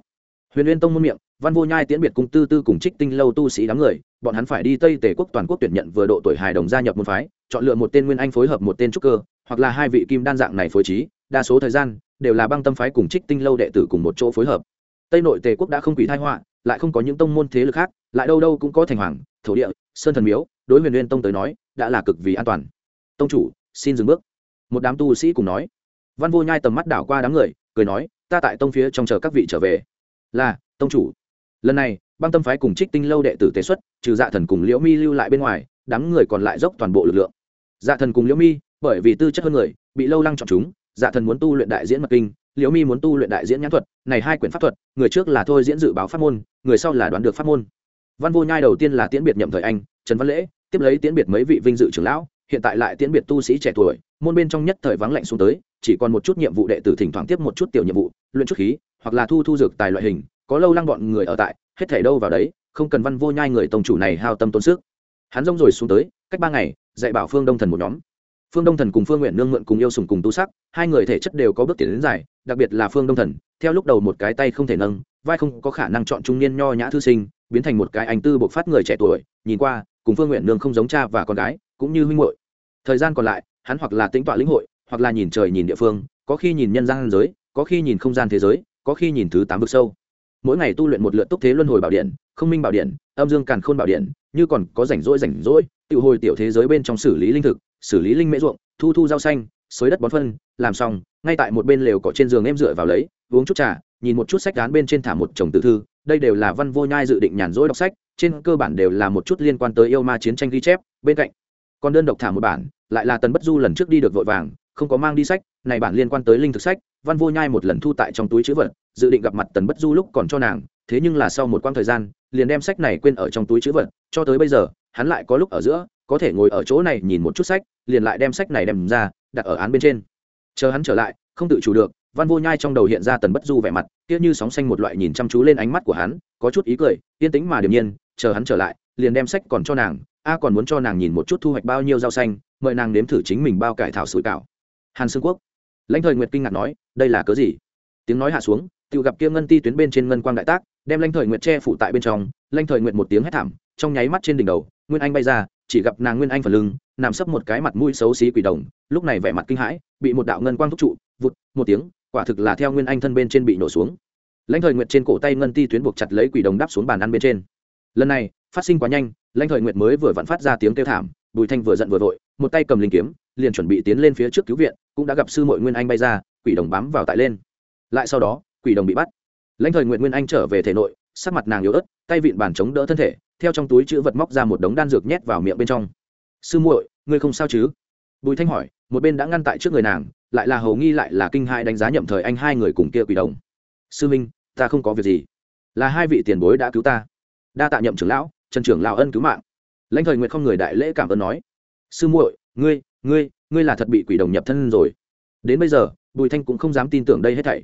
Huyền uyên tông môn miệng, văn vô nhai tiễn biệt cung tư tư cùng trích tinh lâu tu sĩ đám người, bọn hắn phải đi tây tề quốc toàn quốc tuyển nhận vừa độ tuổi hài đồng gia nhập môn phái, chọn lựa một tên nguyên anh phối hợp một tên trúc cơ hoặc là hai vị kim đan dạng này phối trí, đa số thời gian đều là băng tâm phái cùng trích tinh lâu đệ tử cùng một chỗ phối hợp. Tây nội tề quốc đã không quỷ thai họa, lại không có những tông môn thế lực khác, lại đâu đâu cũng có thành hoàng, thổ địa, sơn thần miếu, đối huyền liên tông tới nói, đã là cực vì an toàn. Tông chủ, xin dừng bước. Một đám tu sĩ cùng nói. Văn vô nhai tầm mắt đảo qua đám người, cười nói, ta tại tông phía trong chờ các vị trở về. Là, tông chủ. Lần này, băng tâm phái cùng trích tinh lâu đệ tử tế xuất, trừ dạ thần cùng liễu mi lưu lại bên ngoài, đám người còn lại dốc toàn bộ lực lượng. Dạ thần cùng liễu mi bởi vì tư chất hơn người, bị lâu lăng chọn chúng dạ thần muốn tu luyện đại diễn mật kinh, liễu mi muốn tu luyện đại diễn nhãn thuật, này hai quyển pháp thuật, người trước là thôi diễn dự báo pháp môn, người sau là đoán được pháp môn. Văn vô nhai đầu tiên là tiễn biệt nhậm thời anh, trần văn lễ, tiếp lấy tiễn biệt mấy vị vinh dự trưởng lão, hiện tại lại tiễn biệt tu sĩ trẻ tuổi, môn bên trong nhất thời vắng lạnh xuống tới, chỉ còn một chút nhiệm vụ đệ tử thỉnh thoảng tiếp một chút tiểu nhiệm vụ, luyện chút khí, hoặc là thu thu dược tài loại hình, có lâu lăng bọn người ở tại, hết thảy đâu vào đấy, không cần văn vô nhai người tông chủ này hao tâm tốn sức. Hắn rông rồi xuống tới, cách ba ngày, dạy bảo phương đông thần một nhóm phương đông thần cùng phương nguyện nương mượn cùng yêu sùng cùng tu sắc, hai người thể chất đều có bước tiến đến dài, đặc biệt là phương đông thần, theo lúc đầu một cái tay không thể nâng, vai không có khả năng chọn trung niên nho nhã thư sinh, biến thành một cái anh tư bộc phát người trẻ tuổi, nhìn qua, cùng phương nguyện nương không giống cha và con gái, cũng như huynh hội thời gian còn lại, hắn hoặc là tính tọa lĩnh hội, hoặc là nhìn trời nhìn địa phương, có khi nhìn nhân gian giới, có khi nhìn không gian thế giới, có khi nhìn thứ tám vực sâu. Mỗi ngày tu luyện một lượt túc thế luân hồi bảo điện không minh bảo điện, âm dương càn khôn bảo điện, như còn có rảnh rỗi rảnh rỗi, tự hồi tiểu thế giới bên trong xử lý linh thực, xử lý linh mễ ruộng, thu thu rau xanh, xới đất bón phân, làm xong, ngay tại một bên lều cỏ trên giường em dựa vào lấy, uống chút trà, nhìn một chút sách gán bên trên thả một chồng tự thư, đây đều là văn vô nhai dự định nhàn rỗi đọc sách, trên cơ bản đều là một chút liên quan tới yêu ma chiến tranh ghi chép, bên cạnh, còn đơn độc thả một bản, lại là tần bất du lần trước đi được vội vàng, không có mang đi sách, này bản liên quan tới linh thực sách, văn vô nhai một lần thu tại trong túi chữ vật, dự định gặp mặt tần bất du lúc còn cho nàng, thế nhưng là sau một quãng thời gian liền đem sách này quên ở trong túi chữ vật, cho tới bây giờ, hắn lại có lúc ở giữa, có thể ngồi ở chỗ này nhìn một chút sách, liền lại đem sách này đem ra, đặt ở án bên trên. Chờ hắn trở lại, không tự chủ được, văn vô nhai trong đầu hiện ra tần bất du vẻ mặt, kia như sóng xanh một loại nhìn chăm chú lên ánh mắt của hắn, có chút ý cười, yên tĩnh mà điềm nhiên, chờ hắn trở lại, liền đem sách còn cho nàng, a còn muốn cho nàng nhìn một chút thu hoạch bao nhiêu rau xanh, mời nàng nếm thử chính mình bao cải thảo sủi cảo. Hàn Sương quốc. Lãnh thời nguyệt kinh ngạc nói, đây là cớ gì? Tiếng nói hạ xuống, tự gặp kia ngân ti tuyến bên trên ngân quang đại tác đem lanh thời nguyệt che phủ tại bên trong, Lanh thời nguyệt một tiếng hét thảm, trong nháy mắt trên đỉnh đầu, nguyên anh bay ra, chỉ gặp nàng nguyên anh phần lưng, nằm sấp một cái mặt mũi xấu xí quỷ đồng, lúc này vẻ mặt kinh hãi, bị một đạo ngân quang thúc trụ, vụt, một tiếng, quả thực là theo nguyên anh thân bên trên bị nổ xuống. Lãnh thời nguyệt trên cổ tay ngân ti tuyến buộc chặt lấy quỷ đồng đáp xuống bàn ăn bên trên. Lần này, phát sinh quá nhanh lãnh thời nguyệt mới vừa vặn phát ra tiếng kêu thảm, bùi thanh vừa giận vừa vội, một tay cầm linh kiếm, liền chuẩn bị tiến lên phía trước cứu viện, cũng đã gặp sư mội nguyên anh bay ra, quỷ đồng bám vào tại lên. Lại sau đó, quỷ đồng bị bắt lãnh thời nguyện nguyên anh trở về thể nội, sắc mặt nàng yếu ớt, tay vịn bàn chống đỡ thân thể, theo trong túi chữ vật móc ra một đống đan dược nhét vào miệng bên trong. Sư muội, ngươi không sao chứ? Bùi thanh hỏi, một bên đã ngăn tại trước người nàng, lại là hầu nghi lại là kinh hai đánh giá nhậm thời anh hai người cùng kia quỷ đồng. Sư minh, ta không có việc gì. Là hai vị tiền bối đã cứu ta. Đa tạ nhậm trưởng lão, trần trưởng lão ân cứu mạng. Lãnh thời nguyện không người đại lễ cảm ơn nói, sư muội, ngươi ngươi ngươi là thật bị quỷ đồng nhập thân rồi. Đến bây giờ, bùi thanh cũng không dám tin tưởng đây hết thảy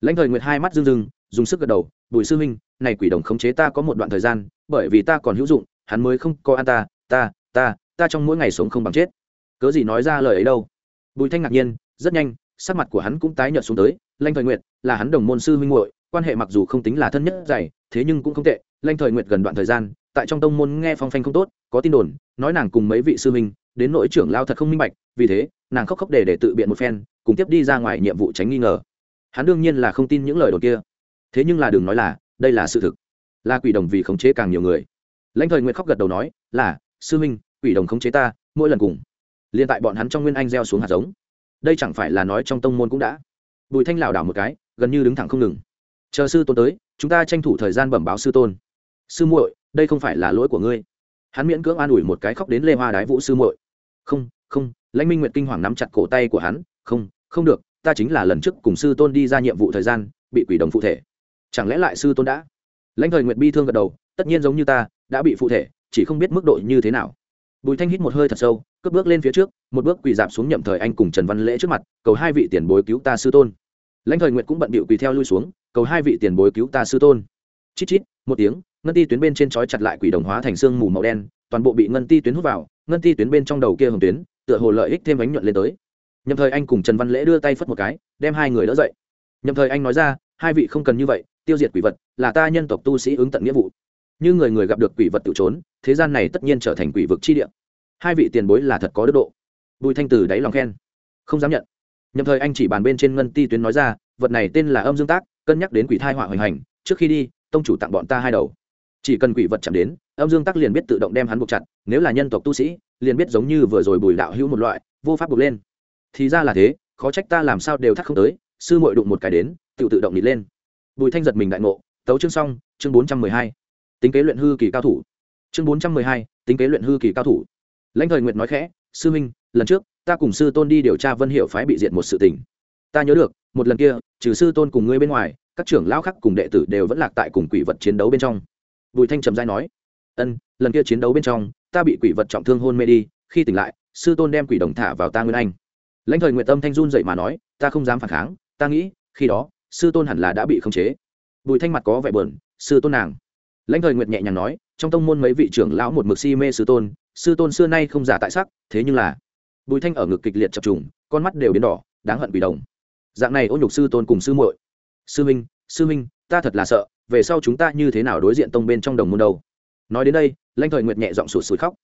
lãnh thời nguyệt hai mắt rưng rưng, dùng sức gật đầu, bùi sư huynh, này quỷ đồng khống chế ta có một đoạn thời gian, bởi vì ta còn hữu dụng, hắn mới không có an ta ta ta ta trong mỗi ngày sống không bằng chết. Cớ gì nói ra lời ấy đâu. Bùi thanh ngạc nhiên, rất nhanh, sắc mặt của hắn cũng tái nhợt xuống tới, lãnh thời nguyệt, là hắn đồng môn sư huynh muội, quan hệ mặc dù không tính là thân nhất dày, thế nhưng cũng không tệ. Lãnh thời nguyệt gần đoạn thời gian, tại trong tông môn nghe phong phanh không tốt, có tin đồn, nói nàng cùng mấy vị sư huynh, đến nỗi trưởng lao thật không minh bạch, vì thế, nàng khóc khóc để để tự biện một phen, cùng tiếp đi ra ngoài nhiệm vụ tránh nghi ngờ hắn đương nhiên là không tin những lời đồn kia. Thế nhưng là đừng nói là, đây là sự thực. Là quỷ đồng vì khống chế càng nhiều người. Lãnh thời nguyện khóc gật đầu nói, là, sư minh quỷ đồng khống chế ta, mỗi lần cùng. Liền tại bọn hắn trong nguyên anh gieo xuống hạt giống. Đây chẳng phải là nói trong tông môn cũng đã. Bùi thanh lảo đảo một cái, gần như đứng thẳng không ngừng. Chờ sư tôn tới, chúng ta tranh thủ thời gian bẩm báo sư tôn. Sư muội, đây không phải là lỗi của ngươi. Hắn miễn cưỡng an ủi một cái khóc đến lê hoa đái vũ sư muội. Không không, lãnh minh nguyệt kinh hoàng nắm chặt cổ tay của hắn. Không không được ta chính là lần trước cùng sư tôn đi ra nhiệm vụ thời gian, bị quỷ đồng phụ thể. Chẳng lẽ lại sư tôn đã? Lãnh thời nguyệt bi thương gật đầu, tất nhiên giống như ta, đã bị phụ thể, chỉ không biết mức độ như thế nào. Bùi thanh hít một hơi thật sâu cướp bước lên phía trước, một bước quỳ dạp xuống nhậm thời anh cùng trần văn lễ trước mặt, cầu hai vị tiền bối cứu ta sư tôn. Lãnh thời nguyện cũng bận bịu quỳ theo lui xuống, cầu hai vị tiền bối cứu ta sư tôn. Chít chít, một tiếng, ngân ti tuyến bên trên trói chặt lại quỷ đồng hóa thành xương mù màu đen, toàn bộ bị ngân ti tuyến hút vào, ngân ti tuyến bên trong đầu kia hồng tuyến, tựa hồ lợi ích thêm bánh nhuận lên tới. Nhầm thời anh cùng trần văn lễ đưa tay phất một cái, đem hai người đỡ dậy. Nhầm thời anh nói ra, hai vị không cần như vậy, tiêu diệt quỷ vật, là ta nhân tộc tu sĩ ứng tận nghĩa vụ. Như người người gặp được quỷ vật tự trốn, thế gian này tất nhiên trở thành quỷ vực chi địa. Hai vị tiền bối là thật có đức độ. Bùi thanh từ đáy lòng khen. Không dám nhận. Nhầm thời anh chỉ bàn bên trên ngân ti tuyến nói ra, vật này tên là âm dương tác, cân nhắc đến quỷ thai họa hoành hành, trước khi đi, tông chủ tặng bọn ta hai đầu. Chỉ cần quỷ vật chạm đến, âm dương tác liền biết tự động đem hắn buộc chặt, nếu là nhân tộc tu sĩ, liền biết giống như vừa rồi bùi đạo hữu một loại, vô pháp buộc lên thì ra là thế, khó trách ta làm sao đều thắt không tới, sư muội đụng một cái đến tự tự động nịt lên. Bùi thanh giật mình đại ngộ, tấu chương xong, chương bốn trăm mười hai. Tính kế luyện hư kỳ cao thủ. Chương bốn trăm mười hai, tính kế luyện hư kỳ cao thủ. Lãnh thời nguyệt nói khẽ, sư minh, lần trước, ta cùng sư tôn đi điều tra vân hiệu phái bị diệt một sự tình. Ta nhớ được, một lần kia, trừ sư tôn cùng ngươi bên ngoài, các trưởng lão khác cùng đệ tử đều vẫn lạc tại cùng quỷ vật chiến đấu bên trong. Bùi thanh trầm giai nói, ân, lần kia chiến đấu bên trong, ta bị quỷ vật trọng thương hôn mê đi, khi tỉnh lại, sư tôn đem quỷ đồng thả vào ta nguyên anh lãnh thời nguyện tâm thanh run dậy mà nói, ta không dám phản kháng, ta nghĩ, khi đó, sư tôn hẳn là đã bị khống chế. Bùi thanh mặt có vẻ bờn sư tôn nàng. Lãnh thời nguyệt nhẹ nhàng nói, trong tông môn mấy vị trưởng lão một mực si mê sư tôn sư tôn xưa nay không giả tại sắc, thế nhưng là bùi thanh ở ngực kịch liệt chập trùng, con mắt đều biến đỏ, đáng hận bị đồng. Dạng này ô nhục sư tôn cùng sư muội. Sư minh sư minh ta thật là sợ, về sau chúng ta như thế nào đối diện tông bên trong đồng môn đâu? Nói đến đây, lãnh thời nguyệt nhẹ giọng sụt sùi khóc.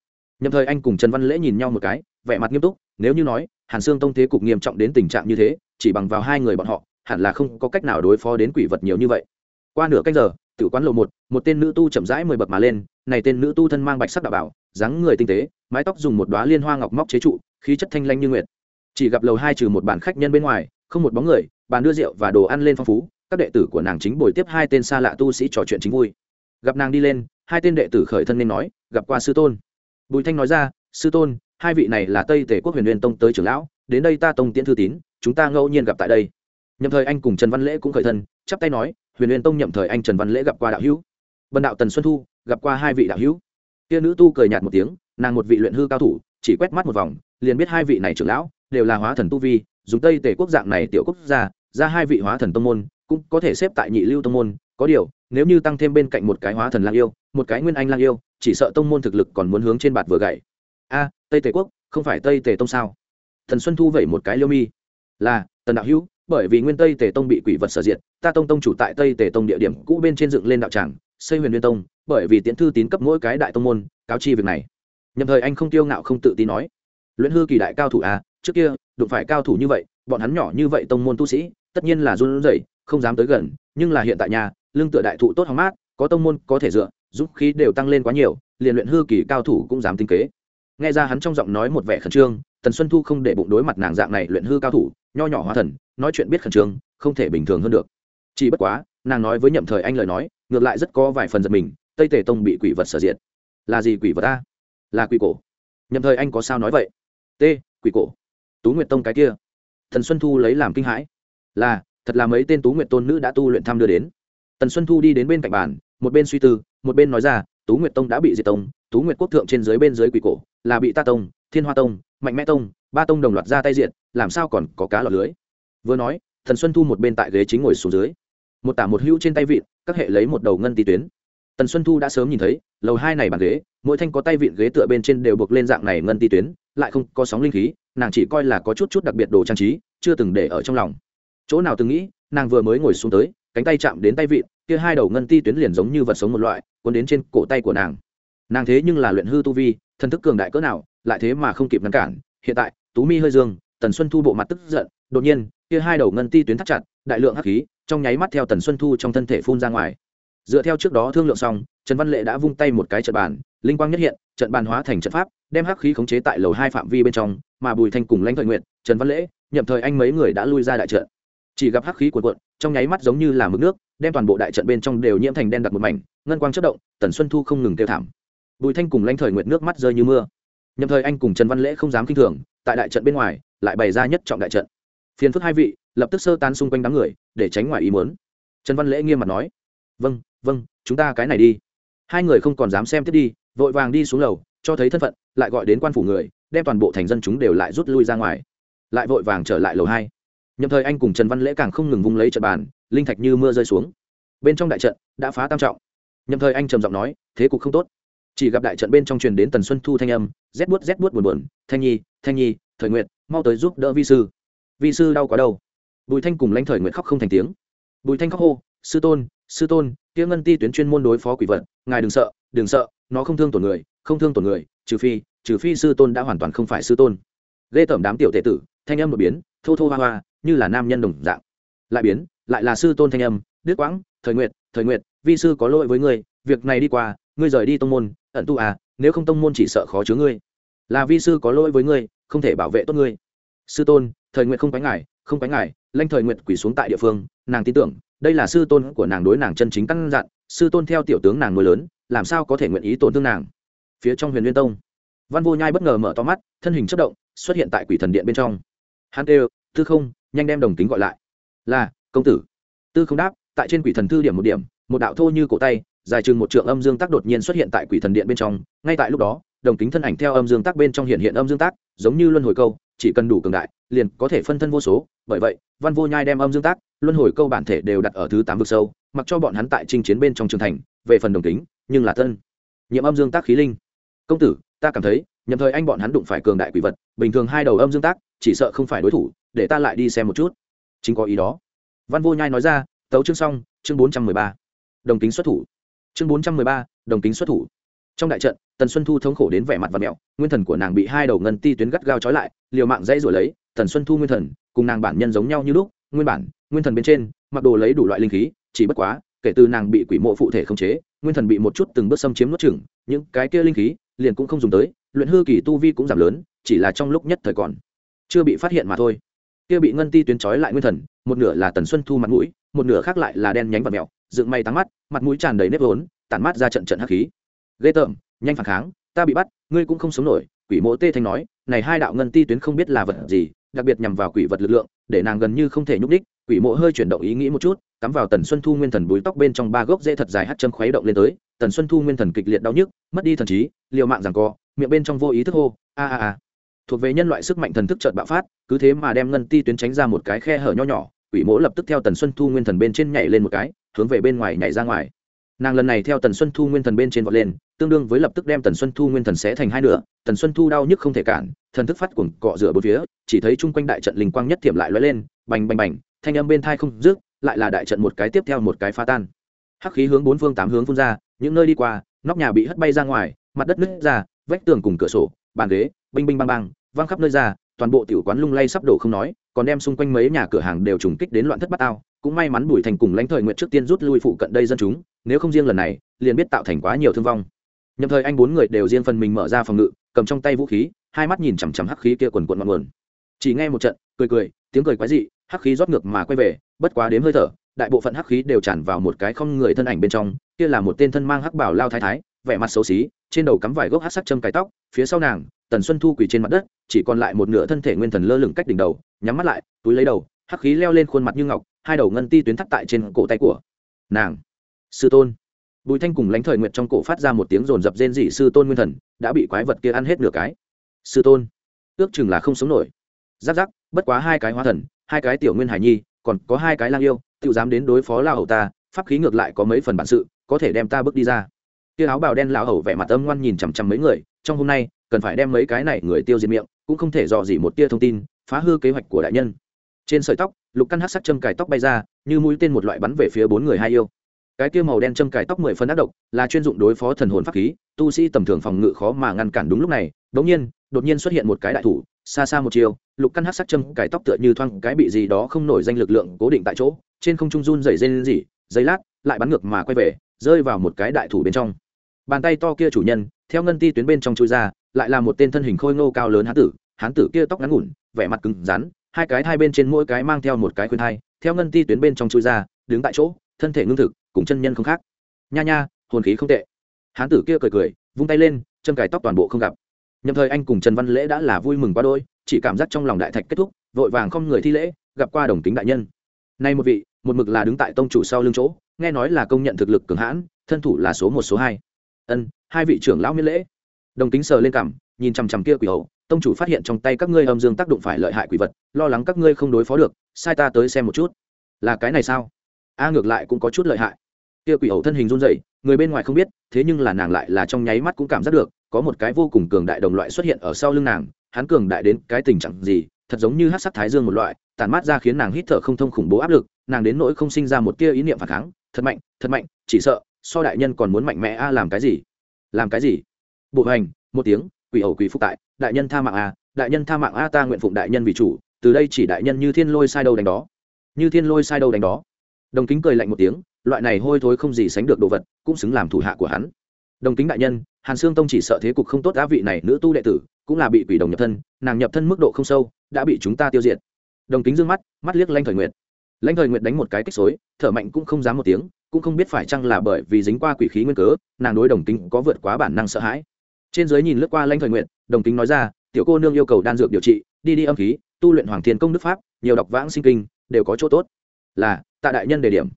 Nhầm thời anh cùng trần văn lễ nhìn nhau một cái, vẻ mặt nghiêm túc, nếu như nói hàn xương tông thế cục nghiêm trọng đến tình trạng như thế, chỉ bằng vào hai người bọn họ, hẳn là không có cách nào đối phó đến quỷ vật nhiều như vậy. Qua nửa canh giờ tự quán lộ một một tên nữ tu chậm rãi mười bậc mà lên, này tên nữ tu thân mang bạch sắc đạo bảo, dáng người tinh tế, mái tóc dùng một đoá liên hoa ngọc móc chế trụ, khí chất thanh lanh như nguyệt. Chỉ gặp lầu hai trừ một bàn khách nhân bên ngoài, không một bóng người, bàn đưa rượu và đồ ăn lên phong phú, các đệ tử của nàng chính bồi tiếp hai tên xa lạ tu sĩ trò chuyện chính vui. Gặp nàng đi lên, hai tên đệ tử khởi thân nên nói, gặp qua sư tôn. Bùi thanh nói ra, sư tôn hai vị này là tây tể quốc huyền huyền tông tới trưởng lão, đến đây ta tông tiễn thư tín, chúng ta ngẫu nhiên gặp tại đây. Nhậm thời anh cùng trần văn lễ cũng khởi thân, chắp tay nói, huyền huyền tông nhậm thời anh trần văn lễ gặp qua đạo hữu. Bần đạo tần xuân thu, gặp qua hai vị đạo hữu. Kia nữ tu cười nhạt một tiếng, nàng một vị luyện hư cao thủ, chỉ quét mắt một vòng, liền biết hai vị này trưởng lão đều là hóa thần tu vi, dùng tây tể quốc dạng này tiểu quốc gia, ra hai vị hóa thần tông môn, cũng có thể xếp tại nhị lưu tông môn. Có điều, nếu như tăng thêm bên cạnh một cái hóa thần lang yêu, một cái nguyên anh lang yêu, chỉ sợ tông môn thực lực còn muốn hướng trên bạt vừa gậy a, tây tề quốc, không phải tây tề tông sao? Thần xuân thu vẩy một cái liêu mi. Là, tần đạo hữu, bởi vì nguyên tây tề tông bị quỷ vật sở diệt, ta tông tông chủ tại tây tề tông địa điểm cũ bên trên dựng lên đạo tràng, xây huyền nguyên tông, bởi vì tiễn thư tín cấp mỗi cái đại tông môn, cáo chi việc này. Nhậm thời anh không tiêu ngạo không tự tin nói, luyện hư kỳ đại cao thủ à trước kia, đụng phải cao thủ như vậy, bọn hắn nhỏ như vậy tông môn tu sĩ, tất nhiên là run rẩy, không dám tới gần, nhưng là hiện tại nhà, lương tựa đại thụ tốt hóng mát, có tông môn có thể dựa giúp khí đều tăng lên quá nhiều, liền luyện hư kỳ cao thủ cũng dám tinh kế nghe ra hắn trong giọng nói một vẻ khẩn trương, tần xuân thu không để bụng đối mặt nàng dạng này luyện hư cao thủ, nho nhỏ hóa thần, nói chuyện biết khẩn trương, không thể bình thường hơn được. Chỉ bất quá, nàng nói với nhậm thời anh lời nói, ngược lại rất có vài phần giật mình, tây tề tông bị quỷ vật sở diện là gì quỷ vật ta là quỷ cổ. Nhậm thời anh có sao nói vậy? T, quỷ cổ. Tú nguyệt tông cái kia. Thần xuân thu lấy làm kinh hãi. Là, thật là mấy tên tú nguyệt tôn nữ đã tu luyện thăm đưa đến. Tần xuân thu đi đến bên cạnh bàn, một bên suy tư, một bên nói ra, tú nguyệt tông đã bị diệt tông tú nguyệt quốc thượng trên dưới bên dưới quỷ cổ, là bị ta tông, thiên hoa tông, mạnh mẽ tông, ba tông đồng loạt ra tay diện làm sao còn có cá lọt lưới? Vừa nói, thần xuân thu một bên tại ghế chính ngồi xuống dưới. Một tả một hữu trên tay vịn, các hệ lấy một đầu ngân tì tuyến. Tần xuân thu đã sớm nhìn thấy, lầu hai này bàn ghế, mỗi thanh có tay vịn ghế tựa bên trên đều buộc lên dạng này ngân ti tuyến, lại không có sóng linh khí, nàng chỉ coi là có chút chút đặc biệt đồ trang trí, chưa từng để ở trong lòng. Chỗ nào từng nghĩ, nàng vừa mới ngồi xuống tới, cánh tay chạm đến tay vịn, kia hai đầu ngân ti tuyến liền giống như vật sống một loại, cuốn đến trên cổ tay của nàng nàng thế nhưng là luyện hư tu vi, thần thức cường đại cỡ nào, lại thế mà không kịp ngăn cản. Hiện tại, tú mi hơi dương, tần xuân thu bộ mặt tức giận, đột nhiên, kia hai đầu ngân ti tuyến thắt chặt, đại lượng hắc khí, trong nháy mắt theo tần xuân thu trong thân thể phun ra ngoài. Dựa theo trước đó thương lượng xong, trần văn lệ đã vung tay một cái trận bàn, linh quang nhất hiện, trận bàn hóa thành trận pháp, đem hắc khí khống chế tại lầu hai phạm vi bên trong, mà bùi thanh cùng lãnh thời nguyện trần văn lễ nhậm thời anh mấy người đã lui ra đại trận. Chỉ gặp hắc khí cuộn cuộn, trong nháy mắt giống như là mực nước, đem toàn bộ đại trận bên trong đều nhiễm thành đen đặc một mảnh, ngân quang chất động, tần xuân thu không ngừng kêu thảm bùi thanh cùng lãnh thời nguyện nước mắt rơi như mưa. Nhậm thời anh cùng trần văn lễ không dám kinh thường, tại đại trận bên ngoài, lại bày ra nhất trọng đại trận. Phiền phức hai vị, lập tức sơ tan xung quanh đám người, để tránh ngoài ý muốn. Trần văn lễ nghiêm mặt nói vâng vâng chúng ta cái này đi. Hai người không còn dám xem tiếp đi, vội vàng đi xuống lầu, cho thấy thân phận, lại gọi đến quan phủ người, đem toàn bộ thành dân chúng đều lại rút lui ra ngoài. Lại vội vàng trở lại lầu hai. Nhậm thời anh cùng trần văn lễ càng không ngừng vung lấy trận bàn, linh thạch như mưa rơi xuống. Bên trong đại trận đã phá tam trọng. Nhậm thời anh trầm giọng nói, thế cục không tốt chỉ gặp đại trận bên trong truyền đến tần xuân thu thanh âm rét buốt rét buốt buồn buồn, thanh nhi thanh nhi, thời nguyện mau tới giúp đỡ vi sư. Vi sư đau quá đâu? Bùi thanh cùng lãnh thời nguyện khóc không thành tiếng. Bùi thanh khóc hô, sư tôn sư tôn tiêu ngân ti tuyến chuyên môn đối phó quỷ vật, ngài đừng sợ đừng sợ, nó không thương tổn người, không thương tổn người, trừ phi trừ phi sư tôn đã hoàn toàn không phải sư tôn. Ghê tởm đám tiểu tệ tử, thanh âm một biến, thô thô hoa hoa, như là nam nhân đồng dạng. Lại biến, lại là sư tôn thanh âm đứt quãng, thời nguyện thời nguyện vi sư có lỗi với ngươi, việc này đi qua, ngươi rời đi tông môn ẩn tu à nếu không tông môn chỉ sợ khó chứa ngươi. Là vi sư có lỗi với ngươi, không thể bảo vệ tốt ngươi. Sư tôn, thời nguyện không quánh ngài, không quánh ngài lanh thời nguyện quỷ xuống tại địa phương, nàng tin tưởng, đây là sư tôn của nàng đối nàng chân chính căn dặn, sư tôn theo tiểu tướng nàng nuôi lớn, làm sao có thể nguyện ý tổn thương nàng. Phía trong huyền liên tông, văn vô nhai bất ngờ mở to mắt, thân hình chất động, xuất hiện tại quỷ thần điện bên trong. Hắn kêu, tư không, nhanh đem đồng tính gọi lại. Là, công tử. Tư không đáp, tại trên quỷ thần thư điểm một điểm, một đạo thô như cổ tay dài chừng một trượng âm dương tác đột nhiên xuất hiện tại quỷ thần điện bên trong, ngay tại lúc đó, đồng tính thân ảnh theo âm dương tác bên trong hiện hiện âm dương tác giống như luân hồi câu, chỉ cần đủ cường đại, liền có thể phân thân vô số. Bởi vậy, văn vô nhai đem âm dương tác luân hồi câu bản thể đều đặt ở thứ tám vực sâu, mặc cho bọn hắn tại chinh chiến bên trong trường thành, về phần đồng tính nhưng là thân. Nhiệm âm dương tác khí linh. Công tử, ta cảm thấy nhầm thời anh bọn hắn đụng phải cường đại quỷ vật, bình thường hai đầu âm dương tác chỉ sợ không phải đối thủ, để ta lại đi xem một chút. Chính có ý đó. Văn vô nhai nói ra, tấu chương xong, chương bốn trăm mười ba. Đồng tính xuất thủ chương bốn trăm mười ba, đồng tính xuất thủ. Trong đại trận, tần xuân thu thống khổ đến vẻ mặt và mẹo, nguyên thần của nàng bị hai đầu ngân ti tuyến gắt gao trói lại, liều mạng dãy rồi lấy, tần xuân thu nguyên thần, cùng nàng bản nhân giống nhau như lúc, nguyên bản, nguyên thần bên trên, mặc đồ lấy đủ loại linh khí, chỉ bất quá, kể từ nàng bị quỷ mộ phụ thể khống chế, nguyên thần bị một chút từng bước xâm chiếm nuốt chửng, những cái kia linh khí, liền cũng không dùng tới, luyện hư kỳ tu vi cũng giảm lớn, chỉ là trong lúc nhất thời còn chưa bị phát hiện mà thôi. Kia bị ngân ti tuyến trói lại nguyên thần, một nửa là tần xuân thu mặt mũi, một nửa khác lại là đen nhánh và mèo dựng may tắm mắt, mặt mũi tràn đầy nếp vốn, tản mắt ra trận trận hắc khí. Ghê tởm, nhanh phản kháng, ta bị bắt, ngươi cũng không sống nổi. Quỷ mộ tê thanh nói, này hai đạo ngân ti tuyến không biết là vật gì, đặc biệt nhằm vào quỷ vật lực lượng, để nàng gần như không thể nhúc đích quỷ mộ hơi chuyển động ý nghĩ một chút, cắm vào tần xuân thu nguyên thần búi tóc bên trong ba gốc dễ thật dài hắt châm khuấy động lên tới. Tần xuân thu nguyên thần kịch liệt đau nhức, mất đi thần trí, liều mạng rằng co, miệng bên trong vô ý thức hô, a a a. Thuộc về nhân loại sức mạnh thần thức chợt bạo phát, cứ thế mà đem ngân ti tuyến tránh ra một cái khe hở nho nhỏ quỷ mỗ lập tức theo tần xuân thu nguyên thần bên trên nhảy lên một cái, hướng về bên ngoài nhảy ra ngoài. Nàng lần này theo tần xuân thu nguyên thần bên trên vọt lên, tương đương với lập tức đem tần xuân thu nguyên thần xé thành hai nửa, tần xuân thu đau nhức không thể cản, thần thức phát cuồng, cọ rửa bốn phía, chỉ thấy chung quanh đại trận linh quang nhất thiểm lại lóe lên, bành bành bành, thanh âm bên thai không rước lại là đại trận một cái tiếp theo một cái phá tan. Hắc khí hướng bốn phương tám hướng phun ra, những nơi đi qua, nóc nhà bị hất bay ra ngoài, mặt đất nứt ra, vách tường cùng cửa sổ, bàn ghế, binh binh bang bang, văng khắp nơi ra, toàn bộ tiểu quán lung lay sắp đổ không nói còn đem xung quanh mấy nhà cửa hàng đều trùng kích đến loạn thất bát ao cũng may mắn bùi thành cùng lãnh thời nguyện trước tiên rút lui phụ cận đây dân chúng, nếu không riêng lần này, liền biết tạo thành quá nhiều thương vong. Nhầm thời anh bốn người đều riêng phần mình mở ra phòng ngự, cầm trong tay vũ khí, hai mắt nhìn chằm chằm hắc khí kia quần quần ngọn nguồn. Chỉ nghe một trận, cười cười, tiếng cười quái dị, hắc khí rót ngược mà quay về, bất quá đếm hơi thở, đại bộ phận hắc khí đều tràn vào một cái không người thân ảnh bên trong, kia là một tên thân mang hắc bảo lao thái thái, vẻ mặt xấu xí, trên đầu cắm vài gốc hắc sắc châm cái tóc, phía sau nàng tần xuân thu quỳ trên mặt đất, chỉ còn lại một nửa thân thể nguyên thần lơ lửng cách đỉnh đầu, nhắm mắt lại, túi lấy đầu, hắc khí leo lên khuôn mặt như ngọc, hai đầu ngân ti tuyến thắt tại trên cổ tay của nàng. Sư tôn. Bùi thanh cùng lánh thời nguyệt trong cổ phát ra một tiếng rồn rập rên dị sư tôn nguyên thần, đã bị quái vật kia ăn hết nửa cái. Sư tôn. Ước chừng là không sống nổi. Giáp giáp, bất quá hai cái hóa thần, hai cái tiểu nguyên hải nhi, còn có hai cái lang yêu tự dám đến đối phó lao hầu ta, pháp khí ngược lại có mấy phần bản sự, có thể đem ta bước đi ra. Kia áo bào đen lao hầu vẻ mặt âm ngoan nhìn chằm chằm mấy người trong hôm nay, cần phải đem mấy cái này người tiêu diệt miệng, cũng không thể dò dỉ một tia thông tin, phá hư kế hoạch của đại nhân. Trên sợi tóc, lục căn hát sắc châm cài tóc bay ra, như mũi tên một loại bắn về phía bốn người hai yêu. Cái kia màu đen châm cài tóc mười phân ác độc, là chuyên dụng đối phó thần hồn pháp khí, tu sĩ tầm thường phòng ngự khó mà ngăn cản đúng lúc này, đột nhiên đột nhiên xuất hiện một cái đại thủ, xa xa một chiều, lục căn hát sắc châm cài tóc tựa như thoang cái bị gì đó không nổi danh lực lượng cố định tại chỗ, trên không trung run dày dây gì giây lát, lại bắn ngược mà quay về, rơi vào một cái đại thủ bên trong. Bàn tay to kia chủ nhân theo ngân ti tuyến bên trong chui ra, lại là một tên thân hình khôi ngô cao lớn hán tử hán tử kia tóc ngắn ngủn, vẻ mặt cứng rắn, hai cái hai bên trên mỗi cái mang theo một cái khuyên thai, theo ngân ti tuyến bên trong chui ra, đứng tại chỗ, thân thể ngưng thực, cùng chân nhân không khác. Nha nha, hồn khí không tệ. Hán tử kia cười cười, vung tay lên chân cài tóc toàn bộ không gặp. Nhầm thời anh cùng trần văn lễ đã là vui mừng quá đôi chỉ cảm giác trong lòng đại thạch kết thúc, vội vàng không người thi lễ, gặp qua đồng tính đại nhân. Nay một vị, một mực là đứng tại tông chủ sau lưng chỗ, nghe nói là công nhận thực lực cường hãn, thân thủ là số một, số hai. Ân hai vị trưởng lão miễn lễ. Đồng tính sờ lên cằm, nhìn chằm chằm kia quỷ hầu, tông chủ phát hiện trong tay các ngươi âm dương tác động phải lợi hại quỷ vật, lo lắng các ngươi không đối phó được, sai ta tới xem một chút. Là cái này sao? A ngược lại cũng có chút lợi hại. Kia quỷ hầu thân hình run rẩy, người bên ngoài không biết, thế nhưng là nàng lại là trong nháy mắt cũng cảm giác được, có một cái vô cùng cường đại đồng loại xuất hiện ở sau lưng nàng, hắn cường đại đến cái tình trạng gì, thật giống như hát sắc thái dương một loại tàn mát ra khiến nàng hít thở không thông khủng bố áp lực, nàng đến nỗi không sinh ra một tia ý niệm phản kháng, thật mạnh thật mạnh, chỉ sợ, so đại nhân còn muốn mạnh mẽ a làm cái gì? Làm cái gì? Bộ hành, một tiếng, quỷ ẩu quỷ phúc tại, đại nhân tha mạng a đại nhân tha mạng a, ta nguyện phụng đại nhân vì chủ, từ đây chỉ đại nhân như thiên lôi sai đâu đánh đó. Như thiên lôi sai đâu đánh đó. Đồng kính cười lạnh một tiếng, loại này hôi thối không gì sánh được đồ vật, cũng xứng làm thủ hạ của hắn. Đồng kính đại nhân, hàn sương tông chỉ sợ thế cục không tốt á vị này nữ tu đệ tử, cũng là bị quỷ đồng nhập thân, nàng nhập thân mức độ không sâu, đã bị chúng ta tiêu diệt. Đồng kính d ư ơ n g mắt mắt liếc lanh thời nguyệt lãnh thời nguyệt đánh một cái kích xối, thở mạnh cũng không dám một tiếng, cũng không biết phải chăng là bởi vì dính qua quỷ khí nguyên cớ, nàng đối đồng tính có vượt quá bản năng sợ hãi. Trên giới nhìn lướt qua lãnh thời nguyệt, đồng tính nói ra, tiểu cô nương yêu cầu đan dược điều trị, đi đi âm khí, tu luyện hoàng thiên công đức pháp, nhiều đọc vãng sinh kinh, đều có chỗ tốt. Là, tạ đại nhân đề điểm.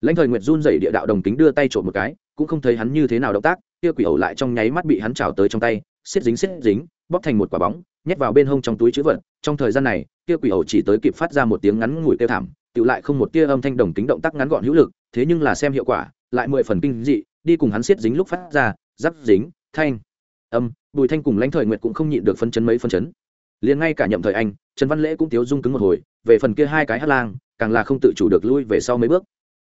Lãnh thời nguyệt run dậy địa đạo đồng tính đưa tay trộm một cái, cũng không thấy hắn như thế nào động tác, kia quỷ ẩu lại trong nháy mắt bị hắn trào tới trong tay, xiết dính xiết dính, bóp thành một quả bóng, nhét vào bên hông trong túi chữ vật. Trong thời gian này, kia quỷ ẩu chỉ tới kịp phát ra một tiếng ngắn ngủi kêu thảm tự lại không một tia âm thanh đồng tính động tác ngắn gọn hữu lực, thế nhưng là xem hiệu quả, lại mười phần kinh dị, đi cùng hắn xiết dính lúc phát ra, giáp dính, thanh, âm, bùi thanh cùng lãnh thời nguyệt cũng không nhịn được phân chấn mấy phân chấn. Liền ngay cả nhậm thời anh, trần văn lễ cũng tiếu dung cứng một hồi, về phần kia hai cái hát lang, càng là không tự chủ được lui về sau mấy bước.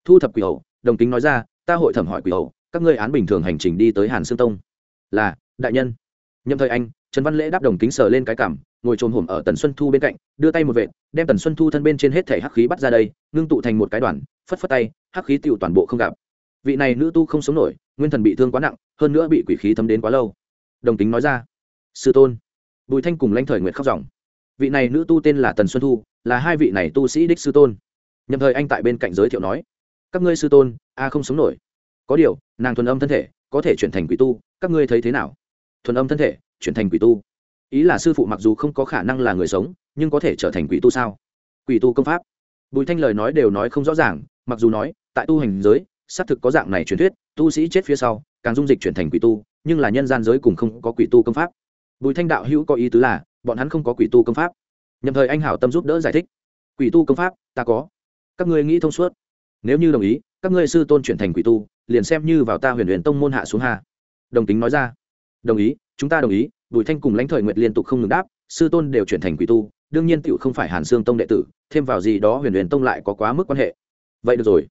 Thu thập quỷ hậu đồng kính nói ra, ta hội thẩm hỏi quỷ hậu các ngươi án bình thường hành trình đi tới hàn sương tông. Là, đại nhân. Nhậm thời anh, trần văn lễ đáp đồng kính sờ lên cái cảm ngồi trồm hổm ở tần xuân thu bên cạnh, đưa tay một vệ đem tần xuân thu thân bên trên hết thể hắc khí bắt ra đây, ngưng tụ thành một cái đoàn, phất phất tay, hắc khí tựu toàn bộ không gặp. Vị này nữ tu không sống nổi, nguyên thần bị thương quá nặng, hơn nữa bị quỷ khí thấm đến quá lâu. Đồng tính nói ra, sư tôn. Bùi thanh cùng lãnh thời nguyện khóc dòng vị này nữ tu tên là tần xuân thu, là hai vị này tu sĩ đích sư tôn. Nhầm thời anh tại bên cạnh giới thiệu nói, các ngươi sư tôn, a không sống nổi. Có điều, nàng thuần âm thân thể, có thể chuyển thành quỷ tu, các ngươi thấy thế nào? Thuần âm thân thể, chuyển thành quỷ tu ý là sư phụ mặc dù không có khả năng là người sống, nhưng có thể trở thành quỷ tu sao? Quỷ tu công pháp. Bùi thanh lời nói đều nói không rõ ràng, mặc dù nói, tại tu hành giới, xác thực có dạng này truyền thuyết, tu sĩ chết phía sau, càng dung dịch chuyển thành quỷ tu, nhưng là nhân gian giới cùng không có quỷ tu công pháp. Bùi thanh đạo hữu có ý tứ là, bọn hắn không có quỷ tu công pháp. Nhầm thời anh hảo tâm giúp đỡ giải thích. Quỷ tu công pháp, ta có. Các ngươi nghĩ thông suốt. Nếu như đồng ý, các ngươi sư tôn chuyển thành quỷ tu, liền xem như vào ta huyền huyền tông môn hạ xuống hà. đồng tính nói ra. Đồng ý, chúng ta đồng ý bùi thanh cùng lãnh thời nguyệt liên tục không ngừng đáp, sư tôn đều chuyển thành quỷ tu, đương nhiên tựu không phải hàn xương tông đệ tử, thêm vào gì đó huyền huyền tông lại có quá mức quan hệ. Vậy được rồi.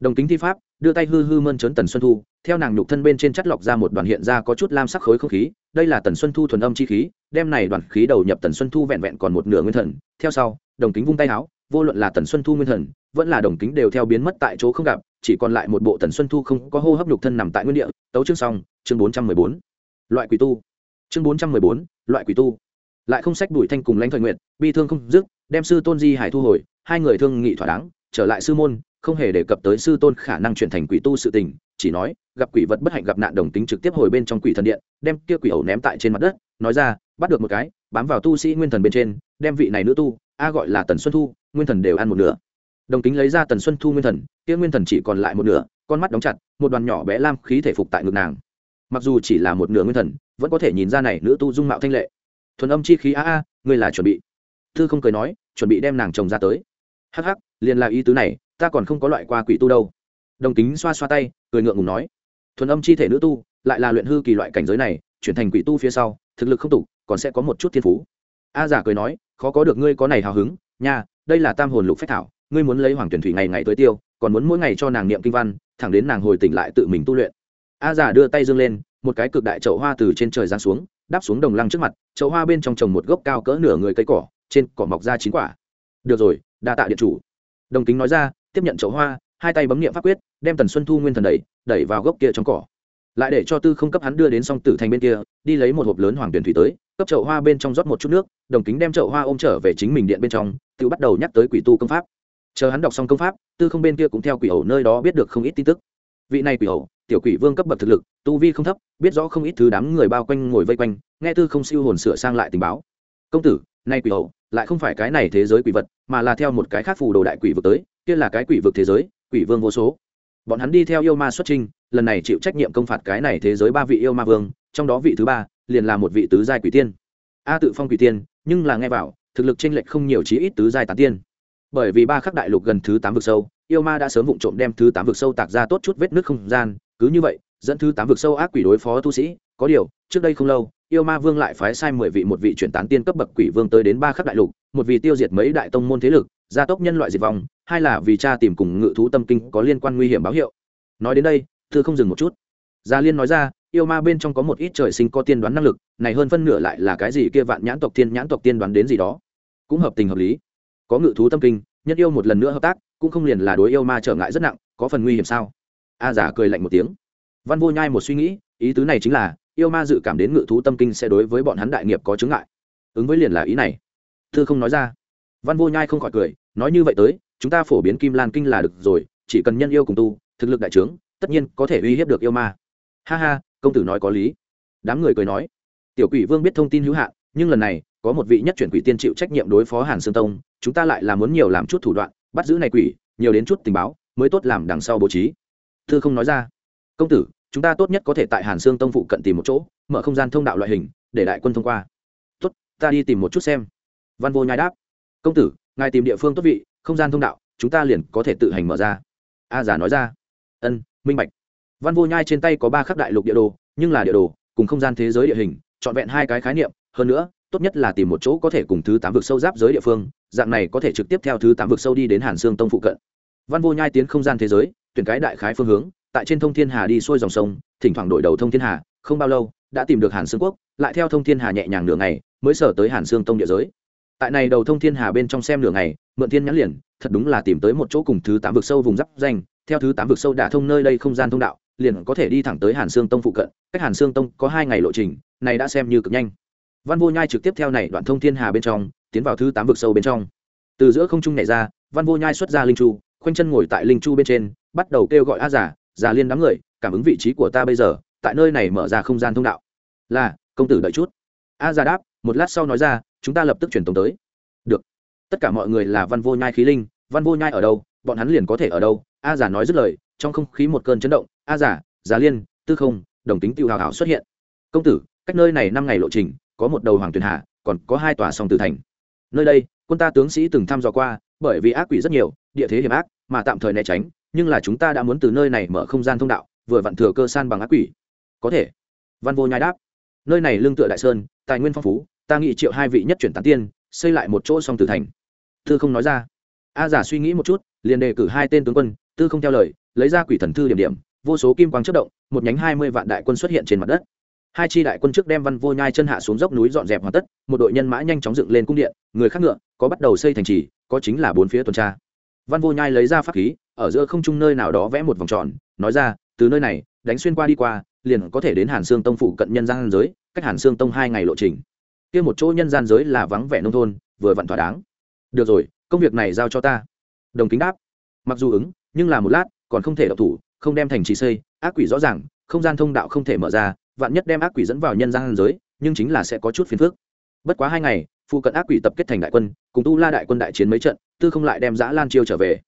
Đồng tính thi pháp, đưa tay hư hư mơn trớn tần xuân thu, theo nàng nhục thân bên trên chất lọc ra một đoàn hiện ra có chút lam sắc khối không khí, đây là tần xuân thu thuần âm chi khí, đem này đoàn khí đầu nhập tần xuân thu vẹn vẹn còn một nửa nguyên thần, theo sau, đồng kính vung tay áo vô luận là tần xuân thu nguyên thần, vẫn là đồng kính đều theo biến mất tại chỗ không gặp, chỉ còn lại một bộ tần xuân thu không có hô hấp nhục thân nằm tại nguyên địa, tấu chương xong, chương bốn trăm mười bốn. Loại quỷ tu chương bốn trăm mười bốn, loại quỷ tu. Lại không sách đuổi thanh cùng lãnh thời nguyện bi thương không dứt, đem sư tôn di hải thu hồi, hai người thương nghị thỏa đáng, trở lại sư môn, không hề đề cập tới sư tôn khả năng chuyển thành quỷ tu sự tình, chỉ nói, gặp quỷ vật bất hạnh gặp nạn đồng tính trực tiếp hồi bên trong quỷ thần điện, đem kia quỷ ẩu ném tại trên mặt đất, nói ra, bắt được một cái, bám vào tu sĩ nguyên thần bên trên, đem vị này nữ tu, a gọi là tần xuân thu, nguyên thần đều ăn một nửa. Đồng tính lấy ra tần xuân thu nguyên thần, kia nguyên thần chỉ còn lại một nửa, con mắt đóng chặt, một đoàn nhỏ bé lam khí thể phục tại ngực nàng. Mặc dù chỉ là một nửa nguyên thần vẫn có thể nhìn ra này nữ tu dung mạo thanh lệ. Thuần âm chi khí a a, ngươi là chuẩn bị. Thư không cười nói, chuẩn bị đem nàng chồng ra tới. Hắc hắc, liền là ý tứ này, ta còn không có loại qua quỷ tu đâu. Đồng tính xoa xoa tay, cười ngượng ngùng nói. Thuần âm chi thể nữ tu, lại là luyện hư kỳ loại cảnh giới này, chuyển thành quỷ tu phía sau, thực lực không tục còn sẽ có một chút thiên phú. A giả cười nói, khó có được ngươi có này hào hứng, nha, đây là tam hồn lục phách thảo, ngươi muốn lấy hoàng tuyển thủy ngày ngày tới tiêu, còn muốn mỗi ngày cho nàng niệm kinh văn, thẳng đến nàng hồi tỉnh lại tự mình tu luyện. A giả đưa tay dương lên một cái cực đại chậu hoa từ trên trời giáng xuống, đáp xuống đồng lăng trước mặt, chậu hoa bên trong trồng một gốc cao cỡ nửa người cây cỏ, trên cỏ mọc ra chín quả. Được rồi, đa tạ điện chủ. Đồng kính nói ra, tiếp nhận chậu hoa, hai tay bấm nghiệm pháp quyết, đem tần xuân thu nguyên thần đẩy đẩy vào gốc kia trong cỏ. Lại để cho tư không cấp hắn đưa đến song tử thành bên kia, đi lấy một hộp lớn hoàng tuyển thủy tới, cấp chậu hoa bên trong rót một chút nước, đồng kính đem chậu hoa ôm trở về chính mình điện bên trong, tự bắt đầu nhắc tới quỷ tu công pháp. Chờ hắn đọc xong công pháp, tư không bên kia cũng theo quỷ ẩu nơi đó biết được không ít tin tức. Vị này quỷ ẩu tiểu quỷ vương cấp bậc thực lực, tu vi không thấp, biết rõ không ít thứ đám người bao quanh ngồi vây quanh, nghe tư không siêu hồn sửa sang lại tình báo. Công tử, nay quỷ hậu, lại không phải cái này thế giới quỷ vật, mà là theo một cái khác phù đồ đại quỷ vực tới, kia là cái quỷ vực thế giới, quỷ vương vô số. Bọn hắn đi theo yêu ma xuất trinh lần này chịu trách nhiệm công phạt cái này thế giới ba vị yêu ma vương, trong đó vị thứ ba, liền là một vị tứ giai quỷ tiên. A tự phong quỷ tiên, nhưng là nghe vào thực lực chênh lệch không nhiều chí ít tứ giai tán tiên. Bởi vì ba khắc đại lục gần thứ tám vực sâu, yêu ma đã sớm vụng trộm đem thứ tám vực sâu tạc ra tốt chút vết nước không gian cứ như vậy, dẫn thứ tám vực sâu ác quỷ đối phó tu sĩ, có điều, trước đây không lâu, yêu ma vương lại phái sai mười vị một vị chuyển tán tiên cấp bậc quỷ vương tới đến ba khắc đại lục, một vị tiêu diệt mấy đại tông môn thế lực, gia tốc nhân loại diệt vong, hai là vì cha tìm cùng ngự thú tâm kinh có liên quan nguy hiểm báo hiệu. Nói đến đây, thư không dừng một chút. Gia liên nói ra, yêu ma bên trong có một ít trời sinh có tiên đoán năng lực, này hơn phân nửa lại là cái gì kia vạn nhãn tộc tiên nhãn tộc tiên đoán đến gì đó. Cũng hợp tình hợp lý. Có ngự thú tâm kinh, nhất yêu một lần nữa hợp tác, cũng không liền là đối yêu ma trở ngại rất nặng, có phần nguy hiểm sao? A giả cười lạnh một tiếng. Văn vô nhai một suy nghĩ, ý tứ này chính là, yêu ma dự cảm đến ngự thú tâm kinh sẽ đối với bọn hắn đại nghiệp có chứng ngại. Ứng với liền là ý này. Thư không nói ra. Văn vô nhai không khỏi cười, nói như vậy tới, chúng ta phổ biến kim lan kinh là được rồi, chỉ cần nhân yêu cùng tu, thực lực đại trướng, tất nhiên có thể uy hiếp được yêu ma. Ha ha, công tử nói có lý. Đám người cười nói. Tiểu quỷ vương biết thông tin hữu hạn, nhưng lần này, có một vị nhất chuyển quỷ tiên chịu trách nhiệm đối phó hàn sương tông, chúng ta lại là muốn nhiều làm chút thủ đoạn, bắt giữ này quỷ, nhiều đến chút tình báo, mới tốt làm đằng sau bố trí thư không nói ra. Công tử, chúng ta tốt nhất có thể tại hàn sương tông phụ cận tìm một chỗ, mở không gian thông đạo loại hình, để đại quân thông qua. Tốt, ta đi tìm một chút xem. Văn vô nhai đáp. Công tử, ngài tìm địa phương tốt vị, không gian thông đạo, chúng ta liền có thể tự hành mở ra. A giả nói ra. Ân, minh bạch. Văn vô nhai trên tay có ba khắc đại lục địa đồ, nhưng là địa đồ, cùng không gian thế giới địa hình, trọn vẹn hai cái khái niệm. Hơn nữa, tốt nhất là tìm một chỗ có thể cùng thứ tám vực sâu giáp giới địa phương, dạng này có thể trực tiếp theo thứ tám vực sâu đi đến hàn sương tông phụ cận. Văn vô nhai tiến không gian thế giới tuyển cái đại khái phương hướng, tại trên thông thiên hà đi xuôi dòng sông, thỉnh thoảng đổi đầu thông thiên hà, không bao lâu, đã tìm được hàn sương quốc, lại theo thông thiên hà nhẹ nhàng nửa ngày, mới sở tới hàn sương tông địa giới. Tại này đầu thông thiên hà bên trong xem nửa ngày, mượn thiên nhãn liền, thật đúng là tìm tới một chỗ cùng thứ tám vực sâu vùng giáp danh, theo thứ tám vực sâu đả thông nơi đây không gian thông đạo, liền có thể đi thẳng tới hàn sương tông phụ cận, cách hàn sương tông có hai ngày lộ trình, này đã xem như cực nhanh. Văn vô nhai trực tiếp theo này đoạn thông thiên hà bên trong, tiến vào thứ tám vực sâu bên trong. Từ giữa không trung này ra, văn vô nhai xuất ra linh chu, khoanh chân ngồi tại linh chu bên trên bắt đầu kêu gọi a giả giả liên đám người, cảm ứng vị trí của ta bây giờ, tại nơi này mở ra không gian thông đạo. Là, công tử đợi chút. A giả đáp, một lát sau nói ra, chúng ta lập tức chuyển tống tới. Được. Tất cả mọi người là văn vô nhai khí linh, văn vô nhai ở đâu, bọn hắn liền có thể ở đâu. A giả nói dứt lời, trong không khí một cơn chấn động, a giả giả liên, tư không, đồng tính tiêu hào hào xuất hiện. Công tử, cách nơi này năm ngày lộ trình, có một đầu hoàng tuyền hạ, còn có hai tòa song tử thành. Nơi đây, quân ta tướng sĩ từng thăm dò qua, bởi vì ác quỷ rất nhiều, địa thế hiểm ác, mà tạm thời né tránh nhưng là chúng ta đã muốn từ nơi này mở không gian thông đạo, vừa vặn thừa cơ san bằng ác quỷ. Có thể. Văn vô nhai đáp. Nơi này lương tựa đại sơn, tài nguyên phong phú, ta nghĩ triệu hai vị nhất chuyển tán tiên, xây lại một chỗ song tử thành. Thư không nói ra. A giả suy nghĩ một chút, liền đề cử hai tên tướng quân, tư không theo lời, lấy ra quỷ thần thư điểm điểm, vô số kim quang chất động, một nhánh hai mươi vạn đại quân xuất hiện trên mặt đất. Hai chi đại quân trước đem văn vô nhai chân hạ xuống dốc núi dọn dẹp hoàn tất, một đội nhân mã nhanh chóng dựng lên cung điện, người khác ngựa, có bắt đầu xây thành trì, có chính là bốn phía tuần tra văn vô nhai lấy ra pháp khí, ở giữa không trung nơi nào đó vẽ một vòng tròn, nói ra, từ nơi này, đánh xuyên qua đi qua, liền có thể đến hàn sương tông phụ cận nhân gian giới, cách hàn sương tông hai ngày lộ trình. Kia một chỗ nhân gian giới là vắng vẻ nông thôn, vừa vặn thỏa đáng. Được rồi, công việc này giao cho ta. Đồng kính đáp. Mặc dù ứng, nhưng là một lát, còn không thể độc thủ, không đem thành trì xây, ác quỷ rõ ràng, không gian thông đạo không thể mở ra, vạn nhất đem ác quỷ dẫn vào nhân gian giới, nhưng chính là sẽ có chút phiền phức. Bất quá hai ngày, phụ cận ác quỷ tập kết thành đại quân, cùng tu la đại quân đại chiến mấy trận tư không lại đem giã lan chiêu trở về.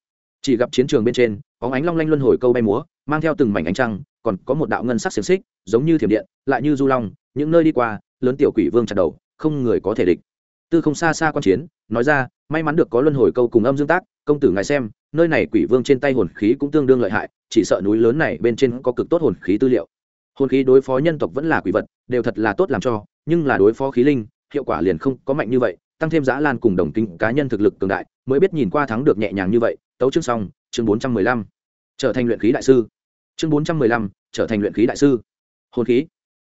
Chỉ gặp chiến trường bên trên, có ánh long lanh luân hồi câu bay múa, mang theo từng mảnh ánh trăng, còn có một đạo ngân sắc xiềng xích, giống như thiểm điện, lại như du long, những nơi đi qua, lớn tiểu quỷ vương chặt đầu, không người có thể địch. Tư không xa xa quan chiến, nói ra, may mắn được có luân hồi câu cùng âm dương tác, công tử ngài xem, nơi này quỷ vương trên tay hồn khí cũng tương đương lợi hại, chỉ sợ núi lớn này bên trên có cực tốt hồn khí tư liệu. Hồn khí đối phó nhân tộc vẫn là quỷ vật, đều thật là tốt làm cho, nhưng là đối phó khí linh, hiệu quả liền không có mạnh như vậy tăng thêm giã lan cùng đồng kinh cá nhân thực lực cường đại, mới biết nhìn qua thắng được nhẹ nhàng như vậy, tấu chương xong, chương bốn trăm mười lăm. Trở thành luyện khí đại sư. Chương bốn trăm mười lăm, trở thành luyện khí đại sư. Hồn khí.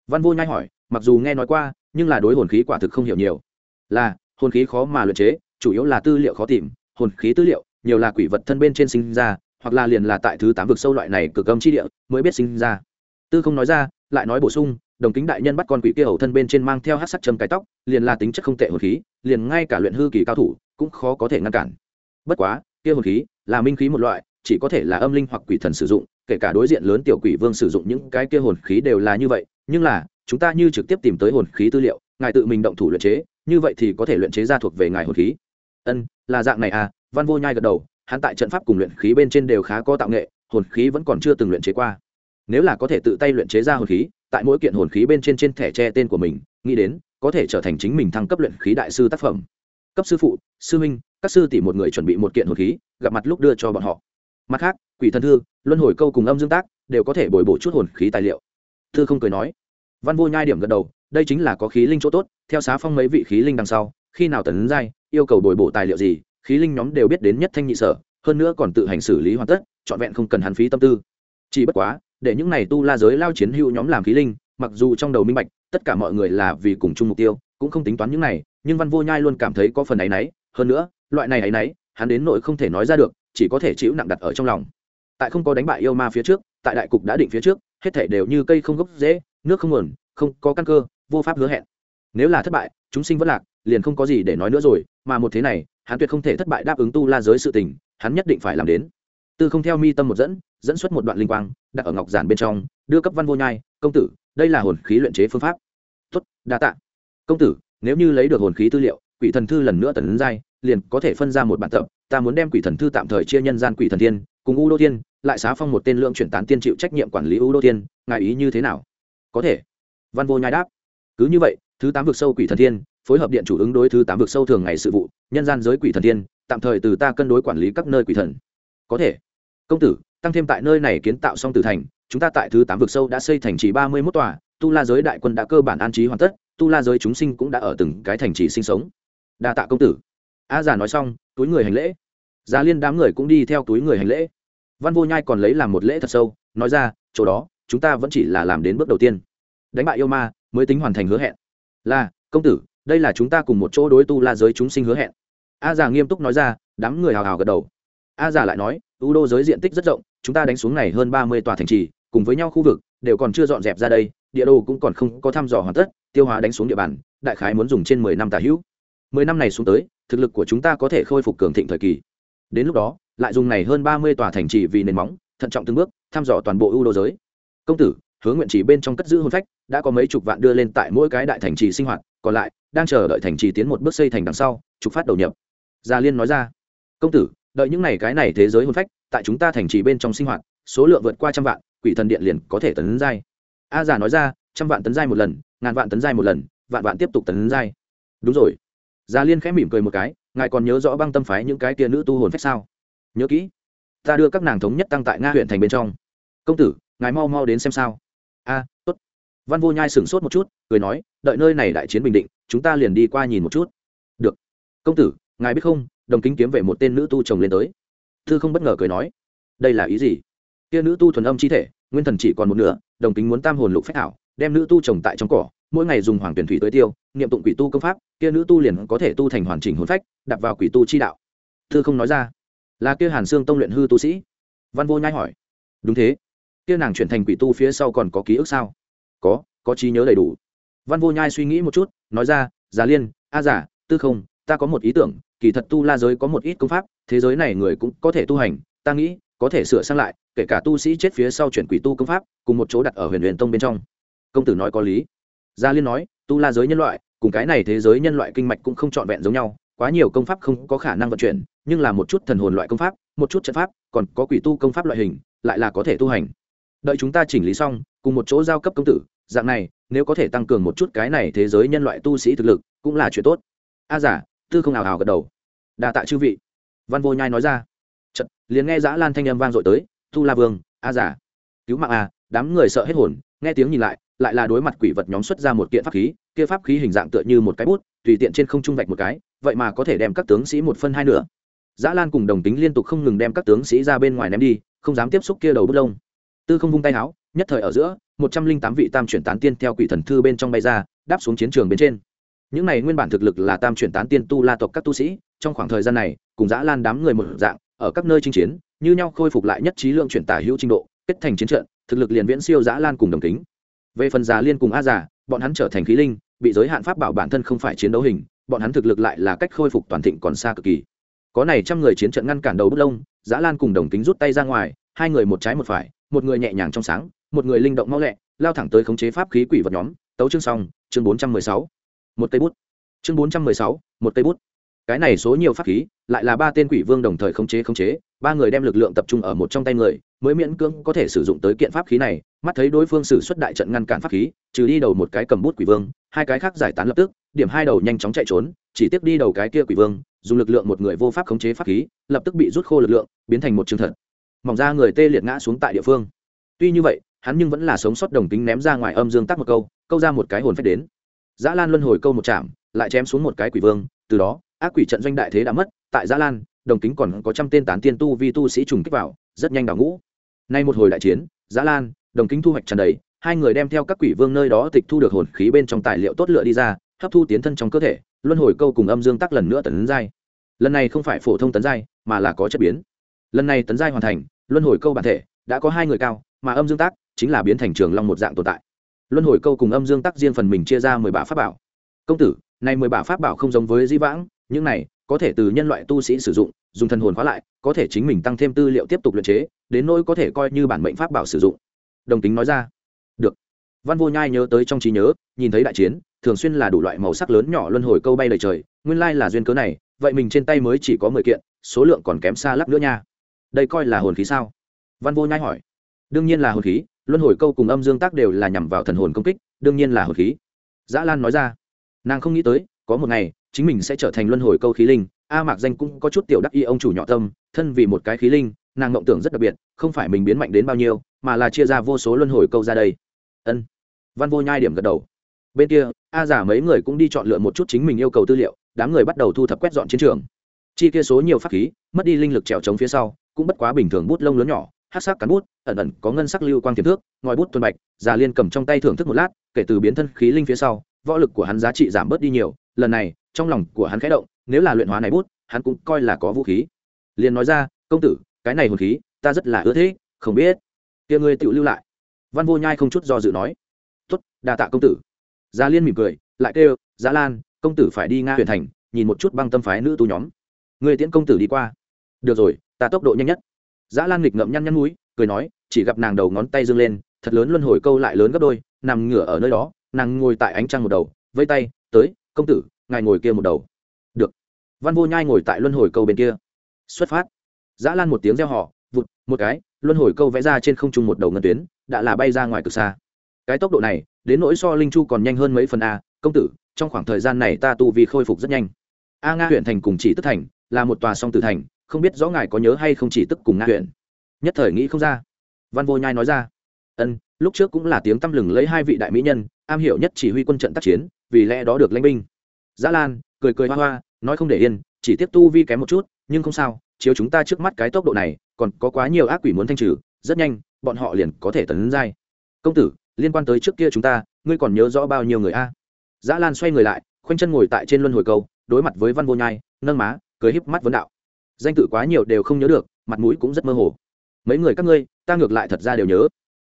Văn vô nhai hỏi, mặc dù nghe nói qua, nhưng là đối hồn khí quả thực không hiểu nhiều. Là, hồn khí khó mà luyện chế, chủ yếu là tư liệu khó tìm, hồn khí tư liệu, nhiều là quỷ vật thân bên trên sinh ra, hoặc là liền là tại thứ tám vực sâu loại này cực âm chi địa, mới biết sinh ra. Tư không nói ra, lại nói bổ sung, đồng kính đại nhân bắt con quỷ kia hầu thân bên trên mang theo hát sắc châm cái tóc, liền là tính chất không tệ hồn khí liền ngay cả luyện hư kỳ cao thủ cũng khó có thể ngăn cản. Bất quá, kia hồn khí là minh khí một loại, chỉ có thể là âm linh hoặc quỷ thần sử dụng, kể cả đối diện lớn tiểu quỷ vương sử dụng những cái kia hồn khí đều là như vậy. Nhưng là, chúng ta như trực tiếp tìm tới hồn khí tư liệu, ngài tự mình động thủ luyện chế, như vậy thì có thể luyện chế ra thuộc về ngài hồn khí. Ân, là dạng này à văn vô nhai gật đầu, hắn tại trận pháp cùng luyện khí bên trên đều khá có tạo nghệ, hồn khí vẫn còn chưa từng luyện chế qua. Nếu là có thể tự tay luyện chế ra hồn khí, tại mỗi kiện hồn khí bên trên trên thẻ tre tên của mình, nghĩ đến có thể trở thành chính mình thăng cấp luyện khí đại sư tác phẩm. Cấp sư phụ, sư huynh, các sư tỷ một người chuẩn bị một kiện hồn khí, gặp mặt lúc đưa cho bọn họ. Mặt khác, quỷ thần thư, luân hồi câu cùng âm dương tác, đều có thể bồi bổ chút hồn khí tài liệu. Thư không cười nói. Văn vô nhai điểm gật đầu, đây chính là có khí linh chỗ tốt, theo xá phong mấy vị khí linh đằng sau, khi nào tấn giai, yêu cầu bồi bổ tài liệu gì, khí linh nhóm đều biết đến nhất thanh nhị sở, hơn nữa còn tự hành xử lý hoàn tất, trọn vẹn không cần hắn phí tâm tư. Chỉ bất quá, để những này tu la giới lao chiến hữu nhóm làm khí linh, mặc dù trong đầu minh bạch tất cả mọi người là vì cùng chung mục tiêu, cũng không tính toán những này, nhưng văn vô nhai luôn cảm thấy có phần áy náy. Hơn nữa, loại này áy náy, hắn đến nội không thể nói ra được, chỉ có thể chịu nặng đặt ở trong lòng. Tại không có đánh bại yêu ma phía trước, tại đại cục đã định phía trước, hết thể đều như cây không gốc dễ nước không nguồn, không có căn cơ, vô pháp hứa hẹn. Nếu là thất bại, chúng sinh vẫn lạc, liền không có gì để nói nữa rồi, mà một thế này, hắn tuyệt không thể thất bại đáp ứng tu la giới sự tình, hắn nhất định phải làm đến. Tư không theo mi tâm một dẫn dẫn xuất một đoạn linh quang, đặt ở ngọc giản bên trong, đưa cấp văn vô nhai, công tử đây là hồn khí luyện chế phương pháp. Tuất đa tạ. Công tử, nếu như lấy được hồn khí tư liệu, quỷ thần thư lần nữa tần giai, liền có thể phân ra một bản tập. Ta muốn đem quỷ thần thư tạm thời chia nhân gian quỷ thần thiên cùng u đô thiên, lại xá phong một tên lượng chuyển tán tiên chịu trách nhiệm quản lý u đô thiên, ngài ý như thế nào? Có thể. Văn vô nhai đáp. Cứ như vậy, thứ tám vực sâu quỷ thần thiên phối hợp điện chủ ứng đối thứ tám vực sâu thường ngày sự vụ, nhân gian giới quỷ thần thiên tạm thời từ ta cân đối quản lý các nơi quỷ thần. Có thể. Công tử, tăng thêm tại nơi này kiến tạo xong tử thành chúng ta tại thứ tám vực sâu đã xây thành trì ba mươi mốt tòa, tu la giới đại quân đã cơ bản an trí hoàn tất, tu la giới chúng sinh cũng đã ở từng cái thành trì sinh sống. Đa tạ công tử. A già nói xong, túi người hành lễ. Gia liên đám người cũng đi theo túi người hành lễ. Văn vô nhai còn lấy làm một lễ thật sâu, nói ra, chỗ đó, chúng ta vẫn chỉ là làm đến bước đầu tiên. Đánh bại yêu ma, mới tính hoàn thành hứa hẹn. Là, công tử, đây là chúng ta cùng một chỗ đối tu la giới chúng sinh hứa hẹn. A già nghiêm túc nói ra, đám người hào hào gật đầu. A già lại nói u đô giới diện tích rất rộng, chúng ta đánh xuống này hơn ba mươi tòa thành trì cùng với nhau khu vực, đều còn chưa dọn dẹp ra đây, địa đồ cũng còn không có thăm dò hoàn tất, tiêu hóa đánh xuống địa bàn, đại khái muốn dùng trên mười năm tà hữu. Mười năm này xuống tới, thực lực của chúng ta có thể khôi phục cường thịnh thời kỳ. Đến lúc đó, lại dùng này hơn ba mươi tòa thành trì vì nền móng, thận trọng từng bước, thăm dò toàn bộ ưu đô giới. Công tử hướng nguyện chỉ bên trong cất giữ hôn phách, đã có mấy chục vạn đưa lên tại mỗi cái đại thành trì sinh hoạt, còn lại, đang chờ đợi thành trì tiến một bước xây thành đằng sau, trục phát đầu nhập. Gia liên nói ra, công tử, đợi những này cái này thế giới hôn phách, tại chúng ta thành trì bên trong sinh hoạt số lượng vượt qua trăm vạn, quỷ thần điện liền có thể tấn giai. A già nói ra, trăm vạn tấn giai một lần, ngàn vạn tấn giai một lần, vạn vạn tiếp tục tấn giai. Đúng rồi. Gia liên khẽ mỉm cười một cái, ngài còn nhớ rõ băng tâm phái những cái kia nữ tu hồn phách sao? Nhớ kỹ. Ta đưa các nàng thống nhất tăng tại nga huyện thành bên trong. Công tử, ngài mau mau đến xem sao. A, tốt. Văn vô nhai sửng sốt một chút, cười nói, đợi nơi này đại chiến bình định, chúng ta liền đi qua nhìn một chút. Được. Công tử, ngài biết không, đồng kính kiếm về một tên nữ tu chồng lên tới. Thư không bất ngờ cười nói, đây là ý gì? Kia nữ tu thuần âm chi thể, nguyên thần chỉ còn một nửa, đồng tính muốn tam hồn lục phách ảo, đem nữ tu trồng tại trong cỏ, mỗi ngày dùng hoàng tuyển thủy tới tiêu, niệm tụng quỷ tu công pháp, kia nữ tu liền có thể tu thành hoàn chỉnh hồn phách đặt vào quỷ tu chi đạo. Thư không nói ra, là kia hàn xương tông luyện hư tu sĩ. Văn vô nhai hỏi. Đúng thế. Kia nàng chuyển thành quỷ tu phía sau còn có ký ức sao? Có có trí nhớ đầy đủ. Văn vô nhai suy nghĩ một chút, nói ra, già liên, a giả tư không, ta có một ý tưởng, kỳ thật tu la giới có một ít công pháp, thế giới này người cũng có thể tu hành, ta nghĩ có thể sửa sang lại, kể cả tu sĩ chết phía sau chuyển quỷ tu công pháp, cùng một chỗ đặt ở huyền huyền tông bên trong. Công tử nói có lý. Gia liên nói, tu la giới nhân loại, cùng cái này thế giới nhân loại kinh mạch cũng không trọn vẹn giống nhau, quá nhiều công pháp không có khả năng vận chuyển, nhưng là một chút thần hồn loại công pháp, một chút trận pháp, còn có quỷ tu công pháp loại hình, lại là có thể tu hành. Đợi chúng ta chỉnh lý xong, cùng một chỗ giao cấp công tử, dạng này, nếu có thể tăng cường một chút cái này thế giới nhân loại tu sĩ thực lực, cũng là chuyện tốt. A giả, tư không ảo ảo gật đầu. Đa tạ chư vị. Văn vô nhai nói ra. Chật, liền nghe dã lan thanh âm vang dội tới tu la vương a giả cứu mạng a đám người sợ hết hồn. Nghe tiếng nhìn lại lại là đối mặt quỷ vật nhóm xuất ra một kiện pháp khí kia pháp khí hình dạng tựa như một cái bút tùy tiện trên không trung vạch một cái vậy mà có thể đem các tướng sĩ một phân hai nửa. Dã lan cùng đồng tính liên tục không ngừng đem các tướng sĩ ra bên ngoài ném đi không dám tiếp xúc kia đầu bút lông. Tư không vung tay áo nhất thời ở giữa một trăm linh tám vị tam chuyển tán tiên theo quỷ thần thư bên trong bay ra đáp xuống chiến trường bên trên. Những này nguyên bản thực lực là tam chuyển tán tiên tu la tộc các tu sĩ trong khoảng thời gian này cùng dã lan đám người một dạng ở các nơi chinh chiến, như nhau khôi phục lại nhất trí lượng chuyển tả hữu trình độ, kết thành chiến trận, thực lực liền viễn siêu giã lan cùng đồng tính về phần già liên cùng a già, bọn hắn trở thành khí linh, bị giới hạn pháp bảo bản thân không phải chiến đấu hình, bọn hắn thực lực lại là cách khôi phục toàn thịnh còn xa cực kỳ. Có này trăm người chiến trận ngăn cản đầu bút lông giã lan cùng đồng tính rút tay ra ngoài, hai người một trái một phải, một người nhẹ nhàng trong sáng, một người linh động mau lẹ, lao thẳng tới khống chế pháp khí quỷ vật nhóm. Tấu chương xong, chương bốn trăm mười sáu. Một cây bút. Chương bốn trăm mười sáu, một cây bút cái này số nhiều pháp khí, lại là ba tên quỷ vương đồng thời khống chế khống chế, ba người đem lực lượng tập trung ở một trong tay người, mới miễn cưỡng có thể sử dụng tới kiện pháp khí này, mắt thấy đối phương sử xuất đại trận ngăn cản pháp khí, trừ đi đầu một cái cầm bút quỷ vương, hai cái khác giải tán lập tức, điểm hai đầu nhanh chóng chạy trốn, chỉ tiếp đi đầu cái kia quỷ vương, dùng lực lượng một người vô pháp khống chế pháp khí, lập tức bị rút khô lực lượng, biến thành một trường thật. Mỏng ra người tê liệt ngã xuống tại địa phương. Tuy như vậy, hắn nhưng vẫn là sống sót đồng tính ném ra ngoài âm dương tắc một câu câu ra một cái hồn phách đến. Dã lan luân hồi câu một chạm lại chém xuống một cái quỷ vương, từ đó ác quỷ trận doanh đại thế đã mất, tại gia lan, đồng kính còn có trăm tên tán tiên tu vi tu sĩ trùng kích vào, rất nhanh đào ngũ. Nay một hồi đại chiến gia lan, đồng kính thu hoạch tràn đầy, hai người đem theo các quỷ vương nơi đó tịch thu được hồn khí bên trong tài liệu tốt lựa đi ra, hấp thu tiến thân trong cơ thể, luân hồi câu cùng âm dương tắc lần nữa tấn giai. Lần này không phải phổ thông tấn giai, mà là có chất biến. Lần này tấn giai hoàn thành, luân hồi câu bản thể đã có hai người cao, mà âm dương tác chính là biến thành trường long một dạng tồn tại. Luân hồi câu cùng âm dương tác riêng phần mình chia ra mười bả pháp bảo. Công tử, này mười bả pháp bảo không giống với di vãng những này, có thể từ nhân loại tu sĩ sử dụng, dùng thần hồn khóa lại, có thể chính mình tăng thêm tư liệu tiếp tục luyện chế, đến nỗi có thể coi như bản mệnh pháp bảo sử dụng. Đồng tính nói ra. Được. Văn vô nhai nhớ tới trong trí nhớ, nhìn thấy đại chiến, thường xuyên là đủ loại màu sắc lớn nhỏ luân hồi câu bay lời trời, nguyên lai là duyên cớ này, vậy mình trên tay mới chỉ có mười kiện, số lượng còn kém xa lắc nữa nha. Đây coi là hồn khí sao? Văn vô nhai hỏi. Đương nhiên là hồn khí, luân hồi câu cùng âm dương tác đều là nhằm vào thần hồn công kích, đương nhiên là hồn khí. Dã lan nói ra. Nàng không nghĩ tới, có một ngày chính mình sẽ trở thành luân hồi câu khí linh. A mạc danh cũng có chút tiểu đắc y ông chủ nhỏ tâm, thân vì một cái khí linh, nàng ngộng tưởng rất đặc biệt, không phải mình biến mạnh đến bao nhiêu, mà là chia ra vô số luân hồi câu ra đây. Ân. Văn vô nhai điểm gật đầu. Bên kia, a giả mấy người cũng đi chọn lựa một chút chính mình yêu cầu tư liệu, đám người bắt đầu thu thập quét dọn chiến trường. Chi kia số nhiều pháp khí, mất đi linh lực trèo trống phía sau, cũng bất quá bình thường bút lông lớn nhỏ, hát sắc cắn bút, ẩn ẩn có ngân sắc lưu quang tiềm thước, ngòi bút tuần bạch, già liên cầm trong tay thưởng thức một lát, kể từ biến thân khí linh phía sau, võ lực của hắn giá trị giảm bớt đi nhiều, lần này trong lòng của hắn khẽ động, nếu là luyện hóa này bút, hắn cũng coi là có vũ khí. Liền nói ra, công tử, cái này hồn khí, ta rất là ưa thế không biết. Kia ngươi tự lưu lại. Văn vô nhai không chút do dự nói tuất đa tạ công tử. Gia liên mỉm cười, lại kêu giá lan, công tử phải đi nga huyện thành, nhìn một chút băng tâm phái nữ tu nhóm. Người tiễn công tử đi qua. Được rồi, ta tốc độ nhanh nhất. Giá lan nghịch ngậm nhăn nhăn núi, cười nói, chỉ gặp nàng đầu ngón tay dương lên, thật lớn luân hồi câu lại lớn gấp đôi, nằm ngửa ở nơi đó, nàng ngồi tại ánh trăng một đầu vây tay, tới, công tử ngài ngồi kia một đầu. Được. Văn vô nhai ngồi tại luân hồi câu bên kia. Xuất phát. Dã lan một tiếng reo họ vụt, một cái, luân hồi câu vẽ ra trên không trung một đầu ngân tuyến, đã là bay ra ngoài cực xa. Cái tốc độ này, đến nỗi so linh chu còn nhanh hơn mấy phần a, công tử, trong khoảng thời gian này ta tu vi khôi phục rất nhanh. A nga huyện thành cùng chỉ tức thành, là một tòa song tử thành, không biết rõ ngài có nhớ hay không chỉ tức cùng nga huyện. Nhất thời nghĩ không ra. Văn vô nhai nói ra. Ân, lúc trước cũng là tiếng tăm lừng lấy hai vị đại mỹ nhân, am hiểu nhất chỉ huy quân trận tác chiến, vì lẽ đó được lãnh binh giã lan cười cười hoa hoa nói không để yên chỉ tiếp tu vi kém một chút nhưng không sao chiếu chúng ta trước mắt cái tốc độ này còn có quá nhiều ác quỷ muốn thanh trừ rất nhanh bọn họ liền có thể tấn giai. Công tử liên quan tới trước kia chúng ta ngươi còn nhớ rõ bao nhiêu người a? Dã lan xoay người lại khoanh chân ngồi tại trên luân hồi cầu, đối mặt với văn vô nhai nâng má cười híp mắt vấn đạo. Danh tự quá nhiều đều không nhớ được mặt mũi cũng rất mơ hồ. Mấy người các ngươi ta ngược lại thật ra đều nhớ.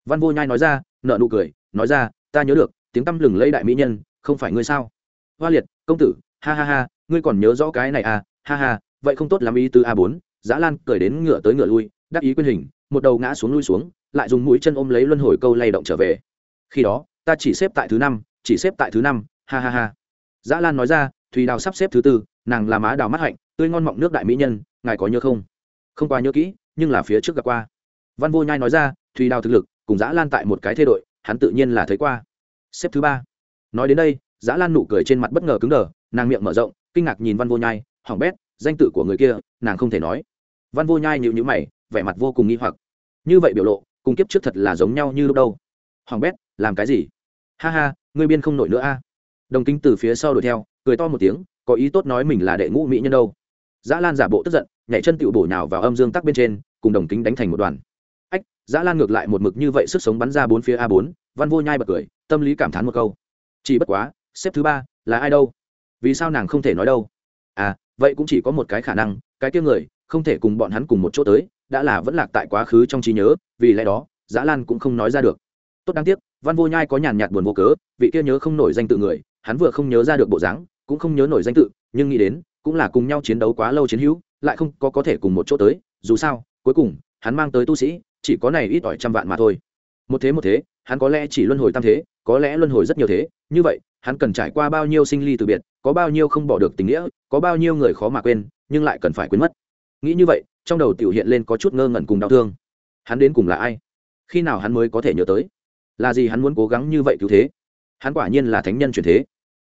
Văn vô nhai nói ra nợ nụ cười nói ra ta nhớ được tiếng tăm lừng lấy đại mỹ nhân không phải ngươi sao? Hoa liệt, công tử, ha ha ha, ngươi còn nhớ rõ cái này à ha ha, vậy không tốt làm ý tứ a bốn dã lan cười đến ngựa tới ngựa lui, đắc ý quyên hình, một đầu ngã xuống lui xuống, lại dùng mũi chân ôm lấy luân hồi câu lay động trở về. Khi đó, ta chỉ xếp tại thứ năm, chỉ xếp tại thứ năm, ha ha ha. Dã lan nói ra, thùy đào sắp xếp thứ tư, nàng là má đào mắt hạnh, tươi ngon mọng nước đại mỹ nhân, ngài có nhớ không? Không qua nhớ kỹ, nhưng là phía trước gặp qua. Văn vô nhai nói ra, thùy đào thực lực, cùng dã lan tại một cái thay đội, hắn tự nhiên là thấy qua. Xếp thứ ba. Nói đến đây Giá lan nụ cười trên mặt bất ngờ cứng đờ, nàng miệng mở rộng, kinh ngạc nhìn văn vô nhai, hỏng bét, danh tự của người kia, nàng không thể nói. Văn vô nhai nhíu nhíu mày, vẻ mặt vô cùng nghi hoặc. Như vậy biểu lộ, cùng kiếp trước thật là giống nhau như lúc đâu. Hoàng bét, làm cái gì? Ha ha, ngươi biên không nổi nữa a. Đồng kính từ phía sau đuổi theo, cười to một tiếng, có ý tốt nói mình là đệ ngũ mỹ nhân đâu. Giá lan giả bộ tức giận, nhảy chân tiểu bổ nhào vào âm dương tắc bên trên, cùng đồng kính đánh thành một đoàn. Ách Giá lan ngược lại một mực như vậy sức sống bắn ra bốn phía a bốn, văn vô nhai bật cười, tâm lý cảm thán một câu. Chỉ bất quá xếp thứ ba, là ai đâu? Vì sao nàng không thể nói đâu? À vậy cũng chỉ có một cái khả năng, cái kia người, không thể cùng bọn hắn cùng một chỗ tới, đã là vẫn lạc tại quá khứ trong trí nhớ, vì lẽ đó Giá lan cũng không nói ra được. Tốt đáng tiếc, văn vô nhai có nhàn nhạt buồn vô cớ, vị kia nhớ không nổi danh tự người, hắn vừa không nhớ ra được bộ dáng, cũng không nhớ nổi danh tự, nhưng nghĩ đến, cũng là cùng nhau chiến đấu quá lâu chiến hữu, lại không có có thể cùng một chỗ tới, dù sao, cuối cùng, hắn mang tới tu sĩ, chỉ có này ít ỏi trăm vạn mà thôi. Một thế một thế, hắn có lẽ chỉ luân hồi tam thế có lẽ luân hồi rất nhiều thế, như vậy, hắn cần trải qua bao nhiêu sinh ly từ biệt, có bao nhiêu không bỏ được tình nghĩa, có bao nhiêu người khó mà quên, nhưng lại cần phải quên mất. Nghĩ như vậy, trong đầu tiểu hiện lên có chút ngơ ngẩn cùng đau thương. Hắn đến cùng là ai? Khi nào hắn mới có thể nhớ tới? Là gì hắn muốn cố gắng như vậy cứu thế? Hắn quả nhiên là thánh nhân truyền thế.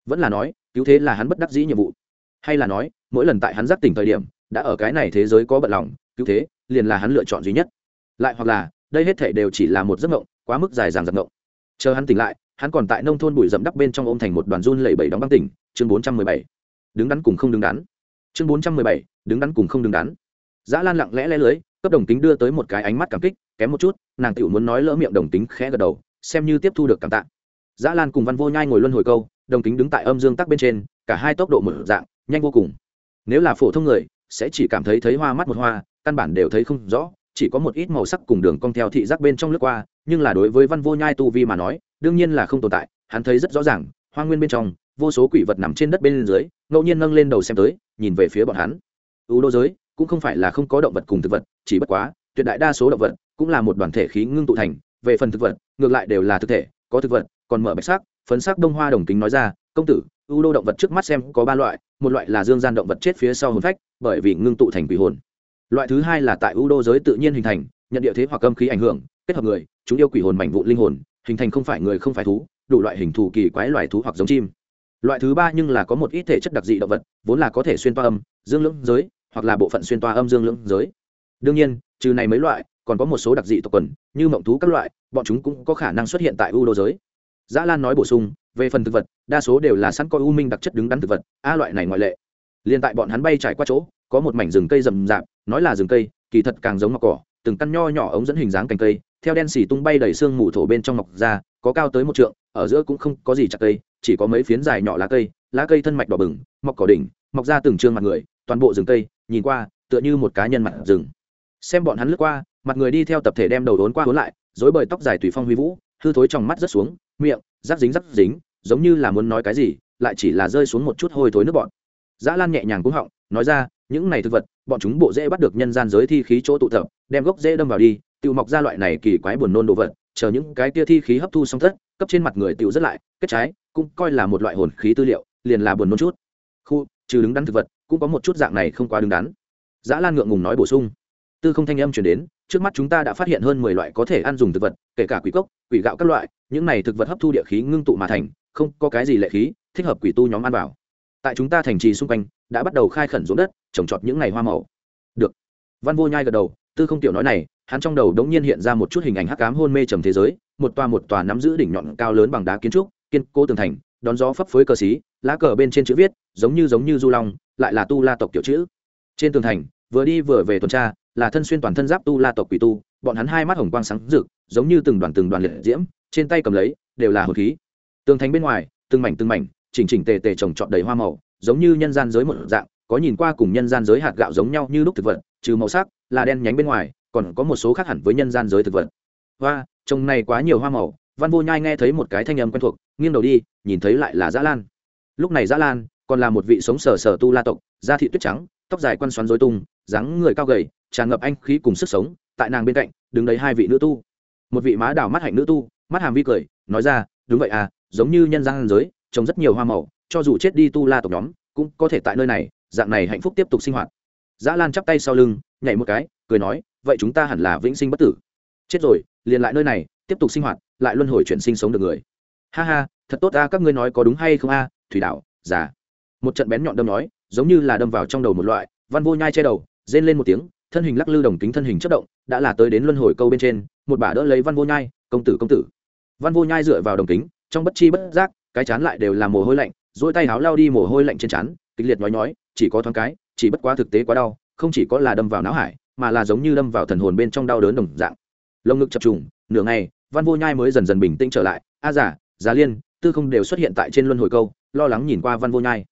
Vẫn là nói, cứu thế là hắn bất đắc dĩ nhiệm vụ. Hay là nói, mỗi lần tại hắn giác tỉnh thời điểm, đã ở cái này thế giới có bận lòng, cứu thế, liền là hắn lựa chọn duy nhất. Lại hoặc là, đây hết thể đều chỉ là một giấc mộng, quá mức dài dàng giấc mộng. Chờ hắn tỉnh lại hắn còn tại nông thôn bụi rậm đắp bên trong ôm thành một đoàn run lẩy bẩy đóng băng tỉnh, chương bốn trăm mười bảy. Đứng đắn cùng không đứng đắn. Chương bốn trăm mười bảy, đứng đắn cùng không đứng đắn. Dã lan lặng lẽ lẽ lưới, cấp đồng tính đưa tới một cái ánh mắt cảm kích, kém một chút, nàng tiểu muốn nói lỡ miệng đồng tính khẽ gật đầu, xem như tiếp thu được cảm tạ. Dã lan cùng văn vô nhai ngồi luân hồi câu, đồng tính đứng tại âm dương tắc bên trên, cả hai tốc độ mở dạng, nhanh vô cùng. Nếu là phổ thông người, sẽ chỉ cảm thấy thấy hoa mắt một hoa, căn bản đều thấy không rõ, chỉ có một ít màu sắc cùng đường cong theo thị giác bên trong lướt qua, nhưng là đối với văn vô nhai tu vi mà nói đương nhiên là không tồn tại, hắn thấy rất rõ ràng, hoa nguyên bên trong, vô số quỷ vật nằm trên đất bên dưới, ngẫu nhiên nâng lên đầu xem tới, nhìn về phía bọn hắn. Ưu đô giới, cũng không phải là không có động vật cùng thực vật, chỉ bất quá, tuyệt đại đa số động vật, cũng là một đoàn thể khí ngưng tụ thành, về phần thực vật, ngược lại đều là thực thể, có thực vật, còn mở bạch sắc, phấn sắc đông hoa đồng kính nói ra, công tử ưu đô động vật trước mắt xem có ba loại, một loại là dương gian động vật chết phía sau hồn phách, bởi vì ngưng tụ thành quỷ hồn. Loại thứ hai là tại ưu đô giới tự nhiên hình thành, nhận địa thế hoặc âm khí ảnh hưởng, kết hợp người, chúng yêu quỷ hồn mảnh vụ linh hồn hình thành không phải người không phải thú, đủ loại hình thù kỳ quái loài thú hoặc giống chim. Loại thứ ba nhưng là có một ít thể chất đặc dị động vật, vốn là có thể xuyên toa âm, dương lưỡng giới, hoặc là bộ phận xuyên toa âm dương lưỡng giới. Đương nhiên, trừ này mấy loại, còn có một số đặc dị tộc quần, như mộng thú các loại, bọn chúng cũng có khả năng xuất hiện tại u đô giới. Dã lan nói bổ sung, về phần thực vật, đa số đều là sẵn coi u minh đặc chất đứng đắn thực vật, a loại này ngoại lệ. Liền tại bọn hắn bay trải qua chỗ, có một mảnh rừng cây rậm rạp, nói là rừng cây, kỳ thật càng giống ngọc cỏ, từng căn nho nhỏ ống dẫn hình dáng cành cây theo đen xì tung bay đầy xương mù thổ bên trong mọc ra, có cao tới một trượng, ở giữa cũng không có gì chặt cây, chỉ có mấy phiến dài nhỏ lá cây lá cây thân mạch đỏ bừng, mọc cỏ đỉnh, mọc ra từng trương mặt người, toàn bộ rừng cây, nhìn qua, tựa như một cá nhân mặt rừng. Xem bọn hắn lướt qua, mặt người đi theo tập thể đem đầu đốn qua đốn lại dối bời tóc dài tùy phong huy vũ, hư thối trong mắt rất xuống, miệng, rắc dính rắc dính, giống như là muốn nói cái gì, lại chỉ là rơi xuống một chút hôi thối nước bọn dã lan nhẹ nhàng cúng họng, nói ra, những này thực vật, bọn chúng bộ dễ bắt được nhân gian giới thi khí chỗ tụ tập, đem gốc dễ đâm vào đi tự mọc ra loại này kỳ quái buồn nôn đồ vật, chờ những cái tia thi khí hấp thu xong tất, cấp trên mặt người tự rất lại, kết trái, cũng coi là một loại hồn khí tư liệu, liền là buồn nôn chút. Khu, trừ đứng đắn thực vật, cũng có một chút dạng này không quá đứng đắn. Dã lan ngượng ngùng nói bổ sung. Tư không thanh âm chuyển đến, trước mắt chúng ta đã phát hiện hơn mười loại có thể ăn dùng thực vật, kể cả quỷ cốc, quỷ gạo các loại, những này thực vật hấp thu địa khí ngưng tụ mà thành, không có cái gì lệ khí, thích hợp quỷ tu nhóm ăn vào. Tại chúng ta thành trì xung quanh, đã bắt đầu khai khẩn ruộng đất, trồng trọt những ngày hoa màu. Được. Văn vô nhai gật đầu tư không tiểu nói này, hắn trong đầu đống nhiên hiện ra một chút hình ảnh hắc cám hôn mê trầm thế giới, một tòa một tòa nắm giữ đỉnh nhọn cao lớn bằng đá kiến trúc, kiên cố tường thành, đón gió phấp phới cờ xí, lá cờ bên trên chữ viết, giống như giống như du long, lại là tu la tộc tiểu chữ. Trên tường thành, vừa đi vừa về tuần tra, là thân xuyên toàn thân giáp tu la tộc quỷ tu, bọn hắn hai mắt hồng quang sáng rực, giống như từng đoàn từng đoàn liệt diễm, trên tay cầm lấy, đều là hồn khí. Tường thành bên ngoài, từng mảnh từng mảnh, chỉnh chỉnh tề tề trồng trọt đầy hoa màu, giống như nhân gian giới một dạng có nhìn qua cùng nhân gian giới hạt gạo giống nhau như lúc thực vật, trừ màu sắc là đen nhánh bên ngoài, còn có một số khác hẳn với nhân gian giới thực vật. Hoa trồng này quá nhiều hoa màu, văn vô nhai nghe thấy một cái thanh âm quen thuộc, nghiêng đầu đi, nhìn thấy lại là dã lan. Lúc này dã lan còn là một vị sống sờ sờ tu la tộc, da thị tuyết trắng, tóc dài quăn xoắn dối tung, dáng người cao gầy, tràn ngập anh khí cùng sức sống, tại nàng bên cạnh đứng đấy hai vị nữ tu. Một vị má đào mắt hạnh nữ tu, mắt hàm vi cười, nói ra, đúng vậy à giống như nhân gian giới trồng rất nhiều hoa màu, cho dù chết đi tu la tộc nhóm, cũng có thể tại nơi này dạng này hạnh phúc tiếp tục sinh hoạt. Dã lan chắp tay sau lưng, nhảy một cái, cười nói, vậy chúng ta hẳn là vĩnh sinh bất tử. Chết rồi, liền lại nơi này, tiếp tục sinh hoạt, lại luân hồi chuyển sinh sống được người. Ha ha, thật tốt a, các ngươi nói có đúng hay không a? Thủy đạo, già. Một trận bén nhọn đâm nói, giống như là đâm vào trong đầu một loại, văn vô nhai che đầu, rên lên một tiếng, thân hình lắc lư đồng kính thân hình chất động, đã là tới đến luân hồi câu bên trên, một bả đỡ lấy văn vô nhai, công tử công tử. Văn vô nhai dựa vào đồng kính, trong bất chi bất giác, cái chán lại đều là mồ hôi lạnh dỗi tay háo lao đi mồ hôi lạnh trên chán, kịch liệt nói nói chỉ có thoáng cái, chỉ bất quá thực tế quá đau, không chỉ có là đâm vào não hải, mà là giống như đâm vào thần hồn bên trong đau đớn đồng dạng. Lồng ngực chập trùng, nửa ngày, văn vô nhai mới dần dần bình tĩnh trở lại. A giả giá liên, tư không đều xuất hiện tại trên luân hồi câu, lo lắng nhìn qua văn vô nhai.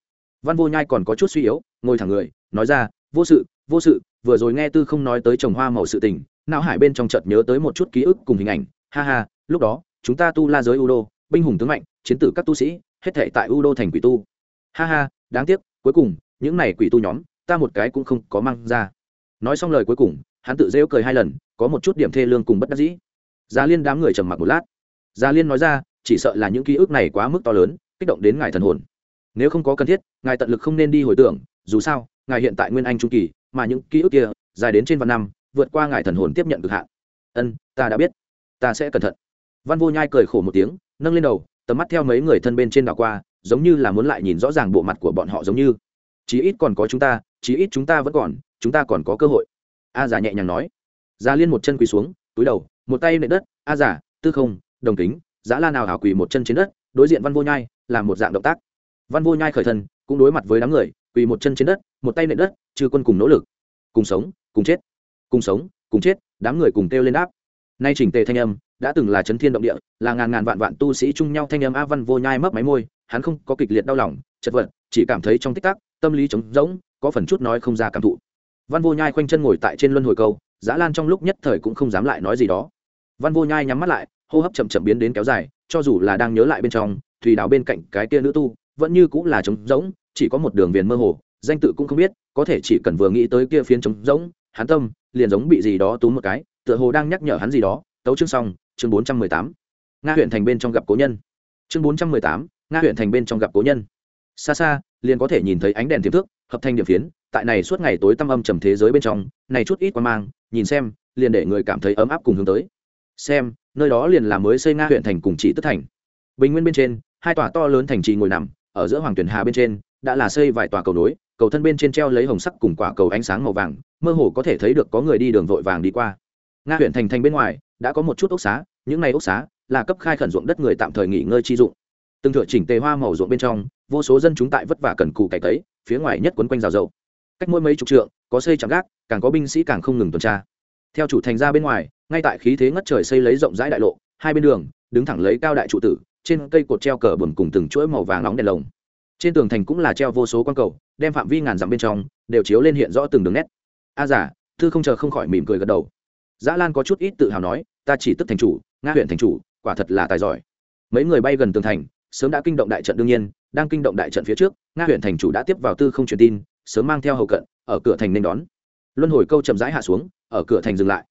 Văn vô nhai còn có chút suy yếu, ngồi thẳng người, nói ra, vô sự vô sự, vừa rồi nghe tư không nói tới trồng hoa màu sự tình, não hải bên trong chợt nhớ tới một chút ký ức cùng hình ảnh. Ha ha, lúc đó, chúng ta tu la giới u đô binh hùng tướng mạnh, chiến tử các tu sĩ, hết thể tại u đô thành quỷ tu. Ha ha, đáng tiếc, cuối cùng những này quỷ tu nhóm, ta một cái cũng không có mang ra. Nói xong lời cuối cùng, hắn tự rêu cười hai lần, có một chút điểm thê lương cùng bất đắc dĩ. Gia liên đám người trầm mặc một lát. Gia liên nói ra, chỉ sợ là những ký ức này quá mức to lớn, kích động đến ngài thần hồn. Nếu không có cần thiết, ngài tận lực không nên đi hồi tưởng, dù sao, ngài hiện tại nguyên anh trung kỳ, mà những ký ức kia, dài đến trên vạn năm, vượt qua ngài thần hồn tiếp nhận cực hạn. Ân, ta đã biết. Ta sẽ cẩn thận. Văn vô nhai cười khổ một tiếng, nâng lên đầu, tầm mắt theo mấy người thân bên trên đảo qua, giống như là muốn lại nhìn rõ ràng bộ mặt của bọn họ giống như chí ít còn có chúng ta, chí ít chúng ta vẫn còn, chúng ta còn có cơ hội. A giả nhẹ nhàng nói. Giá liên một chân quỳ xuống, túi đầu, một tay nệ đất. A giả tư không, đồng kính, giã la nào hảo quỳ một chân trên đất, đối diện văn vô nhai, làm một dạng động tác. Văn vô nhai khởi thân, cũng đối mặt với đám người, quỳ một chân trên đất, một tay nệ đất trừ quân cùng nỗ lực. Cùng sống, cùng chết. Cùng sống, cùng chết, đám người cùng kêu lên đáp. Nay chỉnh tề thanh âm, đã từng là chấn thiên động địa, là ngàn ngàn vạn vạn tu sĩ chung nhau thanh âm a văn vô nhai mấp máy môi, hắn không có kịch liệt đau lòng, chật vật, chỉ cảm thấy trong tích tắc tâm lý trống rỗng, có phần chút nói không ra cảm thụ. Văn vô nhai khoanh chân ngồi tại trên luân hồi câu giã lan trong lúc nhất thời cũng không dám lại nói gì đó. Văn vô nhai nhắm mắt lại, hô hấp chậm chậm biến đến kéo dài, cho dù là đang nhớ lại bên trong, thủy đào bên cạnh cái kia nữ tu, vẫn như cũng là trống rỗng, chỉ có một đường viền mơ hồ, danh tự cũng không biết, có thể chỉ cần vừa nghĩ tới kia phiến trống rỗng, hắn tâm liền giống bị gì đó túm một cái, tựa hồ đang nhắc nhở hắn gì đó. Tấu chương xong, chương bốn trăm mười tám. Nga huyện thành bên trong gặp cố nhân. Chương bốn trăm mười tám, nga huyện thành bên trong gặp cố nhân xa xa, liền có thể nhìn thấy ánh đèn tiềm thước hợp thành điểm phiến, tại này suốt ngày tối tăm âm trầm thế giới bên trong, này chút ít qua mang, nhìn xem, liền để người cảm thấy ấm áp cùng hướng tới. Xem, nơi đó liền là mới xây nga huyện thành cùng chỉ tất thành. Bình nguyên bên trên, hai tòa to lớn thành trì ngồi nằm, ở giữa hoàng tuyển hà bên trên, đã là xây vài tòa cầu nối, cầu thân bên trên treo lấy hồng sắc cùng quả cầu ánh sáng màu vàng, mơ hồ có thể thấy được có người đi đường vội vàng đi qua. Nga huyện thành thành bên ngoài, đã có một chút ốc xá, những ngày ốc xá là cấp khai khẩn ruộng đất người tạm thời nghỉ ngơi chi dụng từng thửa chỉnh tề hoa màu ruộng bên trong, vô số dân chúng tại vất vả cần cù cày tấy, phía ngoài nhất quấn quanh rào dầu cách mỗi mấy chục trượng, có xây chẳng gác, càng có binh sĩ càng không ngừng tuần tra. Theo chủ thành ra bên ngoài, ngay tại khí thế ngất trời xây lấy rộng rãi đại lộ, hai bên đường, đứng thẳng lấy cao đại trụ tử, trên cây cột treo cờ buồn cùng từng chuỗi màu vàng nóng đèn lồng. Trên tường thành cũng là treo vô số quan cầu, đem phạm vi ngàn dặm bên trong, đều chiếu lên hiện rõ từng đường nét. A giả thư không chờ không khỏi mỉm cười gật đầu. Dã lan có chút ít tự hào nói, ta chỉ tức thành chủ, nga huyện thành chủ, quả thật là tài giỏi. Mấy người bay gần tường thành sớm đã kinh động đại trận đương nhiên, đang kinh động đại trận phía trước, nga huyện thành chủ đã tiếp vào tư không truyền tin, sớm mang theo hầu cận, ở cửa thành nên đón. Luân hồi câu chậm rãi hạ xuống, ở cửa thành dừng lại.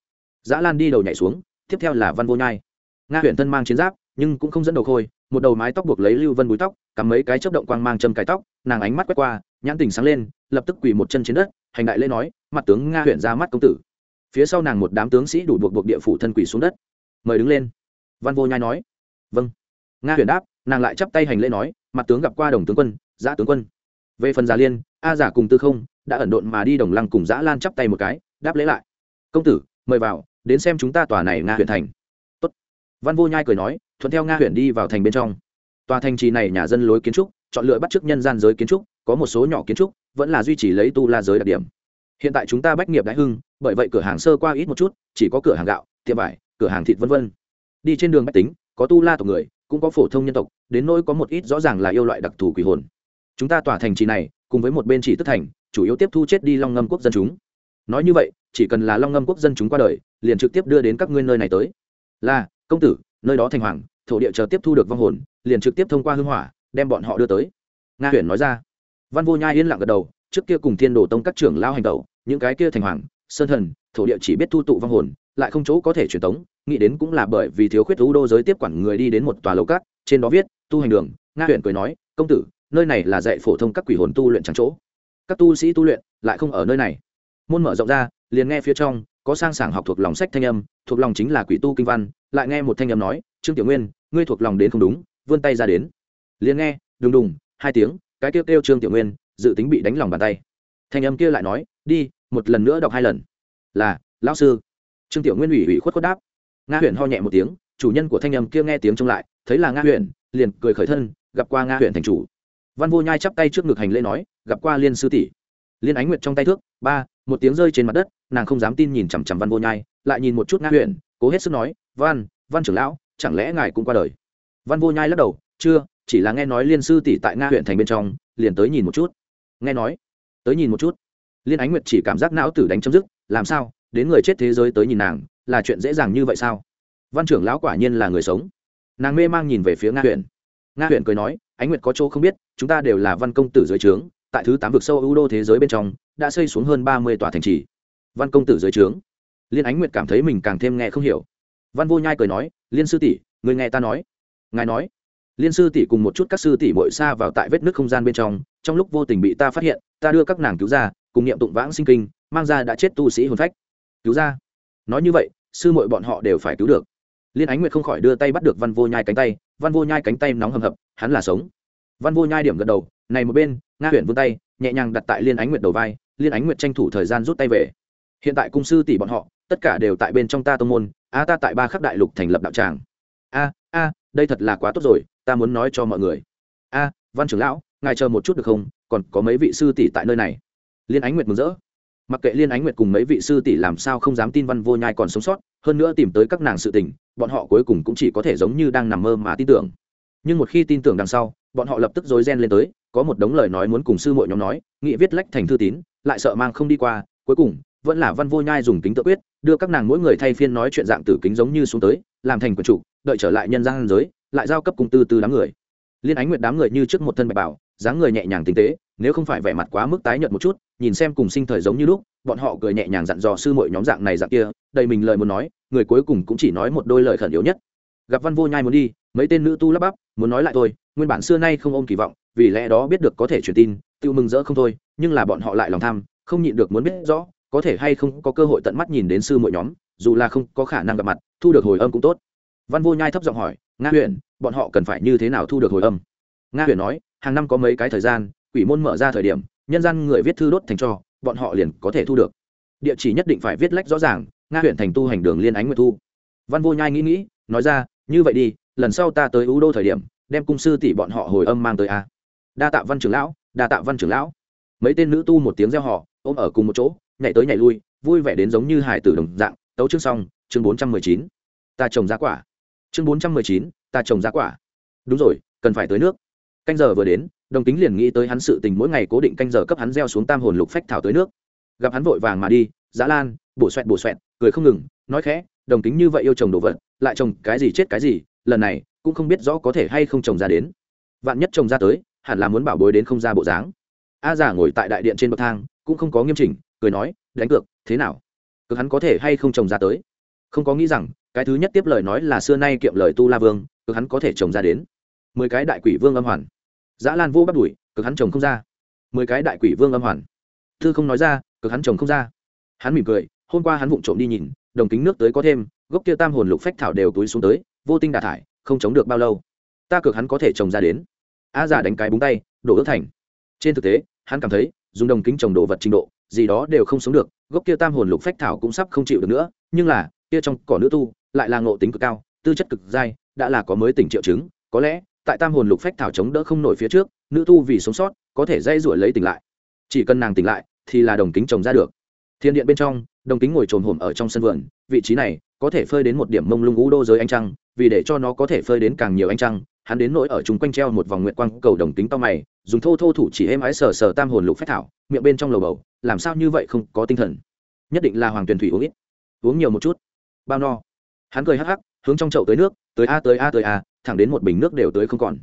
Dã lan đi đầu nhảy xuống, tiếp theo là văn vô nhai. Nga huyện thân mang chiến giáp, nhưng cũng không dẫn đầu khôi, một đầu mái tóc buộc lấy lưu vân búi tóc, cắm mấy cái chớp động quang mang châm cái tóc, nàng ánh mắt quét qua, nhãn tình sáng lên, lập tức quỳ một chân trên đất, hành đại lễ nói, mặt tướng nga huyện ra mắt công tử. Phía sau nàng một đám tướng sĩ đủ buộc buộc địa phủ thân quỳ xuống đất. Mời đứng lên. Văn vô nhai nói. Vâng. Nga huyện đáp nàng lại chắp tay hành lễ nói, mặt tướng gặp qua đồng tướng quân, giã tướng quân. Về phần già liên, a giả cùng tư không đã ẩn độn mà đi đồng lăng cùng giã lan chắp tay một cái, đáp lễ lại. Công tử, mời vào, đến xem chúng ta tòa này nga huyện thành. Tốt. văn vô nhai cười nói, thuận theo nga huyện đi vào thành bên trong. Tòa thành trì này nhà dân lối kiến trúc, chọn lựa bắt chước nhân gian giới kiến trúc, có một số nhỏ kiến trúc, vẫn là duy trì lấy tu la giới đặc điểm. Hiện tại chúng ta bách nghiệp đại hưng, bởi vậy cửa hàng sơ qua ít một chút, chỉ có cửa hàng gạo, tiệm vải, cửa hàng thịt vân vân. Đi trên đường bách tính, có tu la tộc người cũng có phổ thông nhân tộc, đến nỗi có một ít rõ ràng là yêu loại đặc thù quỷ hồn. Chúng ta tỏa thành trì này, cùng với một bên chỉ tức thành, chủ yếu tiếp thu chết đi long ngâm quốc dân chúng. Nói như vậy, chỉ cần là long ngâm quốc dân chúng qua đời, liền trực tiếp đưa đến các ngươi nơi này tới. Là, công tử, nơi đó thành hoàng, thổ địa chờ tiếp thu được vong hồn, liền trực tiếp thông qua hưng hỏa, đem bọn họ đưa tới. Nga huyền nói ra. Văn vô nhai yên lặng gật đầu, trước kia cùng thiên đồ tông các trưởng lao hành tẩu, những cái kia thành hoàng, sơn thần, thổ địa chỉ biết thu tụ vong hồn lại không chỗ có thể truyền tống, nghĩ đến cũng là bởi vì thiếu khuyết u đô giới tiếp quản người đi đến một tòa lầu cát, trên đó viết, tu hành đường. Nga huyện cười nói, công tử, nơi này là dạy phổ thông các quỷ hồn tu luyện chẳng chỗ. Các tu sĩ tu luyện lại không ở nơi này. Môn mở rộng ra, liền nghe phía trong có sang sảng học thuộc lòng sách thanh âm, thuộc lòng chính là quỷ tu kinh văn, lại nghe một thanh âm nói, trương tiểu nguyên, ngươi thuộc lòng đến không đúng, vươn tay ra đến. Liền nghe, đùng đùng, hai tiếng, cái kêu kêu trương tiểu nguyên, dự tính bị đánh lòng bàn tay. Thanh âm kia lại nói, đi, một lần nữa đọc hai lần. Là, lão sư trương tiểu nguyên ủy ủy khuất khuất đáp. Nga huyện ho nhẹ một tiếng, chủ nhân của thanh âm kia nghe tiếng trông lại, thấy là nga huyện liền cười khởi thân, gặp qua nga huyện thành chủ. Văn vô nhai chắp tay trước ngực hành lễ nói, gặp qua liên sư tỷ. Liên ánh nguyệt trong tay thước, ba, một tiếng rơi trên mặt đất, nàng không dám tin nhìn chằm chằm văn vô nhai, lại nhìn một chút nga huyện cố hết sức nói, văn văn trưởng lão, chẳng lẽ ngài cũng qua đời? Văn vô nhai lắc đầu, chưa, chỉ là nghe nói liên sư tỷ tại nga huyện thành bên trong, liền tới nhìn một chút. Nghe nói, tới nhìn một chút. Liên ánh nguyệt chỉ cảm giác não tử đánh chấm dứt, làm sao? Đến người chết thế giới tới nhìn nàng, là chuyện dễ dàng như vậy sao? Văn trưởng lão quả nhiên là người sống. Nàng mê mang nhìn về phía nga huyện nga huyện cười nói, ánh nguyệt có chỗ không biết, chúng ta đều là văn công tử dưới trướng, tại thứ tám vực sâu ưu đô thế giới bên trong, đã xây xuống hơn ba mươi tòa thành trì. Văn công tử dưới trướng. Liên ánh nguyệt cảm thấy mình càng thêm nghe không hiểu. Văn vô nhai cười nói, liên sư tỷ, người nghe ta nói. Ngài nói, liên sư tỷ cùng một chút các sư tỷ bội xa vào tại vết nước không gian bên trong trong lúc vô tình bị ta phát hiện, ta đưa các nàng cứu ra, cùng niệm tụng vãng sinh kinh, mang ra đã chết tu sĩ hồn phách cứu ra. Nói như vậy, sư muội bọn họ đều phải cứu được. Liên ánh nguyệt không khỏi đưa tay bắt được văn vô nhai cánh tay, văn vô nhai cánh tay nóng hầm hập, hắn là sống. Văn vô nhai điểm gật đầu, này một bên, nga Huyền vươn tay, nhẹ nhàng đặt tại liên ánh nguyệt đầu vai, liên ánh nguyệt tranh thủ thời gian rút tay về. Hiện tại cung sư tỷ bọn họ, tất cả đều tại bên trong ta tô môn, a ta tại ba khắp đại lục thành lập đạo tràng. A a, đây thật là quá tốt rồi, ta muốn nói cho mọi người. A, văn trưởng lão, ngài chờ một chút được không? Còn có mấy vị sư tỷ tại nơi này. Liên ánh nguyệt mừng rỡ mặc kệ liên ánh nguyệt cùng mấy vị sư tỷ làm sao không dám tin văn vô nhai còn sống sót, hơn nữa tìm tới các nàng sự tình, bọn họ cuối cùng cũng chỉ có thể giống như đang nằm mơ mà tin tưởng. Nhưng một khi tin tưởng đằng sau, bọn họ lập tức dối ren lên tới, có một đống lời nói muốn cùng sư muội nhóm nói, nghị viết lách thành thư tín, lại sợ mang không đi qua, cuối cùng, vẫn là văn vô nhai dùng kính tự quyết, đưa các nàng mỗi người thay phiên nói chuyện dạng tử kính giống như xuống tới, làm thành quần chủ, đợi trở lại nhân gian giới, lại giao cấp cùng tư tư đám người. Liên ánh nguyệt đám người như trước một thân bạch bảo, dáng người nhẹ nhàng tinh tế nếu không phải vẻ mặt quá mức tái nhợt một chút nhìn xem cùng sinh thời giống như lúc bọn họ cười nhẹ nhàng dặn dò sư muội nhóm dạng này dạng kia đầy mình lời muốn nói người cuối cùng cũng chỉ nói một đôi lời khẩn yếu nhất. Gặp văn vô nhai muốn đi mấy tên nữ tu lắp bắp muốn nói lại thôi nguyên bản xưa nay không ôm kỳ vọng vì lẽ đó biết được có thể truyền tin tự mừng rỡ không thôi nhưng là bọn họ lại lòng tham không nhịn được muốn biết rõ có thể hay không có cơ hội tận mắt nhìn đến sư muội nhóm dù là không có khả năng gặp mặt thu được hồi âm cũng tốt. Văn vô nhai thấp giọng hỏi nga huyền, bọn họ cần phải như thế nào thu được hồi âm? Nga huyền nói hàng năm có mấy cái thời gian quỷ môn mở ra thời điểm, nhân dân người viết thư đốt thành cho, bọn họ liền có thể thu được. Địa chỉ nhất định phải viết lách rõ ràng, nga huyện thành tu hành đường liên ánh nguyệt thu. Văn vô nhai nghĩ nghĩ, nói ra, như vậy đi, lần sau ta tới u đô thời điểm, đem cung sư tỷ bọn họ hồi âm mang tới a. Đa tạ văn trưởng lão, đa tạ văn trưởng lão. Mấy tên nữ tu một tiếng reo họ ôm ở cùng một chỗ, nhảy tới nhảy lui, vui vẻ đến giống như hải tử đồng dạng, tấu chương xong, chương bốn trăm mười chín. Ta trồng giá quả. Chương bốn trăm mười chín, ta trồng giá quả. Đúng rồi, cần phải tới nước. Canh giờ vừa đến đồng tính liền nghĩ tới hắn sự tình mỗi ngày cố định canh giờ cấp hắn gieo xuống tam hồn lục phách thảo tới nước. Gặp hắn vội vàng mà đi giá lan, bổ xoẹt bổ xoẹt, cười không ngừng, nói khẽ, đồng tính như vậy yêu chồng đồ vật, lại chồng cái gì chết cái gì, lần này cũng không biết rõ có thể hay không chồng ra đến. Vạn nhất chồng ra tới, hẳn là muốn bảo bối đến không ra bộ dáng. A giả ngồi tại đại điện trên bậc thang, cũng không có nghiêm chỉnh, cười nói, đánh cược, thế nào? Cực hắn có thể hay không chồng ra tới? Không có nghĩ rằng, cái thứ nhất tiếp lời nói là xưa nay kiệm lời tu la vương cực hắn có thể chồng ra đến. Mười cái đại quỷ vương âm hoàn dã lan vô bắt đuổi, cực hắn trồng không ra. Mười cái đại quỷ vương âm hoàn. Thư không nói ra, cực hắn trồng không ra. Hắn mỉm cười, hôm qua hắn vụng trộm đi nhìn, đồng kính nước tới có thêm, gốc kia tam hồn lục phách thảo đều túi xuống tới, vô tinh đà thải, không chống được bao lâu. Ta cực hắn có thể trồng ra đến. A giả đánh cái búng tay, đổ ước thành. Trên thực tế, hắn cảm thấy, dùng đồng kính trồng đồ vật trình độ, gì đó đều không sống được, gốc kia tam hồn lục phách thảo cũng sắp không chịu được nữa, nhưng là, kia trong cỏ nữ tu, lại là ngộ tính cực cao, tư chất cực dai, đã là có mới tỉnh triệu chứng, có lẽ tại tam hồn lục phách thảo chống đỡ không nổi phía trước, nữ tu vì sống sót, có thể dây ruổi lấy tỉnh lại. Chỉ cần nàng tỉnh lại, thì là đồng kính trồng ra được. Thiên điện bên trong, đồng kính ngồi trồm hổm ở trong sân vườn, vị trí này có thể phơi đến một điểm mông lung ngũ đô giới ánh trăng, vì để cho nó có thể phơi đến càng nhiều ánh trăng, hắn đến nỗi ở chung quanh treo một vòng nguyện quang cầu đồng kính to mày, dùng thô thô thủ chỉ êm ái sờ sờ tam hồn lục phách thảo, miệng bên trong lầu bầu, làm sao như vậy không có tinh thần? Nhất định là hoàng tuyền thủy uống ít. Uống nhiều một chút. Bao no. Hắn cười hắc hắc, hướng trong chậu tới nước, tới a tới a tới a thẳng đến một bình nước đều tới không còn.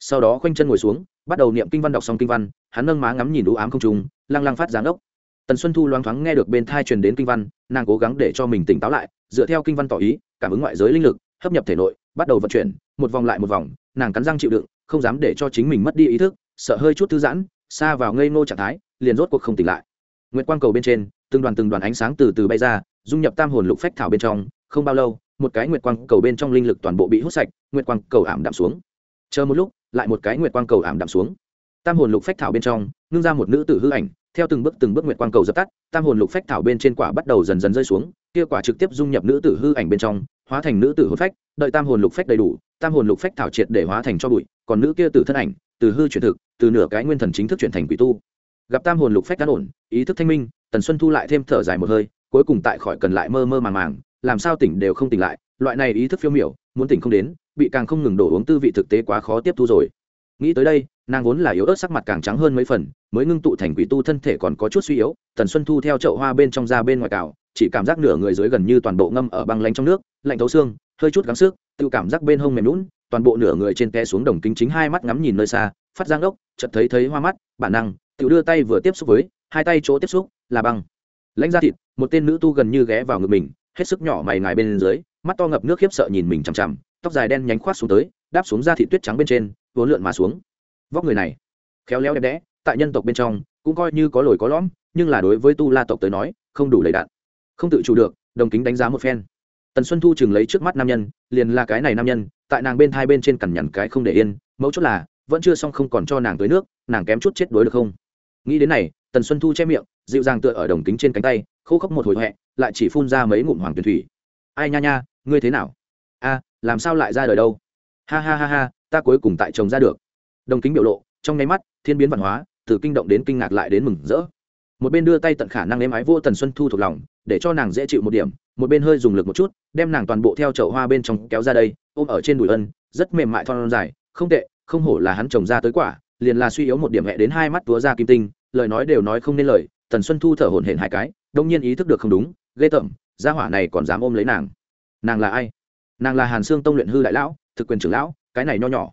Sau đó khoanh chân ngồi xuống, bắt đầu niệm kinh văn, đọc xong kinh văn, hắn nâng má ngắm nhìn đủ ám không trùng lăng lăng phát giáng đốc tần xuân thu loáng thoáng nghe được bên thai truyền đến kinh văn, nàng cố gắng để cho mình tỉnh táo lại, dựa theo kinh văn tỏ ý, cảm ứng ngoại giới linh lực, hấp nhập thể nội, bắt đầu vận chuyển, một vòng lại một vòng, nàng cắn răng chịu đựng, không dám để cho chính mình mất đi ý thức, sợ hơi chút thư giãn, xa vào ngây ngô trạng thái, liền rốt cuộc không tỉnh lại. Nguyệt quang cầu bên trên, từng đoàn từng đoàn ánh sáng từ từ bay ra, dung nhập tam hồn lục phách thảo bên trong, không bao lâu một cái nguyệt quang cầu bên trong linh lực toàn bộ bị hút sạch, nguyệt quang cầu ảm đạm xuống. Chờ một lúc, lại một cái nguyệt quang cầu ảm đạm xuống. Tam hồn lục phách thảo bên trong, ngưng ra một nữ tử hư ảnh, theo từng bước từng bước nguyệt quang cầu dập tắt, tam hồn lục phách thảo bên trên quả bắt đầu dần dần rơi xuống, kia quả trực tiếp dung nhập nữ tử hư ảnh bên trong, hóa thành nữ tử hồn phách, đợi tam hồn lục phách đầy đủ, tam hồn lục phách thảo triệt để hóa thành cho bụi, còn nữ kia tử thân ảnh, từ hư chuyển thực, từ nửa cái nguyên thần chính thức chuyển thành quỷ tu. Gặp tam hồn lục phách đã ổn, ý thức thanh minh, tần xuân thu lại thêm thở dài một hơi, cuối cùng tại khỏi cần lại mơ mơ màng màng làm sao tỉnh đều không tỉnh lại, loại này ý thức phiêu miểu, muốn tỉnh không đến, bị càng không ngừng đổ uống tư vị thực tế quá khó tiếp thu rồi. Nghĩ tới đây, nàng vốn là yếu ớt sắc mặt càng trắng hơn mấy phần, mới ngưng tụ thành quỷ tu thân thể còn có chút suy yếu, tần xuân thu theo chậu hoa bên trong ra bên ngoài cào, chỉ cảm giác nửa người dưới gần như toàn bộ ngâm ở băng lanh trong nước, lạnh thấu xương, hơi chút gắng sức, tự cảm giác bên hông mềm lún toàn bộ nửa người trên té xuống đồng kính chính hai mắt ngắm nhìn nơi xa, phát giang ốc chợt thấy thấy hoa mắt, bản năng, tự đưa tay vừa tiếp xúc với, hai tay chỗ tiếp xúc, là băng. Lãnh ra thịt, một tên nữ tu gần như ghé vào ngực mình hết sức nhỏ mày ngài bên dưới, mắt to ngập nước khiếp sợ nhìn mình chằm chằm, tóc dài đen nhánh khoát xuống tới, đáp xuống ra thị tuyết trắng bên trên vốn lượn mà xuống. Vóc người này, khéo léo đẹp đẽ, tại nhân tộc bên trong, cũng coi như có lồi có lõm, nhưng là đối với tu la tộc tới nói, không đủ đầy đạn không tự chủ được, đồng kính đánh giá một phen. Tần xuân thu chừng lấy trước mắt nam nhân, liền là cái này nam nhân, tại nàng bên hai bên trên cằn nhằn cái không để yên mẫu chốt là, vẫn chưa xong không còn cho nàng tới nước, nàng kém chút chết đối được không? Nghĩ đến này, tần xuân thu che miệng, dịu dàng tựa ở đồng kính trên cánh tay, khô khốc một hồi huệ lại chỉ phun ra mấy ngụm hoàng tuyền thủy. Ai nha nha, ngươi thế nào? A, làm sao lại ra đời đâu? Ha ha ha ha, ta cuối cùng tại chồng ra được. Đồng kính biểu lộ, trong nháy mắt, thiên biến văn hóa, từ kinh động đến kinh ngạc lại đến mừng rỡ. Một bên đưa tay tận khả năng êm ái vô tần xuân thu thuộc lòng, để cho nàng dễ chịu một điểm, một bên hơi dùng lực một chút, đem nàng toàn bộ theo chậu hoa bên trong kéo ra đây, ôm ở trên đùi ân, rất mềm mại thon dài, không tệ, không hổ là hắn trồng ra tới quả, liền là suy yếu một điểm hẹ đến hai mắt túa ra kim tinh, lời nói đều nói không nên lời, tần xuân thu thở hổn hển hai cái, đông nhiên ý thức được không đúng ghê tởm, gia hỏa này còn dám ôm lấy nàng. Nàng là ai? Nàng là hàn sương tông luyện hư đại lão, thực quyền trưởng lão, cái này nho nhỏ.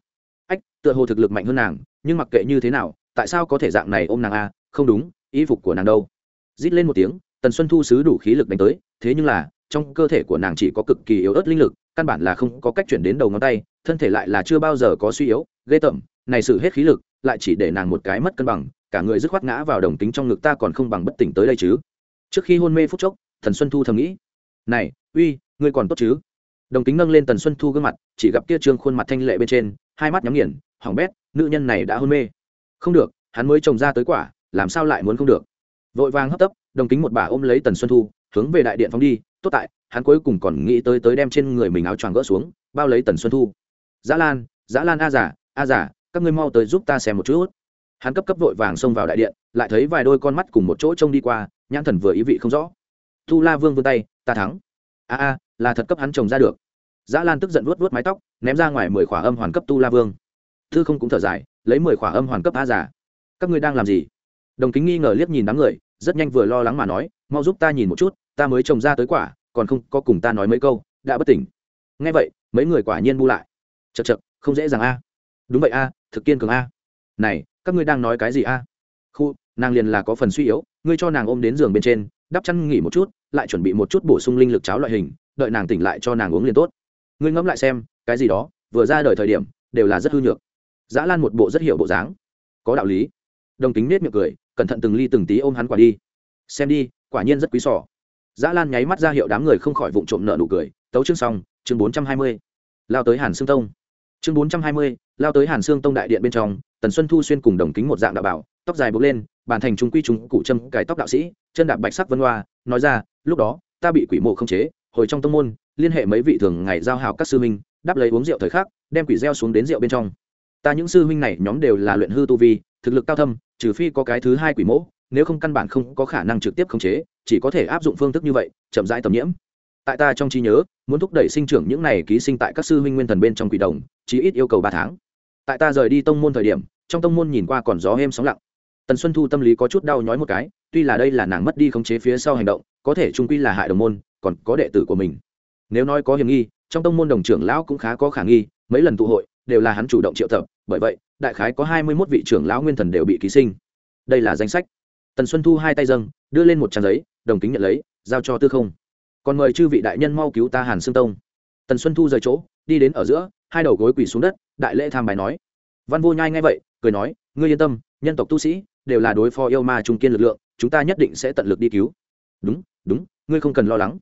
Ách, tựa hồ thực lực mạnh hơn nàng, nhưng mặc kệ như thế nào, tại sao có thể dạng này ôm nàng a? Không đúng, y phục của nàng đâu? Rít lên một tiếng, tần xuân thu xứ đủ khí lực đánh tới, thế nhưng là, trong cơ thể của nàng chỉ có cực kỳ yếu ớt linh lực, căn bản là không có cách chuyển đến đầu ngón tay, thân thể lại là chưa bao giờ có suy yếu, ghê tởm, này sự hết khí lực, lại chỉ để nàng một cái mất cân bằng, cả người dứt khoát ngã vào đồng tính trong ngực ta còn không bằng bất tỉnh tới đây chứ. Trước khi hôn mê phút chốc thần xuân thu thầm nghĩ. Này, uy, ngươi còn tốt chứ? Đồng tính nâng lên tần xuân thu gương mặt, chỉ gặp kia trương khuôn mặt thanh lệ bên trên, hai mắt nhắm nghiền, hỏng bét, nữ nhân này đã hôn mê. Không được, hắn mới trồng ra tới quả, làm sao lại muốn không được? Vội vàng hấp tấp, đồng kính một bà ôm lấy tần xuân thu, hướng về đại điện phóng đi. Tốt tại, hắn cuối cùng còn nghĩ tới tới đem trên người mình áo choàng gỡ xuống, bao lấy tần xuân thu. Dã lan dã lan a giả a giả các ngươi mau tới giúp ta xem một chút. Hắn cấp cấp vội vàng xông vào đại điện, lại thấy vài đôi con mắt cùng một chỗ trông đi qua, nhãn thần vừa ý vị không rõ thu la vương vươn tay, ta thắng. A a, là thật cấp hắn trồng ra được. Dã lan tức giận vuốt vuốt mái tóc, ném ra ngoài mười khỏa âm hoàn cấp tu la vương. Thư không cũng thở dài, lấy mười khỏa âm hoàn cấp a giả các ngươi đang làm gì? Đồng kính nghi ngờ liếc nhìn đám người, rất nhanh vừa lo lắng mà nói, mau giúp ta nhìn một chút, ta mới trồng ra tới quả, còn không có cùng ta nói mấy câu, đã bất tỉnh. Nghe vậy, mấy người quả nhiên bu lại. Chật chật không dễ dàng a. Đúng vậy a, thực kiên cường a. Này, các ngươi đang nói cái gì a? Khu, nàng liền là có phần suy yếu, ngươi cho nàng ôm đến giường bên trên đắp chăn nghỉ một chút, lại chuẩn bị một chút bổ sung linh lực cháo loại hình, đợi nàng tỉnh lại cho nàng uống liền tốt. Ngươi ngẫm lại xem, cái gì đó, vừa ra đời thời điểm, đều là rất hư nhược. Dã lan một bộ rất hiểu bộ dáng. Có đạo lý. Đồng tính nết miệng cười, cẩn thận từng ly từng tí ôm hắn quả đi. Xem đi, quả nhiên rất quý sỏ dã lan nháy mắt ra hiệu đám người không khỏi vụng trộm nợ nụ cười. Tấu chương xong, chương bốn trăm hai mươi. Lao tới hàn sương tông. Chương bốn trăm hai mươi, lao tới hàn sương tông đại điện bên trong, tần xuân thu xuyên cùng đồng kính một dạng đạo bảo, tóc dài bốc lên bản thành trung quy trung cụ châm cải tóc đạo sĩ, chân đạp bạch sắc vân hoa, nói ra, lúc đó, ta bị quỷ mộ không chế, hồi trong tông môn, liên hệ mấy vị thường ngày giao hảo các sư huynh, đáp lấy uống rượu thời khắc, đem quỷ gieo xuống đến rượu bên trong. Ta những sư huynh này nhóm đều là luyện hư tu vi, thực lực cao thâm, trừ phi có cái thứ hai quỷ mẫu nếu không căn bản không có khả năng trực tiếp khống chế, chỉ có thể áp dụng phương thức như vậy, chậm rãi tầm nhiễm. Tại ta trong trí nhớ, muốn thúc đẩy sinh trưởng những này ký sinh tại các sư huynh nguyên thần bên trong quỷ đồng chỉ ít yêu cầu ba tháng. Tại ta rời đi tông môn thời điểm, trong tông môn nhìn qua còn gió êm sóng lặng tần xuân thu tâm lý có chút đau nhói một cái, tuy là đây là nàng mất đi khống chế phía sau hành động, có thể trung quy là hại đồng môn, còn có đệ tử của mình. Nếu nói có hiểm nghi, trong tông môn đồng trưởng lão cũng khá có khả nghi, mấy lần tụ hội, đều là hắn chủ động triệu tập, bởi vậy, đại khái có hai mươi mốt vị trưởng lão nguyên thần đều bị ký sinh. Đây là danh sách. Tần xuân thu hai tay dâng, đưa lên một trang giấy, đồng kính nhận lấy, giao cho tư không. Còn mời chư vị đại nhân mau cứu ta hàn xương tông. Tần xuân thu rời chỗ, đi đến ở giữa, hai đầu gối quỳ xuống đất, đại lễ tham bài nói. Văn vô nhai nghe vậy, cười nói, ngươi yên tâm, nhân tộc tu sĩ đều là đối phó yêu ma trung kiên lực lượng, chúng ta nhất định sẽ tận lực đi cứu. Đúng đúng, ngươi không cần lo lắng.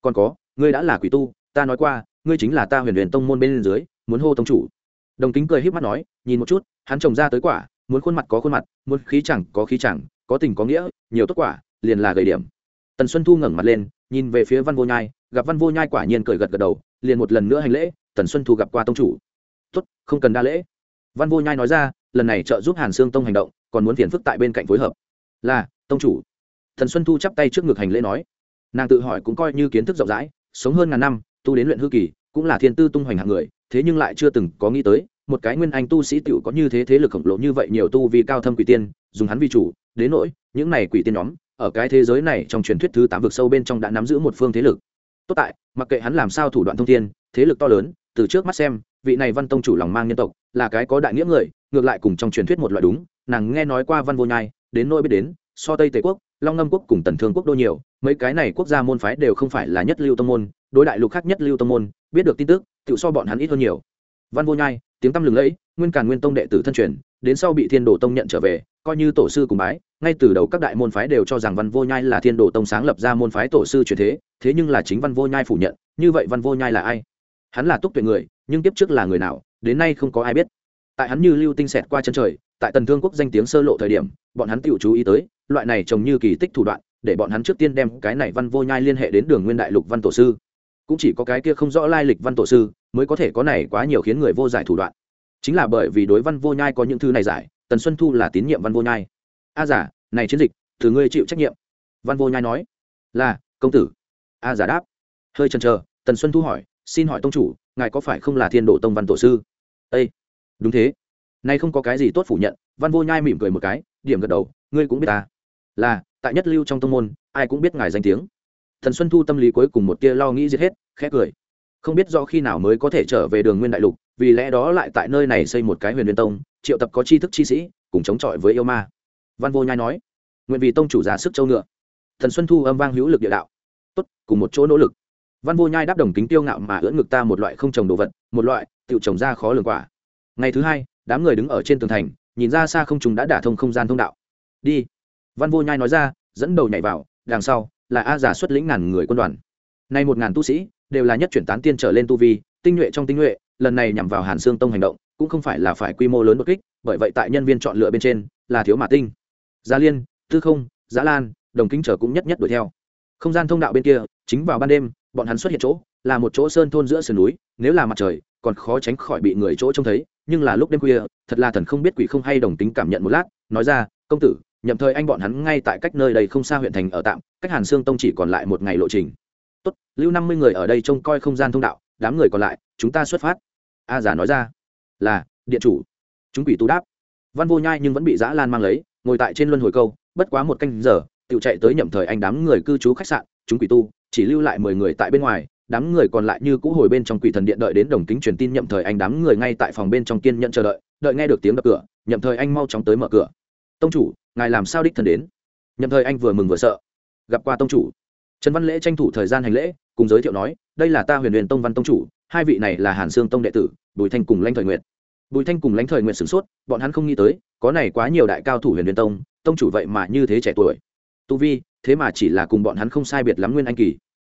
Còn có, ngươi đã là quỷ tu, ta nói qua, ngươi chính là ta huyền huyền tông môn bên dưới, muốn hô tông chủ. Đồng kính cười h í p mắt nói, nhìn một chút, hắn trồng ra tới quả, muốn khuôn mặt có khuôn mặt, muốn khí chẳng có khí chẳng, có tình có nghĩa, nhiều tốt quả, liền là gầy điểm. Tần xuân thu ngẩng mặt lên, nhìn về phía văn vô nhai, gặp văn vô nhai quả nhiên cười gật gật đầu, liền một lần nữa hành lễ, tần xuân thu gặp qua tông chủ. Tốt, không cần đa lễ. Văn vô nhai nói ra, lần này trợ giúp hàn sương tông hành động còn muốn phiền phức tại bên cạnh phối hợp. Là, tông chủ. Thần xuân thu chắp tay trước ngực hành lễ nói. Nàng tự hỏi cũng coi như kiến thức rộng rãi, sống hơn ngàn năm, tu đến luyện hư kỳ, cũng là thiên tư tung hoành hạng người, thế nhưng lại chưa từng có nghĩ tới, một cái nguyên anh tu sĩ tiểu có như thế thế lực khổng lồ như vậy nhiều tu vì cao thâm quỷ tiên, dùng hắn vi chủ, đến nỗi, những này quỷ tiên nhóm, ở cái thế giới này trong truyền thuyết thứ tám vực sâu bên trong đã nắm giữ một phương thế lực. Tốt tại, mặc kệ hắn làm sao thủ đoạn thông thiên, thế lực to lớn, từ trước mắt xem, vị này văn tông chủ lòng mang nhân tộc, là cái có đại nghĩa người, ngược lại cùng trong truyền thuyết một loại đúng nàng nghe nói qua văn vô nhai, đến nỗi biết đến, so tây tề quốc, long ngâm quốc cùng tần thương quốc đô nhiều, mấy cái này quốc gia môn phái đều không phải là nhất lưu tông môn, đối đại lục khác nhất lưu tông môn, biết được tin tức tự so bọn hắn ít hơn nhiều. Văn vô nhai, tiếng tăm lừng lẫy, nguyên càn nguyên tông đệ tử thân truyền, đến sau bị thiên đồ tông nhận trở về, coi như tổ sư cùng bái, ngay từ đầu các đại môn phái đều cho rằng văn vô nhai là thiên đồ tông sáng lập ra môn phái tổ sư truyền thế thế nhưng là chính văn vô nhai phủ nhận, như vậy văn vô nhai là ai? Hắn là túc tuệ người, nhưng tiếp trước là người nào, đến nay không có ai biết. Tại hắn như lưu tinh xẹt qua chân trời tại tần thương quốc danh tiếng sơ lộ thời điểm, bọn hắn tự chú ý tới, loại này trông như kỳ tích thủ đoạn, để bọn hắn trước tiên đem cái này văn vô nhai liên hệ đến đường nguyên đại lục văn tổ sư. Cũng chỉ có cái kia không rõ lai lịch văn tổ sư, mới có thể có này quá nhiều khiến người vô giải thủ đoạn. Chính là bởi vì đối văn vô nhai có những thứ này giải, tần xuân thu là tín nhiệm văn vô nhai. A giả, này chiến dịch từ ngươi chịu trách nhiệm. Văn vô nhai nói. Là, công tử. A giả đáp. Hơi chần chờ, tần xuân thu hỏi, xin hỏi tông chủ, ngài có phải không là thiên độ tông văn tổ sư? Ây đúng thế nay không có cái gì tốt phủ nhận, văn vô nhai mỉm cười một cái, điểm gật đầu, ngươi cũng biết ta. Là, tại nhất lưu trong tông môn, ai cũng biết ngài danh tiếng. Thần xuân thu tâm lý cuối cùng một tia lo nghĩ giết hết, khẽ cười. Không biết do khi nào mới có thể trở về đường nguyên đại lục, vì lẽ đó lại tại nơi này xây một cái huyền nguyên tông, triệu tập có tri thức chi sĩ, cùng chống chọi với yêu ma. Văn vô nhai nói, nguyện vì tông chủ giả sức châu ngựa. Thần xuân thu âm vang hữu lực địa đạo, tốt, cùng một chỗ nỗ lực. Văn vô nhai đáp đồng kính tiêu ngạo mà ưỡn ngực ta một loại không trồng đồ vật, một loại tự trồng ra khó lường quả. Ngày thứ hai đám người đứng ở trên tường thành, nhìn ra xa không chúng đã đả thông không gian thông đạo. Đi. Văn vô nhai nói ra, dẫn đầu nhảy vào, đằng sau, là a giả xuất lĩnh ngàn người quân đoàn. Nay một ngàn tu sĩ, đều là nhất chuyển tán tiên trở lên tu vi, tinh nhuệ trong tinh nhuệ, lần này nhằm vào hàn xương tông hành động, cũng không phải là phải quy mô lớn đột kích, bởi vậy tại nhân viên chọn lựa bên trên, là thiếu mã tinh. Gia liên, tư không giá lan, đồng kính trở cũng nhất nhất đuổi theo. Không gian thông đạo bên kia, chính vào ban đêm, bọn hắn xuất hiện chỗ, là một chỗ sơn thôn giữa sườn núi, nếu là mặt trời, còn khó tránh khỏi bị người chỗ trông thấy nhưng là lúc đêm khuya, thật là thần không biết quỷ không hay đồng tính cảm nhận một lát, nói ra, công tử, nhậm thời anh bọn hắn ngay tại cách nơi đây không xa huyện thành ở tạm, cách hàn sương tông chỉ còn lại một ngày lộ trình. Tốt, lưu năm mươi người ở đây trông coi không gian thông đạo, đám người còn lại, chúng ta xuất phát. A giả nói ra, là, điện chủ. Chúng quỷ tu đáp, văn vô nhai nhưng vẫn bị dã lan mang lấy, ngồi tại trên luân hồi câu, bất quá một canh giờ tự chạy tới nhậm thời anh đám người cư trú khách sạn, chúng quỷ tu, chỉ lưu lại mười người tại bên ngoài đám người còn lại như cũ hồi bên trong quỷ thần điện đợi đến đồng kính truyền tin nhậm thời anh đám người ngay tại phòng bên trong kiên nhận chờ đợi đợi nghe được tiếng đập cửa, nhậm thời anh mau chóng tới mở cửa. Tông chủ, ngài làm sao đích thần đến? Nhậm thời anh vừa mừng vừa sợ. Gặp qua tông chủ. Trần văn lễ tranh thủ thời gian hành lễ, cùng giới thiệu nói, đây là ta huyền huyền tông văn tông chủ, hai vị này là hàn sương tông đệ tử, bùi thanh cùng lãnh thời nguyện bùi thanh cùng lãnh thời nguyện sửng sốt, bọn hắn không nghĩ tới, có này quá nhiều đại cao thủ huyền huyền tông tông chủ vậy mà như thế trẻ tuổi. Tu vi, thế mà chỉ là cùng bọn hắn không sai biệt lắm nguyên anh kỳ.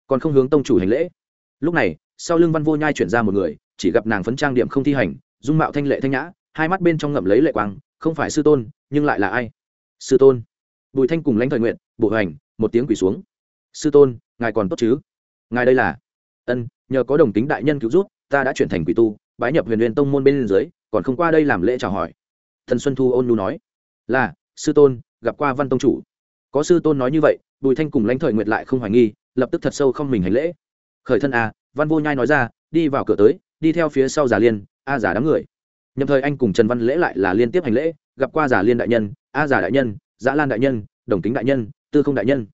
Còn không hướng tông chủ hành lễ lúc này, sau lưng văn vô nhai chuyển ra một người, chỉ gặp nàng phấn trang điểm không thi hành, dung mạo thanh lệ thanh nhã, hai mắt bên trong ngậm lấy lệ quang, không phải sư tôn, nhưng lại là ai? Sư tôn. Bùi thanh cùng lãnh thời nguyện bộ hành, một tiếng quỳ xuống. Sư tôn, ngài còn tốt chứ? Ngài đây là? Ân, nhờ có đồng tính đại nhân cứu rút ta đã chuyển thành quỷ tu, bái nhập huyền huyền tông môn bên dưới, còn không qua đây làm lễ chào hỏi. Thần xuân thu ôn nhu nói. Là, sư tôn, gặp qua văn tông chủ. Có sư tôn nói như vậy, bùi thanh cùng lãnh thời nguyện lại không hoài nghi, lập tức thật sâu không mình hành lễ khởi thân a, văn vô nhai nói ra, đi vào cửa tới, đi theo phía sau giả liên, a giả đám người. Nhầm thời anh cùng trần văn lễ lại là liên tiếp hành lễ, gặp qua giả liên đại nhân, a giả đại nhân giã lan đại nhân, đồng tính đại nhân, tư không đại nhân.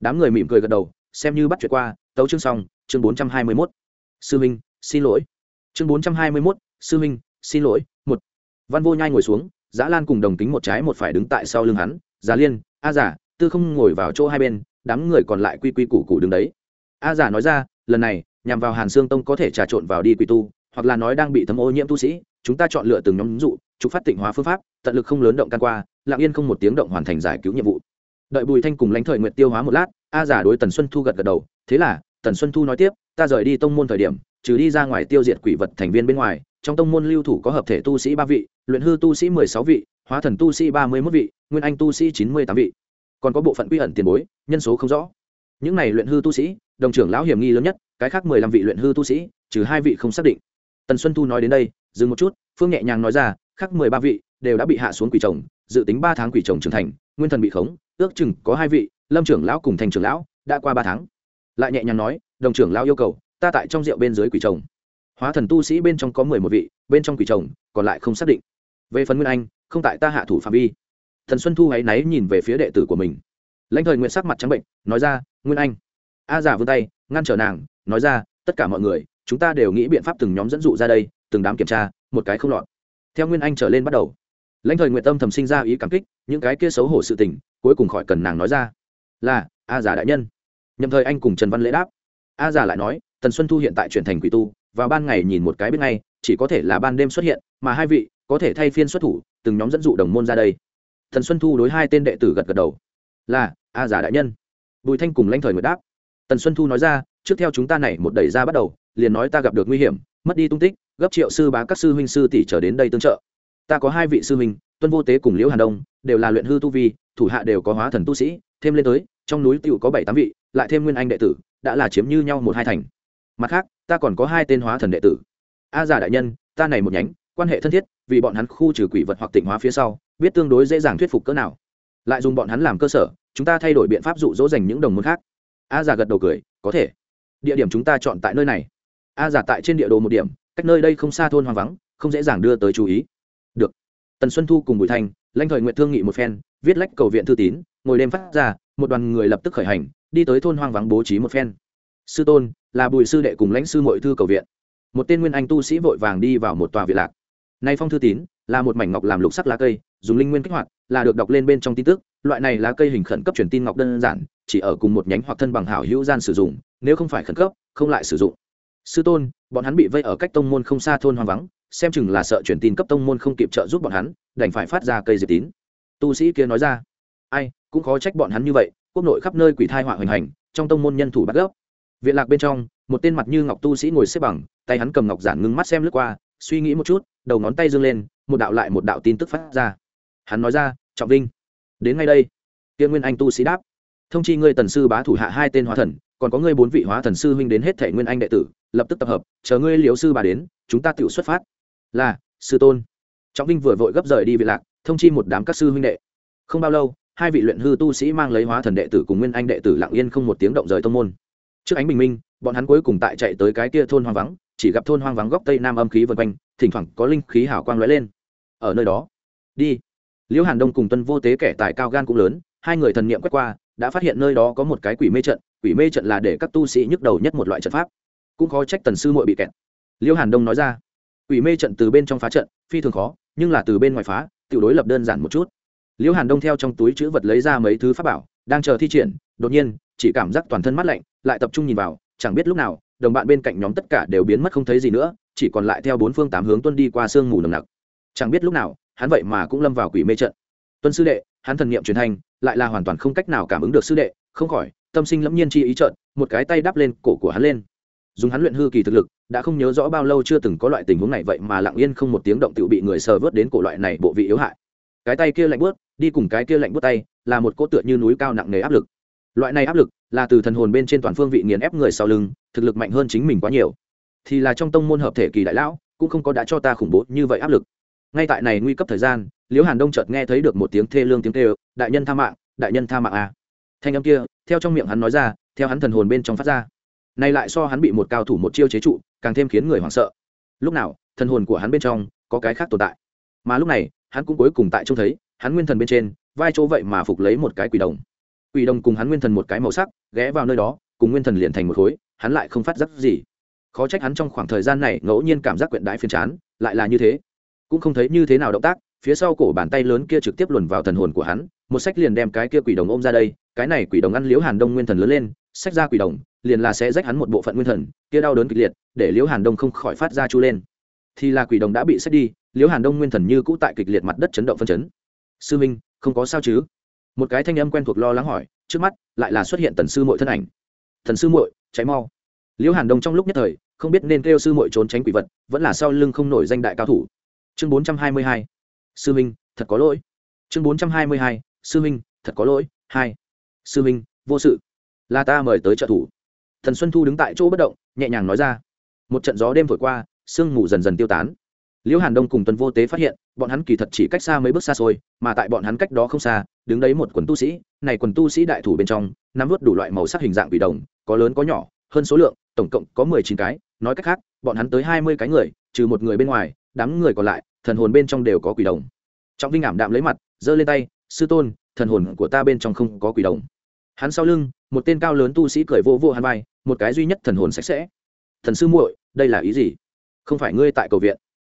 Đám người mỉm cười gật đầu, xem như bắt chuyện qua, tấu chương xong, chương bốn trăm hai mươi mốt. Sư minh, xin lỗi. Chương bốn trăm hai mươi mốt, sư minh, xin lỗi, một. Văn vô nhai ngồi xuống giã lan cùng đồng tính một trái một phải đứng tại sau lưng hắn, giả liên, a giả, tư không ngồi vào chỗ hai bên, đám người còn lại quy quy củ củ đứng đấy. A giả nói ra lần này, nhằm vào hàn sương tông có thể trà trộn vào đi quỷ tu, hoặc là nói đang bị thấm ô nhiễm tu sĩ, chúng ta chọn lựa từng nhóm dụ, trục phát tịnh hóa phương pháp, tận lực không lớn động can qua, lặng yên không một tiếng động hoàn thành giải cứu nhiệm vụ. Đợi bùi thanh cùng lãnh thời nguyện tiêu hóa một lát, a giả đối tần xuân thu gật gật đầu, thế là, tần xuân thu nói tiếp, ta rời đi tông môn thời điểm, trừ đi ra ngoài tiêu diệt quỷ vật thành viên bên ngoài, trong tông môn lưu thủ có hợp thể tu sĩ ba vị, luyện hư tu sĩ mười sáu vị, hóa thần tu sĩ ba mươi mốt vị, nguyên anh tu sĩ chín mươi tám vị. Còn có bộ phận quy ẩn tiền bối, nhân số không rõ. Những này luyện hư tu sĩ đồng trưởng lão hiểm nghi lớn nhất, cái khác mười lăm vị luyện hư tu sĩ, trừ hai vị không xác định. Tần xuân thu nói đến đây, dừng một chút, phương nhẹ nhàng nói ra, khác mười ba vị đều đã bị hạ xuống quỷ chồng, dự tính ba tháng quỷ chồng trưởng thành, nguyên thần bị khống, ước chừng có hai vị, lâm trưởng lão cùng thành trưởng lão, đã qua ba tháng. Lại nhẹ nhàng nói, đồng trưởng lão yêu cầu, ta tại trong rượu bên dưới quỷ chồng. Hóa thần tu sĩ bên trong có mười một vị, bên trong quỷ chồng, còn lại không xác định. Về phần nguyên anh, không tại ta hạ thủ phạm vi. Thần xuân thu hãy náy nhìn về phía đệ tử của mình. Lãnh thời nguyện sắc mặt trắng bệnh, nói ra, nguyên anh a giả vươn tay, ngăn trở nàng, nói ra, tất cả mọi người, chúng ta đều nghĩ biện pháp từng nhóm dẫn dụ ra đây, từng đám kiểm tra, một cái không lọt. Theo nguyên anh trở lên bắt đầu. Lãnh thời nguyện tâm thầm sinh ra ý cảm kích, những cái kia xấu hổ sự tình, cuối cùng khỏi cần nàng nói ra. Là, a giả đại nhân. Nhậm thời anh cùng trần văn lễ đáp. A giả lại nói, tần xuân thu hiện tại chuyển thành quỷ tu, vào ban ngày nhìn một cái biết ngay, chỉ có thể là ban đêm xuất hiện, mà hai vị, có thể thay phiên xuất thủ, từng nhóm dẫn dụ đồng môn ra đây. Thần xuân thu đối hai tên đệ tử gật gật đầu. Là, a giả đại nhân. Bùi thanh cùng lãnh thời nguyệt đáp tần xuân thu nói ra, trước theo chúng ta này một đẩy ra bắt đầu, liền nói ta gặp được nguy hiểm, mất đi tung tích, gấp triệu sư bá các sư huynh sư tỷ trở đến đây tương trợ. Ta có hai vị sư huynh, tuân vô tế cùng liễu hàn đông, đều là luyện hư tu vi, thủ hạ đều có hóa thần tu sĩ, thêm lên tới, trong núi tựu có bảy tám vị, lại thêm nguyên anh đệ tử, đã là chiếm như nhau một hai thành. Mặt khác, ta còn có hai tên hóa thần đệ tử. A giả đại nhân, ta này một nhánh, quan hệ thân thiết, vì bọn hắn khu trừ quỷ vật hoặc tịnh hóa phía sau, biết tương đối dễ dàng thuyết phục cỡ nào. Lại dùng bọn hắn làm cơ sở, chúng ta thay đổi biện pháp dụ dỗ dành những đồng môn khác a già gật đầu cười, có thể. Địa điểm chúng ta chọn tại nơi này. A già tại trên địa đồ một điểm, cách nơi đây không xa thôn hoang vắng, không dễ dàng đưa tới chú ý. Được. Tần xuân thu cùng bùi thanh, lãnh thời nguyện thương nghị một phen, viết lách cầu viện thư tín, ngồi đêm phát ra, một đoàn người lập tức khởi hành, đi tới thôn hoang vắng bố trí một phen. Sư tôn, là bùi sư đệ cùng lãnh sư mọi thư cầu viện. Một tên nguyên anh tu sĩ vội vàng đi vào một tòa viện lạc. Nay phong thư tín, là một mảnh ngọc làm lục sắc lá cây, dùng linh nguyên kích hoạt, là được đọc lên bên trong tin tức. Loại này lá cây hình khẩn cấp truyền tin ngọc đơn giản chỉ ở cùng một nhánh hoặc thân bằng hảo hữu gian sử dụng, nếu không phải khẩn cấp, không lại sử dụng. Sư tôn, bọn hắn bị vây ở cách tông môn không xa thôn hoang vắng, xem chừng là sợ truyền tin cấp tông môn không kịp trợ giúp bọn hắn, đành phải phát ra cây diệp tín. Tu sĩ kia nói ra, ai, cũng khó trách bọn hắn như vậy, quốc nội khắp nơi quỷ thai họa hoành hành, trong tông môn nhân thủ bắt gốc viện lạc bên trong, một tên mặt như ngọc tu sĩ ngồi xếp bằng, tay hắn cầm ngọc giản ngưng mắt xem lướt qua, suy nghĩ một chút, đầu ngón tay dương lên, một đạo lại một đạo tin tức phát ra. Hắn nói ra, trọng vinh, đến ngay đây. Tiên nguyên anh tu sĩ đáp thông chi ngươi tần sư bá thủ hạ hai tên hóa thần, còn có ngươi bốn vị hóa thần sư huynh đến hết thể nguyên anh đệ tử, lập tức tập hợp, chờ ngươi liếu sư bà đến, chúng ta tự xuất phát. Là, sư tôn. Trọng vinh vừa vội gấp rời đi vị lạc, thông chi một đám các sư huynh đệ. Không bao lâu, hai vị luyện hư tu sĩ mang lấy hóa thần đệ tử cùng nguyên anh đệ tử lặng yên không một tiếng động rời tông môn. Trước ánh bình minh, bọn hắn cuối cùng tại chạy tới cái kia thôn hoang vắng, chỉ gặp thôn hoang vắng góc tây nam âm khí vân quanh, thỉnh thoảng có linh khí hảo quang lóe lên. Ở nơi đó, đi. Liễu hàn đông cùng tuân vô tế kẻ tài cao gan cũng lớn, hai người thần niệm quét qua đã phát hiện nơi đó có một cái quỷ mê trận, quỷ mê trận là để các tu sĩ nhức đầu nhất một loại trận pháp. Cũng khó trách tần sư muội bị kẹt. Liễu hàn đông nói ra, quỷ mê trận từ bên trong phá trận, phi thường khó, nhưng là từ bên ngoài phá tự đối lập đơn giản một chút. Liễu hàn đông theo trong túi chữ vật lấy ra mấy thứ pháp bảo, đang chờ thi triển, đột nhiên, chỉ cảm giác toàn thân mát lạnh, lại tập trung nhìn vào, chẳng biết lúc nào, đồng bạn bên cạnh nhóm tất cả đều biến mất không thấy gì nữa, chỉ còn lại theo bốn phương tám hướng tuân đi qua sương mù nồng nặc. Chẳng biết lúc nào, hắn vậy mà cũng lâm vào quỷ mê trận. Tuân sư đệ, hắn thần niệm truyền thanh lại là hoàn toàn không cách nào cảm ứng được sư đệ, không khỏi, tâm sinh lẫm nhiên chi ý trợn, một cái tay đắp lên cổ của hắn lên. Dùng hắn luyện hư kỳ thực lực, đã không nhớ rõ bao lâu chưa từng có loại tình huống này vậy mà lặng yên không một tiếng động tự bị người sờ vớt đến cổ loại này bộ vị yếu hại. Cái tay kia lạnh bớt đi cùng cái kia lạnh bớt tay, là một cỗ tựa như núi cao nặng nề áp lực. Loại này áp lực, là từ thần hồn bên trên toàn phương vị nghiền ép người sau lưng, thực lực mạnh hơn chính mình quá nhiều. Thì là trong tông môn hợp thể kỳ đại lão, cũng không có đã cho ta khủng bố như vậy áp lực. Ngay tại này nguy cấp thời gian, liễu hàn đông chợt nghe thấy được một tiếng thê lương tiếng thê đại nhân tha mạng, đại nhân tha mạng à. thanh âm kia, theo trong miệng hắn nói ra, theo hắn thần hồn bên trong phát ra. Nay lại so hắn bị một cao thủ một chiêu chế trụ, càng thêm khiến người hoảng sợ. Lúc nào, thần hồn của hắn bên trong có cái khác tồn tại. Mà lúc này, hắn cũng cuối cùng tại trông thấy, hắn nguyên thần bên trên, vai chỗ vậy mà phục lấy một cái quỷ đồng. Quỷ đồng cùng hắn nguyên thần một cái màu sắc, ghé vào nơi đó, cùng nguyên thần liền thành một khối, hắn lại không phát giác gì. Khó trách hắn trong khoảng thời gian này ngẫu nhiên cảm giác quyện đái phiền chán, lại là như thế. Cũng không thấy như thế nào động tác phía sau cổ bàn tay lớn kia trực tiếp luồn vào thần hồn của hắn, một sách liền đem cái kia quỷ đồng ôm ra đây, cái này quỷ đồng ăn liễu hàn đông nguyên thần lớn lên, sách ra quỷ đồng, liền là sẽ rách hắn một bộ phận nguyên thần, kia đau đớn kịch liệt, để liễu hàn đông không khỏi phát ra chu lên. Thì là quỷ đồng đã bị sách đi, liễu hàn đông nguyên thần như cũ tại kịch liệt mặt đất chấn động phân chấn. Sư minh, không có sao chứ? Một cái thanh âm quen thuộc lo lắng hỏi, trước mắt lại là xuất hiện tần sư muội thân ảnh. Thần sư muội cháy mau. Liễu hàn đông trong lúc nhất thời, không biết nên kêu sư muội trốn tránh quỷ vật, vẫn là sau lưng không nổi danh đại cao thủ. Chương bốn trăm hai mươi hai sư minh thật có lỗi. Chương bốn trăm hai mươi hai, sư minh thật có lỗi, hai. Sư minh vô sự. Là ta mời tới trợ thủ. Thần xuân thu đứng tại chỗ bất động, nhẹ nhàng nói ra. Một trận gió đêm thổi qua, sương mù dần dần tiêu tán. Liễu hàn đông cùng tuần vô tế phát hiện, bọn hắn kỳ thật chỉ cách xa mấy bước xa xôi, mà tại bọn hắn cách đó không xa, đứng đấy một quần tu sĩ. Này quần tu sĩ đại thủ bên trong, nắm vớt đủ loại màu sắc hình dạng quỷ đồng, có lớn có nhỏ, hơn số lượng, tổng cộng có mười chín cái. Nói cách khác, bọn hắn tới hai mươi cái người, trừ một người bên ngoài đám người còn lại thần hồn bên trong đều có quỷ đồng. Trọng vinh ảm đạm lấy mặt giơ lên tay sư tôn thần hồn của ta bên trong không có quỷ đồng. Hắn sau lưng một tên cao lớn tu sĩ cười vô vô hắn vai một cái duy nhất thần hồn sạch sẽ. Thần sư muội đây là ý gì? Không phải ngươi tại cầu viện.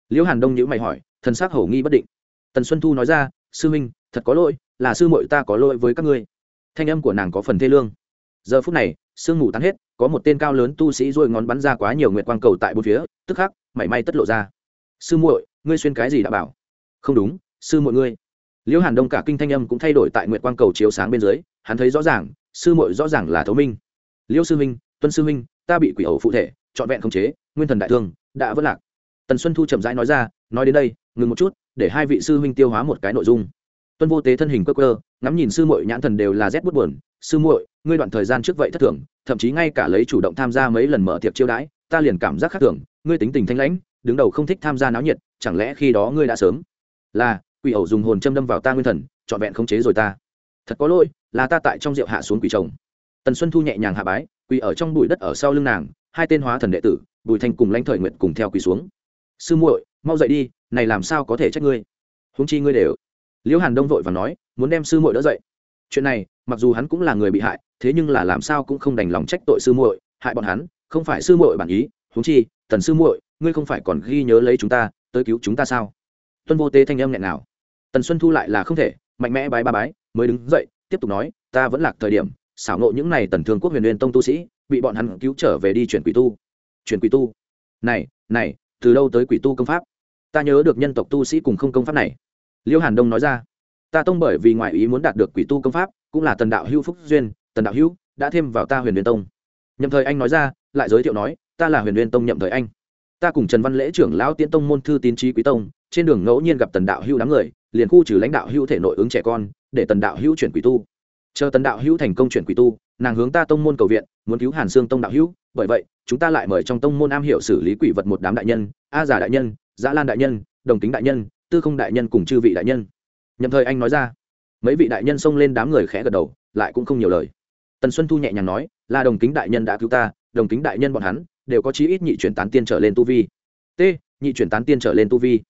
Liễu hàn đông nhữ mày hỏi thần s á c hổ nghi bất định. Tần xuân thu nói ra sư huynh, thật có lỗi là sư muội ta có lỗi với các ngươi. Thanh âm của nàng có phần thê lương. Giờ phút này sương ngủ tan hết có một tên cao lớn tu sĩ rồi ngón bắn ra quá nhiều nguyện quang cầu tại bốn phía tức khắc mảy may tất lộ ra sư muội, ngươi xuyên cái gì đã bảo? Không đúng, sư muội ngươi. Liễu hàn đông cả kinh thanh âm cũng thay đổi tại nguyện quang cầu chiếu sáng bên dưới, hắn thấy rõ ràng, sư muội rõ ràng là thấu minh. Liễu sư minh tuân sư minh ta bị quỷ ẩu phụ thể, trọn vẹn khống chế, nguyên thần đại thương, đã vất lạc. Tần xuân thu chậm rãi nói ra, nói đến đây, ngừng một chút, để hai vị sư huynh tiêu hóa một cái nội dung. Tuân vô tế thân hình cơ cơ ngắm nhìn sư muội nhãn thần đều là rét bút buồn. Sư muội, ngươi đoạn thời gian trước vậy thất thường, thậm chí ngay cả lấy chủ động tham gia mấy lần mở tiệc chiêu đãi, ta liền cảm giác khác thường, ngươi tính tình thanh lãnh đứng đầu không thích tham gia náo nhiệt, chẳng lẽ khi đó ngươi đã sớm? Là, quỷ ẩu dùng hồn châm đâm vào ta nguyên thần, trọn vẹn khống chế rồi ta. Thật có lỗi, là ta tại trong rượu hạ xuống quỷ chồng. Tần xuân thu nhẹ nhàng hạ bái, quỳ ở trong bụi đất ở sau lưng nàng, hai tên hóa thần đệ tử, bùi thanh cùng lãnh thời nguyện cùng theo quỳ xuống. Sư muội, mau dậy đi, này làm sao có thể trách ngươi? Húng chi ngươi đều. Liễu hàn đông vội và nói, muốn đem sư muội đỡ dậy. Chuyện này, mặc dù hắn cũng là người bị hại, thế nhưng là làm sao cũng không đành lòng trách tội sư muội, hại bọn hắn, không phải sư muội bản ý. Húng chi, tần sư muội ngươi không phải còn ghi nhớ lấy chúng ta, tới cứu chúng ta sao? Tuân vô tế thanh âm nghẹn nào tần xuân thu lại là không thể, mạnh mẽ bái ba bái, mới đứng dậy, tiếp tục nói, ta vẫn lạc thời điểm, xảo nộ những này tần thương quốc huyền huyền tông tu sĩ, bị bọn hắn cứu trở về đi chuyển quỷ tu. Chuyển quỷ tu. Này này, từ đâu tới quỷ tu công pháp. Ta nhớ được nhân tộc tu sĩ cùng không công pháp này. Liêu hàn đông nói ra. Ta tông bởi vì ngoại ý muốn đạt được quỷ tu công pháp, cũng là tần đạo hữu phúc duyên, tần đạo hữu đã thêm vào ta huyền huyền tông. Nhậm thời anh nói ra, lại giới thiệu nói, ta là huyền huyền tông nhậm thời anh ta cùng trần văn lễ trưởng lão tiễn tông môn thư tín trí quý tông, trên đường ngẫu nhiên gặp tần đạo hữu đám người, liền khu trừ lãnh đạo hữu thể nội ứng trẻ con, để tần đạo hữu chuyển quỷ tu. Chờ tần đạo hữu thành công chuyển quỷ tu, nàng hướng ta tông môn cầu viện, muốn cứu hàn xương tông đạo hữu, bởi vậy, chúng ta lại mời trong tông môn am hiểu xử lý quỷ vật một đám đại nhân, a giả đại nhân, giã lan đại nhân, đồng tính đại nhân, tư không đại nhân cùng chư vị đại nhân. Nhầm thời anh nói ra. Mấy vị đại nhân xông lên đám người khẽ gật đầu, lại cũng không nhiều lời. Tần xuân thu nhẹ nhàng nói, là đồng kính đại nhân đã cứu ta, đồng kính đại nhân bọn hắn đều có chí ít nhị chuyển tán tiên trở lên tu vi. T, nhị chuyển tán tiên trở lên tu vi.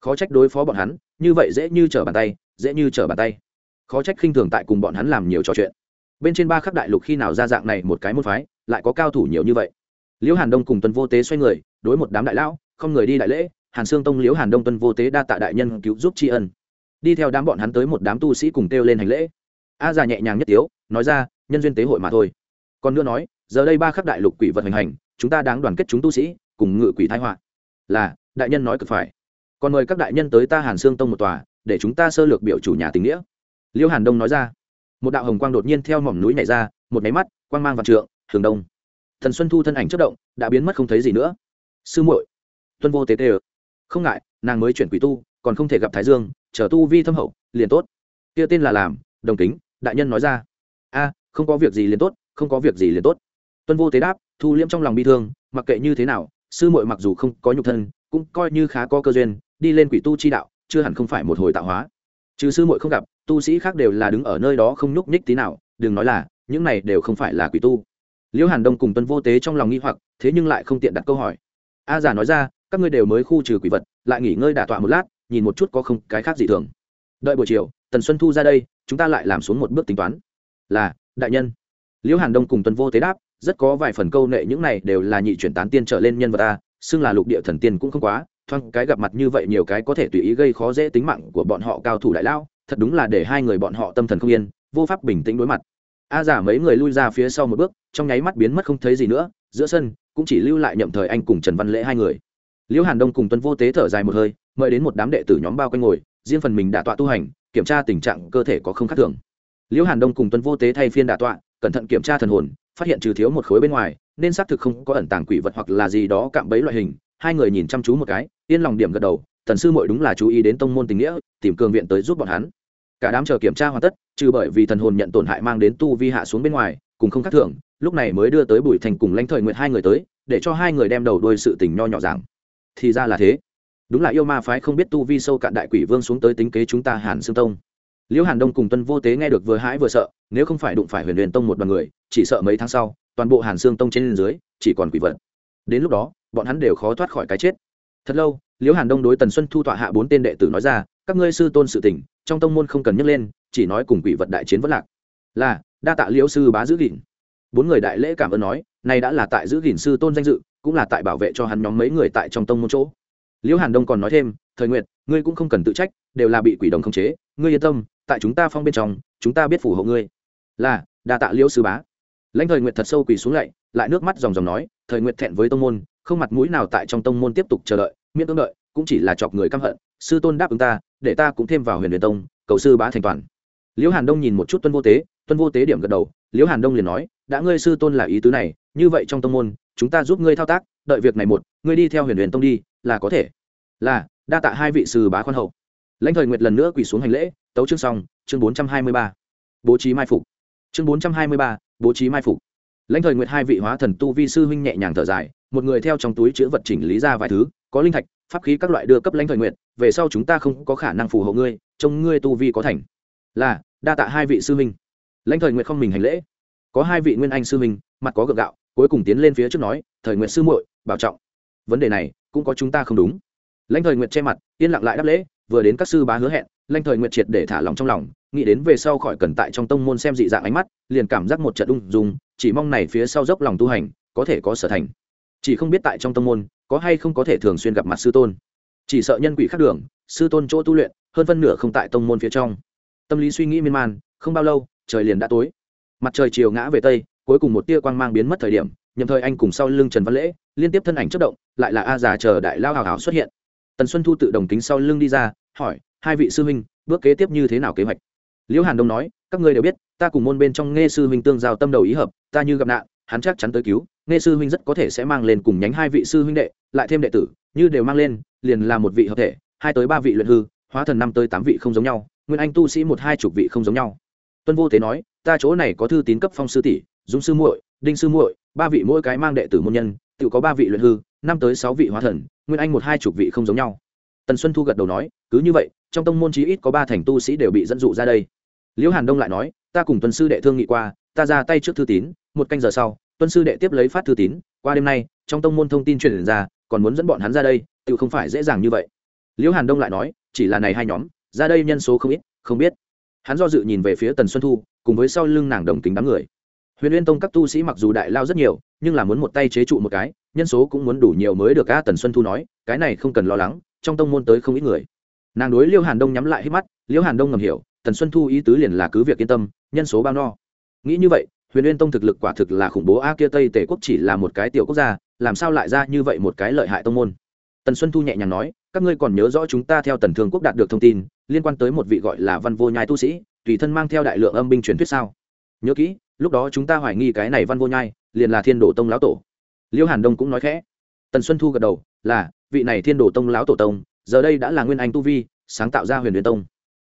Khó trách đối phó bọn hắn, như vậy dễ như trở bàn tay, dễ như trở bàn tay. Khó trách khinh thường tại cùng bọn hắn làm nhiều trò chuyện. Bên trên ba khắp đại lục khi nào ra dạng này một cái môn phái, lại có cao thủ nhiều như vậy. Liễu hàn đông cùng tuần vô tế xoay người, đối một đám đại lão, không người đi đại lễ, hàn sương tông, liễu hàn đông, tuân vô tế đa tạ đại nhân cứu giúp tri ân. Đi theo đám bọn hắn tới một đám tu sĩ cùng kêu lên hành lễ. A già nhẹ nhàng nhất tiếu, nói ra, nhân duyên tế hội mà thôi. Còn nữa nói, giờ đây ba khắp đại lục quỷ vật hành hành chúng ta đáng đoàn kết chúng tu sĩ, cùng ngự quỷ thái họa. Là, đại nhân nói cực phải. Còn mời các đại nhân tới ta hàn sương tông một tòa, để chúng ta sơ lược biểu chủ nhà tình nghĩa. Liêu hàn đông nói ra. Một đạo hồng quang đột nhiên theo mỏm núi nhảy ra, một máy mắt, quang mang vạn trượng thường đông. Thần xuân thu thân ảnh chất động, đã biến mất không thấy gì nữa. Sư muội, tuân vô tế tê không ngại, nàng mới chuyển quỷ tu, còn không thể gặp thái dương, chờ tu vi thâm hậu, liền tốt. Kia tên là làm, đồng kính, đại nhân nói ra. A, không có việc gì liền tốt, không có việc gì liền tốt. Tuân vô tế đáp thu liễm trong lòng bi thương, mặc kệ như thế nào, sư muội mặc dù không có nhục thân, cũng coi như khá có cơ duyên, đi lên quỷ tu chi đạo, chưa hẳn không phải một hồi tạo hóa. Trừ sư muội không gặp, tu sĩ khác đều là đứng ở nơi đó không nhúc nhích tí nào, đừng nói là, những này đều không phải là quỷ tu. Liễu hàn đông cùng tuân vô tế trong lòng nghi hoặc, thế nhưng lại không tiện đặt câu hỏi. A giả nói ra, các ngươi đều mới khu trừ quỷ vật, lại nghỉ ngơi đả tọa một lát, nhìn một chút có không cái khác gì thường. Đợi buổi chiều, tần xuân thu ra đây, chúng ta lại làm xuống một bước tính toán. Là, đại nhân. Liễu hàn đông cùng tuân vô tế đáp rất có vài phần câu nệ, những này đều là nhị chuyển tán tiên trở lên nhân vật ta xưng là lục địa thần tiên cũng không quá, thoáng cái gặp mặt như vậy nhiều cái có thể tùy ý gây khó dễ tính mạng của bọn họ cao thủ đại lao thật đúng là để hai người bọn họ tâm thần không yên, vô pháp bình tĩnh đối mặt. A giả mấy người lui ra phía sau một bước, trong nháy mắt biến mất không thấy gì nữa, giữa sân cũng chỉ lưu lại nhậm thời anh cùng trần văn lễ hai người. Liễu hàn đông cùng tuân vô tế thở dài một hơi, mời đến một đám đệ tử nhóm bao quanh ngồi, riêng phần mình đả tọa tu hành, kiểm tra tình trạng cơ thể có không khác thường. Liễu hàn đông cùng tuân vô tế thay phiên đả tọa, cẩn thận kiểm tra thần hồn phát hiện trừ thiếu một khối bên ngoài, nên xác thực không có ẩn tàng quỷ vật hoặc là gì đó cạm bẫy loại hình. Hai người nhìn chăm chú một cái, yên lòng điểm gật đầu thần sư muội đúng là chú ý đến tông môn tình nghĩa, tìm cường viện tới giúp bọn hắn. Cả đám chờ kiểm tra hoàn tất, trừ bởi vì thần hồn nhận tổn hại mang đến tu vi hạ xuống bên ngoài, cùng không khác thường, lúc này mới đưa tới bùi thành cùng lãnh thời nguyện hai người tới, để cho hai người đem đầu đuôi sự tình nho nhỏ rằng thì ra là thế. Đúng là yêu ma phái không biết tu vi sâu cạn đại quỷ vương xuống tới tính kế chúng ta hàn xương tông liễu hàn đông cùng tuân vô tế nghe được vừa hãi vừa sợ, nếu không phải đụng phải huyền huyền tông một đoàn người, chỉ sợ mấy tháng sau, toàn bộ hàn xương tông trên dưới, chỉ còn quỷ vật. Đến lúc đó, bọn hắn đều khó thoát khỏi cái chết. Thật lâu, liễu hàn đông đối tần xuân thu tọa hạ bốn tên đệ tử nói ra, các ngươi sư tôn sự tình, trong tông môn không cần nhắc lên, chỉ nói cùng quỷ vật đại chiến vẫn lạc. Là, đa tạ liễu sư bá giữ gìn. Bốn người đại lễ cảm ơn nói, này đã là tại giữ gìn sư tôn danh dự, cũng là tại bảo vệ cho hắn nhóm mấy người tại trong tông môn chỗ. Liễu hàn đông còn nói thêm thời nguyện ngươi cũng không cần tự trách, đều là bị quỷ đồng khống chế, ngươi yên tâm, tại chúng ta phong bên trong, chúng ta biết phù hộ ngươi. Là, đa tạ liễu sư bá. Lãnh thời nguyện thật sâu quỳ xuống lạy lại nước mắt dòng dòng nói, thời nguyện thẹn với tông môn, không mặt mũi nào tại trong tông môn tiếp tục chờ đợi, miễn cưỡng đợi, cũng chỉ là chọc người căm hận, sư tôn đáp ứng ta, để ta cũng thêm vào huyền huyền tông, cầu sư bá thành toàn. Liễu hàn đông nhìn một chút tuân vô tế, tuân vô tế điểm gật đầu, liễu hàn đông liền nói, đã ngươi sư tôn là ý tứ này, như vậy trong tông môn, chúng ta giúp ngươi thao tác, đợi việc này một, ngươi đi theo huyền huyền tông đi, là có thể. Là đa tạ hai vị sư bá khoan hậu. Lãnh thời nguyệt lần nữa quỳ xuống hành lễ, tấu chương xong, chương bốn trăm hai mươi ba. Bố trí mai phục. Chương bốn trăm hai mươi ba, bố trí mai phục. Lãnh thời nguyệt hai vị hóa thần tu vi sư huynh nhẹ nhàng thở dài, một người theo trong túi chữ vật chỉnh lý ra vài thứ, có linh thạch, pháp khí các loại đưa cấp lãnh thời nguyệt, về sau chúng ta không có khả năng phù hộ ngươi, trông ngươi tu vi có thành. Là, đa tạ hai vị sư huynh. Lãnh thời nguyệt không mình hành lễ. Có hai vị nguyên anh sư huynh, mặt có gượng gạo, cuối cùng tiến lên phía trước nói, thời nguyệt sư muội, bảo trọng. Vấn đề này cũng có chúng ta không đúng lãnh thời nguyệt che mặt, yên lặng lại đáp lễ, vừa đến các sư bá hứa hẹn, lãnh thời nguyệt triệt để thả lòng trong lòng, nghĩ đến về sau khỏi cần tại trong tông môn xem dị dạng ánh mắt, liền cảm giác một trận ung dung, chỉ mong này phía sau dốc lòng tu hành, có thể có sở thành. Chỉ không biết tại trong tông môn, có hay không có thể thường xuyên gặp mặt sư tôn. Chỉ sợ nhân quỷ khác đường, sư tôn chỗ tu luyện, hơn phân nửa không tại tông môn phía trong. Tâm lý suy nghĩ miên man, không bao lâu, trời liền đã tối. Mặt trời chiều ngã về tây, cuối cùng một tia quang mang biến mất thời điểm nhầm thời anh cùng sau lưng trần văn lễ, liên tiếp thân ảnh chất động, lại là a già chờ đại lao hào hào xuất hiện tần xuân thu tự đồng kính sau lưng đi ra, hỏi, hai vị sư huynh, bước kế tiếp như thế nào kế hoạch? Liễu hàn đông nói, các ngươi đều biết, ta cùng môn bên trong nghe sư huynh tương giao tâm đầu ý hợp, ta như gặp nạn, hắn chắc chắn tới cứu nghe sư huynh rất có thể sẽ mang lên cùng nhánh hai vị sư huynh đệ, lại thêm đệ tử, như đều mang lên, liền là một vị hợp thể, hai tới ba vị luyện hư, hóa thần năm tới tám vị không giống nhau, nguyên anh tu sĩ một hai chục vị không giống nhau. Tuân vô tế nói, ta chỗ này có thư tín cấp phong sư tỷ, dung sư muội, đinh sư muội, ba vị mỗi cái mang đệ tử môn nhân tự có ba vị luyện hư, năm tới sáu vị hóa thần, nguyên anh một hai chục vị không giống nhau. Tần xuân thu gật đầu nói, cứ như vậy, trong tông môn chí ít có ba thành tu sĩ đều bị dẫn dụ ra đây. Liễu hàn đông lại nói, ta cùng tuân sư đệ thương nghị qua, ta ra tay trước thư tín, một canh giờ sau, tuân sư đệ tiếp lấy phát thư tín, qua đêm nay, trong tông môn thông tin truyền ra, còn muốn dẫn bọn hắn ra đây tự không phải dễ dàng như vậy. Liễu hàn đông lại nói, chỉ là này hai nhóm, ra đây nhân số không ít, không biết. Hắn do dự nhìn về phía tần xuân thu, cùng với sau lưng nàng đồng kính đám người huyền uyên tông các tu sĩ mặc dù đại lao rất nhiều, nhưng là muốn một tay chế trụ một cái, nhân số cũng muốn đủ nhiều mới được a tần xuân thu nói, cái này không cần lo lắng, trong tông môn tới không ít người. Nàng đối liêu hàn đông nhắm lại hết mắt, liêu hàn đông ngầm hiểu, tần xuân thu ý tứ liền là cứ việc yên tâm, nhân số bao no. Nghĩ như vậy, huyền uyên tông thực lực quả thực là khủng bố a kia tây tể quốc chỉ là một cái tiểu quốc gia, làm sao lại ra như vậy một cái lợi hại tông môn? Tần xuân thu nhẹ nhàng nói, các ngươi còn nhớ rõ chúng ta theo tần thương quốc đạt được thông tin, liên quan tới một vị gọi là văn vô nhai tu sĩ, tùy thân mang theo đại lượng âm binh truyền thuyết sao? Nhớ kỹ lúc đó chúng ta hoài nghi cái này văn vô nhai, liền là thiên đồ tông lão tổ. Liêu hàn đông cũng nói khẽ. Tần xuân thu gật đầu, là, vị này thiên đồ tông lão tổ tông, giờ đây đã là nguyên anh tu vi, sáng tạo ra huyền huyền tông.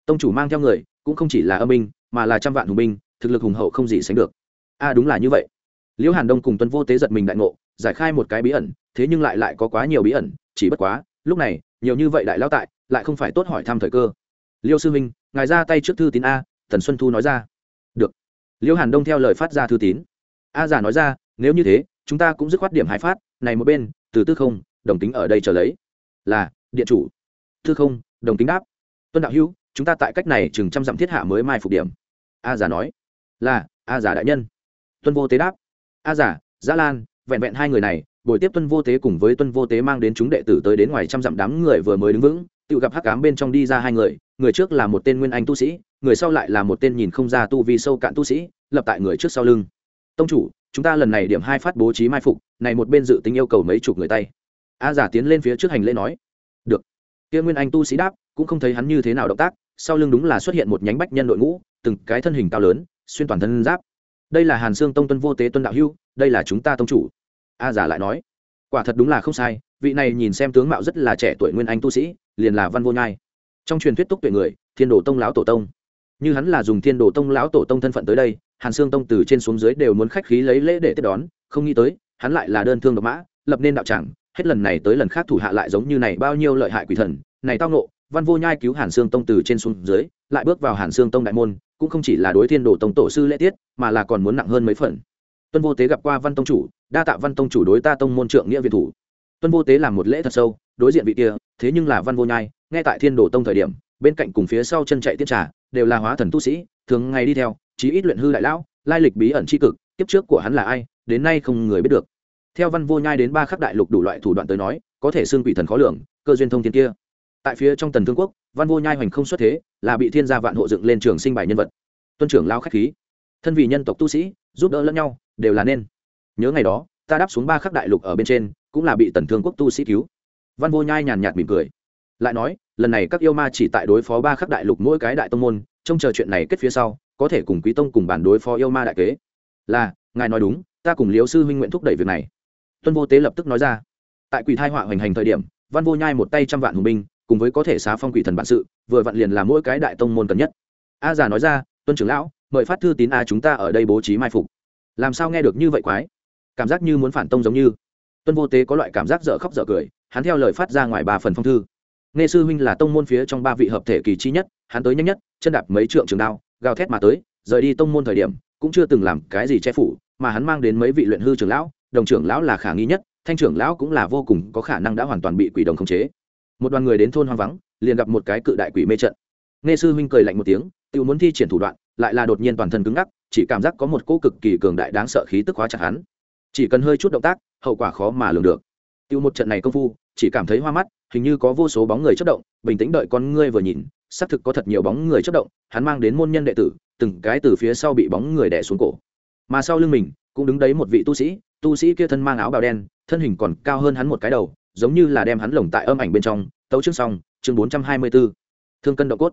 Tông chủ mang theo người, cũng không chỉ là âm minh mà là trăm vạn hùng binh, thực lực hùng hậu không gì sánh được. A đúng là như vậy. Liễu hàn đông cùng tuân vô tế giật mình đại ngộ, giải khai một cái bí ẩn, thế nhưng lại lại có quá nhiều bí ẩn, chỉ bất quá, lúc này, nhiều như vậy đại lao tại, lại không phải tốt hỏi thăm thời cơ. Liêu sư minh, ngài ra tay trước thư tín a thần xuân thu nói ra liễu liêu hàn đông theo lời phát ra thư tín. A giả nói ra, nếu như thế, chúng ta cũng dứt khoát điểm hai phát, này một bên, từ tư không, đồng tính ở đây chờ lấy. Là, điện chủ. Tư không, đồng tính đáp, tuân đạo hữu, chúng ta tại cách này chừng trăm dặm thiết hạ mới mai phục điểm. A giả nói, là, a giả đại nhân. Tuân vô tế đáp, a giả giã lan, vẹn vẹn hai người này, buổi tiếp tuân vô tế cùng với tuân vô tế mang đến chúng đệ tử tới đến ngoài trăm dặm đám người vừa mới đứng vững tự gặp hắc cám bên trong đi ra hai người người trước là một tên nguyên anh tu sĩ người sau lại là một tên nhìn không ra tu vi sâu cạn tu sĩ, lập tại người trước sau lưng. Tông chủ, chúng ta lần này điểm hai phát bố trí mai phục, này một bên dự tính yêu cầu mấy chục người tay. A giả tiến lên phía trước hành lễ nói, được. Kia nguyên anh tu sĩ đáp, cũng không thấy hắn như thế nào động tác, sau lưng đúng là xuất hiện một nhánh bách nhân đội ngũ, từng cái thân hình cao lớn, xuyên toàn thân giáp. Đây là hàn Dương tông tuân vô tế tuân đạo hưu, đây là chúng ta tông chủ. A giả lại nói, quả thật đúng là không sai, vị này nhìn xem tướng mạo rất là trẻ tuổi nguyên anh tu sĩ, liền là văn vô nhai. Trong truyền thuyết túc tuệ người, thiên đồ tông lão tổ tông như hắn là dùng thiên đồ tông lão tổ tông thân phận tới đây, hàn sương tông từ trên xuống dưới đều muốn khách khí lấy lễ để tiếp đón, không nghĩ tới, hắn lại là đơn thương độc mã, lập nên đạo tràng, hết lần này tới lần khác thủ hạ lại giống như này bao nhiêu lợi hại quỷ thần, này tao nộ văn vô nhai cứu hàn sương tông từ trên xuống dưới, lại bước vào hàn sương tông đại môn, cũng không chỉ là đối thiên đồ tông tổ sư lễ tiết, mà là còn muốn nặng hơn mấy phần. Tuân vô tế gặp qua văn tông chủ, đa tạ văn tông chủ đối ta tông môn trượng nghĩa việt thủ. Tuân vô tế làm một lễ thật sâu, đối diện vị kia, thế nhưng là văn vô nhai ngay tại thiên đồ tông thời điểm bên cạnh cùng phía sau chân chạy tiết trà, đều là hóa thần tu sĩ, thường ngày đi theo, chí ít luyện hư đại lão, lai lịch bí ẩn tri cực, kiếp trước của hắn là ai, đến nay không người biết được. Theo văn vô nhai đến ba khắc đại lục đủ loại thủ đoạn tới nói, có thể xương quỷ thần khó lường, cơ duyên thông thiên kia. Tại phía trong tần thương quốc, văn vô nhai hoành không xuất thế, là bị thiên gia vạn hộ dựng lên trường sinh bài nhân vật. Tuân trưởng lao khách khí. Thân vì nhân tộc tu sĩ, giúp đỡ lẫn nhau, đều là nên. Nhớ ngày đó, ta đáp xuống ba khắc đại lục ở bên trên, cũng là bị tần thương quốc tu sĩ cứu. Văn vô nhai nhàn nhạt mỉm cười lại nói, lần này các yêu ma chỉ tại đối phó ba khắc đại lục mỗi cái đại tông môn, trông chờ chuyện này kết phía sau, có thể cùng quý tông cùng bản đối phó yêu ma đại kế. Là, ngài nói đúng, ta cùng liếu sư huynh nguyện thúc đẩy việc này. Tuân vô tế lập tức nói ra. Tại quỷ thai họa hoành hành thời điểm, văn vô nhai một tay trăm vạn hùng binh, cùng với có thể xá phong quỷ thần bản sự, vừa vặn liền là mỗi cái đại tông môn cần nhất. A già nói ra, tuân trưởng lão, mời phát thư tín a chúng ta ở đây bố trí mai phục. Làm sao nghe được như vậy quái? Cảm giác như muốn phản tông giống như. Tuân vô tế có loại cảm giác dở khóc dở cười, hắn theo lời phát ra ngoài ba phần phong thư nghe sư huynh là tông môn phía trong ba vị hợp thể kỳ chi nhất, hắn tới nhanh nhất, chân đạp mấy trượng trường đao, gào thét mà tới, rời đi tông môn thời điểm, cũng chưa từng làm cái gì che phủ, mà hắn mang đến mấy vị luyện hư trưởng lão, đồng trưởng lão là khả nghi nhất, thanh trưởng lão cũng là vô cùng có khả năng đã hoàn toàn bị quỷ đồng khống chế. Một đoàn người đến thôn hoang vắng, liền gặp một cái cự đại quỷ mê trận. Nghe sư huynh cười lạnh một tiếng tự muốn thi triển thủ đoạn, lại là đột nhiên toàn thân cứng ngắc, chỉ cảm giác có một cỗ cực kỳ cường đại đáng sợ khí tức hóa chặt hắn. Chỉ cần hơi chút động tác, hậu quả khó mà lường được. Tiêu một trận này công phu, chỉ cảm thấy hoa mắt hình như có vô số bóng người chất động, bình tĩnh đợi con ngươi vừa nhìn, xác thực có thật nhiều bóng người chất động, hắn mang đến môn nhân đệ tử, từng cái từ phía sau bị bóng người đè xuống cổ. Mà sau lưng mình, cũng đứng đấy một vị tu sĩ tu sĩ kia thân mang áo bào đen, thân hình còn cao hơn hắn một cái đầu, giống như là đem hắn lồng tại âm ảnh bên trong. Tấu chương xong, chương bốn trăm hai mươi b ố thương cân độ cốt.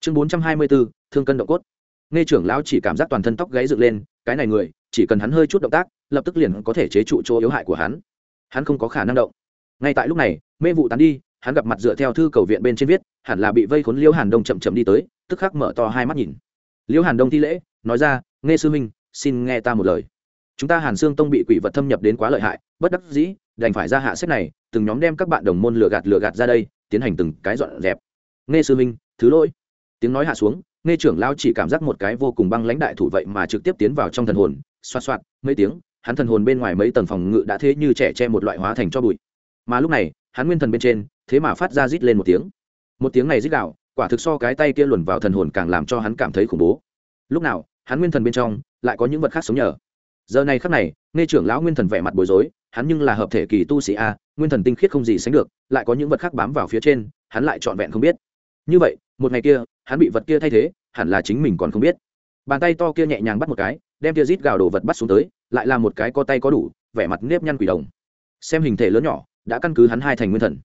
Chương bốn trăm hai mươi b ố thương cân độ cốt. Nghe trưởng lão chỉ cảm giác toàn thân tóc gáy dựng lên, cái này người, chỉ cần hắn hơi chút động tác, lập tức liền có thể chế trụ chỗ yếu hại của hắn. Hắn không có khả năng động. Ngay tại lúc này mê vụ tán đi, hắn gặp mặt dựa theo thư cầu viện bên trên viết, hẳn là bị vây khốn liễu hàn đông chậm chậm đi tới, tức khắc mở to hai mắt nhìn. Liễu hàn đông thi lễ, nói ra, nghe sư minh xin nghe ta một lời. Chúng ta hàn xương tông bị quỷ vật thâm nhập đến quá lợi hại, bất đắc dĩ, đành phải ra hạ sách này, từng nhóm đem các bạn đồng môn lừa gạt lừa gạt ra đây, tiến hành từng cái dọn dẹp. Nghe sư minh thứ lỗi. Tiếng nói hạ xuống, nghe trưởng lao chỉ cảm giác một cái vô cùng băng lãnh đại thủ vậy mà trực tiếp tiến vào trong thần hồn, xoa xoạt mấy tiếng, hắn thần hồn bên ngoài mấy tầng phòng ngự đã thế như trẻ che một loại hóa thành cho bụi. Mà lúc này hắn nguyên thần bên trên, thế mà phát ra rít lên một tiếng. Một tiếng này rít đạo quả thực so cái tay kia luồn vào thần hồn càng làm cho hắn cảm thấy khủng bố. Lúc nào, hắn nguyên thần bên trong lại có những vật khác sống nhờ. Giờ này khắc này, nghe trưởng lão nguyên thần vẻ mặt bối rối, hắn nhưng là hợp thể kỳ tu sĩ a, nguyên thần tinh khiết không gì sánh được, lại có những vật khác bám vào phía trên, hắn lại trọn vẹn không biết. Như vậy, một ngày kia, hắn bị vật kia thay thế, hẳn là chính mình còn không biết. Bàn tay to kia nhẹ nhàng bắt một cái, đem kia rít gào đồ vật bắt xuống tới, lại là một cái có tay có đủ, vẻ mặt nếp nhăn quỷ đồng. Xem hình thể lớn nhỏ đã căn cứ hắn hai thành nguyên thần.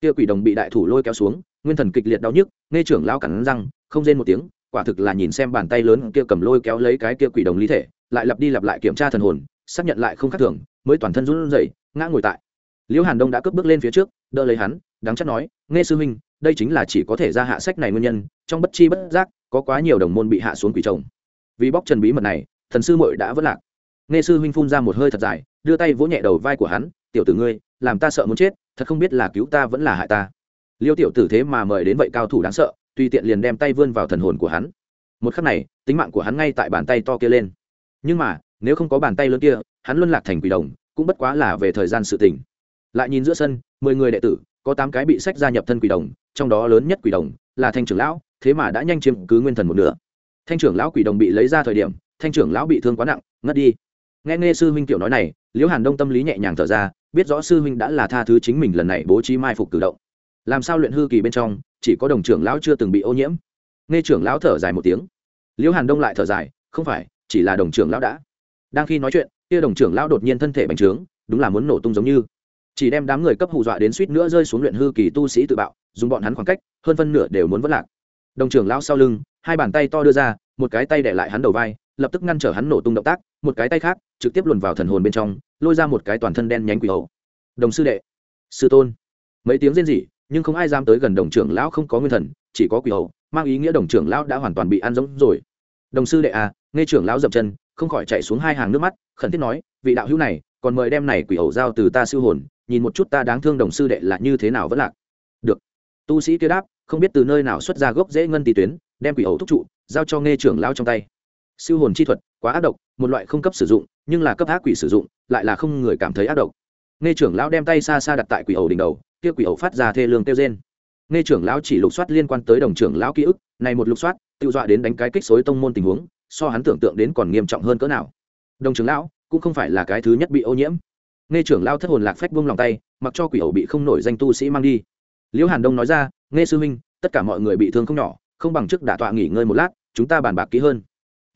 Kia quỷ đồng bị đại thủ lôi kéo xuống, nguyên thần kịch liệt đau nhức, nghe trưởng lao cắn răng, không rên một tiếng, quả thực là nhìn xem bàn tay lớn kia cầm lôi kéo lấy cái kia quỷ đồng lý thể, lại lặp đi lặp lại kiểm tra thần hồn, xác nhận lại không khác thường, mới toàn thân run rẩy, ngã ngồi tại. Liễu hàn đông đã cướp bước lên phía trước, đỡ lấy hắn, đáng chắc nói, nghe sư huynh, đây chính là chỉ có thể ra hạ sách này nguyên nhân, trong bất chi bất giác, có quá nhiều đồng môn bị hạ xuống quỷ chồng. Vì bóc trần bí mật này, thần sư muội đã vất lạc. Nghe sư huynh phun ra một hơi thật dài, đưa tay vỗ nhẹ đầu vai của hắn tiểu tử ngươi, làm ta sợ muốn chết, thật không biết là cứu ta vẫn là hại ta. Liêu tiểu tử thế mà mời đến vậy cao thủ đáng sợ, tùy tiện liền đem tay vươn vào thần hồn của hắn. Một khắc này, tính mạng của hắn ngay tại bàn tay to kia lên. Nhưng mà, nếu không có bàn tay lớn kia, hắn luân lạc thành quỷ đồng, cũng bất quá là về thời gian sự tình. lại nhìn giữa sân, mười người đệ tử, có tám cái bị sách gia nhập thân quỷ đồng, trong đó lớn nhất quỷ đồng là thanh trưởng lão, thế mà đã nhanh chiếm cứ nguyên thần một nửa. Thanh trưởng lão quỷ đồng bị lấy ra thời điểm, thanh trưởng lão bị thương quá nặng, ngất đi. Nghe nghe sư huynh tiểu nói này, liễu hàn đông tâm lý nhẹ nhàng thở ra biết rõ sư huynh đã là tha thứ chính mình lần này bố trí mai phục cử động. Làm sao luyện hư kỳ bên trong, chỉ có đồng trưởng lão chưa từng bị ô nhiễm? Nghe trưởng lão thở dài một tiếng. Liễu hàn đông lại thở dài, không phải, chỉ là đồng trưởng lão đã. Đang khi nói chuyện, kia đồng trưởng lão đột nhiên thân thể bành trướng, đúng là muốn nổ tung giống như. Chỉ đem đám người cấp hù dọa đến suýt nữa rơi xuống luyện hư kỳ tu sĩ tự bạo, dùng bọn hắn khoảng cách, hơn phân nửa đều muốn vất lạc. Đồng trưởng lão sau lưng, hai bàn tay to đưa ra, một cái tay để lại hắn đầu vai lập tức ngăn trở hắn nổ tung động tác, một cái tay khác, trực tiếp luồn vào thần hồn bên trong, lôi ra một cái toàn thân đen nhánh quỷ hầu. Đồng sư đệ, sư tôn. Mấy tiếng rên rỉ, nhưng không ai dám tới gần đồng trưởng lão không có nguyên thần, chỉ có quỷ hầu, mang ý nghĩa đồng trưởng lão đã hoàn toàn bị ăn giống rồi. Đồng sư đệ à nghe trưởng lão dậm chân, không khỏi chạy xuống hai hàng nước mắt, khẩn thiết nói, vị đạo hữu này, còn mời đem này quỷ hầu giao từ ta siêu hồn, nhìn một chút ta đáng thương đồng sư đệ là như thế nào vẫn lạc. Được. Tu sĩ kia đáp, không biết từ nơi nào xuất ra gốc dễ ngân tỷ tuyến, đem quỷ hầu thúc trụ, giao cho nghe trưởng lão trong tay siêu hồn chi thuật, quá ác độc, một loại không cấp sử dụng, nhưng là cấp ác quỷ sử dụng, lại là không người cảm thấy ác độc. Nghe trưởng lão đem tay xa xa đặt tại quỷ ẩu đỉnh đầu, kia quỷ ẩu phát ra thê lương kêu trên nghe trưởng lão chỉ lục soát liên quan tới đồng trưởng lão ký ức, này một lục soát tự dọa đến đánh cái kích xối tông môn tình huống, so hắn tưởng tượng đến còn nghiêm trọng hơn cỡ nào. Đồng trưởng lão, cũng không phải là cái thứ nhất bị ô nhiễm. Nghe trưởng lão thất hồn lạc phách buông lòng tay, mặc cho quỷ ẩu bị không nổi danh tu sĩ mang đi. Liễu hàn đông nói ra, nghe sư huynh, tất cả mọi người bị thương không nhỏ, không bằng chức đả tọa nghỉ ngơi một lát, chúng ta bàn bạc kỹ hơn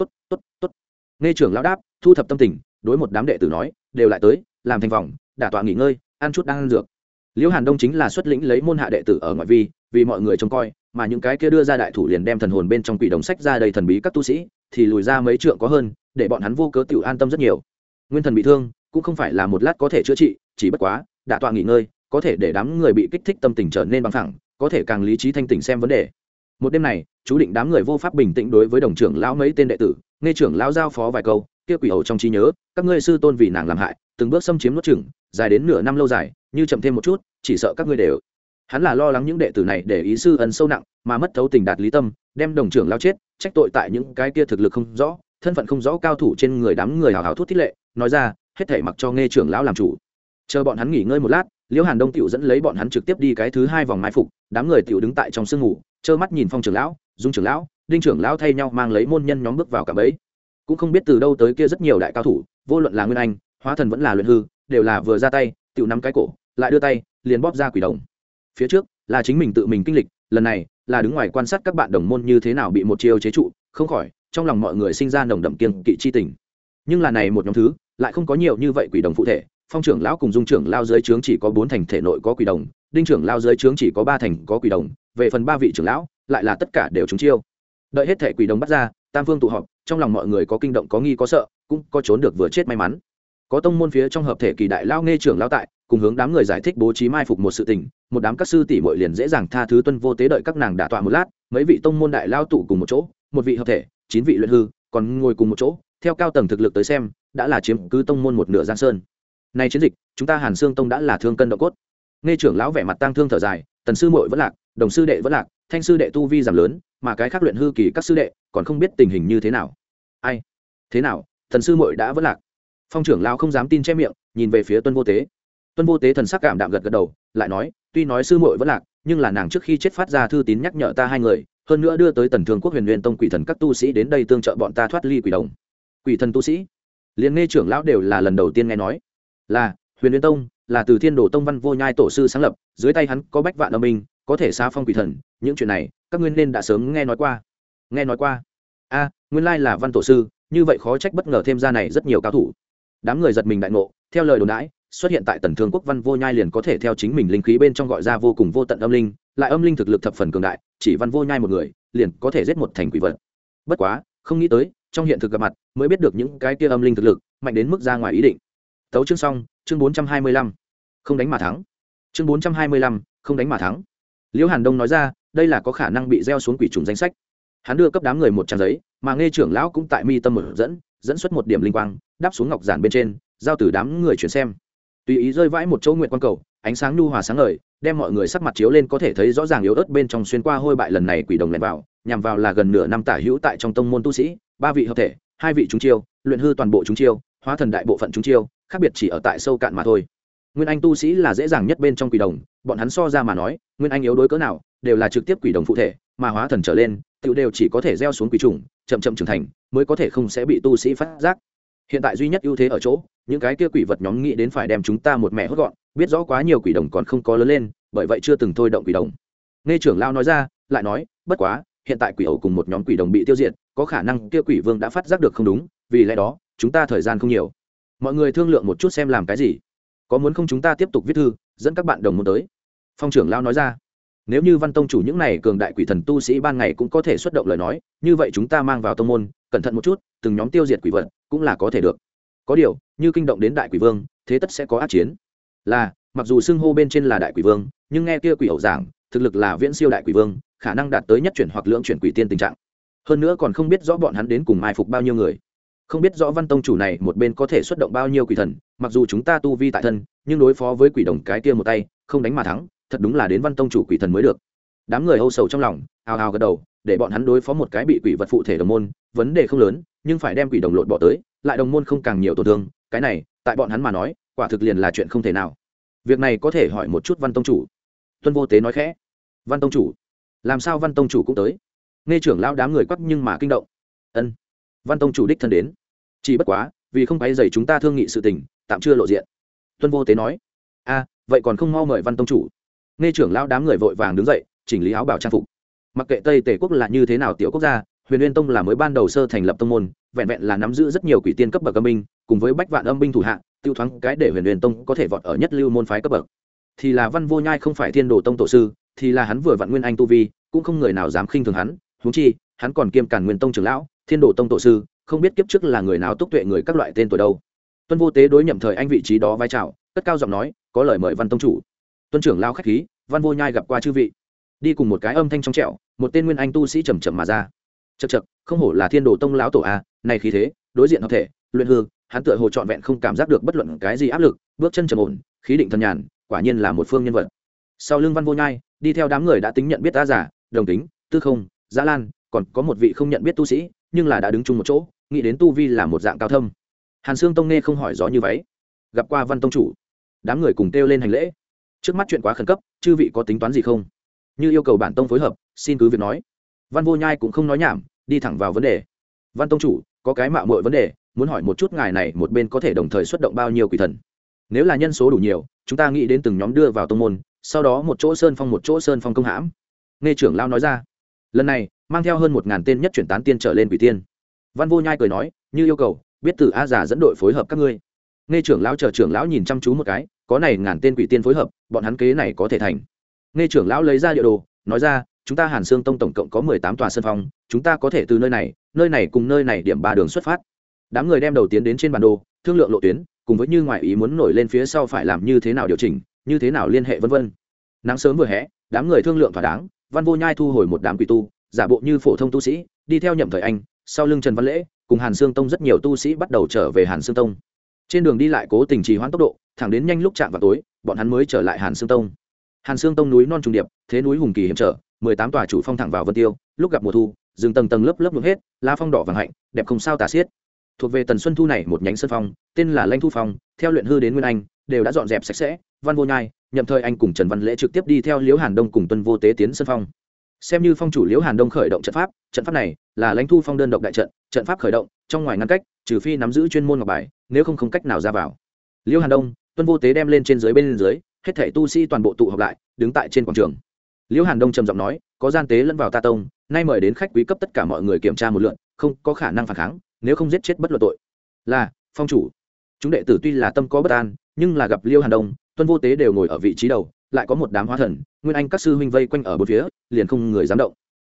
tốt tốt tốt. Nghe trưởng lão đáp, thu thập tâm tình, đối một đám đệ tử nói, đều lại tới, làm thành vòng đả tọa nghỉ ngơi, ăn chút đang ăn dược. Liễu hàn đông chính là xuất lĩnh lấy môn hạ đệ tử ở ngoại vi, vì mọi người trông coi, mà những cái kia đưa ra đại thủ liền đem thần hồn bên trong quỷ đồng sách ra đầy thần bí các tu sĩ, thì lùi ra mấy trượng có hơn, để bọn hắn vô cớ tự an tâm rất nhiều. Nguyên thần bị thương, cũng không phải là một lát có thể chữa trị, chỉ bất quá, đả tọa nghỉ ngơi, có thể để đám người bị kích thích tâm tình trở nên bằng thẳng có thể càng lý trí thanh tỉnh xem vấn đề một đêm này, chú định đám người vô pháp bình tĩnh đối với đồng trưởng lão mấy tên đệ tử, nghe trưởng lão giao phó vài câu, kia quỷ ẩu trong trí nhớ, các ngươi sư tôn vì nàng làm hại, từng bước xâm chiếm nuốt chừng dài đến nửa năm lâu dài, như chậm thêm một chút, chỉ sợ các ngươi đều. Hắn là lo lắng những đệ tử này để ý sư ấn sâu nặng, mà mất thấu tình đạt lý tâm, đem đồng trưởng lao chết, trách tội tại những cái kia thực lực không rõ, thân phận không rõ cao thủ trên người đám người hào hào thút thiết lệ, nói ra, hết thể mặc cho nghe trưởng lão làm chủ. Chờ bọn hắn nghỉ ngơi một lát, liễu hàn đông tiểu dẫn lấy bọn hắn trực tiếp đi cái thứ hai vòng mai phục, đám người tiểu đứng tại trong sương ngủ trơ mắt nhìn phong trưởng lão, dung trưởng lão, đinh trưởng lão thay nhau mang lấy môn nhân nhóm bước vào cả bẫy. Cũng không biết từ đâu tới kia rất nhiều đại cao thủ, vô luận là nguyên anh, hóa thần vẫn là luyện hư, đều là vừa ra tay, tiểu nắm cái cổ, lại đưa tay, liền bóp ra quỷ đồng. Phía trước, là chính mình tự mình kinh lịch, lần này, là đứng ngoài quan sát các bạn đồng môn như thế nào bị một chiêu chế trụ, không khỏi, trong lòng mọi người sinh ra nồng đậm kiên kỵ chi tình. Nhưng là này một nhóm thứ, lại không có nhiều như vậy quỷ đồng phụ thể, phong trưởng lão cùng dung trưởng lao dưới trướng chỉ có bốn thành thể nội có quỷ đồng, đinh trưởng lao dưới trướng chỉ có ba thành có quỷ đồng về phần ba vị trưởng lão, lại là tất cả đều trúng chiêu. Đợi hết thể quỷ đồng bắt ra, tam phương tụ họp, trong lòng mọi người có kinh động, có nghi, có sợ, cũng có trốn được vừa chết may mắn. Có tông môn phía trong hợp thể kỳ đại lao nghe trưởng lao tại, cùng hướng đám người giải thích bố trí mai phục một sự tình, một đám các sư tỷ muội liền dễ dàng tha thứ tuân vô tế đợi các nàng đả tọa một lát, mấy vị tông môn đại lao tụ cùng một chỗ, một vị hợp thể, chín vị luyện hư, còn ngồi cùng một chỗ, theo cao tầng thực lực tới xem, đã là chiếm cứ tông môn một nửa giang sơn. Nay chiến dịch, chúng ta hàn xương tông đã là thương cân độ cốt. Nghe trưởng lão vẻ mặt tang thương thở dài, tần sư muội vẫn lạc đồng sư đệ vẫn lạc, thanh sư đệ tu vi giảm lớn, mà cái khác luyện hư kỳ các sư đệ còn không biết tình hình như thế nào. Ai? Thế nào? Thần sư muội đã vẫn lạc. Phong trưởng lão không dám tin che miệng, nhìn về phía tuân vô tế. Tuân vô tế thần sắc cảm đạm gật gật đầu, lại nói, tuy nói sư muội vẫn lạc, nhưng là nàng trước khi chết phát ra thư tín nhắc nhở ta hai người, hơn nữa đưa tới tần thương quốc huyền huyền tông quỷ thần các tu sĩ đến đây tương trợ bọn ta thoát ly quỷ đồng. Quỷ thần tu sĩ? Liền nghe trưởng lão đều là lần đầu tiên nghe nói. Là, huyền huyền tông, là từ thiên đồ tông văn vô nhai tổ sư sáng lập, dưới tay hắn có bách vạn âm minh có thể xa phong quỷ thần, những chuyện này, các nguyên nên đã sớm nghe nói qua. Nghe nói qua. A, nguyên lai là văn tổ sư, như vậy khó trách bất ngờ thêm ra này rất nhiều cao thủ. Đám người giật mình đại ngộ, theo lời đồn đãi, xuất hiện tại tần thương quốc văn vô nhai liền có thể theo chính mình linh khí bên trong gọi ra vô cùng vô tận âm linh, lại âm linh thực lực thập phần cường đại, chỉ văn vô nhai một người, liền có thể giết một thành quỷ vật. Bất quá, không nghĩ tới, trong hiện thực gặp mặt, mới biết được những cái kia âm linh thực lực, mạnh đến mức ra ngoài ý định. Tấu chương xong, chương bốn trăm hai mươi lăm. Không đánh mà thắng. Chương bốn trăm hai mươi lăm, không đánh mà thắng liễu hàn đông nói ra, đây là có khả năng bị gieo xuống quỷ trùng danh sách. Hắn đưa cấp đám người một trang giấy, mà nghe trưởng lão cũng tại mi tâm mở dẫn dẫn xuất một điểm linh quang, đáp xuống ngọc giản bên trên, giao từ đám người chuyển xem. Tùy ý rơi vãi một chỗ nguyện quan cầu, ánh sáng nhu hòa sáng ngời, đem mọi người sắc mặt chiếu lên có thể thấy rõ ràng yếu ớt bên trong xuyên qua hôi bại lần này quỷ đồng lẻn vào, nhằm vào là gần nửa năm tả hữu tại trong tông môn tu sĩ, ba vị hợp thể, hai vị chúng chiêu, luyện hư toàn bộ chúng chiêu, hóa thần đại bộ phận chúng chiêu, khác biệt chỉ ở tại sâu cạn mà thôi nguyên anh tu sĩ là dễ dàng nhất bên trong quỷ đồng, bọn hắn so ra mà nói, nguyên anh yếu đối cỡ nào, đều là trực tiếp quỷ đồng phụ thể, mà hóa thần trở lên tự đều chỉ có thể gieo xuống quỷ trùng chậm chậm trưởng thành, mới có thể không sẽ bị tu sĩ phát giác. Hiện tại duy nhất ưu thế ở chỗ, những cái kia quỷ vật nhóm nghĩ đến phải đem chúng ta một mẹ hốt gọn, biết rõ quá nhiều quỷ đồng còn không có lớn lên, bởi vậy chưa từng thôi động quỷ đồng. Nghe trưởng lao nói ra, lại nói, bất quá, hiện tại quỷ ẩu cùng một nhóm quỷ đồng bị tiêu diệt, có khả năng kia quỷ vương đã phát giác được không đúng, vì lẽ đó, chúng ta thời gian không nhiều. Mọi người thương lượng một chút xem làm cái gì có muốn không chúng ta tiếp tục viết thư, dẫn các bạn đồng môn tới. Phong trưởng lao nói ra. Nếu như văn tông chủ những này cường đại quỷ thần tu sĩ ban ngày cũng có thể xuất động lời nói, như vậy chúng ta mang vào tông môn, cẩn thận một chút, từng nhóm tiêu diệt quỷ vật cũng là có thể được. Có điều, như kinh động đến đại quỷ vương, thế tất sẽ có át chiến. Là, mặc dù xưng hô bên trên là đại quỷ vương, nhưng nghe kia quỷ ẩu giảng, thực lực là viễn siêu đại quỷ vương, khả năng đạt tới nhất chuyển hoặc lưỡng chuyển quỷ tiên tình trạng. Hơn nữa còn không biết rõ bọn hắn đến cùng mai phục bao nhiêu người không biết rõ văn tông chủ này một bên có thể xuất động bao nhiêu quỷ thần, mặc dù chúng ta tu vi tại thân, nhưng đối phó với quỷ đồng cái kia một tay, không đánh mà thắng, thật đúng là đến văn tông chủ quỷ thần mới được. Đám người âu sầu trong lòng, hào hào gật đầu, để bọn hắn đối phó một cái bị quỷ vật phụ thể đồng môn, vấn đề không lớn, nhưng phải đem quỷ đồng lột bỏ tới, lại đồng môn không càng nhiều tổn thương, cái này, tại bọn hắn mà nói, quả thực liền là chuyện không thể nào. Việc này có thể hỏi một chút văn tông chủ. Tuân vô tế nói khẽ. Văn tông chủ, làm sao văn tông chủ cũng tới? Nghe trưởng lao đám người quắc nhưng mà kinh động. Ân. Văn tông chủ đích thân đến chỉ bất quá, vì không quay dày chúng ta thương nghị sự tình, tạm chưa lộ diện. Tuân vô tế nói. A, vậy còn không mau mời văn tông chủ. Nghe trưởng lao đám người vội vàng đứng dậy, chỉnh lý áo bảo trang phục. Mặc kệ tây tể quốc là như thế nào tiểu quốc gia, huyền uyên tông là mới ban đầu sơ thành lập tông môn, vẹn vẹn là nắm giữ rất nhiều quỷ tiên cấp bậc âm binh, cùng với bách vạn âm binh thủ hạ, tiêu thoáng cái để huyền uyên tông có thể vọt ở nhất lưu môn phái cấp bậc. Thì là văn vô nhai không phải thiên đồ tông tổ sư, thì là hắn vừa vặn nguyên anh tu vi, cũng không người nào dám khinh thường hắn. Huống chi, hắn còn kiêm cản nguyên tông trưởng lão, thiên đồ tông tổ sư không biết kiếp trước là người nào túc tuệ người các loại tên tuổi đâu. Tuân vô tế đối nhậm thời anh vị trí đó vai trào, cất cao giọng nói, có lời mời văn tông chủ. Tuân trưởng lao khách khí, văn vô nhai gặp qua chư vị. Đi cùng một cái âm thanh trong trẹo một tên nguyên anh tu sĩ trầm trầm mà ra. Chật chật không hổ là thiên đồ tông lão tổ a này khí thế, đối diện hợp thể, luyện hư, hắn tựa hồ trọn vẹn không cảm giác được bất luận cái gì áp lực, bước chân trầm ổn, khí định thần nhàn, quả nhiên là một phương nhân vật. Sau lưng văn vô nhai, đi theo đám người đã tính nhận biết ta giả, đồng tính tư không, giã lan, còn có một vị không nhận biết tu sĩ nhưng là đã đứng chung một chỗ, nghĩ đến tu vi là một dạng cao thâm. Hàn sương tông nghe không hỏi gió như váy. Gặp qua văn tông chủ, đám người cùng kêu lên hành lễ. Trước mắt chuyện quá khẩn cấp, chư vị có tính toán gì không? Như yêu cầu bản tông phối hợp, xin cứ việc nói. Văn vô nhai cũng không nói nhảm, đi thẳng vào vấn đề. Văn tông chủ, có cái mạo mọi vấn đề, muốn hỏi một chút ngài này một bên có thể đồng thời xuất động bao nhiêu quỷ thần. Nếu là nhân số đủ nhiều, chúng ta nghĩ đến từng nhóm đưa vào tông môn, sau đó một chỗ sơn phong một chỗ sơn phong công hãm. Nghe trưởng lao nói ra. Lần này mang theo hơn một ngàn tên nhất chuyển tán tiên trở lên quỷ tiên. Văn vô nhai cười nói, như yêu cầu, biết từ a giả dẫn đội phối hợp các ngươi. Nghe trưởng lão chờ trưởng lão nhìn chăm chú một cái, có này ngàn tên quỷ tiên phối hợp, bọn hắn kế này có thể thành. Nghe trưởng lão lấy ra địa đồ, nói ra, chúng ta hàn sương tông tổng cộng có mười tám tòa sân phong, chúng ta có thể từ nơi này nơi này cùng nơi này điểm ba đường xuất phát. Đám người đem đầu tiến đến trên bản đồ, thương lượng lộ tuyến, cùng với như ngoại ý muốn nổi lên phía sau phải làm như thế nào điều chỉnh, như thế nào liên hệ vân vân. Nắng sớm vừa hẽ đám người thương lượng thỏa đáng, văn vô nhai thu hồi một đám quỷ tu giả bộ như phổ thông tu sĩ, đi theo nhậm thời anh, sau lưng trần văn lễ, cùng hàn sương tông rất nhiều tu sĩ bắt đầu trở về hàn sương tông. Trên đường đi lại cố tình trì hoãn tốc độ, thẳng đến nhanh lúc chạm vào tối, bọn hắn mới trở lại hàn sương tông. Hàn sương tông núi non trùng điệp, thế núi hùng kỳ hiểm trở, mười tám tòa chủ phong thẳng vào vân tiêu, lúc gặp mùa thu, rừng tầng tầng lớp lớp ngược hết la phong đỏ vàng hạnh, đẹp không sao tả xiết. Thuộc về tần xuân thu này một nhánh sân phong, tên là lanh thu phong, theo luyện hư đến nguyên anh, đều đã dọn dẹp sạch sẽ, văn vô nhai, nhậm thời anh cùng trần văn lễ trực tiếp đi theo liễu hàn đông cùng tuân vô tế tiến sân phong xem như phong chủ liễu hàn đông khởi động trận pháp trận pháp này là lãnh thu phong đơn độc đại trận trận pháp khởi động, trong ngoài ngăn cách, trừ phi nắm giữ chuyên môn ngọc bài, nếu không không cách nào ra vào. Liễu hàn đông, tuân vô tế đem lên trên dưới bên dưới, hết thể tu sĩ toàn bộ tụ họp lại, đứng tại trên quảng trường. Liễu hàn đông trầm giọng nói, có gian tế lẫn vào ta tông, nay mời đến khách quý cấp tất cả mọi người kiểm tra một lượn không có khả năng phản kháng, nếu không giết chết bất luận tội. Là, phong chủ. Chúng đệ tử tuy là tâm có bất an, nhưng là gặp liêu hàn đông, tuân vô tế đều ngồi ở vị trí đầu, lại có một đám hóa thần nguyên anh các sư huynh vây quanh ở bốn phía, liền không người dám động.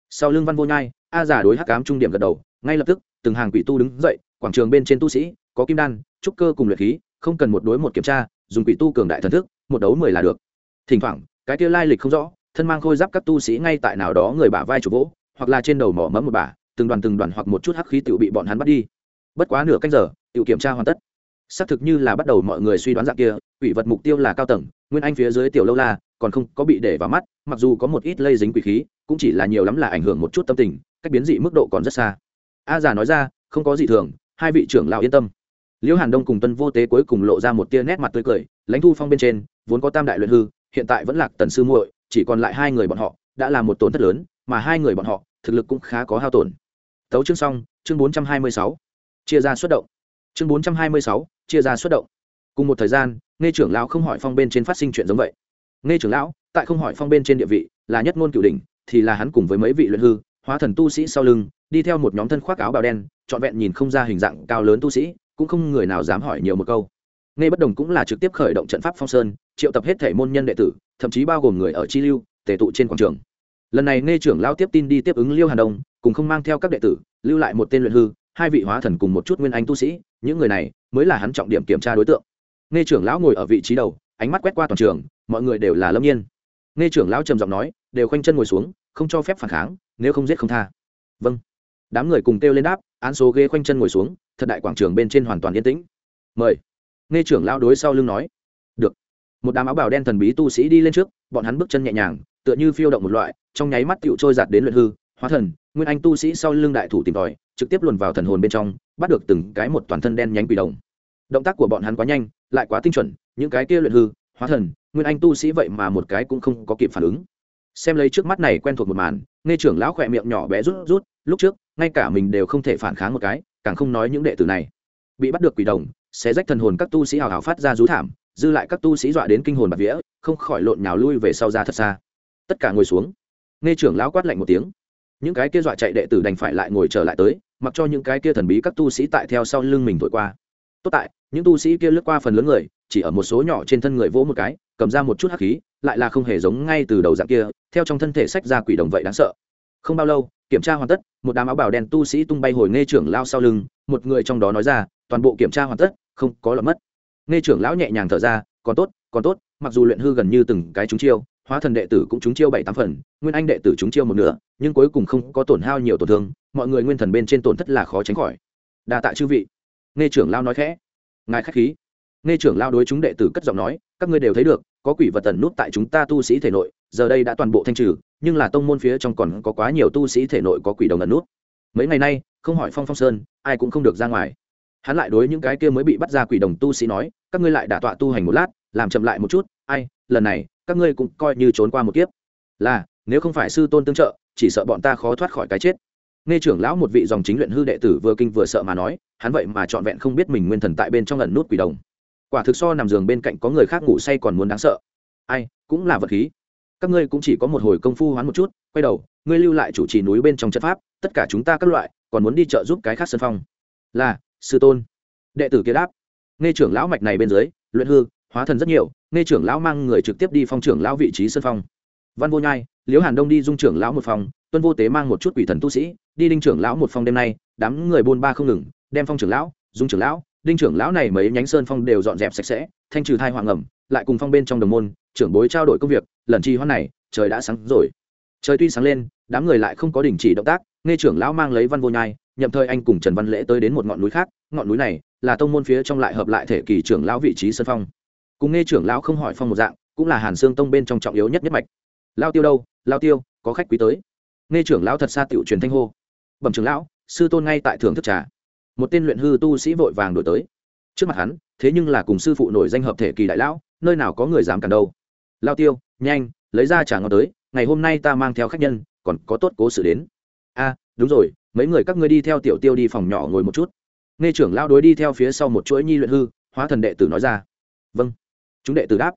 Sau lưng văn vô nhai, a giả đối hắc cám trung điểm gật đầu, ngay lập tức, từng hàng quỷ tu đứng dậy, quảng trường bên trên tu sĩ, có kim đan, trúc cơ cùng luyện khí, không cần một đối một kiểm tra, dùng quỷ tu cường đại thần thức, một đấu mười là được. Thỉnh thoảng, cái kia lai lịch không rõ, thân mang khôi giáp các tu sĩ ngay tại nào đó người bả vai chủ vỗ, hoặc là trên đầu mỏ mẫm một bả, từng đoàn từng đoàn hoặc một chút hắc khí tự bị bọn hắn bắt đi. Bất quá nửa canh giờ tự kiểm tra hoàn tất. Xác thực như là bắt đầu mọi người suy đoán dạng kia, quỷ vật mục tiêu là cao tầng, nguyên anh phía dưới tiểu lâu la còn không có bị để vào mắt, mặc dù có một ít lây dính quỷ khí, cũng chỉ là nhiều lắm là ảnh hưởng một chút tâm tình, cách biến dị mức độ còn rất xa. A già nói ra, không có gì thường, hai vị trưởng lão yên tâm. Liễu hàn đông cùng tuân vô tế cuối cùng lộ ra một tia nét mặt tươi cười, lãnh thu phong bên trên, vốn có tam đại luyện hư, hiện tại vẫn lạc tần sư muội, chỉ còn lại hai người bọn họ, đã là một tổn thất lớn, mà hai người bọn họ, thực lực cũng khá có hao tổn. Tấu chương xong, chương bốn trăm hai mươi sáu. Chia ra xuất động. Chương bốn trăm hai mươi sáu, chia ra xuất động. Cùng một thời gian, nghe trưởng lão không hỏi phong bên trên phát sinh chuyện giống vậy nghe trưởng lão, tại không hỏi phong bên trên địa vị, là nhất ngôn cửu đỉnh, thì là hắn cùng với mấy vị luyện hư, hóa thần tu sĩ sau lưng, đi theo một nhóm thân khoác áo bào đen, trọn vẹn nhìn không ra hình dạng cao lớn tu sĩ, cũng không người nào dám hỏi nhiều một câu. Nghe bất đồng cũng là trực tiếp khởi động trận pháp phong sơn, triệu tập hết thể môn nhân đệ tử, thậm chí bao gồm người ở chi lưu, tề tụ trên quảng trường. Lần này nghe trưởng lao tiếp tin đi tiếp ứng liêu hàn đông, cùng không mang theo các đệ tử, lưu lại một tên luyện hư, hai vị hóa thần cùng một chút nguyên anh tu sĩ, những người này mới là hắn trọng điểm kiểm tra đối tượng. Nghe trưởng lão ngồi ở vị trí đầu ánh mắt quét qua toàn trường, mọi người đều là lâm nhiên. Nghe trưởng lão trầm giọng nói, đều khoanh chân ngồi xuống, không cho phép phản kháng, nếu không giết không tha. Vâng. Đám người cùng kêu lên đáp, án số ghế khoanh chân ngồi xuống, thật đại quảng trường bên trên hoàn toàn yên tĩnh. Mời. Nghe trưởng lão đối sau lưng nói. Được. Một đám áo bào đen thần bí tu sĩ đi lên trước, bọn hắn bước chân nhẹ nhàng, tựa như phiêu động một loại, trong nháy mắt tựu trôi giạt đến luyện hư, hóa thần, nguyên anh tu sĩ sau lưng đại thủ tìm tòi, trực tiếp luồn vào thần hồn bên trong, bắt được từng cái một toàn thân đen nhánh quỷ đồng. Động tác của bọn hắn quá nhanh, lại quá tinh chuẩn những cái kia luyện hư, hóa thần, nguyên anh tu sĩ vậy mà một cái cũng không có kịp phản ứng. Xem lấy trước mắt này quen thuộc một màn, nghe trưởng lão khỏe miệng nhỏ bé rút rút, lúc trước, ngay cả mình đều không thể phản kháng một cái, càng không nói những đệ tử này. Bị bắt được quỷ đồng sẽ rách thần hồn các tu sĩ hào hào phát ra rú thảm, dư lại các tu sĩ dọa đến kinh hồn bạc vía, không khỏi lộn nhào lui về sau ra thật xa. Tất cả ngồi xuống. Nghe trưởng lão quát lạnh một tiếng. Những cái kia dọa chạy đệ tử đành phải lại ngồi trở lại tới, mặc cho những cái kia thần bí các tu sĩ tại theo sau lưng mình thổi qua. Tốt tại, những tu sĩ kia lướt qua phần lớn người chỉ ở một số nhỏ trên thân người vỗ một cái, cầm ra một chút hắc khí, lại là không hề giống ngay từ đầu dạng kia, theo trong thân thể sách ra quỷ đồng vậy đáng sợ. Không bao lâu, kiểm tra hoàn tất, một đám áo bào đen tu sĩ tung bay hồi nghe trưởng lao sau lưng, một người trong đó nói ra, toàn bộ kiểm tra hoàn tất, không có lọt mất. Nghe trưởng lão nhẹ nhàng thở ra, còn tốt còn tốt, mặc dù luyện hư gần như từng cái chúng chiêu, hóa thần đệ tử cũng chúng chiêu bảy tám phần, nguyên anh đệ tử chúng chiêu một nửa, nhưng cuối cùng không có tổn hao nhiều tổn thương, mọi người nguyên thần bên trên tổn thất là khó tránh khỏi. Đa tạ chư vị. Nghe trưởng lao nói khẽ. Ngài khách khí nghe trưởng lao đối chúng đệ tử cất giọng nói, các ngươi đều thấy được, có quỷ vật tẩn nút tại chúng ta tu sĩ thể nội, giờ đây đã toàn bộ thanh trừ, nhưng là tông môn phía trong còn có quá nhiều tu sĩ thể nội có quỷ đồng ẩn nút. Mấy ngày nay, không hỏi phong phong sơn, ai cũng không được ra ngoài. Hắn lại đối những cái kia mới bị bắt ra quỷ đồng tu sĩ nói, các ngươi lại đả tọa tu hành một lát, làm chậm lại một chút, ai, lần này, các ngươi cũng coi như trốn qua một kiếp. Là, nếu không phải sư tôn tương trợ, chỉ sợ bọn ta khó thoát khỏi cái chết. Nghe trưởng lão một vị dòng chính luyện hư đệ tử vừa kinh vừa sợ mà nói, hắn vậy mà trọn vẹn không biết mình nguyên thần tại bên trong lần nút quỷ đồng quả thực so nằm giường bên cạnh có người khác ngủ say còn muốn đáng sợ. Ai, cũng là vật khí. Các ngươi cũng chỉ có một hồi công phu hoán một chút, quay đầu, ngươi lưu lại chủ trì núi bên trong trận pháp, tất cả chúng ta các loại, còn muốn đi chợ giúp cái khác sân phong. Là, sư tôn. Đệ tử kia đáp. Nghe trưởng lão mạch này bên dưới, luyện hư, hóa thần rất nhiều, nghe trưởng lão mang người trực tiếp đi phong trưởng lão vị trí sân phong. Văn vô nhai, liễu hàn đông đi dung trưởng lão một phòng, tuân vô tế mang một chút quỷ thần tu sĩ, đi đinh trưởng lão một phòng đêm nay, đám người buôn ba không ngừng, đem phong trưởng lão, dung trưởng lão đinh trưởng lão này mấy nhánh sơn phong đều dọn dẹp sạch sẽ, thanh trừ thai hoàng ẩm, lại cùng phong bên trong đồng môn, trưởng bối trao đổi công việc, lần chi hoan này, trời đã sáng rồi. Trời tuy sáng lên, đám người lại không có đình chỉ động tác, nghe trưởng lão mang lấy văn vô nhai, nhậm thời anh cùng trần văn lễ tới đến một ngọn núi khác, ngọn núi này là tông môn phía trong lại hợp lại thể kỳ trưởng lão vị trí sân phong. Cùng nghe trưởng lão không hỏi phong một dạng, cũng là hàn xương tông bên trong trọng yếu nhất nhất mạch. Lao tiêu đâu? Lao tiêu, có khách quý tới. Nghe trưởng lão thật xa tiểu truyền thanh hô. Bẩm trưởng lão, sư tôn ngay tại thưởng thức trà một tên luyện hư tu sĩ vội vàng đổi tới. Trước mặt hắn, thế nhưng là cùng sư phụ nổi danh hợp thể kỳ đại lão, nơi nào có người dám cản đâu. Lao tiêu, nhanh, lấy ra trà ngon tới, ngày hôm nay ta mang theo khách nhân, còn có tốt cố sự đến. A, đúng rồi, mấy người các ngươi đi theo tiểu tiêu đi phòng nhỏ ngồi một chút. Nghe trưởng lao đối đi theo phía sau một chuỗi nhi luyện hư, hóa thần đệ tử nói ra. Vâng. Chúng đệ tử đáp.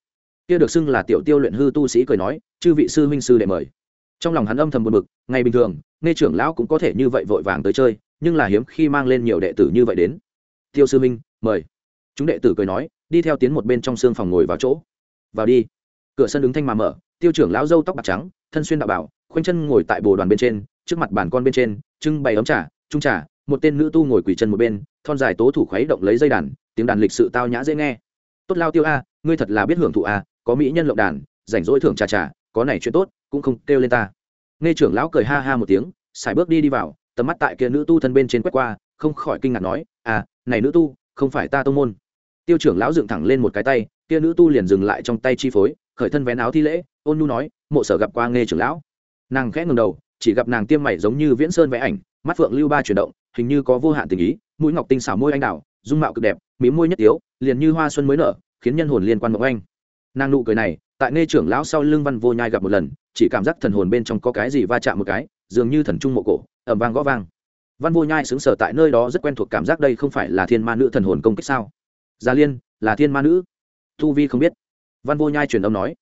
Kia được xưng là tiểu tiêu luyện hư tu sĩ cười nói, chư vị sư huynh sư đệ mời. Trong lòng hắn âm thầm buồn bực, ngày bình thường, nghe trưởng lão cũng có thể như vậy vội vàng tới chơi nhưng là hiếm khi mang lên nhiều đệ tử như vậy đến. Tiêu sư minh mời. Chúng đệ tử cười nói, đi theo tiến một bên trong xương phòng ngồi vào chỗ. Vào đi. Cửa sân ứng thanh mà mở, tiêu trưởng lão dâu tóc bạc trắng, thân xuyên đạo bảo, khoanh chân ngồi tại bồ đoàn bên trên, trước mặt bàn con bên trên, trưng bày ấm trà, trung trà, một tên nữ tu ngồi quỳ chân một bên, thon dài tố thủ khuấy động lấy dây đàn, tiếng đàn lịch sự tao nhã dễ nghe. Tốt lao tiêu a, ngươi thật là biết hưởng thụ a, có mỹ nhân lộng đàn, rảnh rỗi thưởng trà trà, có này chuyện tốt, cũng không kêu lên ta. Nghe trưởng lão cười ha ha một tiếng, xài bước đi đi vào tầm mắt tại kia nữ tu thân bên trên quét qua không khỏi kinh ngạc nói à này nữ tu không phải ta tông môn. Tiêu trưởng lão dựng thẳng lên một cái tay kia nữ tu liền dừng lại trong tay chi phối khởi thân vén áo thi lễ ôn nhu nói mộ sở gặp qua nghe trưởng lão. Nàng khẽ ngừng đầu chỉ gặp nàng tiêm mày giống như viễn sơn vẽ ảnh mắt phượng lưu ba chuyển động hình như có vô hạn tình ý mũi ngọc tinh xảo môi anh đào dung mạo cực đẹp mí môi nhất yếu, liền như hoa xuân mới nở khiến nhân hồn liên quan mộng anh. Nàng nụ cười này tại nghe trưởng lão sau lưng văn vô nhai gặp một lần chỉ cảm giác thần hồn bên trong có cái gì va chạm một cái dường như thần trung mộ cổ, ẩm vang gõ vang. Văn vô nhai xứng sở tại nơi đó rất quen thuộc cảm giác đây không phải là thiên ma nữ thần hồn công kích sao? Gia liên, là thiên ma nữ? Thu vi không biết. Văn vô nhai truyền âm nói.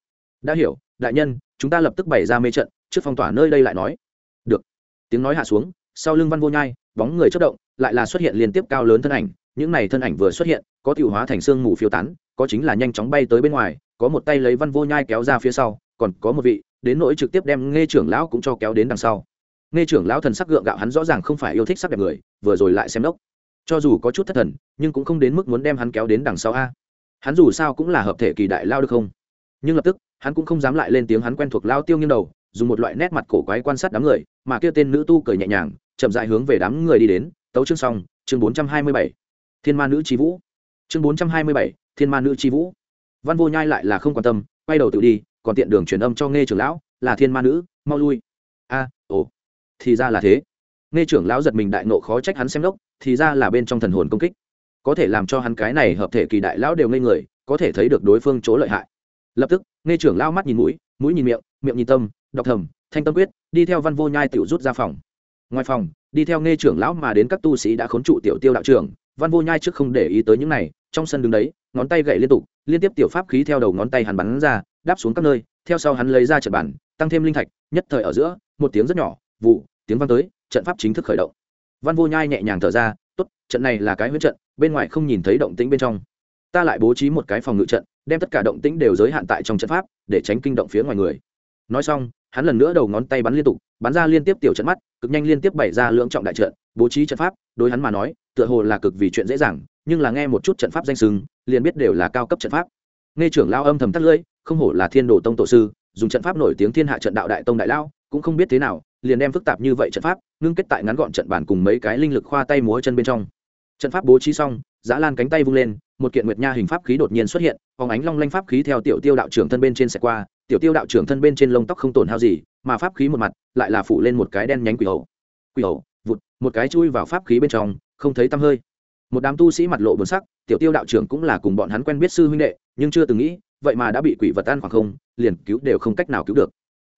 Đã hiểu, đại nhân, chúng ta lập tức bày ra mê trận, trước phong tỏa nơi đây lại nói. Được. Tiếng nói hạ xuống, sau lưng văn vô nhai, bóng người chất động, lại là xuất hiện liên tiếp cao lớn thân ảnh. Những này thân ảnh vừa xuất hiện, có tiểu hóa thành xương mù phiêu tán, có chính là nhanh chóng bay tới bên ngoài, có một tay lấy văn vô nhai kéo ra phía sau, còn có một vị, đến nỗi trực tiếp đem nghe trưởng lão cũng cho kéo đến đằng sau nghe trưởng lão thần sắc gượng gạo hắn rõ ràng không phải yêu thích sắc đẹp người, vừa rồi lại xem đốc. Cho dù có chút thất thần, nhưng cũng không đến mức muốn đem hắn kéo đến đằng sau a. Hắn dù sao cũng là hợp thể kỳ đại lao được không? Nhưng lập tức, hắn cũng không dám lại lên tiếng hắn quen thuộc lao tiêu nghiêng đầu, dùng một loại nét mặt cổ quái quan sát đám người, mà kia tên nữ tu cười nhẹ nhàng, chậm dại hướng về đám người đi đến, tấu chương xong, chương bốn trăm hai mươi bảy. Thiên ma nữ trí vũ. Chương bốn trăm hai mươi bảy, thiên ma nữ trí vũ. Văn vô nhai lại là không quan tâm, quay đầu tự đi, còn tiện đường truyền âm cho nghe trưởng lão, là thiên ma nữ, mau lui. A, ồ thì ra là thế. Nghe trưởng lão giật mình đại nộ khó trách hắn xem lốc thì ra là bên trong thần hồn công kích. Có thể làm cho hắn cái này hợp thể kỳ đại lão đều ngây người, có thể thấy được đối phương chỗ lợi hại. Lập tức, nghe trưởng lao mắt nhìn mũi mũi nhìn miệng miệng nhìn tâm, đọc thầm, thanh tâm quyết, đi theo văn vô nhai tiểu rút ra phòng. Ngoài phòng, đi theo nghe trưởng lão mà đến các tu sĩ đã khốn trụ tiểu tiêu đạo trưởng, văn vô nhai trước không để ý tới những này, trong sân đứng đấy, ngón tay gậy liên tục, liên tiếp tiểu pháp khí theo đầu ngón tay hắn bắn ra, đáp xuống các nơi, theo sau hắn lấy ra trận bản tăng thêm linh thạch, nhất thời ở giữa, một tiếng rất nhỏ vụ, tiếng vang tới, trận pháp chính thức khởi động. Văn vô nhai nhẹ nhàng thở ra, tốt, trận này là cái huyết trận, bên ngoài không nhìn thấy động tĩnh bên trong. Ta lại bố trí một cái phòng ngự trận, đem tất cả động tĩnh đều giới hạn tại trong trận pháp, để tránh kinh động phía ngoài người. Nói xong, hắn lần nữa đầu ngón tay bắn liên tục, bắn ra liên tiếp tiểu trận mắt, cực nhanh liên tiếp bày ra lưỡng trọng đại trận, bố trí trận pháp, đối hắn mà nói, tựa hồ là cực vì chuyện dễ dàng, nhưng là nghe một chút trận pháp danh sừng liền biết đều là cao cấp trận pháp. Nghe trưởng lao âm thầm tắt lưỡi, không hổ là thiên đồ tông tổ sư, dùng trận pháp nổi tiếng thiên hạ trận đạo đại tông đại lao cũng không biết thế nào liền đem phức tạp như vậy trận pháp ngưng kết tại ngắn gọn trận bản cùng mấy cái linh lực khoa tay múa chân bên trong. Trận pháp bố trí xong, giã lan cánh tay vung lên, một kiện nguyệt nha hình pháp khí đột nhiên xuất hiện, phóng ánh long lanh pháp khí theo tiểu tiêu đạo trưởng thân bên trên xe qua, tiểu tiêu đạo trưởng thân bên trên lông tóc không tổn hao gì, mà pháp khí một mặt lại là phủ lên một cái đen nhánh quỷ hậu quỷ hậu vụt, một cái chui vào pháp khí bên trong, không thấy tăm hơi. Một đám tu sĩ mặt lộ buồn sắc, tiểu tiêu đạo trưởng cũng là cùng bọn hắn quen biết sư huynh đệ, nhưng chưa từng nghĩ, vậy mà đã bị quỷ vật ăn khoảng không, liền cứu đều không cách nào cứu được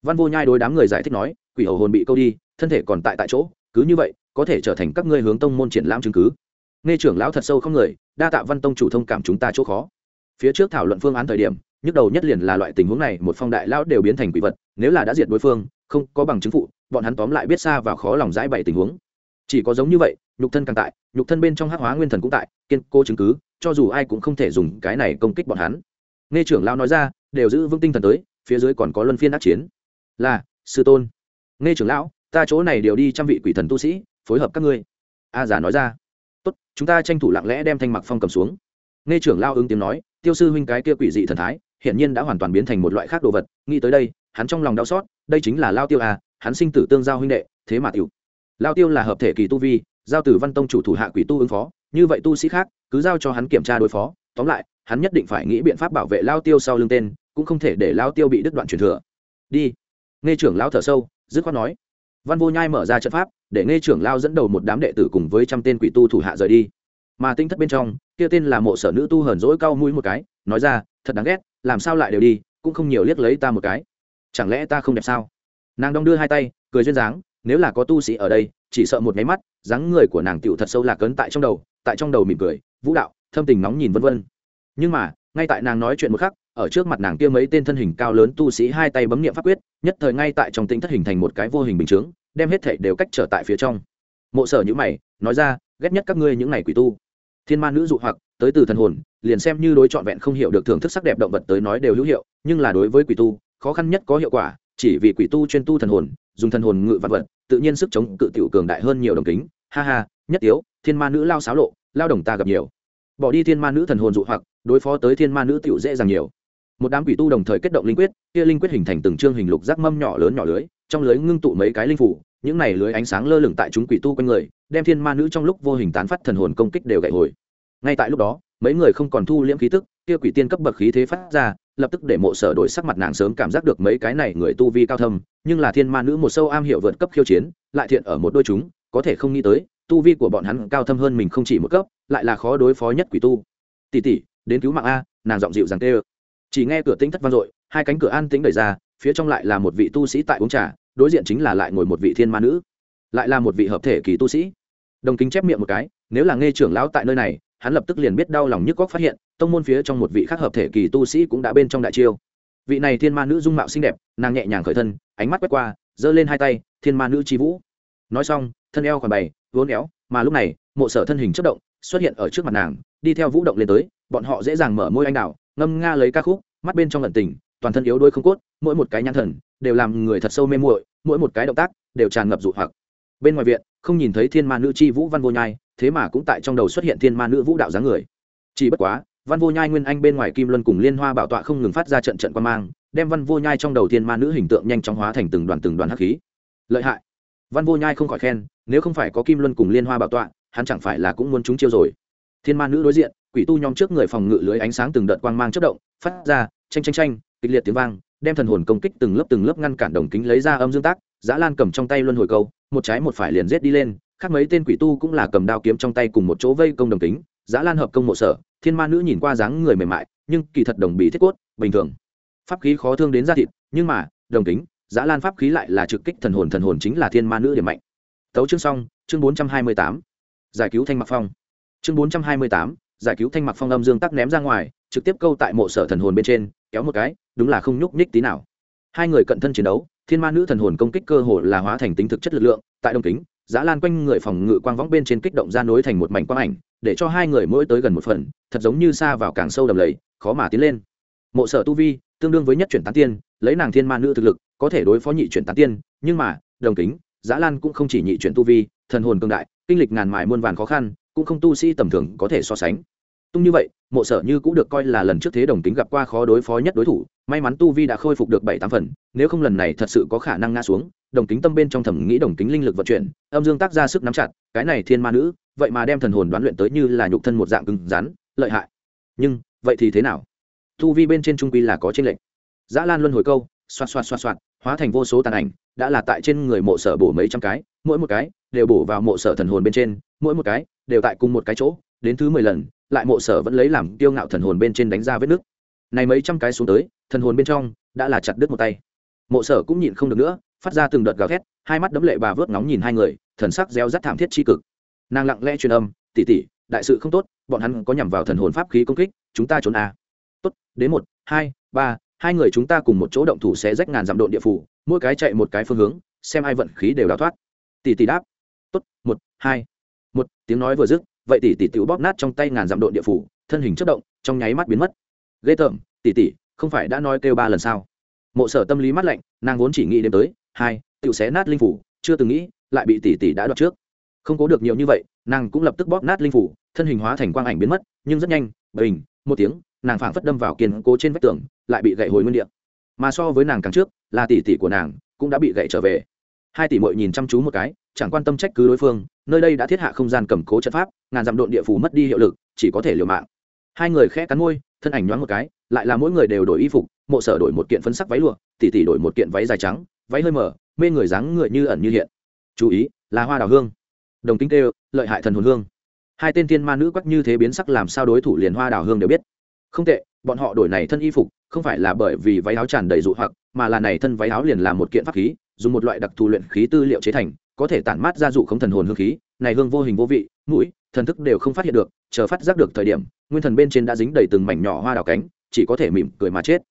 văn vô nhai đối đám người giải thích nói, quỷ hầu hồn bị câu đi, thân thể còn tại tại chỗ, cứ như vậy, có thể trở thành các ngươi hướng tông môn triển lãm chứng cứ. Nghe trưởng lão thật sâu không người, đa tạ văn tông chủ thông cảm chúng ta chỗ khó. Phía trước thảo luận phương án thời điểm, nhức đầu nhất liền là loại tình huống này, một phong đại lão đều biến thành quỷ vật, nếu là đã diệt đối phương, không có bằng chứng phụ, bọn hắn tóm lại biết xa và khó lòng giải bày tình huống. Chỉ có giống như vậy, nhục thân càng tại, nhục thân bên trong hắc hóa nguyên thần cũng tại, kiên cố chứng cứ, cho dù ai cũng không thể dùng cái này công kích bọn hắn. Nghe trưởng lão nói ra, đều giữ vững tinh thần tới, phía dưới còn có luân phiên đắc chiến là, sư tôn. Nghe trưởng lão, ta chỗ này đều đi trăm vị quỷ thần tu sĩ, phối hợp các ngươi. A giả nói ra. Tốt, chúng ta tranh thủ lặng lẽ đem thanh mặc phong cầm xuống. Nghe trưởng lao ứng tiếng nói, tiêu sư huynh cái kia quỷ dị thần thái hiện nhiên đã hoàn toàn biến thành một loại khác đồ vật. Nghĩ tới đây, hắn trong lòng đau xót, đây chính là lao tiêu à hắn sinh tử tương giao huynh đệ, thế mà tiểu. Lao tiêu là hợp thể kỳ tu vi, giao tử văn tông chủ thủ hạ quỷ tu ứng phó, như vậy tu sĩ khác, cứ giao cho hắn kiểm tra đối phó. Tóm lại, hắn nhất định phải nghĩ biện pháp bảo vệ lao tiêu sau lưng tên, cũng không thể để lao tiêu bị đứt đoạn truyền thừa. Đi nghe trưởng lão thở sâu, dứt khoát nói, văn vô nhai mở ra trận pháp, để nghe trưởng lao dẫn đầu một đám đệ tử cùng với trăm tên quỷ tu thủ hạ rời đi. Mà tinh thất bên trong, kia tên là mộ sở nữ tu hờn dỗi cao mũi một cái, nói ra, thật đáng ghét, làm sao lại đều đi, cũng không nhiều liếc lấy ta một cái. Chẳng lẽ ta không đẹp sao? Nàng đong đưa hai tay, cười duyên dáng, nếu là có tu sĩ ở đây, chỉ sợ một máy mắt, dáng người của nàng tựu thật sâu lạc cấn tại trong đầu, tại trong đầu mỉm cười, vũ đạo, thâm tình nóng nhìn vân vân. Nhưng mà, ngay tại nàng nói chuyện một khắc ở trước mặt nàng kia mấy tên thân hình cao lớn tu sĩ hai tay bấm niệm pháp quyết, nhất thời ngay tại trong tĩnh thất hình thành một cái vô hình bình chướng, đem hết thể đều cách trở tại phía trong. Mộ sở nhíu mày, nói ra, ghét nhất các ngươi những này quỷ tu. Thiên ma nữ dụ hoặc, tới từ thần hồn, liền xem như đối trọn vẹn không hiểu được thưởng thức sắc đẹp động vật tới nói đều hữu hiệu, nhưng là đối với quỷ tu, khó khăn nhất có hiệu quả, chỉ vì quỷ tu chuyên tu thần hồn, dùng thần hồn ngự vật vật, tự nhiên sức chống cự tiểu cường đại hơn nhiều đồng kính. Ha ha, nhất yếu thiên ma nữ lao xáo lộ, lao đồng ta gặp nhiều. Bỏ đi thiên ma nữ thần hồn dụ hoặc, đối phó tới thiên ma nữ tiểu dễ dàng nhiều một đám quỷ tu đồng thời kết động linh quyết, kia linh quyết hình thành từng chương hình lục rác mâm nhỏ lớn nhỏ lưới, trong lưới ngưng tụ mấy cái linh phủ, những này lưới ánh sáng lơ lửng tại chúng quỷ tu quanh người, đem thiên ma nữ trong lúc vô hình tán phát thần hồn công kích đều gậy hồi. Ngay tại lúc đó, mấy người không còn thu liễm khí tức, kia quỷ tiên cấp bậc khí thế phát ra, lập tức để mộ sở đổi sắc mặt nàng sớm cảm giác được mấy cái này người tu vi cao thâm, nhưng là thiên ma nữ một sâu am hiểu vượt cấp khiêu chiến, lại thiện ở một đôi chúng, có thể không nghĩ tới, tu vi của bọn hắn cao thâm hơn mình không chỉ một cấp, lại là khó đối phó nhất quỷ tu. Tỷ tỷ, đến cứu mạng a, nàng giọng dịu rằng tê chỉ nghe cửa tĩnh thất vang dội, hai cánh cửa an tĩnh đẩy ra, phía trong lại là một vị tu sĩ tại uống trà, đối diện chính là lại ngồi một vị thiên ma nữ, lại là một vị hợp thể kỳ tu sĩ. Đồng kính chép miệng một cái, nếu là nghe trưởng lão tại nơi này, hắn lập tức liền biết đau lòng nhức góc phát hiện, tông môn phía trong một vị khác hợp thể kỳ tu sĩ cũng đã bên trong đại chiêu. Vị này thiên ma nữ dung mạo xinh đẹp, nàng nhẹ nhàng khởi thân, ánh mắt quét qua, giơ lên hai tay, thiên ma nữ chi vũ. Nói xong, thân eo khỏi bày vốn éo, mà lúc này, mộ sở thân hình chất động, xuất hiện ở trước mặt nàng, đi theo vũ động lên tới, bọn họ dễ dàng mở môi anh đào ngâm nga lấy ca khúc, mắt bên trong lận tình, toàn thân yếu đuôi không cốt, mỗi một cái nhãn thần đều làm người thật sâu mê muội, mỗi một cái động tác đều tràn ngập dụ hoặc. Bên ngoài viện, không nhìn thấy thiên ma nữ chi vũ văn vô nhai, thế mà cũng tại trong đầu xuất hiện thiên ma nữ vũ đạo dáng người. Chỉ bất quá, văn vô nhai nguyên anh bên ngoài kim luân cùng liên hoa bảo tọa không ngừng phát ra trận trận quan mang, đem văn vô nhai trong đầu thiên ma nữ hình tượng nhanh chóng hóa thành từng đoàn từng đoàn hắc khí. Lợi hại. Văn vô nhai không khỏi khen, nếu không phải có kim luân cùng liên hoa bảo tọa, hắn chẳng phải là cũng muốn chúng chiêu rồi. Thiên ma nữ đối diện quỷ tu nhóm trước người phòng ngự lưới ánh sáng từng đợt quang mang chất động, phát ra tranh tranh tranh kịch liệt tiếng vang, đem thần hồn công kích từng lớp từng lớp ngăn cản đồng kính lấy ra âm dương tác giã lan cầm trong tay luân hồi câu, một trái một phải liền rết đi lên, khác mấy tên quỷ tu cũng là cầm đao kiếm trong tay cùng một chỗ vây công đồng kính giã lan hợp công mộ sở, thiên ma nữ nhìn qua dáng người mềm mại, nhưng kỳ thật đồng bì thiết cốt, bình thường. Pháp khí khó thương đến da thịt, nhưng mà, đồng kính giã lan pháp khí lại là trực kích thần hồn thần hồn chính là thiên ma nữ điểm mạnh. Tấu chương xong, chương bốn trăm hai mươi tám. Giải cứu thanh mặc phong. Chương bốn trăm hai mươi tám giải cứu thanh mặc phong âm dương tắc ném ra ngoài, trực tiếp câu tại mộ sở thần hồn bên trên, kéo một cái, đúng là không nhúc nhích tí nào. Hai người cận thân chiến đấu, thiên ma nữ thần hồn công kích cơ hồ là hóa thành tính thực chất lực lượng, tại đồng kính giã lan quanh người phòng ngự quang võng bên trên kích động ra nối thành một mảnh quang ảnh, để cho hai người mỗi tới gần một phần, thật giống như xa vào càng sâu đầm lầy, khó mà tiến lên. Mộ sở tu vi, tương đương với nhất chuyển tán tiên, lấy nàng thiên ma nữ thực lực, có thể đối phó nhị chuyển tán tiên, nhưng mà, đồng kính giã lan cũng không chỉ nhị chuyển tu vi, thần hồn cường đại, kinh lịch ngàn mài muôn vàn khó khăn cũng không tu sĩ tầm thường có thể so sánh. Tung như vậy, mộ sở như cũng được coi là lần trước thế đồng tính gặp qua khó đối phó nhất đối thủ, may mắn tu vi đã khôi phục được bảy tám phần, nếu không lần này thật sự có khả năng ngã xuống, đồng tính tâm bên trong thẩm nghĩ đồng tính linh lực vận chuyển, âm dương tác ra sức nắm chặt, cái này thiên ma nữ, vậy mà đem thần hồn đoán luyện tới như là nhục thân một dạng cứng rắn, lợi hại. Nhưng, vậy thì thế nào? Tu vi bên trên trung quy là có trên lệnh dã lan luân hồi câu, xoạt xoạt xoạt xoạt, hóa thành vô số tàn ảnh, đã là tại trên người mộ sở bổ mấy trăm cái, mỗi một cái đều bổ vào mộ sở thần hồn bên trên, mỗi một cái đều tại cùng một cái chỗ, đến thứ mười lần, lại mộ sở vẫn lấy làm tiêu ngạo thần hồn bên trên đánh ra vết nước này mấy trăm cái xuống tới, thần hồn bên trong đã là chặt đứt một tay. Mộ sở cũng nhịn không được nữa, phát ra từng đợt gào thét, hai mắt đấm lệ bà vớt ngóng nhìn hai người, thần sắc reo rắt thảm thiết tri cực. Nàng lặng lẽ truyền âm tỉ tỉ đại sự không tốt, bọn hắn có nhằm vào thần hồn pháp khí công kích, chúng ta trốn à. tốt, đến một, hai, ba, hai người chúng ta cùng một chỗ động thủ sẽ rách ngàn dặm độn địa phủ, mỗi cái chạy một cái phương hướng, xem ai vận khí đều đào thoát. Tỷ tỷ đáp tốt, một, hai. Một, tiếng nói vừa dứt, vậy tỷ tỷ tiểu bóp nát trong tay ngàn dặm độn địa phủ, thân hình chất động, trong nháy mắt biến mất. Ghê tởm, tỷ tỷ, không phải đã nói kêu ba lần sao? Mộ sở tâm lý mắt lạnh, nàng vốn chỉ nghĩ đến tới, hai, tiểu xé nát linh phủ, chưa từng nghĩ, lại bị tỷ tỷ đã đoạt trước. Không cố được nhiều như vậy, nàng cũng lập tức bóp nát linh phủ, thân hình hóa thành quang ảnh biến mất, nhưng rất nhanh, bình, một tiếng, nàng phảng phất đâm vào kiên cố trên vách tường, lại bị gậy hồi nguyên địa. Mà so với nàng càng trước, là tỷ tỷ của nàng, cũng đã bị gậy trở về. Hai tỷ mội nhìn chăm chú một cái chẳng quan tâm trách cứ đối phương, nơi đây đã thiết hạ không gian cầm cố trận pháp, ngàn dặm độn địa phủ mất đi hiệu lực, chỉ có thể liều mạng. Hai người khẽ cắn môi, thân ảnh nhoáng một cái, lại là mỗi người đều đổi y phục, mộ sở đổi một kiện phấn sắc váy lụa tỷ tỷ đổi một kiện váy dài trắng, váy hơi mở, mê người dáng người như ẩn như hiện. Chú ý, là hoa đào hương. Đồng tính tê lợi hại thần hồn hương. Hai tên thiên ma nữ quắc như thế biến sắc làm sao đối thủ liền hoa đào hương đều biết. Không tệ, bọn họ đổi này thân y phục, không phải là bởi vì váy áo tràn đầy dụ hoặc, mà là này thân váy áo liền là một kiện pháp khí, dùng một loại đặc thù luyện khí tư liệu chế thành có thể tản mát ra dụ không thần hồn hương khí, này hương vô hình vô vị, mũi, thần thức đều không phát hiện được, chờ phát giác được thời điểm, nguyên thần bên trên đã dính đầy từng mảnh nhỏ hoa đào cánh, chỉ có thể mỉm cười mà chết.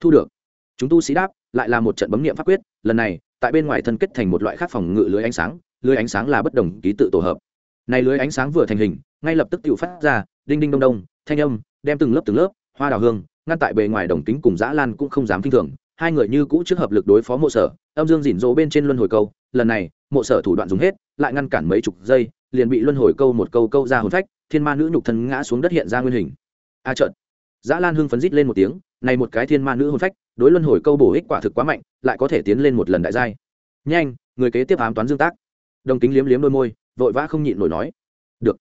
Thu được. Chúng tu sĩ đáp, lại là một trận bấm nghiệm pháp quyết, lần này, tại bên ngoài thân kết thành một loại khác phòng ngự lưới ánh sáng, lưới ánh sáng là bất đồng ký tự tổ hợp. Này lưới ánh sáng vừa thành hình, ngay lập tức tự phát ra, đinh đinh đông đông, thanh âm, đem từng lớp từng lớp hoa đào hương, ngăn tại bề ngoài đồng tính cùng dã lan cũng không dám kinh thường hai người như cũ trước hợp lực đối phó mộ sở, âm dương dỉn dỗ bên trên luân hồi câu, lần này, mộ sở thủ đoạn dùng hết, lại ngăn cản mấy chục giây, liền bị luân hồi câu một câu câu ra hồn phách, thiên ma nữ nhục thân ngã xuống đất hiện ra nguyên hình. A à trợn dã lan hưng phấn rít lên một tiếng, này một cái thiên ma nữ hồn phách, đối luân hồi câu bổ ích quả thực quá mạnh, lại có thể tiến lên một lần đại giai. Nhanh, người kế tiếp ám toán dương tác. Đồng tính liếm liếm đôi môi, vội vã không nhịn nổi nói. Được.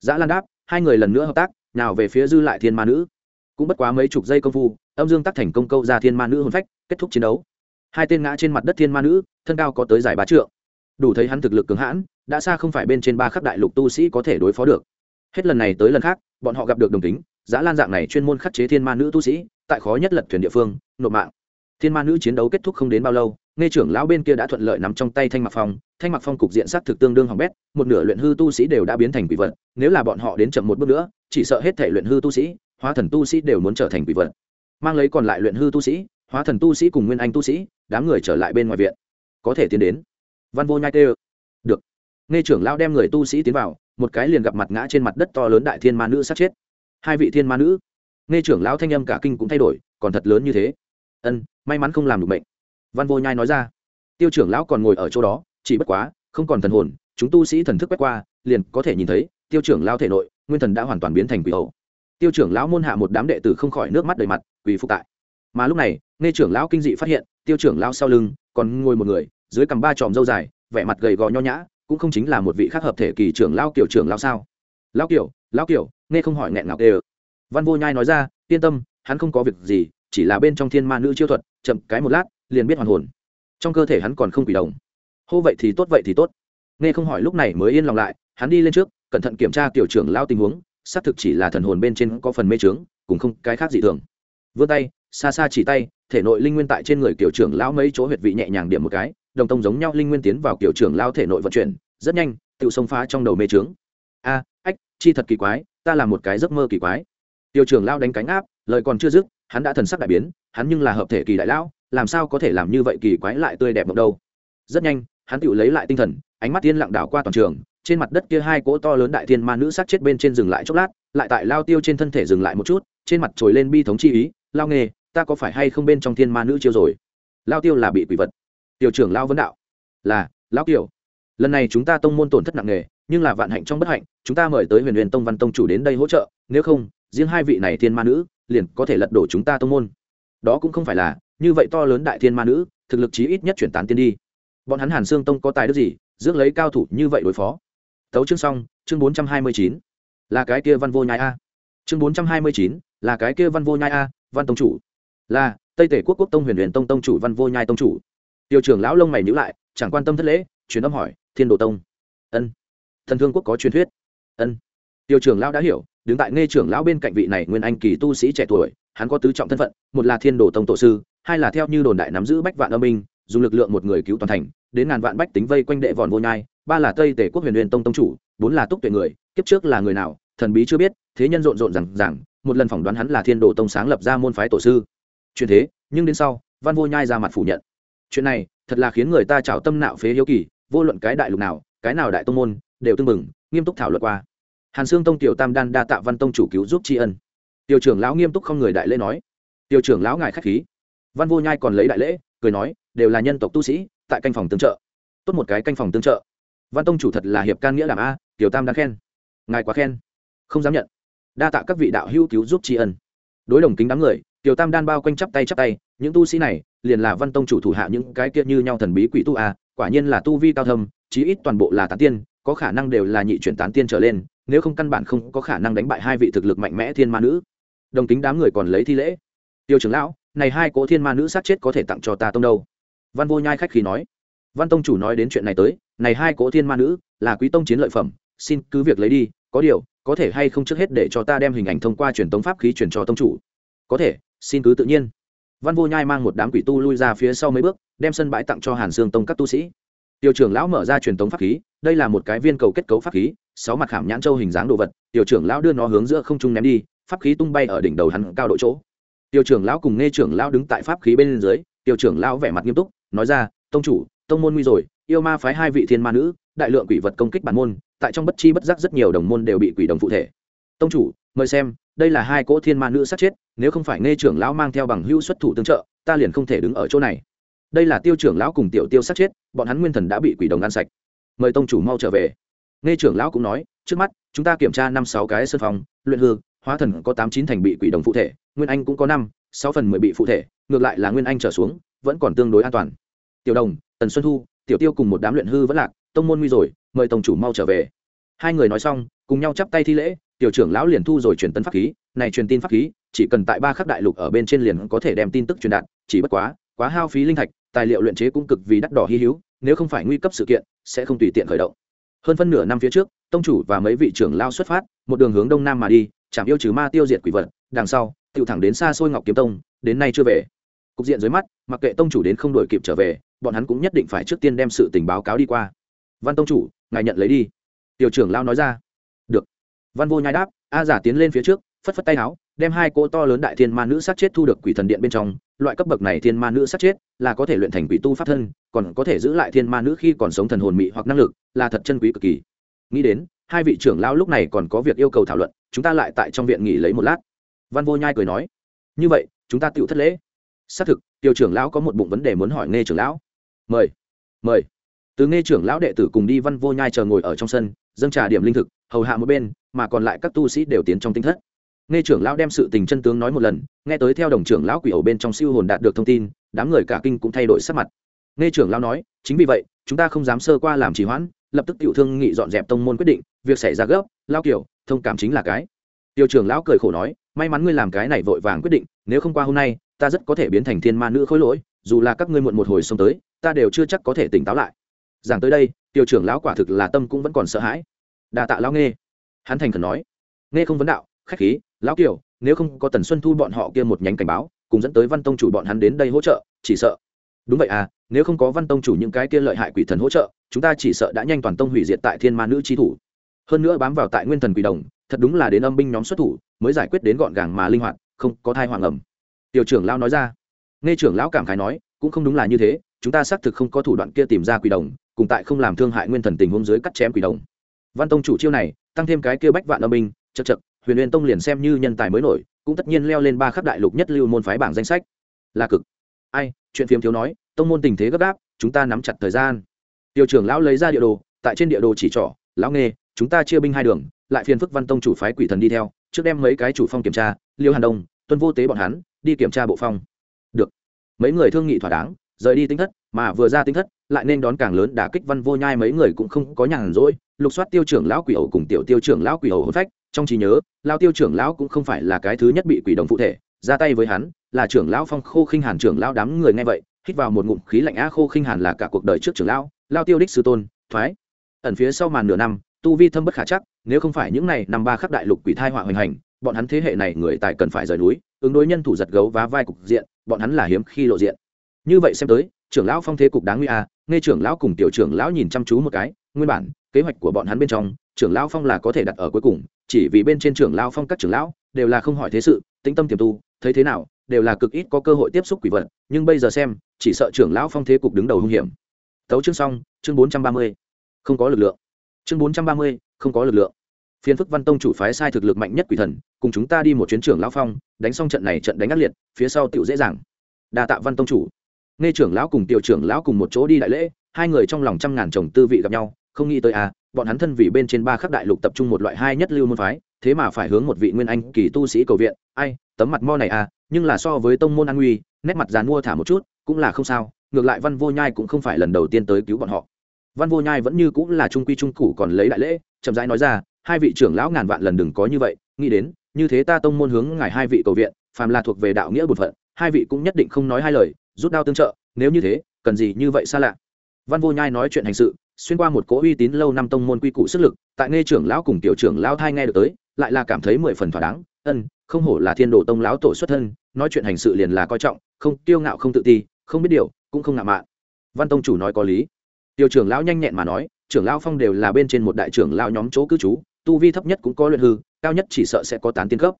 Dã lan đáp, hai người lần nữa hợp tác, nào về phía dư lại thiên ma nữ. Cũng bất quá mấy chục giây công phu âm dương tác thành công câu ra thiên ma nữ hồn phách, kết thúc chiến đấu. Hai tên ngã trên mặt đất thiên ma nữ, thân cao có tới giải bá trượng. Đủ thấy hắn thực lực cường hãn, đã xa không phải bên trên ba khắc đại lục tu sĩ có thể đối phó được. Hết lần này tới lần khác, bọn họ gặp được đồng tính giá lan dạng này chuyên môn khắc chế thiên ma nữ tu sĩ, tại khó nhất lật thuyền địa phương, nộp mạng. Thiên ma nữ chiến đấu kết thúc không đến bao lâu, nghe trưởng lão bên kia đã thuận lợi nắm trong tay thanh mặc phong, thanh mặc phong cục diện sát thực tương đương hỏng bét, một nửa luyện hư tu sĩ đều đã biến thành quỷ vật, nếu là bọn họ đến chậm một bước nữa, chỉ sợ hết thể luyện hư tu sĩ, hóa thần tu sĩ đều muốn trở thành quỷ vật mang lấy còn lại luyện hư tu sĩ, hóa thần tu sĩ cùng nguyên anh tu sĩ, đám người trở lại bên ngoài viện. Có thể tiến đến. Văn vô nhai tê được. Nghe trưởng lão đem người tu sĩ tiến vào, một cái liền gặp mặt ngã trên mặt đất to lớn đại thiên ma nữ sát chết. Hai vị thiên ma nữ. Nghe trưởng lão thanh âm cả kinh cũng thay đổi, còn thật lớn như thế. Ân, may mắn không làm được bệnh. Văn vô nhai nói ra. Tiêu trưởng lão còn ngồi ở chỗ đó, chỉ bất quá, không còn thần hồn, chúng tu sĩ thần thức quét qua, liền có thể nhìn thấy, tiêu trưởng lão thể nội, nguyên thần đã hoàn toàn biến thành quỷ hậu tiêu trưởng lão môn hạ một đám đệ tử không khỏi nước mắt đầy mặt quỳ phục tại. Mà lúc này, nghe trưởng lão kinh dị phát hiện, tiêu trưởng lão sau lưng còn ngồi một người, dưới cằm ba tròm râu dài, vẻ mặt gầy gò nho nhã, cũng không chính là một vị khác hợp thể kỳ trưởng lão kiểu trưởng lão sao? Lão kiểu lão kiểu, nghe không hỏi nghẹn ngào đều văn vô nhai nói ra, yên tâm, hắn không có việc gì, chỉ là bên trong thiên ma nữ chiêu thuật, chậm cái một lát, liền biết hoàn hồn. Trong cơ thể hắn còn không quỷ đồng. Hô vậy thì tốt, vậy thì tốt. Nghe không hỏi lúc này mới yên lòng lại, hắn đi lên trước, cẩn thận kiểm tra tiểu trưởng lao tình huống, xác thực chỉ là thần hồn bên trên có phần mê trướng cũng không cái khác gì thường vươn tay, xa xa chỉ tay, thể nội linh nguyên tại trên người kiểu trưởng lão mấy chỗ huyệt vị nhẹ nhàng điểm một cái, đồng tông giống nhau linh nguyên tiến vào kiểu trưởng lao thể nội vận chuyển, rất nhanh tự xông phá trong đầu mê trướng. A, ách, chi thật kỳ quái, ta là một cái giấc mơ kỳ quái. Tiểu trưởng lao đánh cánh áp, lời còn chưa dứt, hắn đã thần sắc đại biến, hắn nhưng là hợp thể kỳ đại lão, làm sao có thể làm như vậy kỳ quái lại tươi đẹp mộng đâu. Rất nhanh, hắn tự lấy lại tinh thần, ánh mắt tiên lặng đảo qua toàn trường, trên mặt đất kia hai cỗ to lớn đại thiên ma nữ sát chết bên trên dừng lại chốc lát, lại tại lao tiêu trên thân thể dừng lại một chút, trên mặt trồi lên bi thống chi ý lao nghề, ta có phải hay không bên trong thiên ma nữ chiêu rồi? Lao tiêu là bị quỷ vật. Tiểu trưởng lao vấn đạo. Là lão kiều. Lần này chúng ta tông môn tổn thất nặng nề, nhưng là vạn hạnh trong bất hạnh, chúng ta mời tới huyền huyền tông văn tông chủ đến đây hỗ trợ, nếu không, riêng hai vị này thiên ma nữ, liền có thể lật đổ chúng ta tông môn. Đó cũng không phải là, như vậy to lớn đại thiên ma nữ, thực lực chí ít nhất chuyển tán tiên đi. Bọn hắn hàn xương tông có tài đức gì dưỡng lấy cao thủ như vậy đối phó? Tấu chương xong, chương bốn trăm hai mươi chín. Là cái kia văn vô nhai a. Chương bốn trăm hai mươi chín, là cái kia văn vô nhai a văn tông chủ. Là, tây tể quốc quốc tông huyền huyền tông tông chủ văn vô nhai tông chủ. Tiêu trưởng lão lông mày nhữ lại, chẳng quan tâm thất lễ, truyền âm hỏi, thiên đồ tông. Ân. Thần thương quốc có truyền thuyết. Ân. Tiêu trưởng lão đã hiểu, đứng tại nghe trưởng lão bên cạnh vị này nguyên anh kỳ tu sĩ trẻ tuổi, hắn có tứ trọng thân phận, một là thiên đồ tông tổ sư, hai là theo như đồn đại nắm giữ bách vạn âm minh dùng lực lượng một người cứu toàn thành, đến ngàn vạn bách tính vây quanh đệ vòn vô nhai, ba là tây tể quốc huyền huyền tông tông chủ, bốn là túc tuệ người, kiếp trước là người nào, thần bí chưa biết, thế nhân rộn rộn rằng rằng một lần phỏng đoán hắn là thiên đồ tông sáng lập ra môn phái tổ sư. Chuyện thế, nhưng đến sau, văn vô nhai ra mặt phủ nhận. Chuyện này, thật là khiến người ta trào tâm nạo phế hiếu kỳ, vô luận cái đại lục nào, cái nào đại tông môn, đều tương mừng nghiêm túc thảo luận qua. Hàn sương tông tiểu tam đan đa tạ văn tông chủ cứu giúp tri ân. Tiểu trưởng lão nghiêm túc không người đại lễ nói. Tiểu trưởng lão ngài k h á c h khí. Văn vô nhai còn lấy đại lễ, cười nói, đều là nhân tộc tu sĩ, tại canh phòng tương trợ. Tốt một cái canh phòng tương trợ. Văn tông chủ thật là hiệp can nghĩa đảm a, tiểu tam đã khen. Ngài quá khen. Không dám nhận đa tạ các vị đạo hữu cứu giúp tri ân. Đối đồng kính đám người, tiểu tam đan bao quanh chắp tay chắp tay, những tu sĩ này, liền là văn tông chủ thủ hạ những cái kia như nhau thần bí quỷ tu a, quả nhiên là tu vi cao thâm, chí ít toàn bộ là tán tiên, có khả năng đều là nhị chuyển tán tiên trở lên, nếu không căn bản không có khả năng đánh bại hai vị thực lực mạnh mẽ thiên ma nữ. Đồng kính đám người còn lấy thi lễ. Tiêu trưởng lão, này hai cỗ thiên ma nữ sát chết có thể tặng cho ta tông đâu? Văn vô nhai khách khí nói. Văn tông chủ nói đến chuyện này tới, này hai cỗ thiên ma nữ là quý tông chiến lợi phẩm, xin cứ việc lấy đi, có điều có thể hay không trước hết để cho ta đem hình ảnh thông qua truyền tống pháp khí truyền cho tông chủ? Có thể, xin cứ tự nhiên. Văn vô nhai mang một đám quỷ tu lui ra phía sau mấy bước, đem sân bãi tặng cho hàn sương tông các tu sĩ. Tiểu trưởng lão mở ra truyền tống pháp khí, đây là một cái viên cầu kết cấu pháp khí, sáu mặt khảm nhãn châu hình dáng đồ vật, tiểu trưởng lão đưa nó hướng giữa không trung ném đi, pháp khí tung bay ở đỉnh đầu hắn cao độ chỗ. Tiểu trưởng lão cùng nghe trưởng lão đứng tại pháp khí bên dưới, tiểu trưởng lão vẻ mặt nghiêm túc, nói ra, tông chủ, tông môn nguy rồi, yêu ma phái hai vị thiên ma nữ, đại lượng quỷ vật công kích bản môn tại trong bất chi bất giác rất nhiều đồng môn đều bị quỷ đồng phụ thể. Tông chủ, mời xem, đây là hai cỗ thiên ma nữ sát chết, nếu không phải nghe trưởng lão mang theo bằng hữu xuất thủ tương trợ, ta liền không thể đứng ở chỗ này. Đây là tiêu trưởng lão cùng tiểu tiêu sát chết, bọn hắn nguyên thần đã bị quỷ đồng ăn sạch. Mời tông chủ mau trở về. Nghe trưởng lão cũng nói, trước mắt, chúng ta kiểm tra năm sáu cái sân phòng, luyện hư, hóa thần có tám chín thành bị quỷ đồng phụ thể, nguyên anh cũng có năm, sáu phần mười bị phụ thể, ngược lại là nguyên anh trở xuống, vẫn còn tương đối an toàn. Tiểu đồng, tần xuân thu, tiểu tiêu cùng một đám luyện hư vẫn lạc, tông môn nguy rồi mời tông chủ mau trở về. Hai người nói xong, cùng nhau chắp tay thi lễ, tiểu trưởng lão liền thu rồi truyền tấn pháp khí, này truyền tin pháp khí, chỉ cần tại ba khắc đại lục ở bên trên liền có thể đem tin tức truyền đạt, chỉ bất quá quá hao phí linh thạch, tài liệu luyện chế cũng cực vì đắt đỏ hy hữu, nếu không phải nguy cấp sự kiện, sẽ không tùy tiện khởi động. Hơn phân nửa năm phía trước, tông chủ và mấy vị trưởng lao xuất phát, một đường hướng đông nam mà đi, chạm yêu trừ ma tiêu diệt quỷ vật, đằng sau tự thẳng đến xa xôi ngọc kiếm tông, đến nay chưa về. Cục diện dưới mắt, mặc kệ tông chủ đến không đổi kịp trở về, bọn hắn cũng nhất định phải trước tiên đem sự tình báo cáo đi qua. Văn tông chủ ngài nhận lấy đi. Tiểu trưởng lao nói ra. Được. Văn vô nhai đáp, a giả tiến lên phía trước, phất phất tay áo, đem hai cỗ to lớn đại thiên ma nữ sát chết thu được quỷ thần điện bên trong. Loại cấp bậc này thiên ma nữ sát chết là có thể luyện thành quỷ tu pháp thân, còn có thể giữ lại thiên ma nữ khi còn sống thần hồn mị hoặc năng lực, là thật chân quý cực kỳ. Nghĩ đến, hai vị trưởng lao lúc này còn có việc yêu cầu thảo luận, chúng ta lại tại trong viện nghỉ lấy một lát. Văn vô nhai cười nói. Như vậy, chúng ta tựu thất lễ. Xác thực, tiểu trưởng lão có một bụng vấn đề muốn hỏi nghe trưởng lão. Mời. Mời từ nghe trưởng lão đệ tử cùng đi văn vô nhai chờ ngồi ở trong sân, dâng trà điểm linh thực, hầu hạ một bên, mà còn lại các tu sĩ đều tiến trong tinh thất. Nghe trưởng lão đem sự tình chân tướng nói một lần, nghe tới theo đồng trưởng lão quỷ ẩu bên trong siêu hồn đạt được thông tin, đám người cả kinh cũng thay đổi sắc mặt. Nghe trưởng lão nói, chính vì vậy, chúng ta không dám sơ qua làm trì hoãn, lập tức tiểu thương nghị dọn dẹp tông môn quyết định, việc xảy ra gấp, lao kiểu, thông cảm chính là cái. Tiêu trưởng lão cười khổ nói, may mắn ngươi làm cái này vội vàng quyết định, nếu không qua hôm nay, ta rất có thể biến thành thiên ma nữ khối lỗi, dù là các ngươi muộn một hồi xông tới, ta đều chưa chắc có thể tỉnh táo lại giảng tới đây tiểu trưởng lão quả thực là tâm cũng vẫn còn sợ hãi. Đà tạ lão nghe. Hắn thành khẩn nói. Nghe không vấn đạo, khách khí, lão kiều, nếu không có tần xuân thu bọn họ kia một nhánh cảnh báo, cùng dẫn tới văn tông chủ bọn hắn đến đây hỗ trợ, chỉ sợ. Đúng vậy à nếu không có văn tông chủ những cái kia lợi hại quỷ thần hỗ trợ, chúng ta chỉ sợ đã nhanh toàn tông hủy diệt tại thiên ma nữ chi thủ. Hơn nữa bám vào tại nguyên thần quỷ đồng, thật đúng là đến âm binh nhóm xuất thủ, mới giải quyết đến gọn gàng mà linh hoạt, không có thai hoàng ẩm. Tiểu trưởng lão nói ra. Nghe trưởng lão cảm khái nói, cũng không đúng là như thế, chúng ta xác thực không có thủ đoạn kia tìm ra quỷ đồng cùng tại không làm thương hại nguyên thần tình huống dưới cắt chém quỷ đồng. Văn tông chủ chiêu này, tăng thêm cái kia bách vạn âm binh, chật chật, huyền huyền tông liền xem như nhân tài mới nổi, cũng tất nhiên leo lên ba khắp đại lục nhất lưu môn phái bảng danh sách. Là cực. Ai, chuyện phiếm thiếu nói, tông môn tình thế gấp gáp, chúng ta nắm chặt thời gian. Tiêu trưởng lão lấy ra địa đồ, tại trên địa đồ chỉ trỏ, lão nghe chúng ta chia binh hai đường, lại phiền phức văn tông chủ phái quỷ thần đi theo, trước đem mấy cái chủ phong kiểm tra, liêu hàn đông, tuân vô tế bọn hắn, đi kiểm tra bộ phong. Được. Mấy người thương nghị thỏa đáng, rời đi tính thất, mà vừa ra tính thất lại nên đón càng lớn đả kích văn vô nhai mấy người cũng không có nhàn rỗi. Lục soát tiêu trưởng lão quỷ ẩu cùng tiểu tiêu trưởng lão quỷ ẩu hôn phách, trong trí nhớ lao tiêu trưởng lão cũng không phải là cái thứ nhất bị quỷ đồng phụ thể, ra tay với hắn, là trưởng lão phong khô khinh hàn trưởng lão đám người nghe vậy, hít vào một ngụm khí lạnh á khô khinh hàn là cả cuộc đời trước trưởng lão lao tiêu đích sư tôn, thoái. Ẩn phía sau màn nửa năm, tu vi thâm bất khả chắc, nếu không phải những này năm ba khắc đại lục quỷ thai họa hoành hành, bọn hắn thế hệ này người tài cần phải rời núi, ứng đối nhân thủ giật gấu vá vai cục diện, bọn hắn là hiếm khi lộ diện. Như vậy xem tới trưởng lão phong thế cục đáng nguy a à, nghe trưởng lão cùng tiểu trưởng lão nhìn chăm chú một cái nguyên bản kế hoạch của bọn hắn bên trong trưởng lão phong là có thể đặt ở cuối cùng chỉ vì bên trên trưởng lão phong các trưởng lão đều là không hỏi thế sự tĩnh tâm tiềm tu thấy thế nào đều là cực ít có cơ hội tiếp xúc quỷ vật nhưng bây giờ xem chỉ sợ trưởng lão phong thế cục đứng đầu hung hiểm. Tấu chương xong chương bốn trăm ba mươi. Không có lực lượng. Chương bốn trăm ba mươi không có lực lượng. Phiên phức văn tông chủ phái sai thực lực mạnh nhất quỷ thần cùng chúng ta đi một chuyến trưởng lão phong đánh xong trận này trận đánh ác liệt phía sau tựu dễ dàng. Đa tạ văn tông chủ nghe trưởng lão cùng tiểu trưởng lão cùng một chỗ đi đại lễ, hai người trong lòng trăm ngàn chồng tư vị gặp nhau, không nghĩ tới à bọn hắn thân vì bên trên ba khắc đại lục tập trung một loại hai nhất lưu môn phái, thế mà phải hướng một vị nguyên anh kỳ tu sĩ cầu viện, ai, tấm mặt mo này à nhưng là so với tông môn an nguy, nét mặt dàn mua thả một chút, cũng là không sao, ngược lại văn vô nhai cũng không phải lần đầu tiên tới cứu bọn họ. Văn vô nhai vẫn như cũng là trung quy trung cụ còn lấy đại lễ, chậm rãi nói ra, hai vị trưởng lão ngàn vạn lần đừng có như vậy, nghĩ đến, như thế ta tông môn hướng ngài hai vị cầu viện, phàm là thuộc về đạo nghĩa bột phận, hai vị cũng nhất định không nói hai lời rút đao tương trợ, nếu như thế, cần gì như vậy xa lạ? Văn vô nhai nói chuyện hành sự, xuyên qua một cỗ uy tín lâu năm tông môn quy củ sức lực, tại nghe trưởng lão cùng tiểu trưởng lão thai nghe được tới, lại là cảm thấy mười phần thỏa đáng, ân, không hổ là thiên đồ tông lão tổ xuất thân, nói chuyện hành sự liền là coi trọng, không, kiêu ngạo không tự ti, không biết điều, cũng không ngạo mạn. Văn tông chủ nói có lý. Tiểu trưởng lão nhanh nhẹn mà nói, trưởng lão phong đều là bên trên một đại trưởng lão nhóm chỗ cư trú, tu vi thấp nhất cũng có luyện hư, cao nhất chỉ sợ sẽ có tán tiên cấp.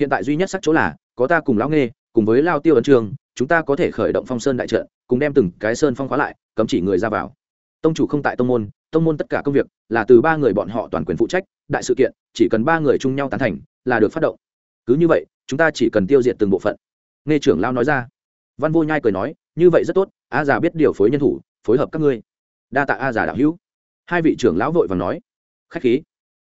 Hiện tại duy nhất sắc chỗ là, có ta cùng lão nghe, cùng với lao tiêu ấn trường chúng ta có thể khởi động phong sơn đại trận, cùng đem từng cái sơn phong khóa lại, cấm chỉ người ra vào. Tông chủ không tại tông môn tông môn tất cả công việc là từ ba người bọn họ toàn quyền phụ trách, đại sự kiện, chỉ cần ba người chung nhau tán thành, là được phát động. Cứ như vậy, chúng ta chỉ cần tiêu diệt từng bộ phận. Nghe trưởng lao nói ra, văn vô nhai cười nói, như vậy rất tốt, a già biết điều phối nhân thủ, phối hợp các ngươi. Đa tạ a già đạo hữu. Hai vị trưởng lão vội và nói, khách khí.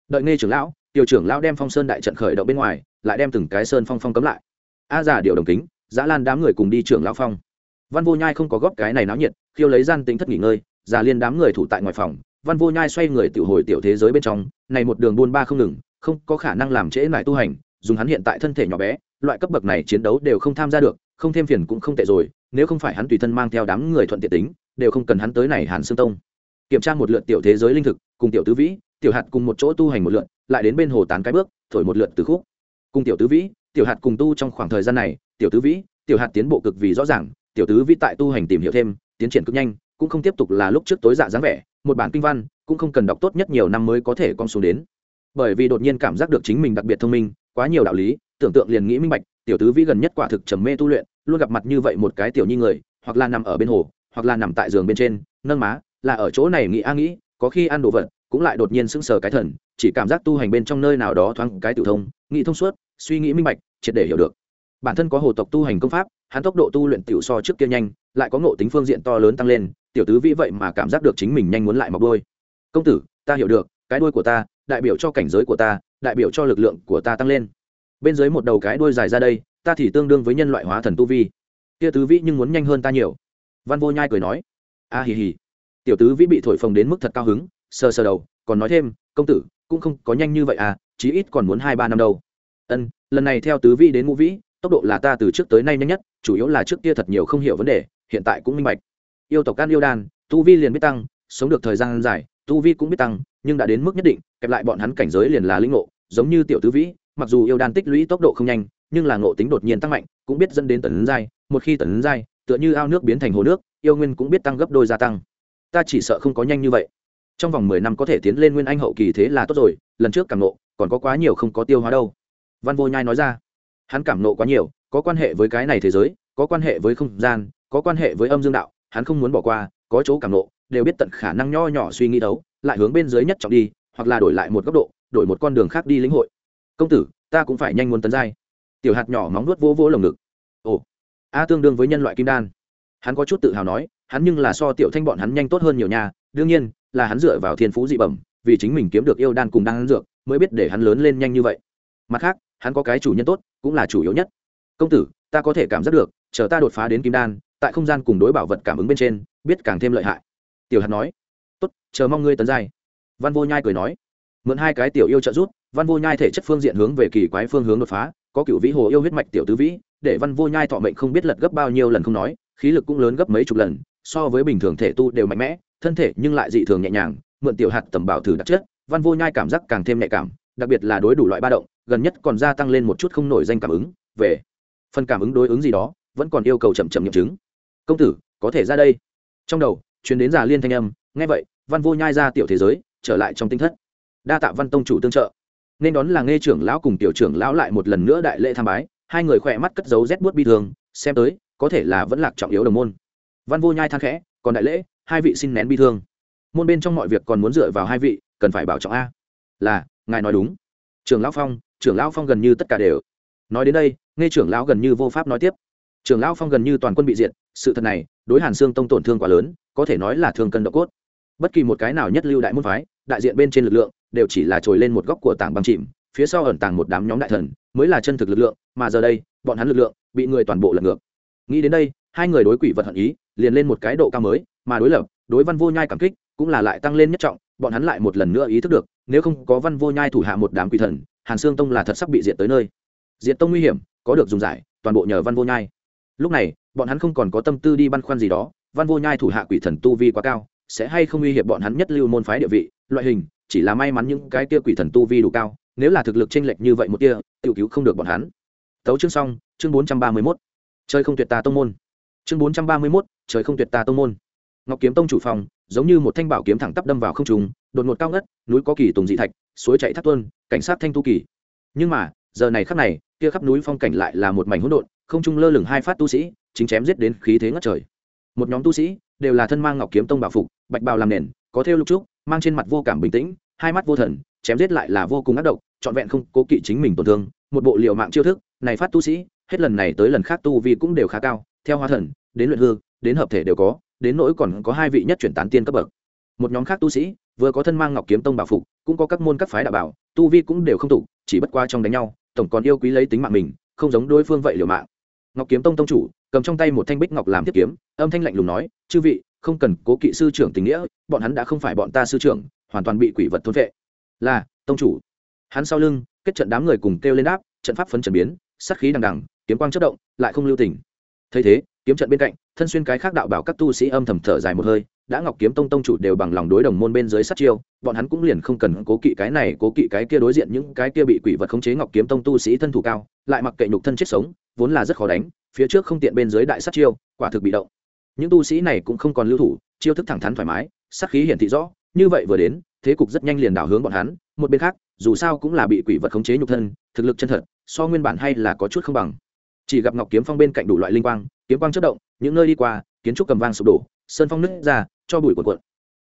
Đợi nghe trưởng lão, tiểu trưởng lão đem phong sơn đại trận khởi động bên ngoài, lại đem từng cái sơn phong phong cấm lại. A già điều đồng tính dã lan đám người cùng đi trưởng lão phong. Văn vô nhai không có góp cái này náo nhiệt, khiêu lấy gian tính thất nghỉ ngơi, già liên đám người thủ tại ngoài phòng, văn vô nhai xoay người tiểu hồi tiểu thế giới bên trong, này một đường buôn ba không ngừng, không có khả năng làm trễ lại tu hành, dùng hắn hiện tại thân thể nhỏ bé, loại cấp bậc này chiến đấu đều không tham gia được, không thêm phiền cũng không tệ rồi, nếu không phải hắn tùy thân mang theo đám người thuận tiện tính, đều không cần hắn tới này hàn xương tông. Kiểm tra một lượt tiểu thế giới linh thực, cùng tiểu tứ vĩ, tiểu hạt cùng một chỗ tu hành một lượt, lại đến bên hồ tán cái bước, thổi một lượt từ khúc. Cùng tiểu tứ vĩ, tiểu hạt cùng tu trong khoảng thời gian này tiểu tứ vĩ, tiểu hạt tiến bộ cực vì rõ ràng, tiểu tứ vĩ tại tu hành tìm hiểu thêm, tiến triển cực nhanh, cũng không tiếp tục là lúc trước tối dạ dáng vẻ, một bản kinh văn, cũng không cần đọc tốt nhất nhiều năm mới có thể con xuống đến. Bởi vì đột nhiên cảm giác được chính mình đặc biệt thông minh, quá nhiều đạo lý, tưởng tượng liền nghĩ minh bạch, tiểu tứ vĩ gần nhất quả thực trầm mê tu luyện, luôn gặp mặt như vậy một cái tiểu nhi người, hoặc là nằm ở bên hồ, hoặc là nằm tại giường bên trên, nâng má, là ở chỗ này nghĩ a nghĩ, có khi ăn đồ vật, cũng lại đột nhiên sững sờ cái thần, chỉ cảm giác tu hành bên trong nơi nào đó thoáng cái tiểu thông, nghĩ thông suốt, suy nghĩ minh bạch, triệt để hiểu được bản thân có hồ tộc tu hành công pháp, hắn tốc độ tu luyện tiểu so trước kia nhanh, lại có ngộ tính phương diện to lớn tăng lên, tiểu tứ vĩ vậy mà cảm giác được chính mình nhanh muốn lại mọc đôi công tử, ta hiểu được, cái đuôi của ta, đại biểu cho cảnh giới của ta, đại biểu cho lực lượng của ta tăng lên. Bên dưới một đầu cái đuôi dài ra đây, ta thì tương đương với nhân loại hóa thần tu vi. Kia tứ vĩ nhưng muốn nhanh hơn ta nhiều. Văn vô nhai cười nói. A hì hì. Tiểu tứ vĩ bị thổi phồng đến mức thật cao hứng, sờ sờ đầu, còn nói thêm, công tử, cũng không có nhanh như vậy à chí ít còn muốn hai ba năm đâu. Ân, lần này theo tứ vĩ đến ngũ vĩ tốc độ là ta từ trước tới nay nhanh nhất, chủ yếu là trước kia thật nhiều không hiểu vấn đề, hiện tại cũng minh bạch. Yêu tộc can yêu đan, tu vi liền biết tăng, sống được thời gian dài, tu vi cũng biết tăng, nhưng đã đến mức nhất định, kẹp lại bọn hắn cảnh giới liền là linh ngộ, giống như tiểu tứ vĩ, mặc dù yêu đan tích lũy tốc độ không nhanh, nhưng là ngộ tính đột nhiên tăng mạnh, cũng biết dẫn đến tần giai, một khi tần giai, tựa như ao nước biến thành hồ nước, yêu nguyên cũng biết tăng gấp đôi gia tăng. Ta chỉ sợ không có nhanh như vậy. Trong vòng mười năm có thể tiến lên nguyên anh hậu kỳ thế là tốt rồi, lần trước càng ngộ, còn có quá nhiều không có tiêu hóa đâu. Văn vô nhai nói ra hắn cảm nộ quá nhiều, có quan hệ với cái này thế giới, có quan hệ với không gian, có quan hệ với âm dương đạo, hắn không muốn bỏ qua, có chỗ cảm nộ, đều biết tận khả năng nho nhỏ suy nghĩ đấu, lại hướng bên dưới nhất trọng đi, hoặc là đổi lại một góc độ, đổi một con đường khác đi lĩnh hội. Công tử, ta cũng phải nhanh muốn tấn giai. Tiểu hạt nhỏ móng nuốt vô vô lồng ngực. Ồ, a tương đương với nhân loại kim đan. Hắn có chút tự hào nói, hắn nhưng là so tiểu thanh bọn hắn nhanh tốt hơn nhiều nhà đương nhiên, là hắn dựa vào thiên phú dị bẩm, vì chính mình kiếm được yêu đan cùng đan dược, mới biết để hắn lớn lên nhanh như vậy. Mặt khác, hắn có cái chủ nhân tốt cũng là chủ yếu nhất. Công tử, ta có thể cảm giác được, chờ ta đột phá đến kim đan, tại không gian cùng đối bảo vật cảm ứng bên trên, biết càng thêm lợi hại. Tiểu hạt nói. Tốt, chờ mong ngươi tấn giai. Văn vô nhai cười nói. Mượn hai cái tiểu yêu trợ rút văn vô nhai thể chất phương diện hướng về kỳ quái phương hướng đột phá, có cựu vĩ hồ yêu huyết mạch tiểu tứ vĩ, để văn vô nhai thọ mệnh không biết lật gấp bao nhiêu lần không nói, khí lực cũng lớn gấp mấy chục lần, so với bình thường thể tu đều mạnh mẽ, thân thể nhưng lại dị thường nhẹ nhàng, mượn tiểu hạt tầm bảo thử đặc chất, văn vô nhai cảm giác càng thêm nhạy cảm, đặc biệt là đối đủ loại ba động gần nhất còn gia tăng lên một chút không nổi danh cảm ứng, về. Phần cảm ứng đối ứng gì đó, vẫn còn yêu cầu chậm chậm nghiệm chứng. Công tử, có thể ra đây. Trong đầu chuyến đến già liên thanh âm, nghe vậy, văn vô nhai ra tiểu thế giới, trở lại trong tinh thất. Đa tạ văn tông chủ tương trợ. Nên đón là nghe trưởng lão cùng tiểu trưởng lão lại một lần nữa đại lễ tham bái, hai người khỏe mắt cất giấu rét buốt bi thường, xem tới, có thể là vẫn lạc trọng yếu đồng môn. Văn vô nhai than khẽ, còn đại lễ, hai vị xin nén bi thương. Môn bên trong mọi việc còn muốn dựa vào hai vị, cần phải bảo trọng a. Là, ngài nói đúng. Trưởng lão phong trưởng lão phong gần như tất cả đều. Nói đến đây, nghe trưởng lão gần như vô pháp nói tiếp. Trưởng lão phong gần như toàn quân bị diệt, sự thật này, đối hàn xương tông tổn thương quá lớn, có thể nói là thương cân độ cốt. Bất kỳ một cái nào nhất lưu đại môn phái, đại diện bên trên lực lượng, đều chỉ là trồi lên một góc của tảng băng chìm, phía sau ẩn tàng một đám nhóm đại thần, mới là chân thực lực lượng, mà giờ đây, bọn hắn lực lượng, bị người toàn bộ lật ngược. Nghĩ đến đây, hai người đối quỷ vật hận ý, liền lên một cái độ cao mới, mà đối lập, đối văn vô nhai cảm kích, cũng là lại tăng lên nhất trọng, bọn hắn lại một lần nữa ý thức được, nếu không có văn vô nhai thủ hạ một đám quỷ thần hàn sương tông là thật sắp bị diệt tới nơi. Diệt tông nguy hiểm, có được dùng giải, toàn bộ nhờ văn vô nhai. Lúc này, bọn hắn không còn có tâm tư đi băn khoăn gì đó, văn vô nhai thủ hạ quỷ thần tu vi quá cao, sẽ hay không uy hiểm bọn hắn nhất lưu môn phái địa vị, loại hình, chỉ là may mắn những cái kia quỷ thần tu vi đủ cao, nếu là thực lực chênh lệch như vậy một tia tiểu cứu không được bọn hắn. Tấu chương xong, chương bốn trăm ba mươi mốt. Chơi không tuyệt tà tông môn. Chương bốn trăm ba mươi mốt, trời không tuyệt tà tông môn. Ngọc kiếm tông chủ phòng, giống như một thanh bảo kiếm thẳng tắp đâm vào không trùng đột ngột cao ngất, núi có kỳ tùng dị thạch suối chạy thác tuân cảnh sát thanh tu kỳ. Nhưng mà, giờ này khắc này, kia khắp núi phong cảnh lại là một mảnh hỗn độn, không trung lơ lửng hai phát tu sĩ, chính chém giết đến khí thế ngất trời. Một nhóm tu sĩ, đều là thân mang ngọc kiếm tông bảo phục, bạch bào làm nền, có theo lục trúc, mang trên mặt vô cảm bình tĩnh, hai mắt vô thần, chém giết lại là vô cùng ác độc, trọn vẹn không cố kỵ chính mình tổn thương, một bộ liệu mạng chiêu thức, này phát tu sĩ, hết lần này tới lần khác tu vi cũng đều khá cao, theo hóa thần, đến luyện hư, đến hợp thể đều có, đến nỗi còn có hai vị nhất chuyển tán tiên cấp bậc. Một nhóm khác tu sĩ, vừa có thân mang ngọc kiếm tông bảo phục cũng có các môn các phái đạo bảo, tu vi cũng đều không tụ, chỉ bất qua trong đánh nhau, tổng còn yêu quý lấy tính mạng mình, không giống đối phương vậy liều mạng. Ngọc kiếm tông tông chủ, cầm trong tay một thanh bích ngọc làm thiết kiếm, âm thanh lạnh lùng nói, chư vị, không cần cố kỵ sư trưởng tình nghĩa, bọn hắn đã không phải bọn ta sư trưởng, hoàn toàn bị quỷ vật thôn vệ là, tông chủ. Hắn sau lưng, kết trận đám người cùng kêu lên đáp, trận pháp phấn trần biến, sát khí đằng đằng, kiếm quang chất động, lại không lưu tình. Thấy thế kiếm trận bên cạnh, thân xuyên cái khác đạo bảo các tu sĩ âm thầm thở dài một hơi, đã ngọc kiếm tông tông chủ đều bằng lòng đối đồng môn bên dưới sát chiêu, bọn hắn cũng liền không cần cố kỵ cái này, cố kỵ cái kia đối diện những cái kia bị quỷ vật khống chế ngọc kiếm tông tu sĩ thân thủ cao, lại mặc kệ nhục thân chết sống, vốn là rất khó đánh, phía trước không tiện bên dưới đại sát chiêu, quả thực bị động. Những tu sĩ này cũng không còn lưu thủ, chiêu thức thẳng thắn thoải mái, sát khí hiển thị rõ, như vậy vừa đến, thế cục rất nhanh liền đảo hướng bọn hắn, một bên khác, dù sao cũng là bị quỷ vật khống chế nhục thân, thực lực chân thật, so nguyên bản hay là có chút không bằng. Chỉ gặp ngọc kiếm phong bên cạnh đủ loại linh quang kiếm quang chất động, những nơi đi qua, kiến trúc cầm vang sụp đổ, sơn phong nứt ra, cho bụi cuộn cuộn.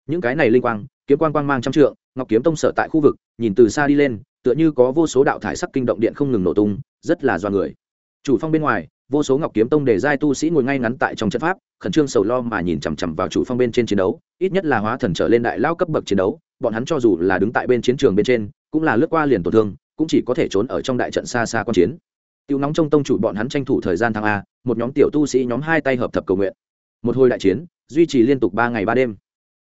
Những cái này linh quang, kiếm quang quang mang trăm trượng, ngọc kiếm tông sở tại khu vực, nhìn từ xa đi lên, tựa như có vô số đạo thải sắc kinh động điện không ngừng nổ tung, rất là do người. Chủ phong bên ngoài, vô số ngọc kiếm tông để giai tu sĩ ngồi ngay ngắn tại trong trận pháp, khẩn trương sầu lo mà nhìn chằm chằm vào chủ phong bên trên chiến đấu, ít nhất là hóa thần trở lên đại lao cấp bậc chiến đấu, bọn hắn cho dù là đứng tại bên chiến trường bên trên, cũng là lướt qua liền tổn thương, cũng chỉ có thể trốn ở trong đại trận xa xa quan chiến tiêu nóng trong tông chủ bọn hắn tranh thủ thời gian thăng a, một nhóm tiểu tu sĩ nhóm hai tay hợp thập cầu nguyện. Một hồi đại chiến, duy trì liên tục ba ngày ba đêm.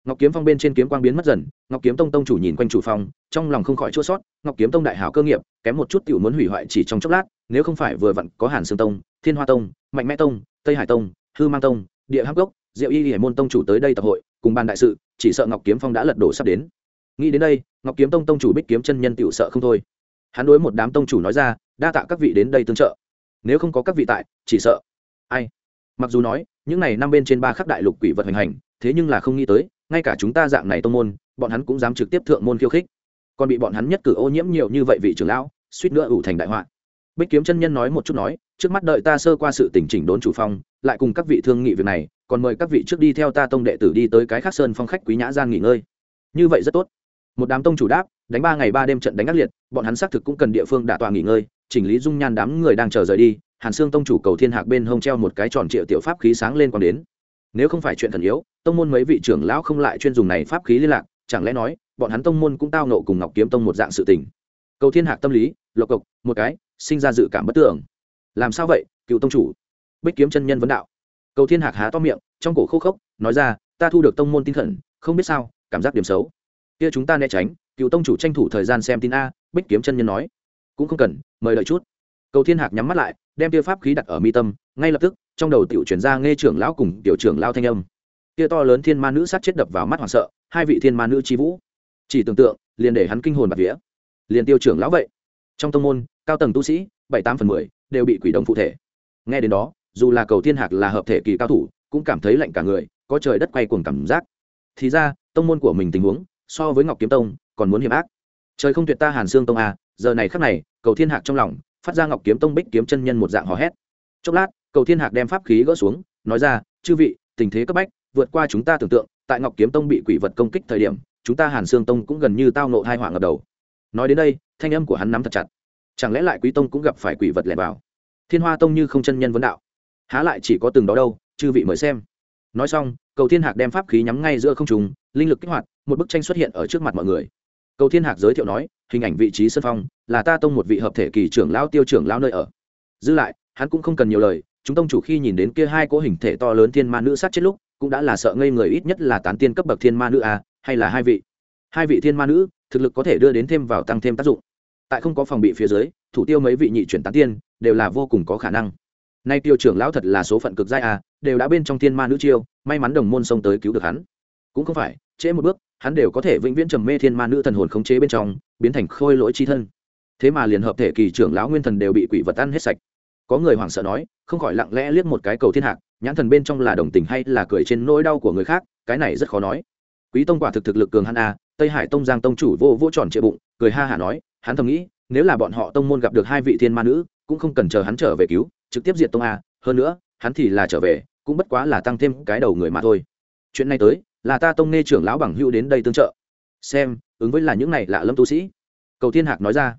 Ngọc kiếm phong bên trên kiếm quang biến mất dần, ngọc kiếm tông tông chủ nhìn quanh chủ phòng, trong lòng không khỏi chua xót, ngọc kiếm tông đại hảo cơ nghiệp, kém một chút tiểu muốn hủy hoại chỉ trong chốc lát, nếu không phải vừa vặn có hàn sương tông, thiên hoa tông, mạnh mẽ tông, tây hải tông, hư mang tông, địa hắc gốc, diệu y hải môn tông chủ tới đây tập hội, cùng ban đại sự, chỉ sợ ngọc kiếm phong đã lật đổ sắp đến. Nghĩ đến đây, ngọc kiếm tông tông chủ bích kiếm chân nhân tiểu sợ không thôi. Hắn đối một đám tông chủ nói ra đa tạ các vị đến đây tương trợ. Nếu không có các vị tại, chỉ sợ. Ai? Mặc dù nói, những này năm bên trên ba khắc đại lục quỷ vật hành hành, thế nhưng là không nghĩ tới, ngay cả chúng ta dạng này tông môn, bọn hắn cũng dám trực tiếp thượng môn khiêu khích. Còn bị bọn hắn nhất cử ô nhiễm nhiều như vậy vị trưởng lão, suýt nữa ủ thành đại họa. Bích kiếm chân nhân nói một chút nói, trước mắt đợi ta sơ qua sự tỉnh chỉnh đốn chủ phong, lại cùng các vị thương nghị việc này, còn mời các vị trước đi theo ta tông đệ tử đi tới cái khác sơn phong khách quý nhã gian nghỉ ngơi. Như vậy rất tốt. Một đám tông chủ đáp, đánh ba ngày ba đêm trận đánh ác liệt, bọn hắn xác thực cũng cần địa phương đả tòa nghỉ ngơi chỉnh lý dung nhan đám người đang chờ rời đi, hàn xương tông chủ cầu thiên hạc bên hông treo một cái tròn triệu tiểu pháp khí sáng lên còn đến. Nếu không phải chuyện thần yếu, tông môn mấy vị trưởng lão không lại chuyên dùng này pháp khí liên lạc, chẳng lẽ nói, bọn hắn tông môn cũng tao nộ cùng ngọc kiếm tông một dạng sự tình? Cầu thiên hạc tâm lý, lộc cộc, một cái, sinh ra dự cảm bất tưởng làm sao vậy, cựu tông chủ? Bích kiếm chân nhân vấn đạo. Cầu thiên hạc há to miệng, trong cổ khô khốc, nói ra, ta thu được tông môn tinh thần không biết sao, cảm giác điểm xấu. Kia chúng ta né tránh, cựu tông chủ tranh thủ thời gian xem tin a, bích kiếm chân nhân nói cũng không cần, mời đợi chút. Cầu thiên hạc nhắm mắt lại, đem tia pháp khí đặt ở mi tâm, ngay lập tức, trong đầu tiểu chuyển ra nghe trưởng lão cùng tiểu trưởng lao thanh âm. Tia to lớn thiên ma nữ sát chết đập vào mắt hoảng sợ, hai vị thiên ma nữ chi vũ. Chỉ tưởng tượng, liền để hắn kinh hồn bạt vía. Liền tiêu trưởng lão vậy. Trong tông môn, cao tầng tu sĩ, bảy tám phần mười, đều bị quỷ đồng phụ thể. Nghe đến đó, dù là cầu thiên hạc là hợp thể kỳ cao thủ, cũng cảm thấy lạnh cả người, có trời đất quay cuồng cảm giác. Thì ra, tông môn của mình tình huống, so với ngọc kiếm tông, còn muốn hiểm ác trời không tuyệt ta hàn xương tông à giờ này khắc này, cầu thiên hạc trong lòng, phát ra ngọc kiếm tông bích kiếm chân nhân một dạng hò hét. Chốc lát, cầu thiên hạc đem pháp khí gỡ xuống, nói ra, chư vị, tình thế cấp bách, vượt qua chúng ta tưởng tượng, tại ngọc kiếm tông bị quỷ vật công kích thời điểm, chúng ta hàn xương tông cũng gần như tao nộ hai hoảng ngập đầu. Nói đến đây, thanh âm của hắn nắm thật chặt. Chẳng lẽ lại quý tông cũng gặp phải quỷ vật lẻn vào? Thiên hoa tông như không chân nhân vấn đạo. Há lại chỉ có từng đó đâu, chư vị mời xem. Nói xong, cầu thiên hạc đem pháp khí nhắm ngay giữa không trùng linh lực kích hoạt, một bức tranh xuất hiện ở trước mặt mọi người cầu thiên hạc giới thiệu nói, hình ảnh vị trí sân phong, là ta tông một vị hợp thể kỳ trưởng lao tiêu trưởng lao nơi ở. Dư lại, hắn cũng không cần nhiều lời, chúng tông chủ khi nhìn đến kia hai cỗ hình thể to lớn thiên ma nữ sát chết lúc, cũng đã là sợ ngây người ít nhất là tán tiên cấp bậc thiên ma nữ a hay là hai vị. Hai vị thiên ma nữ, thực lực có thể đưa đến thêm vào tăng thêm tác dụng. Tại không có phòng bị phía dưới, thủ tiêu mấy vị nhị chuyển tán tiên, đều là vô cùng có khả năng. Nay tiêu trưởng lão thật là số phận cực giai a đều đã bên trong thiên ma nữ chiêu, may mắn đồng môn xông tới cứu được hắn cũng không phải, trễ một bước, hắn đều có thể vĩnh viễn trầm mê thiên ma nữ thần hồn khống chế bên trong, biến thành khôi lỗi chi thân. Thế mà liền hợp thể kỳ trưởng lão nguyên thần đều bị quỷ vật ăn hết sạch. Có người hoảng sợ nói, không khỏi lặng lẽ liếc một cái cầu thiên hạc, nhãn thần bên trong là đồng tình hay là cười trên nỗi đau của người khác, cái này rất khó nói. Quý tông quả thực thực lực cường hắn a, tây hải tông giang tông chủ vô vô tròn trệ bụng, cười ha hả nói, hắn thầm nghĩ, nếu là bọn họ tông môn gặp được hai vị thiên ma nữ, cũng không cần chờ hắn trở về cứu, trực tiếp diệt tông a, hơn nữa, hắn thì là trở về, cũng bất quá là tăng thêm cái đầu người mà thôi. Chuyện này tới là ta tông nghe trưởng lão bằng hữu đến đây tương trợ. Xem, ứng với là những này lạ lâm tu sĩ. Cầu thiên hạc nói ra.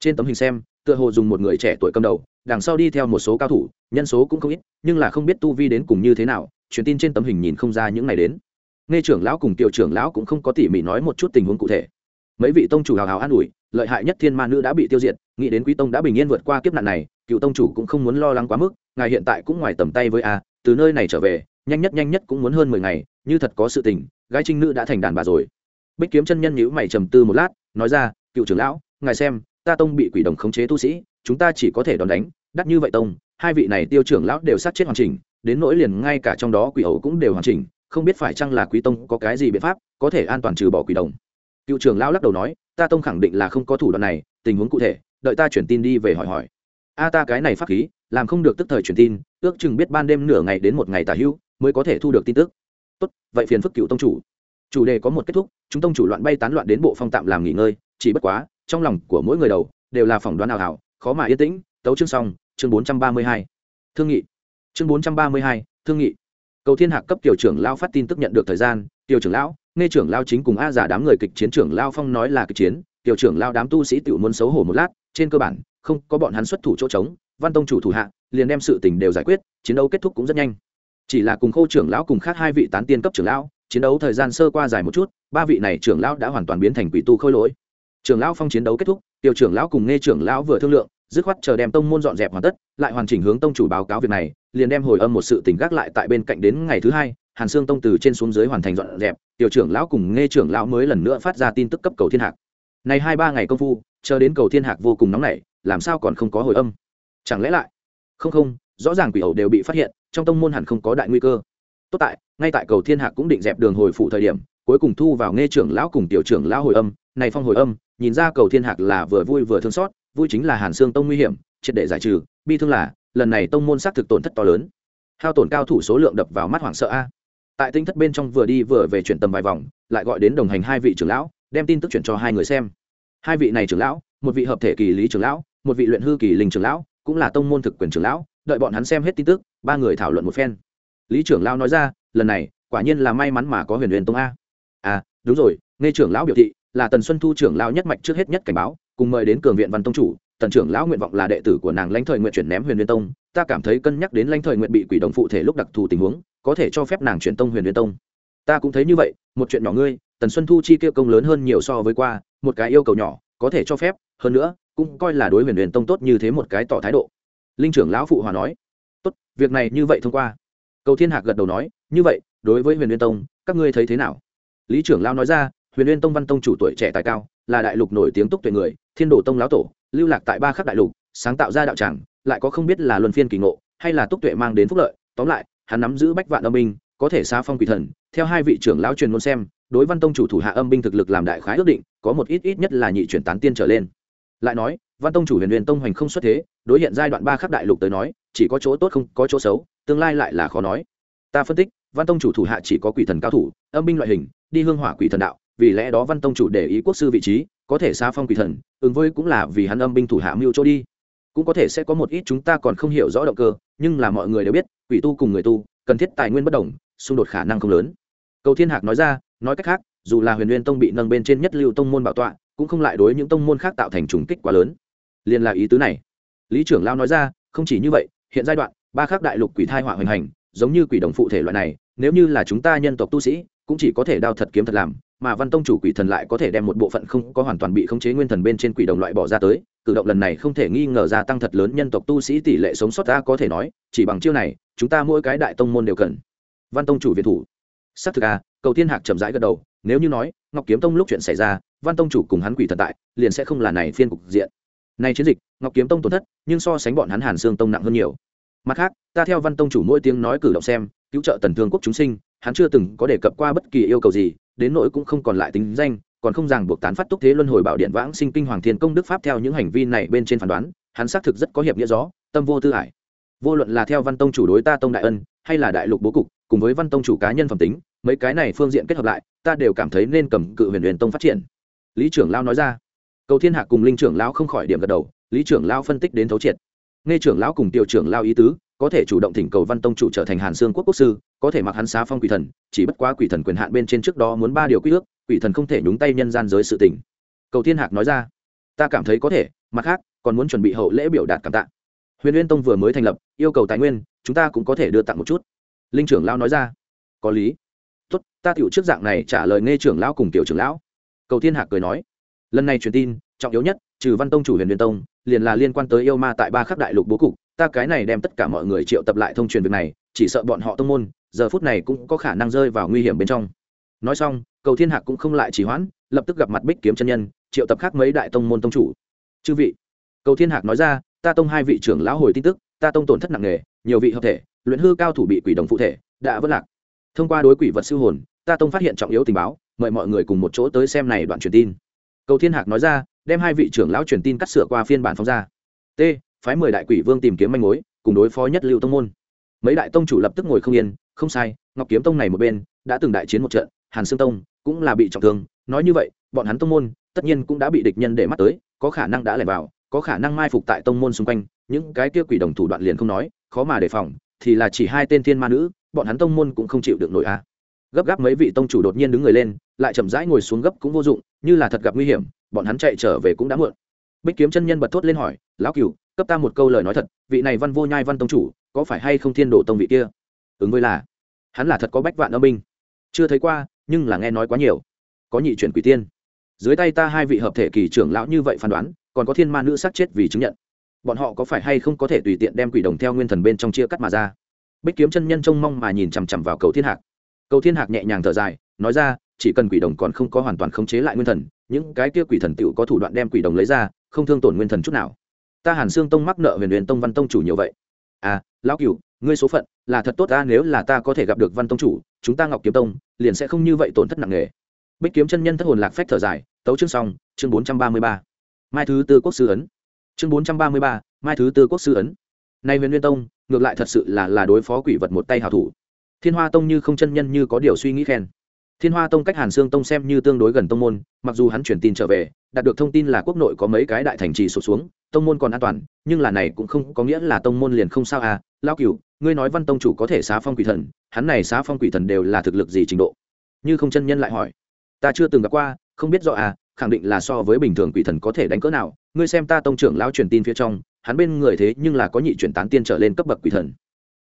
Trên tấm hình xem, tựa hồ dùng một người trẻ tuổi cầm đầu, đằng sau đi theo một số cao thủ, nhân số cũng không ít, nhưng là không biết tu vi đến cùng như thế nào, truyền tin trên tấm hình nhìn không ra những này đến. Nghe trưởng lão cùng tiểu trưởng lão cũng không có tỉ mỉ nói một chút tình huống cụ thể. Mấy vị tông chủ hào hào an ủi, lợi hại nhất thiên ma nữ đã bị tiêu diệt, nghĩ đến quý tông đã bình yên vượt qua kiếp nạn này, cựu tông chủ cũng không muốn lo lắng quá mức, ngài hiện tại cũng ngoài tầm tay với a từ nơi này trở về, nhanh nhất nhanh nhất cũng muốn hơn mười ngày, như thật có sự tình, gái trinh nữ đã thành đàn bà rồi. Bích kiếm chân nhân nhữ mày trầm tư một lát, nói ra, cựu trưởng lão, ngài xem, ta tông bị quỷ đồng khống chế tu sĩ, chúng ta chỉ có thể đòn đánh đắt như vậy tông, hai vị này tiêu trưởng lão đều sát chết hoàn chỉnh, đến nỗi liền ngay cả trong đó quỷ ẩu cũng đều hoàn chỉnh, không biết phải chăng là quý tông có cái gì biện pháp, có thể an toàn trừ bỏ quỷ đồng. Cựu trưởng lão lắc đầu nói, ta tông khẳng định là không có thủ đoạn này, tình huống cụ thể, đợi ta chuyển tin đi về hỏi hỏi. A, ta cái này pháp khí làm không được tức thời truyền tin, ước chừng biết ban đêm nửa ngày đến một ngày tả hữu mới có thể thu được tin tức. Tốt, vậy phiền phức cựu tông chủ. Chủ đề có một kết thúc, chúng tông chủ loạn bay tán loạn đến bộ phong tạm làm nghỉ ngơi, chỉ bất quá, trong lòng của mỗi người đầu, đều là phỏng đoán ảo ảo, khó mà yên tĩnh. Tấu chương xong, chương bốn trăm ba mươi hai. Thương nghị. Chương bốn trăm ba mươi hai, thương nghị. Cầu thiên hạc cấp tiểu trưởng lao phát tin tức nhận được thời gian, tiểu trưởng lão, nghe trưởng lao chính cùng a giả đám người kịch chiến trưởng lao phong nói là kịch chiến, tiểu trưởng lao đám tu sĩ tiểu muốn xấu hổ một lát, trên cơ bản, không có bọn hắn xuất thủ chỗ trống văn tông chủ thủ hạ, liền đem sự tình đều giải quyết, chiến đấu kết thúc cũng rất nhanh. Chỉ là cùng khô trưởng lão cùng khác hai vị tán tiên cấp trưởng lão, chiến đấu thời gian sơ qua dài một chút, ba vị này trưởng lão đã hoàn toàn biến thành quỷ tu khôi lỗi. Trưởng lão phong chiến đấu kết thúc, tiểu trưởng lão cùng nghe trưởng lão vừa thương lượng, dứt khoát chờ đem tông môn dọn dẹp hoàn tất, lại hoàn chỉnh hướng tông chủ báo cáo việc này, liền đem hồi âm một sự tình gác lại tại bên cạnh đến ngày thứ hai, hàn sương tông từ trên xuống dưới hoàn thành dọn dẹp, tiểu trưởng lão cùng nghe trưởng lão mới lần nữa phát ra tin tức cấp cầu thiên hạc. Này hai ba ngày công phu, chờ đến cầu thiên hạc vô cùng nóng nảy, làm sao còn không có hồi âm? Chẳng lẽ lại? Không không, rõ ràng quỷ ẩu đều bị phát hiện, trong tông môn hẳn không có đại nguy cơ. Tốt tại, ngay tại cầu thiên hạc cũng định dẹp đường hồi phụ thời điểm, cuối cùng thu vào nghe trưởng lão cùng tiểu trưởng lão hồi âm, này phong hồi âm, nhìn ra cầu thiên hạc là vừa vui vừa thương xót, vui chính là hàn xương tông nguy hiểm, triệt để giải trừ, bi thương là, lần này tông môn xác thực tổn thất to lớn. Hao tổn cao thủ số lượng đập vào mắt hoảng sợ a. Tại tinh thất bên trong vừa đi vừa về chuyển tầm vài vòng, lại gọi đến đồng hành hai vị trưởng lão, đem tin tức chuyển cho hai người xem. Hai vị này trưởng lão, một vị hợp thể kỳ lý trưởng lão, một vị luyện hư kỳ linh trưởng lão cũng là tông môn thực quyền trưởng lão, đợi bọn hắn xem hết tin tức, ba người thảo luận một phen. Lý trưởng lão nói ra, lần này, quả nhiên là may mắn mà có huyền huyền tông a. À đúng rồi, nghe trưởng lão biểu thị, là tần xuân thu trưởng lão nhất mạch trước hết nhất cảnh báo, cùng mời đến cường viện văn tông chủ, tần trưởng lão nguyện vọng là đệ tử của nàng lãnh thời nguyện chuyển ném huyền huyền tông, ta cảm thấy cân nhắc đến lãnh thời nguyện bị quỷ đồng phụ thể lúc đặc thù tình huống, có thể cho phép nàng chuyển tông huyền huyền tông. Ta cũng thấy như vậy, một chuyện nhỏ ngươi, tần xuân thu chi kia công lớn hơn nhiều so với qua, một cái yêu cầu nhỏ, có thể cho phép, hơn nữa cũng coi là đối huyền huyền tông tốt như thế một cái tỏ thái độ. Linh trưởng lão phụ hòa nói, tốt, việc này như vậy thông qua. Cầu thiên hạc gật đầu nói, như vậy, đối với huyền huyền tông, các ngươi thấy thế nào? Lý trưởng lão nói ra, huyền huyền tông văn tông chủ tuổi trẻ tài cao, là đại lục nổi tiếng túc tuệ người, thiên đồ tông lão tổ, lưu lạc tại ba khắc đại lục, sáng tạo ra đạo tràng, lại có không biết là luân phiên kỳ ngộ, hay là túc tuệ mang đến phúc lợi. Tóm lại, hắn nắm giữ bách vạn âm binh, có thể xa phong quỷ thần, theo hai vị trưởng lão truyền ngôn xem, đối văn tông chủ thủ hạ âm binh thực lực làm đại khái ước định, có một ít ít nhất là nhị chuyển tán tiên trở lên lại nói, văn tông chủ huyền huyền tông hoành không xuất thế, đối hiện giai đoạn ba khắp đại lục tới nói, chỉ có chỗ tốt không có chỗ xấu, tương lai lại là khó nói. Ta phân tích, văn tông chủ thủ hạ chỉ có quỷ thần cao thủ, âm binh loại hình, đi hương hỏa quỷ thần đạo, vì lẽ đó văn tông chủ để ý quốc sư vị trí, có thể xa phong quỷ thần, ứng với cũng là vì hắn âm binh thủ hạ mưu chỗ đi. Cũng có thể sẽ có một ít chúng ta còn không hiểu rõ động cơ, nhưng là mọi người đều biết, quỷ tu cùng người tu, cần thiết tài nguyên bất đồng, xung đột khả năng không lớn. Cầu thiên hạc nói ra, nói cách khác, dù là huyền nguyên tông bị nâng bên trên nhất lưu tông môn bảo tọa cũng không lại đối những tông môn khác tạo thành trùng kích quá lớn. Liền là ý tứ này. Lý trưởng lao nói ra, không chỉ như vậy, hiện giai đoạn, ba khác đại lục quỷ thai họa hoành hành, giống như quỷ đồng phụ thể loại này, nếu như là chúng ta nhân tộc tu sĩ, cũng chỉ có thể đao thật kiếm thật làm, mà văn tông chủ quỷ thần lại có thể đem một bộ phận không có hoàn toàn bị khống chế nguyên thần bên trên quỷ đồng loại bỏ ra tới, cử động lần này không thể nghi ngờ gia tăng thật lớn nhân tộc tu sĩ tỷ lệ sống sót ta có thể nói, chỉ bằng chiêu này, chúng ta mỗi cái đại tông môn đều cần. Văn tông chủ việt thủ. Xác thực à cầu thiên hạc chậm rãi gật đầu, nếu như nói, ngọc kiếm tông lúc chuyện xảy ra văn tông chủ cùng hắn quỷ thần tại, liền sẽ không là này phiên cục diện. Nay chiến dịch, ngọc kiếm tông tổn thất, nhưng so sánh bọn hắn hàn xương tông nặng hơn nhiều. Mặt khác, ta theo văn tông chủ mỗi tiếng nói cử động xem, cứu trợ tần thương quốc chúng sinh, hắn chưa từng có đề cập qua bất kỳ yêu cầu gì, đến nỗi cũng không còn lại tính danh, còn không ràng buộc tán phát túc thế luân hồi bảo điện vãng sinh kinh hoàng thiên công đức pháp theo những hành vi này bên trên phán đoán, hắn xác thực rất có hiệp nghĩa gió, tâm vô tư hải vô luận là theo văn tông chủ đối ta tông đại ân, hay là đại lục bố cục, cùng với văn tông chủ cá nhân phẩm tính, mấy cái này phương diện kết hợp lại, ta đều cảm thấy nên cầm cự huyền huyền tông phát triển lý trưởng lao nói ra. Cầu thiên hạ cùng linh trưởng lão không khỏi điểm gật đầu, lý trưởng lao phân tích đến thấu triệt. Nghe trưởng lão cùng tiểu trưởng lao ý tứ, có thể chủ động thỉnh cầu văn tông chủ trở thành hàn xương quốc quốc sư, có thể mặc hắn xá phong quỷ thần, chỉ bất quá quỷ thần quyền hạn bên trên trước đó muốn ba điều quy ước, quỷ thần không thể nhúng tay nhân gian giới sự tình. Cầu thiên hạc nói ra, ta cảm thấy có thể, mặt khác, còn muốn chuẩn bị hậu lễ biểu đạt cảm tạ. Huyền uyên tông vừa mới thành lập, yêu cầu tài nguyên, chúng ta cũng có thể đưa tặng một chút. Linh trưởng lão nói ra, có lý. Tốt, ta tiểu trước dạng này trả lời nghe trưởng lão cùng tiểu trưởng lão cầu thiên hạc cười nói, lần này truyền tin, trọng yếu nhất, trừ văn tông chủ huyền uyên tông, liền là liên quan tới yêu ma tại ba khắc đại lục bố cục, ta cái này đem tất cả mọi người triệu tập lại thông truyền việc này, chỉ sợ bọn họ tông môn, giờ phút này cũng có khả năng rơi vào nguy hiểm bên trong. Nói xong, cầu thiên hạc cũng không lại chỉ hoãn, lập tức gặp mặt bích kiếm chân nhân, triệu tập khác mấy đại tông môn tông chủ. Chư vị, cầu thiên hạc nói ra, ta tông hai vị trưởng lão hồi tin tức, ta tông tổn thất nặng nề, nhiều vị hợp thể, luyện hư cao thủ bị quỷ đồng phụ thể, đã vất lạc. Thông qua đối quỷ vật siêu hồn, ta tông phát hiện trọng yếu tình báo mời mọi người cùng một chỗ tới xem này đoạn truyền tin. Cầu thiên hạc nói ra, đem hai vị trưởng lão truyền tin cắt sửa qua phiên bản phóng ra. T, phái mười đại quỷ vương tìm kiếm manh mối, cùng đối phó nhất lưu tông môn. Mấy đại tông chủ lập tức ngồi không yên, không sai, ngọc kiếm tông này một bên, đã từng đại chiến một trận, hàn sương tông cũng là bị trọng thương. Nói như vậy, bọn hắn tông môn, tất nhiên cũng đã bị địch nhân để mắt tới, có khả năng đã lẻn vào, có khả năng mai phục tại tông môn xung quanh, những cái kia quỷ đồng thủ đoạn liền không nói, khó mà đề phòng, thì là chỉ hai tên thiên ma nữ, bọn hắn tông môn cũng không chịu được nổi a gấp gáp mấy vị tông chủ đột nhiên đứng người lên, lại chậm rãi ngồi xuống gấp cũng vô dụng, như là thật gặp nguy hiểm, bọn hắn chạy trở về cũng đã muộn. Bích kiếm chân nhân bật thốt lên hỏi, lão cửu, cấp ta một câu lời nói thật, vị này văn vô nhai văn tông chủ, có phải hay không thiên độ tông vị kia? Ứng với là. Hắn là thật có bách vạn âm binh. Chưa thấy qua, nhưng là nghe nói quá nhiều. Có nhị chuyển quỷ tiên. Dưới tay ta hai vị hợp thể kỳ trưởng lão như vậy phán đoán, còn có thiên ma nữ sát chết vì chứng nhận. Bọn họ có phải hay không có thể tùy tiện đem quỷ đồng theo nguyên thần bên trong chia cắt mà ra? Bích kiếm chân nhân trông mong mà nhìn chằm chằm vào cầu thiên hạc cầu thiên hạc nhẹ nhàng thở dài, nói ra, chỉ cần quỷ đồng còn không có hoàn toàn khống chế lại nguyên thần, những cái kia quỷ thần tựu có thủ đoạn đem quỷ đồng lấy ra, không thương tổn nguyên thần chút nào. Ta hàn xương tông mắc nợ huyền huyền tông văn tông chủ nhiều vậy. À lão cửu, ngươi số phận, là thật tốt ta, nếu là ta có thể gặp được văn tông chủ, chúng ta ngọc kiếm tông, liền sẽ không như vậy tổn thất nặng nề. Bích kiếm chân nhân thất hồn lạc phách thở dài, tấu chương xong, chương bốn trăm ba mươi ba. Mai thứ tư quốc sư ấn. Chương bốn trăm ba mươi ba, mai thứ tư quốc sư ấn. Nay huyền nguyên tông, ngược lại thật sự là là đối phó quỷ vật một tay hào thủ thiên hoa tông như không chân nhân như có điều suy nghĩ khen. Thiên hoa tông cách hàn sương tông xem như tương đối gần tông môn, mặc dù hắn chuyển tin trở về, đạt được thông tin là quốc nội có mấy cái đại thành trì sụt xuống, tông môn còn an toàn, nhưng là này cũng không có nghĩa là tông môn liền không sao à. Lao cựu ngươi nói văn tông chủ có thể xá phong quỷ thần, hắn này xá phong quỷ thần đều là thực lực gì trình độ? Như không chân nhân lại hỏi. Ta chưa từng gặp qua, không biết rõ à khẳng định là so với bình thường quỷ thần có thể đánh cỡ nào. Ngươi xem ta tông trưởng lão truyền tin phía trong, hắn bên người thế nhưng là có nhị chuyển tán tiên trở lên cấp bậc quỷ thần.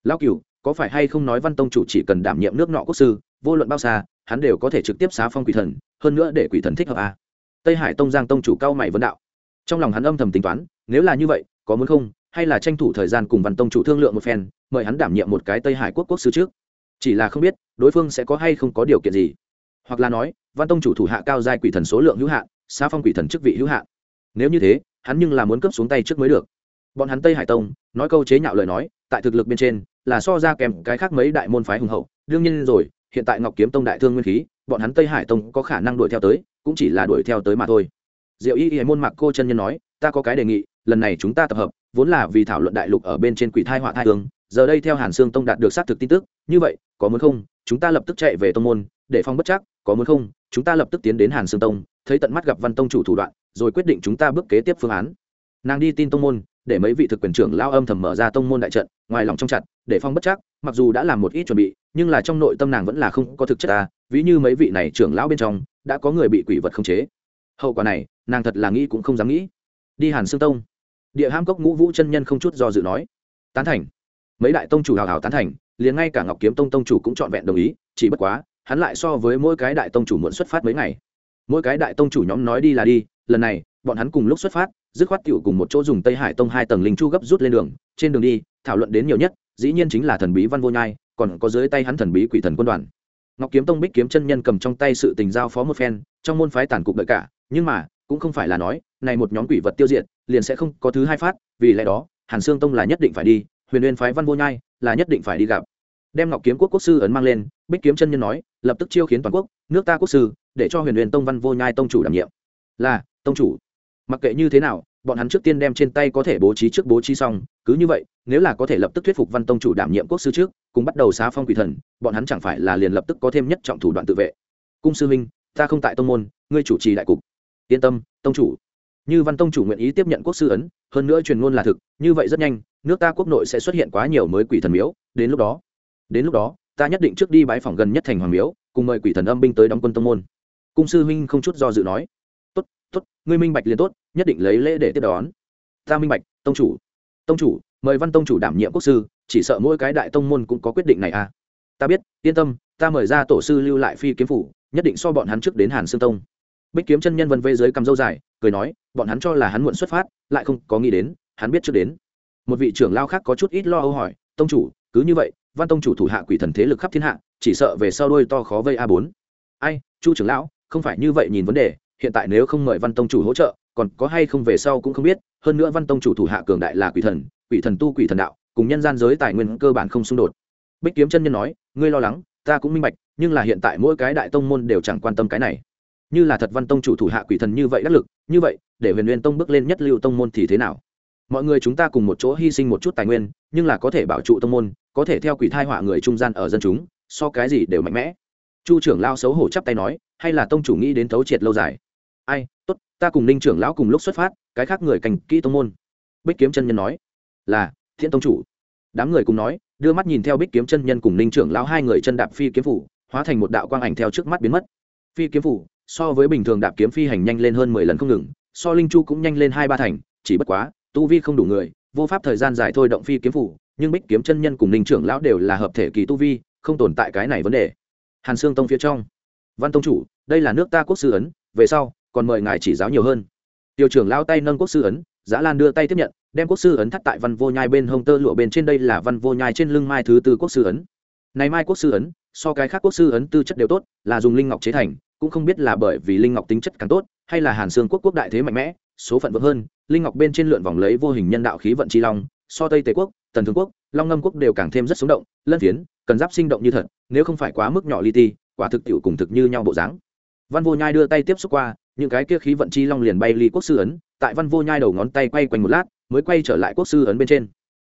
Lão cựu có phải hay không nói văn tông chủ chỉ cần đảm nhiệm nước nọ quốc sư, vô luận bao xa, hắn đều có thể trực tiếp xá phong quỷ thần, hơn nữa để quỷ thần thích hợp a à. tây hải tông giang tông chủ cao mày vấn đạo. Trong lòng hắn âm thầm tính toán, nếu là như vậy, có muốn không, hay là tranh thủ thời gian cùng văn tông chủ thương lượng một phen, mời hắn đảm nhiệm một cái tây hải quốc quốc sư trước. Chỉ là không biết, đối phương sẽ có hay không có điều kiện gì. Hoặc là nói, văn tông chủ thủ hạ cao giai quỷ thần số lượng hữu hạn xa phong quỷ thần chức vị hữu hạn. Nếu như thế, hắn nhưng là muốn cấp xuống tay trước mới được. Bọn hắn tây hải tông, nói câu chế nhạo lời nói, tại thực lực bên trên là so ra kèm cái khác mấy đại môn phái hùng hậu. Đương nhiên rồi, hiện tại ngọc kiếm tông đại thương nguyên khí, bọn hắn tây hải tông có khả năng đuổi theo tới, cũng chỉ là đuổi theo tới mà thôi. Diệu y y môn mạc cô chân nhân nói, ta có cái đề nghị, lần này chúng ta tập hợp, vốn là vì thảo luận đại lục ở bên trên quỷ thai họa thai thương giờ đây theo hàn sương tông đạt được xác thực tin tức, như vậy, có muốn không, chúng ta lập tức chạy về tông môn, để phong bất chắc, có muốn không, chúng ta lập tức tiến đến hàn sương tông, thấy tận mắt gặp văn tông chủ thủ đoạn, rồi quyết định chúng ta bước kế tiếp phương án. Nàng đi tin tông môn để mấy vị thực quyền trưởng lao âm thầm mở ra tông môn đại trận, ngoài lòng trong chặt, để phong bất chắc, mặc dù đã làm một ít chuẩn bị, nhưng là trong nội tâm nàng vẫn là không có thực chất ta, ví như mấy vị này trưởng lão bên trong, đã có người bị quỷ vật khống chế. Hậu quả này, nàng thật là nghĩ cũng không dám nghĩ. Đi hàn xương tông. Địa ham cốc ngũ vũ chân nhân không chút do dự nói. Tán thành. Mấy đại tông chủ hào hào tán thành, liền ngay cả ngọc kiếm tông tông chủ cũng trọn vẹn đồng ý, chỉ bất quá, hắn lại so với mỗi cái đại tông chủ muộn xuất phát mấy ngày. Mỗi cái đại tông chủ nhóm nói đi là đi, lần này, bọn hắn cùng lúc xuất phát dứt khoát tiểu cùng một chỗ dùng tây hải tông hai tầng linh chu gấp rút lên đường, trên đường đi, thảo luận đến nhiều nhất, dĩ nhiên chính là thần bí văn vô nhai, còn có dưới tay hắn thần bí quỷ thần quân đoàn. Ngọc kiếm tông bích kiếm chân nhân cầm trong tay sự tình giao phó một phen, trong môn phái tàn cục đợi cả, nhưng mà, cũng không phải là nói, này một nhóm quỷ vật tiêu diệt, liền sẽ không có thứ hai phát, vì lẽ đó, hàn xương tông là nhất định phải đi, huyền Nguyên phái văn vô nhai là nhất định phải đi gặp. Đem ngọc kiếm quốc quốc sư ấn mang lên, bích kiếm chân nhân nói, lập tức chiêu khiến toàn quốc, nước ta quốc sư, để cho huyền Nguyên tông văn vô nhai tông chủ đảm nhiệm. Là, tông chủ mặc kệ như thế nào, bọn hắn trước tiên đem trên tay có thể bố trí trước bố trí xong, cứ như vậy, nếu là có thể lập tức thuyết phục văn tông chủ đảm nhiệm quốc sư trước, cùng bắt đầu xá phong quỷ thần, bọn hắn chẳng phải là liền lập tức có thêm nhất trọng thủ đoạn tự vệ. Cung sư minh ta không tại tông môn, ngươi chủ trì đại cục. Yên tâm, tông chủ. Như văn tông chủ nguyện ý tiếp nhận quốc sư ấn, hơn nữa truyền ngôn là thực, như vậy rất nhanh, nước ta quốc nội sẽ xuất hiện quá nhiều mới quỷ thần miếu, đến lúc đó, đến lúc đó, ta nhất định trước đi bái phòng gần nhất thành hoàng miếu, cùng mời quỷ thần âm binh tới đóng quân tông môn. Cung sư huynh không chút do dự nói. Tốt tốt, ngươi minh bạch liền tốt nhất định lấy lễ để tiếp đón. Ta minh bạch, tông chủ. Tông chủ, mời văn tông chủ đảm nhiệm quốc sư, chỉ sợ mỗi cái đại tông môn cũng có quyết định này à? Ta biết, yên tâm, ta mời ra tổ sư lưu lại phi kiếm phủ, nhất định so bọn hắn trước đến hàn sương tông. Bích kiếm chân nhân vân vây dưới cầm dâu dài, cười nói, bọn hắn cho là hắn muộn xuất phát, lại không có nghĩ đến, hắn biết trước đến. Một vị trưởng lao khác có chút ít lo âu hỏi, tông chủ, cứ như vậy, văn tông chủ thủ hạ quỷ thần thế lực khắp thiên hạ, chỉ sợ về sau đôi to khó vây a bốn. Ai, chu trưởng lão, không phải như vậy nhìn vấn đề, hiện tại nếu không mời văn tông chủ hỗ trợ còn có hay không về sau cũng không biết, hơn nữa văn tông chủ thủ hạ cường đại là quỷ thần quỷ thần tu quỷ thần đạo, cùng nhân gian giới tài nguyên cơ bản không xung đột. Bích kiếm chân nhân nói, ngươi lo lắng, ta cũng minh bạch, nhưng là hiện tại mỗi cái đại tông môn đều chẳng quan tâm cái này. Như là thật văn tông chủ thủ hạ quỷ thần như vậy đắc lực, như vậy, để huyền nguyên tông bước lên nhất lưu tông môn thì thế nào? Mọi người chúng ta cùng một chỗ hy sinh một chút tài nguyên, nhưng là có thể bảo trụ tông môn, có thể theo quỷ thai họa người trung gian ở dân chúng, so cái gì đều mạnh mẽ. Chu trưởng lao xấu hổ chắp tay nói, hay là tông chủ nghĩ đến thấu triệt lâu dài ai, tốt, ta cùng ninh trưởng lão cùng lúc xuất phát, cái khác người cành kỹ tông môn. Bích kiếm chân nhân nói, là, thiện tông chủ. Đám người cùng nói, đưa mắt nhìn theo bích kiếm chân nhân cùng ninh trưởng lão hai người chân đạp phi kiếm phủ, hóa thành một đạo quang ảnh theo trước mắt biến mất. Phi kiếm phủ, so với bình thường đạp kiếm phi hành nhanh lên hơn mười lần không ngừng, so linh chu cũng nhanh lên hai ba thành, chỉ bất quá, tu vi không đủ người, vô pháp thời gian dài thôi động phi kiếm phủ, nhưng bích kiếm chân nhân cùng ninh trưởng lão đều là hợp thể kỳ tu vi, không tồn tại cái này vấn đề. Hàn sương tông phía trong, văn tông chủ, đây là nước ta quốc sư ấn, về sau còn mời ngài chỉ giáo nhiều hơn. Tiêu trưởng lao tay nâng quốc sư ấn, giã lan đưa tay tiếp nhận, đem quốc sư ấn thắt tại văn vô nhai bên hông tơ lụa bên trên đây là văn vô nhai trên lưng mai thứ tư quốc sư ấn. Này mai quốc sư ấn, so cái khác quốc sư ấn tư chất đều tốt, là dùng linh ngọc chế thành, cũng không biết là bởi vì linh ngọc tính chất càng tốt, hay là hàn xương quốc quốc đại thế mạnh mẽ, số phận vững hơn, linh ngọc bên trên lượn vòng lấy vô hình nhân đạo khí vận chi long, so tây tề quốc, tần thương quốc, long ngâm quốc đều càng thêm rất sống động, lân phiến, cần giáp sinh động như thật, nếu không phải quá mức nhỏ li ti, quả thực tiệu cùng thực như nhau bộ dáng. Văn vô nhai đưa tay tiếp xúc qua những cái kia khí vận chi long liền bay ly quốc sư ấn, tại văn vô nhai đầu ngón tay quay quanh một lát, mới quay trở lại quốc sư ấn bên trên.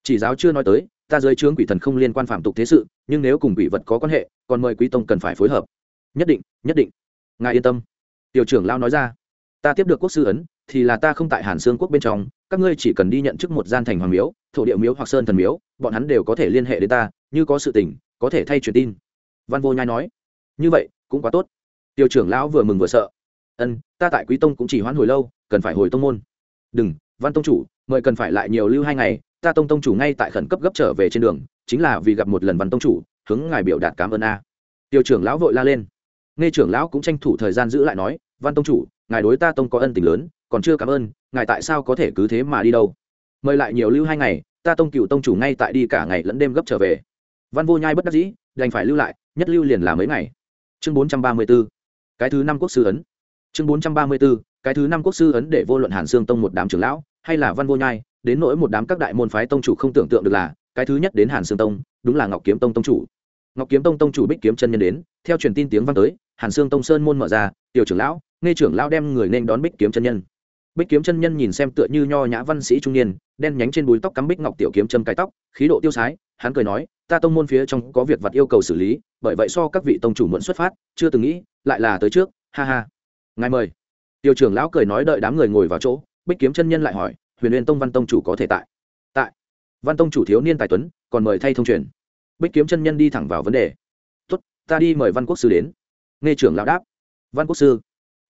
Chỉ giáo chưa nói tới, ta dưới trướng quỷ thần không liên quan phạm tục thế sự, nhưng nếu cùng quỷ vật có quan hệ, còn mời quý tông cần phải phối hợp. Nhất định nhất định. Ngài yên tâm. Tiểu trưởng lao nói ra. Ta tiếp được quốc sư ấn, thì là ta không tại hàn sương quốc bên trong, các ngươi chỉ cần đi nhận chức một gian thành hoàng miếu, thổ địa miếu hoặc sơn thần miếu, bọn hắn đều có thể liên hệ đến ta, như có sự tình, có thể thay truyền tin. Văn vô nhai nói. Như vậy, cũng quá tốt. Tiểu trưởng lão vừa mừng vừa sợ ân, ta tại quý tông cũng chỉ hoãn hồi lâu, cần phải hồi tông môn. Đừng, văn tông chủ, mời cần phải lại nhiều lưu hai ngày, ta tông tông chủ ngay tại khẩn cấp gấp trở về trên đường, chính là vì gặp một lần văn tông chủ, hướng ngài biểu đạt cảm ơn a. Tiêu trưởng lão vội la lên. Nghe trưởng lão cũng tranh thủ thời gian giữ lại nói, văn tông chủ, ngài đối ta tông có ân tình lớn, còn chưa cảm ơn, ngài tại sao có thể cứ thế mà đi đâu? Mời lại nhiều lưu hai ngày, ta tông cựu tông chủ ngay tại đi cả ngày lẫn đêm gấp trở về. Văn vô nhai bất đắc dĩ, đành phải lưu lại, nhất lưu liền là mấy ngày. Chương bốn trăm ba mươi b ố cái thứ năm quốc sư ấn chương bốn trăm ba mươi b ố cái thứ năm quốc sư ấn để vô luận hàn xương tông một đám trưởng lão, hay là văn vô nhai, đến nỗi một đám các đại môn phái tông chủ không tưởng tượng được là, cái thứ nhất đến hàn xương tông, đúng là ngọc kiếm tông tông chủ. Ngọc kiếm tông tông chủ bích kiếm chân nhân đến, theo truyền tin tiếng vang tới, hàn xương tông sơn môn mở ra, tiểu trưởng lão, nghe trưởng lão đem người nên đón bích kiếm chân nhân. Bích kiếm chân nhân nhìn xem tựa như nho nhã văn sĩ trung niên, đen nhánh trên búi tóc cắm bích ngọc tiểu kiếm châm cái tóc, khí độ tiêu sái, hắn cười nói, ta tông môn phía trong có việc vặt yêu cầu xử lý, bởi vậy so các vị tông chủ muộn xuất phát, chưa từng nghĩ, lại là tới trước, ha ha ngài mời. Tiểu trưởng lão cười nói đợi đám người ngồi vào chỗ, bích kiếm chân nhân lại hỏi, huyền huyền tông văn tông chủ có thể tại? Tại. Văn tông chủ thiếu niên tài tuấn, còn mời thay thông truyền. Bích kiếm chân nhân đi thẳng vào vấn đề. Tốt, ta đi mời văn quốc sư đến. Nghe trưởng lão đáp. Văn quốc sư?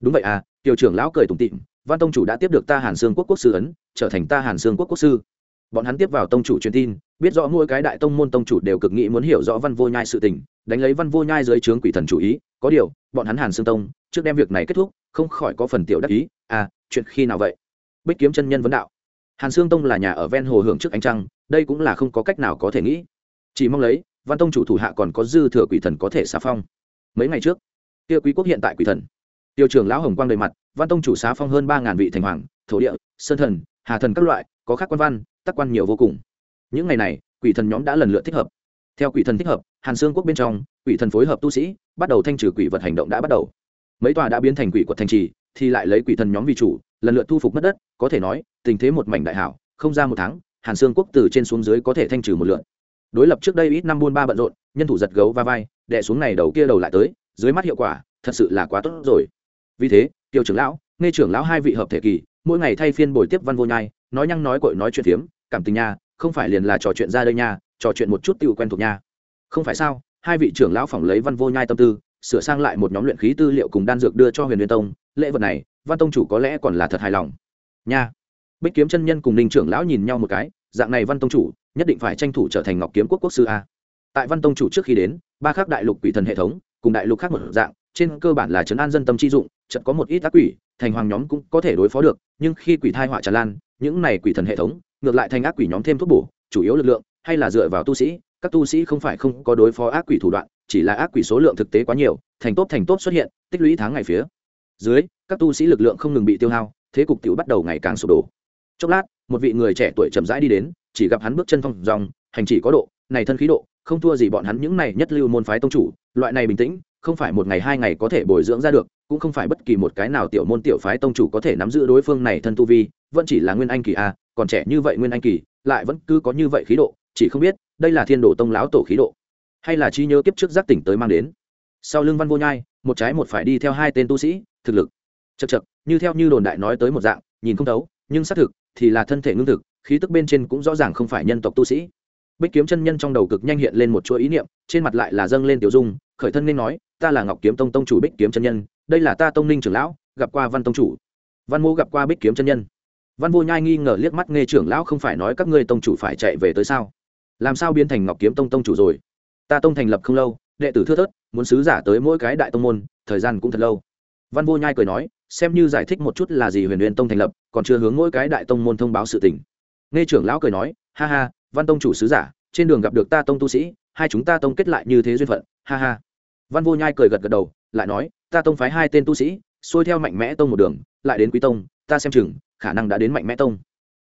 Đúng vậy à tiểu trưởng lão cười tủm tịm văn tông chủ đã tiếp được ta hàn sương quốc quốc sư ấn, trở thành ta hàn sương quốc quốc sư. Bọn hắn tiếp vào tông chủ truyền tin, biết rõ mỗi cái đại tông môn tông chủ đều cực nghĩ muốn hiểu rõ văn vô nhai sự tình đánh lấy văn vô nhai dưới trướng quỷ thần chủ ý, có điều, bọn hắn hàn sương tông, trước đem việc này kết thúc, không khỏi có phần tiểu đắc ý à chuyện khi nào vậy? Bích kiếm chân nhân vấn đạo. Hàn sương tông là nhà ở ven hồ hưởng trước ánh trăng, đây cũng là không có cách nào có thể nghĩ. Chỉ mong lấy, văn tông chủ thủ hạ còn có dư thừa quỷ thần có thể xá phong. Mấy ngày trước, kia quý quốc hiện tại quỷ thần. Tiêu trưởng lão hồng quang đầy mặt, văn tông chủ xá phong hơn ba ngàn vị thành hoàng, thổ địa, sơn thần, hà thần các loại, có khác quan văn tác quan nhiều vô cùng. Những ngày này, quỷ thần nhóm đã lần lượt thích hợp theo quỷ thần thích hợp, hàn xương quốc bên trong, quỷ thần phối hợp tu sĩ, bắt đầu thanh trừ quỷ vật hành động đã bắt đầu. Mấy tòa đã biến thành quỷ quật thành trì, thì lại lấy quỷ thần nhóm vì chủ, lần lượt thu phục mất đất, có thể nói, tình thế một mảnh đại hảo, không ra một tháng, hàn xương quốc từ trên xuống dưới có thể thanh trừ một lượt. Đối lập trước đây ít năm buôn ba bận rộn, nhân thủ giật gấu va vai đẻ xuống này đầu kia đầu lại tới, dưới mắt hiệu quả, thật sự là quá tốt rồi. Vì thế, tiêu trưởng lão nghe trưởng lão hai vị hợp thể kỳ, mỗi ngày thay phiên bồi tiếp văn vô nhai, nói nhăng nói cội nói chuyện phiếm, cảm tình nha, không phải liền là trò chuyện ra đây nha trò chuyện một chút tiêu quen thuộc nha. Không phải sao, hai vị trưởng lão phỏng lấy văn vô nhai tâm tư, sửa sang lại một nhóm luyện khí tư liệu cùng đan dược đưa cho huyền liên tông, lễ vật này, văn tông chủ có lẽ còn là thật hài lòng. Nha. Bích kiếm chân nhân cùng ninh trưởng lão nhìn nhau một cái, dạng này văn tông chủ, nhất định phải tranh thủ trở thành ngọc kiếm quốc quốc sư a. Tại văn tông chủ trước khi đến, ba khác đại lục quỷ thần hệ thống, cùng đại lục khác một dạng, trên cơ bản là trấn an dân tâm chi dụng trận có một ít ác quỷ, thành hoàng nhóm cũng có thể đối phó được, nhưng khi quỷ thai họa tràn lan, những này quỷ thần hệ thống, ngược lại thành ác quỷ nhóm thêm thuốc bổ, chủ yếu lực lượng hay là dựa vào tu sĩ, các tu sĩ không phải không có đối phó ác quỷ thủ đoạn, chỉ là ác quỷ số lượng thực tế quá nhiều, thành tốt thành tốt xuất hiện, tích lũy tháng ngày phía dưới, các tu sĩ lực lượng không ngừng bị tiêu hao, thế cục tiểu bắt đầu ngày càng sụp đổ. Chốc lát, một vị người trẻ tuổi chậm rãi đi đến, chỉ gặp hắn bước chân phong dòng, hành chỉ có độ, này thân khí độ, không thua gì bọn hắn những này nhất lưu môn phái tông chủ, loại này bình tĩnh, không phải một ngày hai ngày có thể bồi dưỡng ra được, cũng không phải bất kỳ một cái nào tiểu môn tiểu phái tông chủ có thể nắm giữ đối phương này thân tu vi, vẫn chỉ là nguyên anh kỳ a, còn trẻ như vậy nguyên anh kỳ, lại vẫn cứ có như vậy khí độ chỉ không biết đây là thiên đồ tông lão tổ khí độ, hay là chi nhớ kiếp trước giác tỉnh tới mang đến. Sau lưng văn vô nhai, một trái một phải đi theo hai tên tu sĩ, thực lực chật chật, như theo như đồn đại nói tới một dạng, nhìn không thấu, nhưng xác thực thì là thân thể ngưng thực, khí tức bên trên cũng rõ ràng không phải nhân tộc tu sĩ. Bích kiếm chân nhân trong đầu cực nhanh hiện lên một chuỗi ý niệm, trên mặt lại là dâng lên tiểu dung, khởi thân nên nói, ta là ngọc kiếm tông tông chủ bích kiếm chân nhân, đây là ta tông ninh trưởng lão, gặp qua văn tông chủ. Văn mô gặp qua bích kiếm chân nhân. Văn vô nhai nghi ngờ liếc mắt nghe trưởng lão, không phải nói các ngươi tông chủ phải chạy về tới sao? Làm sao biến thành ngọc kiếm tông tông chủ rồi? Ta tông thành lập không lâu, đệ tử thưa thớt, muốn sứ giả tới mỗi cái đại tông môn, thời gian cũng thật lâu. Văn vô nhai cười nói, xem như giải thích một chút là gì huyền huyền tông thành lập, còn chưa hướng mỗi cái đại tông môn thông báo sự tình. Nghe trưởng lão cười nói, ha ha, văn tông chủ sứ giả, trên đường gặp được ta tông tu sĩ, hai chúng ta tông kết lại như thế duyên phận, ha ha. Văn vô nhai cười gật gật đầu, lại nói, ta tông phái hai tên tu sĩ, xuôi theo mạnh mẽ tông một đường, lại đến quý tông, ta xem chừng, khả năng đã đến mạnh mẽ tông.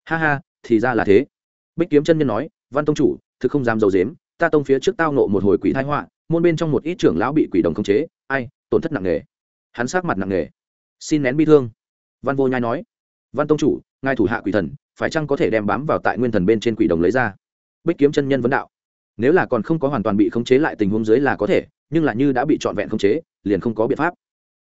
Ha ha, thì ra là thế. Bích kiếm chân nhân nói, văn tông chủ thực không dám dầu dếm, ta tông phía trước tao nộ một hồi quỷ thái họa, môn bên trong một ít trưởng lão bị quỷ đồng khống chế, ai, tổn thất nặng nề. Hắn sát mặt nặng nề. Xin nén bi thương. Văn vô nhai nói, văn tông chủ, ngài thủ hạ quỷ thần, phải chăng có thể đem bám vào tại nguyên thần bên trên quỷ đồng lấy ra? Bích kiếm chân nhân vấn đạo, nếu là còn không có hoàn toàn bị khống chế lại tình huống dưới là có thể, nhưng là như đã bị trọn vẹn khống chế, liền không có biện pháp.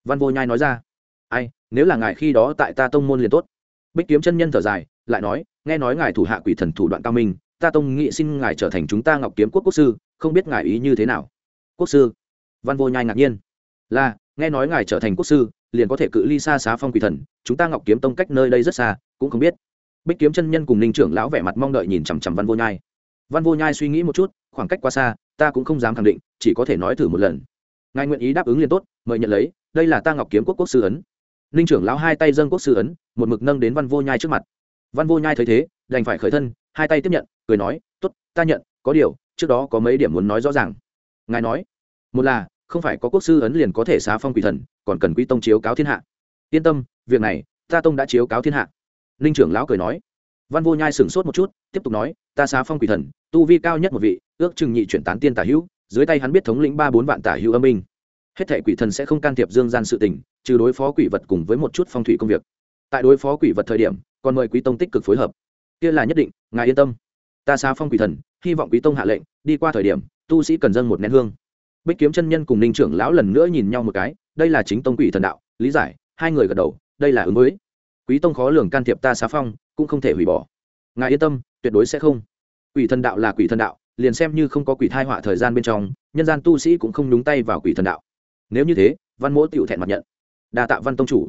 Văn vô nhai nói ra, ai, nếu là ngài khi đó tại ta tông môn liền tốt. Bích kiếm chân nhân thở dài, lại nói, nghe nói ngài thủ hạ quỷ thần thủ đoạn cao minh ta tông nghị xin ngài trở thành chúng ta ngọc kiếm quốc quốc sư, không biết ngài ý như thế nào? Quốc sư? Văn vô nhai ngạc nhiên. Là, nghe nói ngài trở thành quốc sư, liền có thể cự ly xa xá phong quỷ thần, chúng ta ngọc kiếm tông cách nơi đây rất xa, cũng không biết. Bích kiếm chân nhân cùng ninh trưởng lão vẻ mặt mong đợi nhìn chằm chằm văn vô nhai. Văn vô nhai suy nghĩ một chút, khoảng cách quá xa, ta cũng không dám khẳng định, chỉ có thể nói thử một lần. Ngài nguyện ý đáp ứng liền tốt, mời nhận lấy, đây là ta ngọc kiếm quốc quốc sư ấn. Ninh trưởng lão hai tay dâng quốc sư ấn, một mực nâng đến văn vô nhai trước mặt. Văn vô nhai thấy thế, đành phải khởi thân hai tay tiếp nhận, cười nói t ố t ta nhận, có điều, trước đó có mấy điểm muốn nói rõ ràng. Ngài nói, một là, không phải có quốc sư ấn liền có thể xá phong quỷ thần, còn cần quý tông chiếu cáo thiên hạ. Yên tâm, việc này, ta tông đã chiếu cáo thiên hạ. Ninh trưởng lão cười nói. Văn vô nhai sửng sốt một chút, tiếp tục nói, ta xá phong quỷ thần, tu vi cao nhất một vị, ước chừng nhị chuyển tán tiên tả hữu, dưới tay hắn biết thống lĩnh ba bốn vạn tả hữu âm minh hết thể quỷ thần sẽ không can thiệp dương gian sự tình, trừ đối phó quỷ vật cùng với một chút phong thủy công việc. Tại đối phó quỷ vật thời điểm, còn mời quý tông tích cực phối hợp kia là nhất định, ngài yên tâm. Ta xá phong quỷ thần, hy vọng quý tông hạ lệnh, đi qua thời điểm, tu sĩ cần dâng một nén hương. Bích kiếm chân nhân cùng ninh trưởng lão lần nữa nhìn nhau một cái, đây là chính tông quỷ thần đạo, lý giải, hai người gật đầu, đây là ứng với. Quý tông khó lường can thiệp ta xá phong, cũng không thể hủy bỏ. Ngài yên tâm, tuyệt đối sẽ không. Quỷ thần đạo là quỷ thần đạo, liền xem như không có quỷ thai họa thời gian bên trong, nhân gian tu sĩ cũng không nhúng tay vào quỷ thần đạo. Nếu như thế, văn mỗ tựu thẹn mặt nhận. Đa tạ văn tông chủ.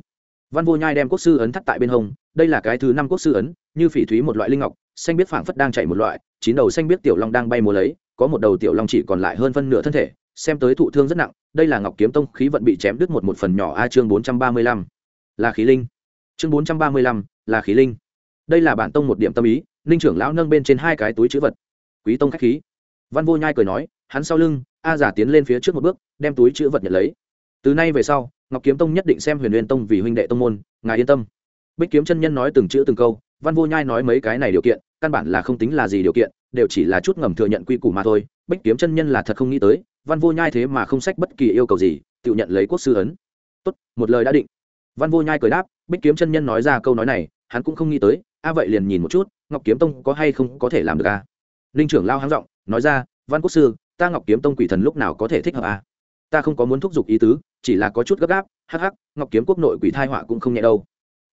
Văn vô nhai đem quốc sư ấn thắt tại bên hông đây là cái thứ năm quốc sư ấn, như phỉ thúy một loại linh ngọc, xanh biết phảng phất đang chạy một loại, chín đầu xanh biết tiểu long đang bay múa lấy, có một đầu tiểu long chỉ còn lại hơn phân nửa thân thể, xem tới thụ thương rất nặng, đây là ngọc kiếm tông khí vận bị chém đứt một một phần nhỏ a chương bốn trăm ba mươi lăm. Là khí linh. Chương bốn trăm ba mươi lăm, là khí linh. Đây là bản tông một điểm tâm ý ninh trưởng lão nâng bên trên hai cái túi chữ vật. Quý tông khách khí. Văn vô nhai cười nói, hắn sau lưng, a giả tiến lên phía trước một bước, đem túi chữ vật nhận lấy. Từ nay về sau, ngọc kiếm tông nhất định xem huyền huyền tông vì huynh đệ tông môn, ngài yên tâm bích kiếm chân nhân nói từng chữ từng câu, văn vô nhai nói mấy cái này điều kiện, căn bản là không tính là gì điều kiện, đều chỉ là chút ngầm thừa nhận quy củ mà thôi. Bích kiếm chân nhân là thật không nghĩ tới, văn vô nhai thế mà không sách bất kỳ yêu cầu gì, tự nhận lấy quốc sư ấn. Tốt, một lời đã định. Văn vô nhai cười đáp, bích kiếm chân nhân nói ra câu nói này, hắn cũng không nghĩ tới, a vậy liền nhìn một chút, ngọc kiếm tông có hay không có thể làm được a? Linh trưởng lao háng giọng, nói ra, văn quốc sư, ta ngọc kiếm tông quỷ thần lúc nào có thể thích hợp a? Ta không có muốn thúc giục ý tứ, chỉ là có chút gấp gáp, hắc hắc, ngọc kiếm quốc nội quỷ thai họa cũng không nhẹ đâu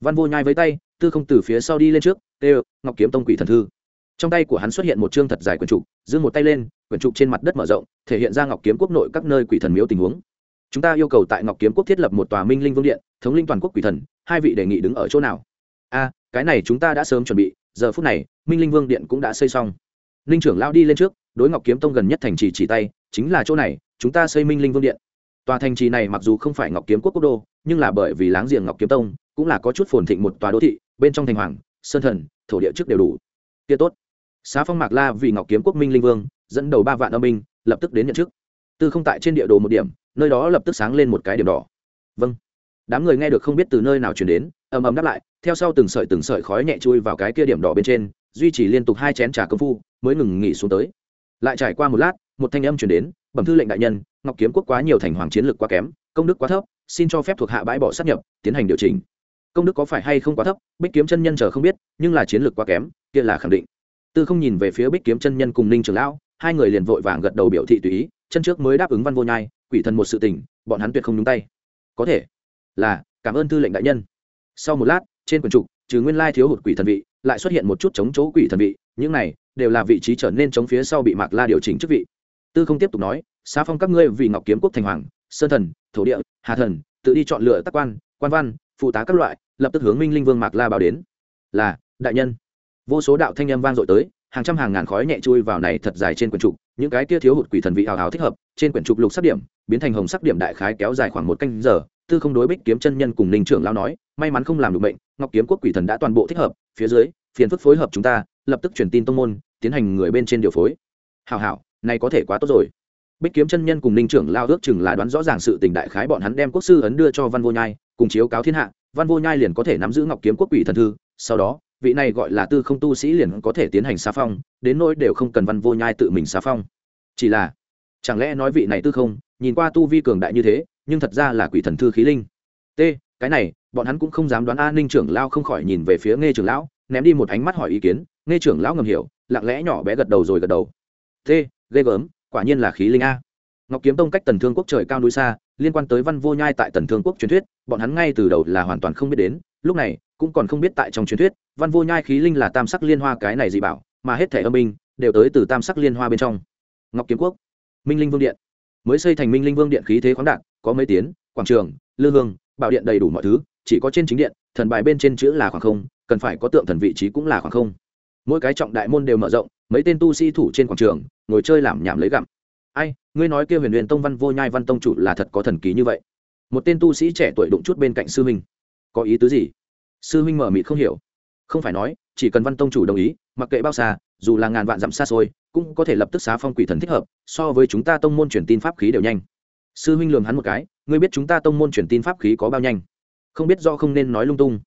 văn vô nhai với tay, tư không từ phía sau đi lên trước, tê ngọc kiếm tông quỷ thần thư. Trong tay của hắn xuất hiện một chương thật dài quyển trục giương một tay lên, quyển trục trên mặt đất mở rộng, thể hiện ra ngọc kiếm quốc nội các nơi quỷ thần miếu tình huống. Chúng ta yêu cầu tại ngọc kiếm quốc thiết lập một tòa minh linh vương điện, thống linh toàn quốc quỷ thần, hai vị đề nghị đứng ở chỗ nào? A, cái này chúng ta đã sớm chuẩn bị, giờ phút này, minh linh vương điện cũng đã xây xong. Linh trưởng lao đi lên trước, đối ngọc kiếm tông gần nhất thành trì chỉ tay, chính là chỗ này, chúng ta xây minh linh vương điện tòa thành trì này mặc dù không phải ngọc kiếm quốc quốc đô, nhưng là bởi vì láng giềng ngọc kiếm tông cũng là có chút phồn thịnh một tòa đô thị, bên trong thành hoàng, sơn thần, thổ địa trước đều đủ. Kia tốt. Xá phong mạc la vì ngọc kiếm quốc minh linh vương, dẫn đầu ba vạn âm binh, lập tức đến nhận chức. Tư không tại trên địa đồ một điểm, nơi đó lập tức sáng lên một cái điểm đỏ. Vâng. Đám người nghe được không biết từ nơi nào chuyển đến, ầm ầm đáp lại, theo sau từng sợi từng sợi khói nhẹ chui vào cái kia điểm đỏ bên trên, duy trì liên tục hai chén trà công phu, mới ngừng nghỉ xuống tới. Lại trải qua một lát một thanh âm chuyển đến, bẩm thư lệnh đại nhân, ngọc kiếm quốc quá nhiều thành hoàng chiến lược quá kém, công đức quá thấp, xin cho phép thuộc hạ bãi bỏ sát nhập, tiến hành điều chỉnh. Công đức có phải hay không quá thấp, bích kiếm chân nhân chờ không biết, nhưng là chiến lược quá kém, kia là khẳng định. Tư không nhìn về phía bích kiếm chân nhân cùng ninh trường lão, hai người liền vội vàng gật đầu biểu thị tùy ý, chân trước mới đáp ứng văn vô nhai, quỷ thần một sự tình, bọn hắn tuyệt không nhúng tay. Có thể, là, cảm ơn thư lệnh đại nhân. Sau một lát, trên quần trục, trừ nguyên lai thiếu hụt quỷ thần vị, lại xuất hiện một chút chống chỗ quỷ thần vị, những này đều là vị trí trở nên chống phía sau bị mạc la điều chỉnh chức vị tư không tiếp tục nói, xá phong các ngươi vì ngọc kiếm quốc thành hoàng, sơn thần, thổ địa, hà thần, tự đi chọn lựa tác quan quan văn, phụ tá các loại, lập tức hướng minh linh vương mạc la báo đến. Là, đại nhân. Vô số đạo thanh âm vang dội tới, hàng trăm hàng ngàn khói nhẹ chui vào này thật dài trên quyển trục, những cái kia thiếu hụt quỷ thần vị hào hào thích hợp, trên quyển trục lục sắc điểm, biến thành hồng sắc điểm đại khái kéo dài khoảng một canh giờ, tư không đối bích kiếm chân nhân cùng ninh trưởng lao nói, may mắn không làm được bệnh, ngọc kiếm quốc quỷ thần đã toàn bộ thích hợp, phía dưới, phiền phức phối hợp chúng ta, lập tức truyền tin tông môn, tiến hành người bên trên điều phối. Hào hảo này có thể quá tốt rồi. Bích kiếm chân nhân cùng ninh trưởng lao ước chừng là đoán rõ ràng sự tình đại khái, bọn hắn đem quốc sư ấn đưa cho văn vô nhai, cùng chiếu cáo thiên hạ, văn vô nhai liền có thể nắm giữ ngọc kiếm quốc quỷ thần thư, sau đó, vị này gọi là tư không tu sĩ liền có thể tiến hành xá phong, đến nỗi đều không cần văn vô nhai tự mình xá phong. Chỉ là, chẳng lẽ nói vị này tư không, nhìn qua tu vi cường đại như thế, nhưng thật ra là quỷ thần thư khí linh? T, cái này, bọn hắn cũng không dám đoán a ninh trưởng lao không khỏi nhìn về phía nghe trưởng lão, ném đi một ánh mắt hỏi ý kiến nghe trưởng lão ngầm hiểu, lặng lẽ nhỏ bé gật đầu rồi gật đầu. T ghê gớm, quả nhiên là khí linh a. Ngọc kiếm tông cách tần thương quốc trời cao núi xa, liên quan tới văn vô nhai tại tần thương quốc truyền thuyết, bọn hắn ngay từ đầu là hoàn toàn không biết đến, lúc này, cũng còn không biết tại trong truyền thuyết, văn vô nhai khí linh là tam sắc liên hoa cái này gì bảo, mà hết thẻ âm minh đều tới từ tam sắc liên hoa bên trong. Ngọc kiếm quốc, minh linh vương điện. Mới xây thành minh linh vương điện khí thế khoáng đạn có mấy tiến, quảng trường, lư hương, bảo điện đầy đủ mọi thứ, chỉ có trên chính điện, thần bài bên trên chữ là khoảng không, cần phải có tượng thần vị trí cũng là khoảng không. Mỗi cái trọng đại môn đều mở rộng mấy tên tu sĩ thủ trên quảng trường, ngồi chơi làm nhảm lấy gặm. Ai, ngươi nói kia huyền huyền tông văn vô nhai văn tông chủ là thật có thần ký như vậy? Một tên tu sĩ trẻ tuổi đụng chút bên cạnh sư huynh. Có ý tứ gì? Sư huynh mở mịt không hiểu. Không phải nói, chỉ cần văn tông chủ đồng ý, mặc kệ bao xa, dù là ngàn vạn dặm xa xôi, cũng có thể lập tức xá phong quỷ thần thích hợp, so với chúng ta tông môn truyền tin pháp khí đều nhanh. Sư huynh lường hắn một cái, ngươi biết chúng ta tông môn truyền tin pháp khí có bao nhanh? Không biết do không nên nói lung tung.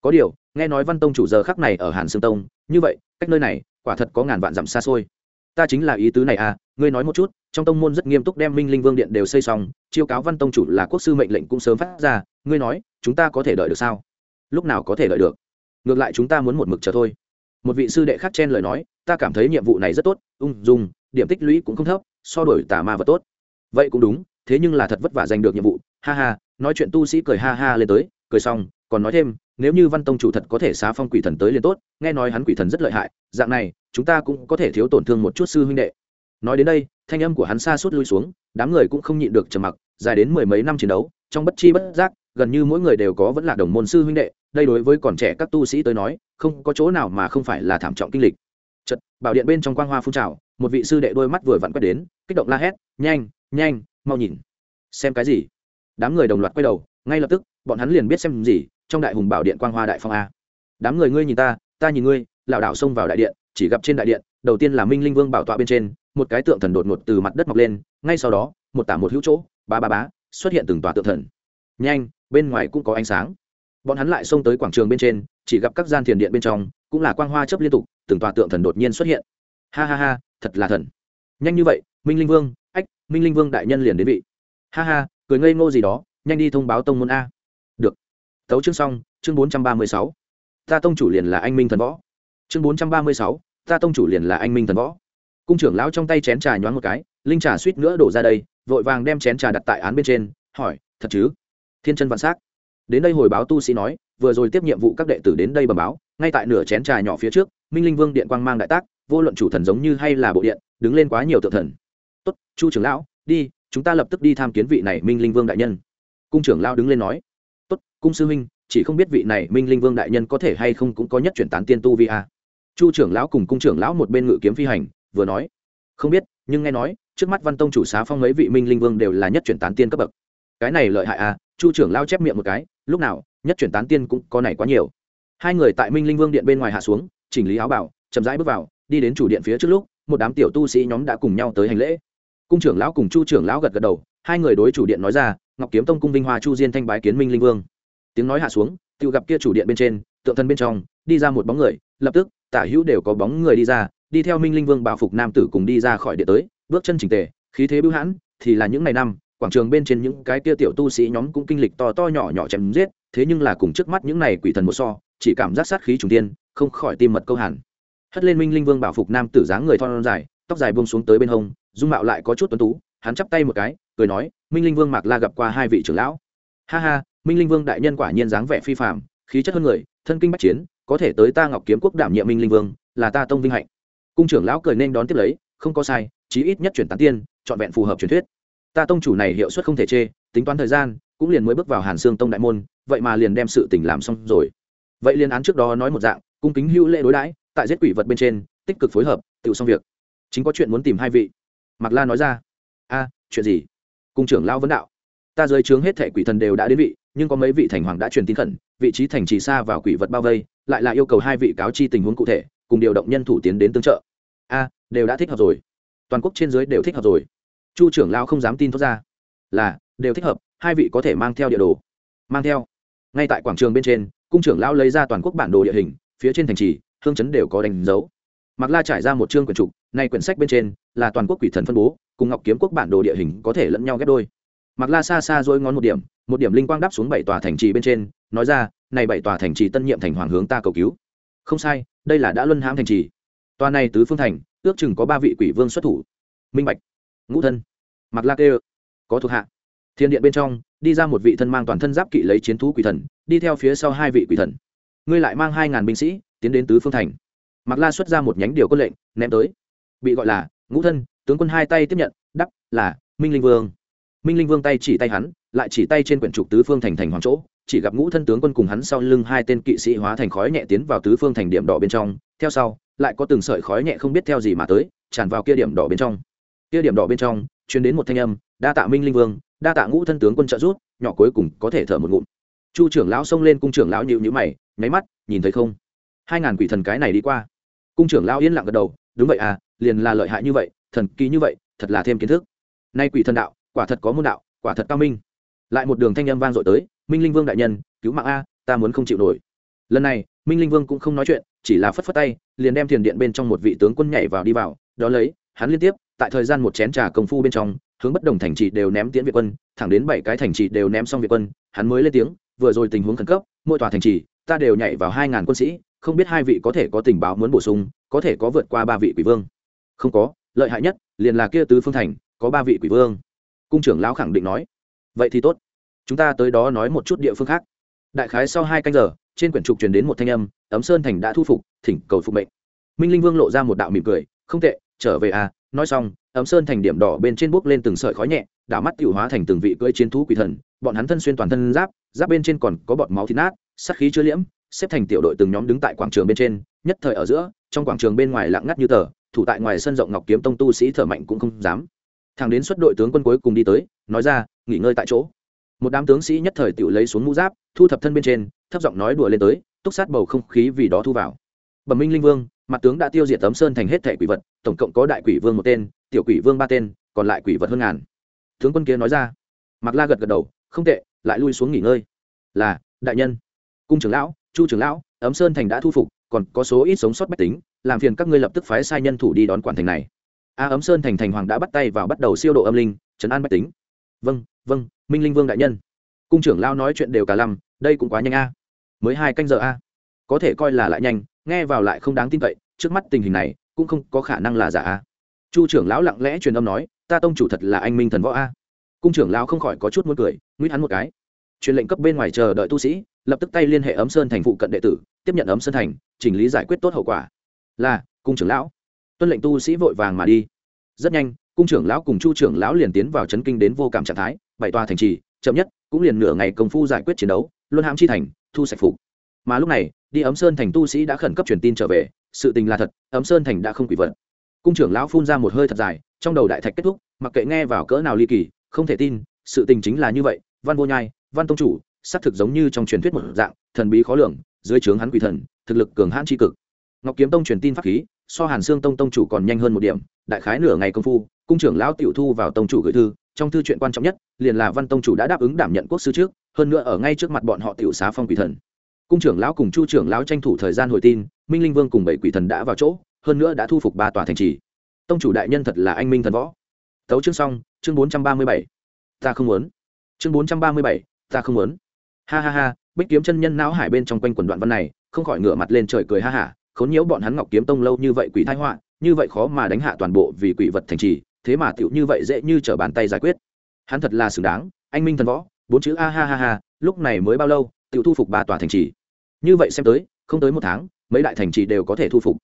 Có điều, nghe nói văn tông chủ giờ khắc này ở hàn sương tông, như vậy, cách nơi này quả thật có ngàn vạn dặm xa xôi. Ta chính là ý tứ này à ngươi nói một chút, trong tông môn rất nghiêm túc đem minh linh vương điện đều xây xong, chiêu cáo văn tông chủ là quốc sư mệnh lệnh cũng sớm phát ra, ngươi nói, chúng ta có thể đợi được sao? Lúc nào có thể đợi được? Ngược lại chúng ta muốn một mực chờ thôi. Một vị sư đệ khác chen lời nói, ta cảm thấy nhiệm vụ này rất tốt, ung dung, điểm tích lũy cũng không thấp, so đổi tà ma vật tốt. Vậy cũng đúng, thế nhưng là thật vất vả giành được nhiệm vụ, ha ha, nói chuyện tu sĩ cười ha ha lên tới, cười xong, còn nói thêm nếu như văn tông chủ thật có thể xá phong quỷ thần tới liền tốt, nghe nói hắn quỷ thần rất lợi hại, dạng này, chúng ta cũng có thể thiếu tổn thương một chút sư huynh đệ. Nói đến đây, thanh âm của hắn xa suốt lui xuống, đám người cũng không nhịn được trầm mặc, dài đến mười mấy năm chiến đấu, trong bất chi bất giác, gần như mỗi người đều có vẫn là đồng môn sư huynh đệ, đây đối với còn trẻ các tu sĩ tới nói, không có chỗ nào mà không phải là thảm trọng kinh lịch. Chật bảo điện bên trong quang hoa phun trào, một vị sư đệ đôi mắt vừa vặn quét đến, kích động la hét, nhanh nhanh, mau nhìn, xem cái gì? Đám người đồng loạt quay đầu, ngay lập tức, bọn hắn liền biết xem gì trong đại hùng bảo điện quang hoa đại phong a. Đám người ngươi nhìn ta ta nhìn ngươi, lảo đảo xông vào đại điện, chỉ gặp trên đại điện, đầu tiên là minh linh vương bảo tọa bên trên, một cái tượng thần đột ngột từ mặt đất mọc lên, ngay sau đó, một tả một hữu chỗ, ba ba bá, xuất hiện từng tòa tượng thần. Nhanh, bên ngoài cũng có ánh sáng. Bọn hắn lại xông tới quảng trường bên trên, chỉ gặp các gian thiền điện bên trong, cũng là quang hoa chấp liên tục, từng tòa tượng thần đột nhiên xuất hiện. Ha ha ha, thật là thần. Nhanh như vậy, minh linh vương, ách, minh linh vương đại nhân liền đến vị. Ha ha, cười ngây ngô gì đó, nhanh đi thông báo tông môn a tấu chương xong, chương bốn trăm ba mươi sáu. Ta tông chủ liền là anh minh thần võ. Chương bốn trăm ba mươi sáu, ta tông chủ liền là anh minh thần võ. Cung trưởng lão trong tay chén trà nhoáng một cái, linh trà suýt nữa đổ ra đây, vội vàng đem chén trà đặt tại án bên trên, hỏi, thật chứ? Thiên chân vạn s á c đến đây hồi báo tu sĩ nói, vừa rồi tiếp nhiệm vụ các đệ tử đến đây bẩm báo, ngay tại nửa chén trà nhỏ phía trước, minh linh vương điện quang mang đại tác, vô luận chủ thần giống như hay là bộ điện, đứng lên quá nhiều tự thần. Tốt, chu trưởng lão, đi, chúng ta lập tức đi tham kiến vị này minh linh vương đại nhân. Cung trưởng lão đứng lên nói cung sư huynh, chỉ không biết vị này minh linh vương đại nhân có thể hay không cũng có nhất chuyển tán tiên tu vi a chu trưởng lão cùng cung trưởng lão một bên ngự kiếm phi hành, vừa nói. Không biết, nhưng nghe nói, trước mắt văn tông chủ xá phong mấy vị minh linh vương đều là nhất chuyển tán tiên cấp bậc. Cái này lợi hại à? Chu trưởng lao chép miệng một cái, lúc nào, nhất chuyển tán tiên cũng có này quá nhiều. Hai người tại minh linh vương điện bên ngoài hạ xuống, chỉnh lý áo bảo, chậm rãi bước vào, đi đến chủ điện phía trước lúc, một đám tiểu tu sĩ nhóm đã cùng nhau tới hành lễ. Cung trưởng lão cùng chu trưởng lão gật gật đầu, hai người đối chủ điện nói ra, ngọc kiếm tông cung vinh hoa chu diên thanh bái kiến minh linh vương tiếng nói hạ xuống, tự gặp kia chủ điện bên trên, tượng thân bên trong, đi ra một bóng người, lập tức, tả hữu đều có bóng người đi ra, đi theo minh linh vương bảo phục nam tử cùng đi ra khỏi điện tới, bước chân chỉnh tề, khí thế bưu hãn, thì là những ngày năm, quảng trường bên trên những cái kia tiểu tu sĩ nhóm cũng kinh lịch to to nhỏ nhỏ chém giết, thế nhưng là cùng trước mắt những này quỷ thần một so, chỉ cảm giác sát khí trùng tiên không khỏi tim mật câu hẳn. Hất lên minh linh vương bảo phục nam tử dáng người thon dài, tóc dài buông xuống tới bên hông, dung mạo lại có chút tuấn tú, hắn chắp tay một cái, cười nói, minh linh vương mạc la gặp qua hai vị trưởng lão. Ha ha minh linh vương đại nhân quả nhiên dáng vẻ phi phạm khí chất hơn người, thân kinh bắc chiến, có thể tới ta ngọc kiếm quốc đảm nhiệm minh linh vương, là ta tông vinh hạnh. Cung trưởng lão cười nên đón tiếp lấy, không có sai, chí ít nhất chuyển tán tiên, trọn vẹn phù hợp truyền thuyết. Ta tông chủ này hiệu suất không thể chê, tính toán thời gian, cũng liền mới bước vào hàn xương tông đại môn, vậy mà liền đem sự tình làm xong rồi. Vậy liên án trước đó nói một dạng, cung kính hữu lễ đối đãi, tại giết quỷ vật bên trên, tích cực phối hợp, tự xong việc. Chính có chuyện muốn tìm hai vị. Mạc la nói ra. A, chuyện gì? Cung trưởng lao vấn đạo. Ta dưới trướng hết thể quỷ thần đều đã đến vị nhưng có mấy vị thành hoàng đã truyền tin khẩn, vị trí thành trì xa vào quỷ vật bao vây, lại là yêu cầu hai vị cáo chi tình huống cụ thể, cùng điều động nhân thủ tiến đến tương trợ. A, đều đã thích hợp rồi. Toàn quốc trên dưới đều thích hợp rồi. Chu trưởng lao không dám tin thoát ra. Là, đều thích hợp, hai vị có thể mang theo địa đồ. Mang theo. Ngay tại quảng trường bên trên, cung trưởng lao lấy ra toàn quốc bản đồ địa hình, phía trên thành trì, hương chấn đều có đánh dấu. Mặc la trải ra một chương quyển trục, nay quyển sách bên trên là toàn quốc quỷ thần phân bố, cùng ngọc kiếm quốc bản đồ địa hình có thể lẫn nhau ghép đôi mặc la xa xa dỗi ngón một điểm một điểm linh quang đáp xuống bảy tòa thành trì bên trên, nói ra, này bảy tòa thành trì tân nhiệm thành hoàng hướng ta cầu cứu. Không sai, đây là đã luân hãm thành trì. Tòa này tứ phương thành, ước chừng có ba vị quỷ vương xuất thủ. Minh bạch, ngũ thân mặc la kêu có thuộc hạ. Thiên điện bên trong, đi ra một vị thân mang toàn thân giáp kỵ lấy chiến thú quỷ thần, đi theo phía sau hai vị quỷ thần. Ngươi lại mang hai ngàn binh sĩ, tiến đến tứ phương thành. Mặc la xuất ra một nhánh điều quân lệnh, ném tới. Bị gọi là ngũ thân, tướng quân hai tay tiếp nhận đắp là minh linh vương minh linh vương tay chỉ tay hắn, lại chỉ tay trên quyển trục tứ phương thành thành hoàng chỗ, chỉ gặp ngũ thân tướng quân cùng hắn sau lưng hai tên kỵ sĩ hóa thành khói nhẹ tiến vào tứ phương thành điểm đỏ bên trong. Theo sau, lại có từng sợi khói nhẹ không biết theo gì mà tới, tràn vào kia điểm đỏ bên trong. Kia điểm đỏ bên trong chuyến đến một thanh âm, đa tạ minh linh vương, đa tạ ngũ thân tướng quân trợ rút nhỏ cuối cùng có thể thở một ngụm. Chu trưởng lão xông lên, cung trưởng lão nhịu nhữ mày, nháy mắt, nhìn thấy không? Hai ngàn quỷ thần cái này đi qua. Cung trưởng lão yên lặng gật đầu, đúng vậy à liền là lợi hại như vậy, thần kỳ như vậy, thật là thêm kiến thức. Nay quỷ thần đạo quả thật có môn đạo, quả thật cao minh. Lại một đường thanh âm vang dội tới, minh linh vương đại nhân, cứu mạng a, ta muốn không chịu nổi. Lần này, minh linh vương cũng không nói chuyện, chỉ là phất phất tay, liền đem thiền điện bên trong một vị tướng quân nhảy vào đi vào, đó lấy, hắn liên tiếp, tại thời gian một chén trà công phu bên trong, hướng bất đồng thành trì đều ném tiễn việt quân, thẳng đến bảy cái thành trì đều ném xong việt quân, hắn mới lên tiếng, vừa rồi tình huống khẩn cấp, mỗi tòa thành trì, ta đều nhảy vào hai ngàn quân sĩ, không biết hai vị có thể có tình báo muốn bổ sung, có thể có vượt qua ba vị quỷ vương. Không có, lợi hại nhất, liền là kia tứ phương thành, có ba vị quỷ vương cung trưởng lão khẳng định nói, vậy thì tốt, chúng ta tới đó nói một chút địa phương khác. Đại khái sau hai canh giờ, trên quyển trục truyền đến một thanh âm, ấm sơn thành đã thu phục, thỉnh cầu phục mệnh. Minh linh vương lộ ra một đạo mỉm cười, không tệ, trở về à nói xong, ấm sơn thành điểm đỏ bên trên bốc lên từng sợi khói nhẹ, đảo mắt tiểu hóa thành từng vị cưỡi chiến thú quỷ thần, bọn hắn thân xuyên toàn thân giáp giáp bên trên còn có bọt máu thịt nát sắc khí chưa liễm, xếp thành tiểu đội từng nhóm đứng tại quảng trường bên trên, nhất thời ở giữa, trong quảng trường bên ngoài lặng ngắt như tờ, thủ tại ngoài sân rộng ngọc kiếm tông tu sĩ thở mạnh cũng không dám thằng đến xuất đội tướng quân cuối cùng đi tới, nói ra, nghỉ ngơi tại chỗ. Một đám tướng sĩ nhất thời tự lấy xuống mũ giáp, thu thập thân bên trên, thấp giọng nói đùa lên tới, túc sát bầu không khí vì đó thu vào. Bẩm minh linh vương, mặt tướng đã tiêu diệt tấm sơn thành hết thẻ quỷ vật, tổng cộng có đại quỷ vương một tên, tiểu quỷ vương ba tên, còn lại quỷ vật hơn ngàn. Tướng quân kia nói ra. Mặc la gật gật đầu, không tệ, lại lui xuống nghỉ ngơi. Là, đại nhân. Cung trưởng lão, chu trưởng lão ấm sơn thành đã thu phục, còn có số ít sống sót bách tính, làm phiền các ngươi lập tức phái sai nhân thủ đi đón quản thành này a ấm sơn thành thành hoàng đã bắt tay vào bắt đầu siêu độ âm linh trấn an bách tính. Vâng vâng minh linh vương đại nhân. Cung trưởng lao nói chuyện đều cả lầm, đây cũng quá nhanh a. Mới hai canh giờ a. Có thể coi là lại nhanh nghe vào lại không đáng tin cậy trước mắt tình hình này cũng không có khả năng là giả a. Chu trưởng lão lặng lẽ truyền âm nói ta tông chủ thật là anh minh thần võ a. Cung trưởng lão không khỏi có chút muốn cười nguyễn hắn một cái. Truyền lệnh cấp bên ngoài chờ đợi tu sĩ lập tức tay liên hệ ấm sơn thành phụ cận đệ tử tiếp nhận ấm sơn thành chỉnh lý giải quyết tốt hậu quả. Là cung trưởng lão tuân lệnh tu sĩ vội vàng mà đi. Rất nhanh, cung trưởng lão cùng chu trưởng lão liền tiến vào chấn kinh đến vô cảm trạng thái, bảy tòa thành trì, chậm nhất cũng liền nửa ngày công phu giải quyết chiến đấu, luân hãm chi thành, thu sạch phục. Mà lúc này, đi ấm sơn thành tu sĩ đã khẩn cấp truyền tin trở về, sự tình là thật, ấm sơn thành đã không quỷ vật. Cung trưởng lão phun ra một hơi thật dài, trong đầu đại thạch kết thúc, mặc kệ nghe vào cỡ nào ly kỳ, không thể tin, sự tình chính là như vậy, văn vô nhai, văn tông chủ, xác thực giống như trong truyền thuyết một dạng, thần bí khó lường, dưới trướng hắn quỷ thần, thực lực cường hãn tri cực ngọc kiếm tông truyền tin pháp khí, so hàn xương tông tông chủ còn nhanh hơn một điểm, đại khái nửa ngày công phu, cung trưởng lão tiểu thu vào tông chủ gửi thư, trong thư chuyện quan trọng nhất, liền là văn tông chủ đã đáp ứng đảm nhận quốc sư trước, hơn nữa ở ngay trước mặt bọn họ tiểu xá phong quỷ thần. Cung trưởng lão cùng chu trưởng lão tranh thủ thời gian hồi tin, minh linh vương cùng bảy quỷ thần đã vào chỗ, hơn nữa đã thu phục ba tòa thành trì. Tông chủ đại nhân thật là anh minh thần võ. Tấu chương xong, chương bốn trăm ba mươi bảy. Ta không muốn. Chương bốn trăm ba mươi bảy, ta không muốn. Ha ha ha, bích kiếm chân nhân não hải bên trong quanh quần đoạn văn này, không khỏi ngửa mặt lên trời cười ha hả khốn nhiễu bọn hắn ngọc kiếm tông lâu như vậy quỷ thái họa, như vậy khó mà đánh hạ toàn bộ vì quỷ vật thành trì, thế mà tựu như vậy dễ như trở bàn tay giải quyết. Hắn thật là xứng đáng, anh minh thần võ, bốn chữ a ha ha ha, lúc này mới bao lâu tựu thu phục ba tòa thành trì. Như vậy xem tới, không tới một tháng, mấy đại thành trì đều có thể thu phục.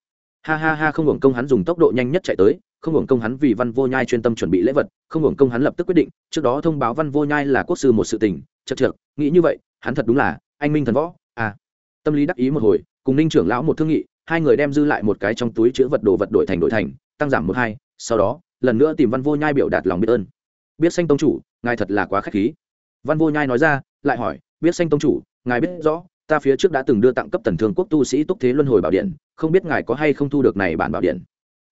Ha ha ha, không hưởng công hắn dùng tốc độ nhanh nhất chạy tới, không hưởng công hắn vì văn vô nhai chuyên tâm chuẩn bị lễ vật, không hưởng công hắn lập tức quyết định, trước đó thông báo văn vô nhai là quốc sư một sự tình chật chật nghĩ như vậy, hắn thật đúng là, anh minh thần võ à. Tâm lý đắc ý một hồi, cùng ninh trưởng lão một thương nghị hai người đem dư lại một cái trong túi chứa vật đồ vật đổi thành đổi thành, tăng giảm một hai, sau đó, lần nữa tìm văn vô nhai biểu đạt lòng biết ơn. Biết xanh tông chủ, ngài thật là quá k h á c h khí. Văn vô nhai nói ra, lại hỏi, biết xanh tông chủ, ngài biết rõ, ta phía trước đã từng đưa tặng cấp tần thương quốc tu sĩ túc thế luân hồi bảo điện, không biết ngài có hay không thu được này bản bảo điện.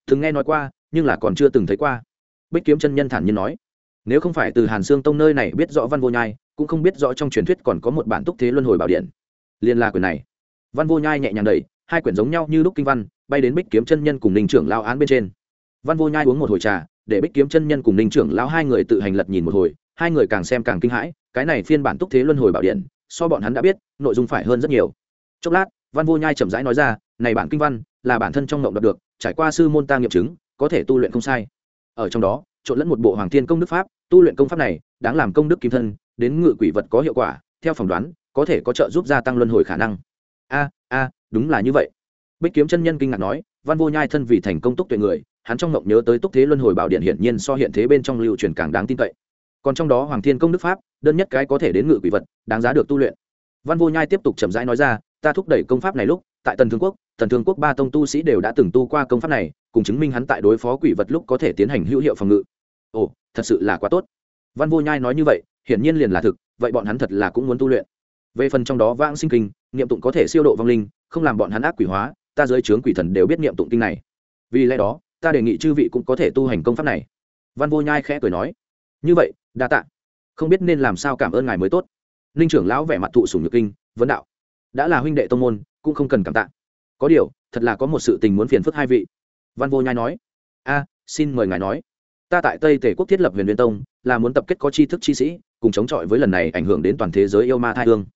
Từng nghe nói qua, nhưng là còn chưa từng thấy qua. Bích kiếm chân nhân thản nhiên nói, nếu không phải từ hàn sương tông nơi này biết rõ văn vô nhai, cũng không biết rõ trong truyền thuyết còn có một bản túc thế luân hồi bảo điện. Liên la quyền này. Văn vô nhai nhẹ nhàng đầy hai quyển giống nhau như lúc kinh văn, bay đến bích kiếm chân nhân cùng ninh trưởng lao án bên trên. Văn vô nhai uống một hồi trà, để bích kiếm chân nhân cùng ninh trưởng lão hai người tự hành lật nhìn một hồi, hai người càng xem càng kinh hãi, cái này phiên bản túc thế luân hồi bảo điện, so bọn hắn đã biết, nội dung phải hơn rất nhiều. Chốc lát, văn vô nhai chậm rãi nói ra, này bản kinh văn, là bản thân trong ngộng đọc được, trải qua sư môn ta nghiệm chứng, có thể tu luyện không sai. Ở trong đó, trộn lẫn một bộ hoàng thiên công đức pháp, tu luyện công pháp này, đáng làm công đức kim thân, đến ngự quỷ vật có hiệu quả, theo phỏng đoán, có thể có trợ giúp gia tăng luân hồi khả năng. A a đúng là như vậy. Bích kiếm chân nhân kinh ngạc nói, văn vô nhai thân vì thành công túc tuệ người, hắn trong ngộng nhớ tới túc thế luân hồi bảo điện hiển nhiên so hiện thế bên trong lưu truyền càng đáng tin cậy. Còn trong đó hoàng thiên công đức pháp, đơn nhất cái có thể đến ngự quỷ vật, đáng giá được tu luyện. Văn vô nhai tiếp tục chậm rãi nói ra, ta thúc đẩy công pháp này lúc, tại tần thương quốc, tần thương quốc ba tông tu sĩ đều đã từng tu qua công pháp này, cùng chứng minh hắn tại đối phó quỷ vật lúc có thể tiến hành hữu hiệu phòng ngự. Ồ, thật sự là quá tốt. Văn vô nhai nói như vậy, hiển nhiên liền là thực, vậy bọn hắn thật là cũng muốn tu luyện. Về phần trong đó vãng sinh kinh niệm tụng có thể siêu độ vong linh, không làm bọn hắn ác quỷ hóa, ta dưới trướng quỷ thần đều biết niệm tụng kinh này. Vì lẽ đó, ta đề nghị chư vị cũng có thể tu hành công pháp này. Văn vô nhai khẽ cười nói. Như vậy, đa tạ. Không biết nên làm sao cảm ơn ngài mới tốt. Ninh trưởng lão vẻ mặt thụ sùng nhược kinh, vấn đạo. Đã là huynh đệ tông môn, cũng không cần cảm tạ. Có điều, thật là có một sự tình muốn phiền phức hai vị. Văn vô nhai nói. A, xin mời ngài nói. Ta tại tây tể quốc thiết lập huyền viên tông, là muốn tập kết có tri thức chi sĩ, cùng chống chọi với lần này ảnh hưởng đến toàn thế giới yêu ma thai hương.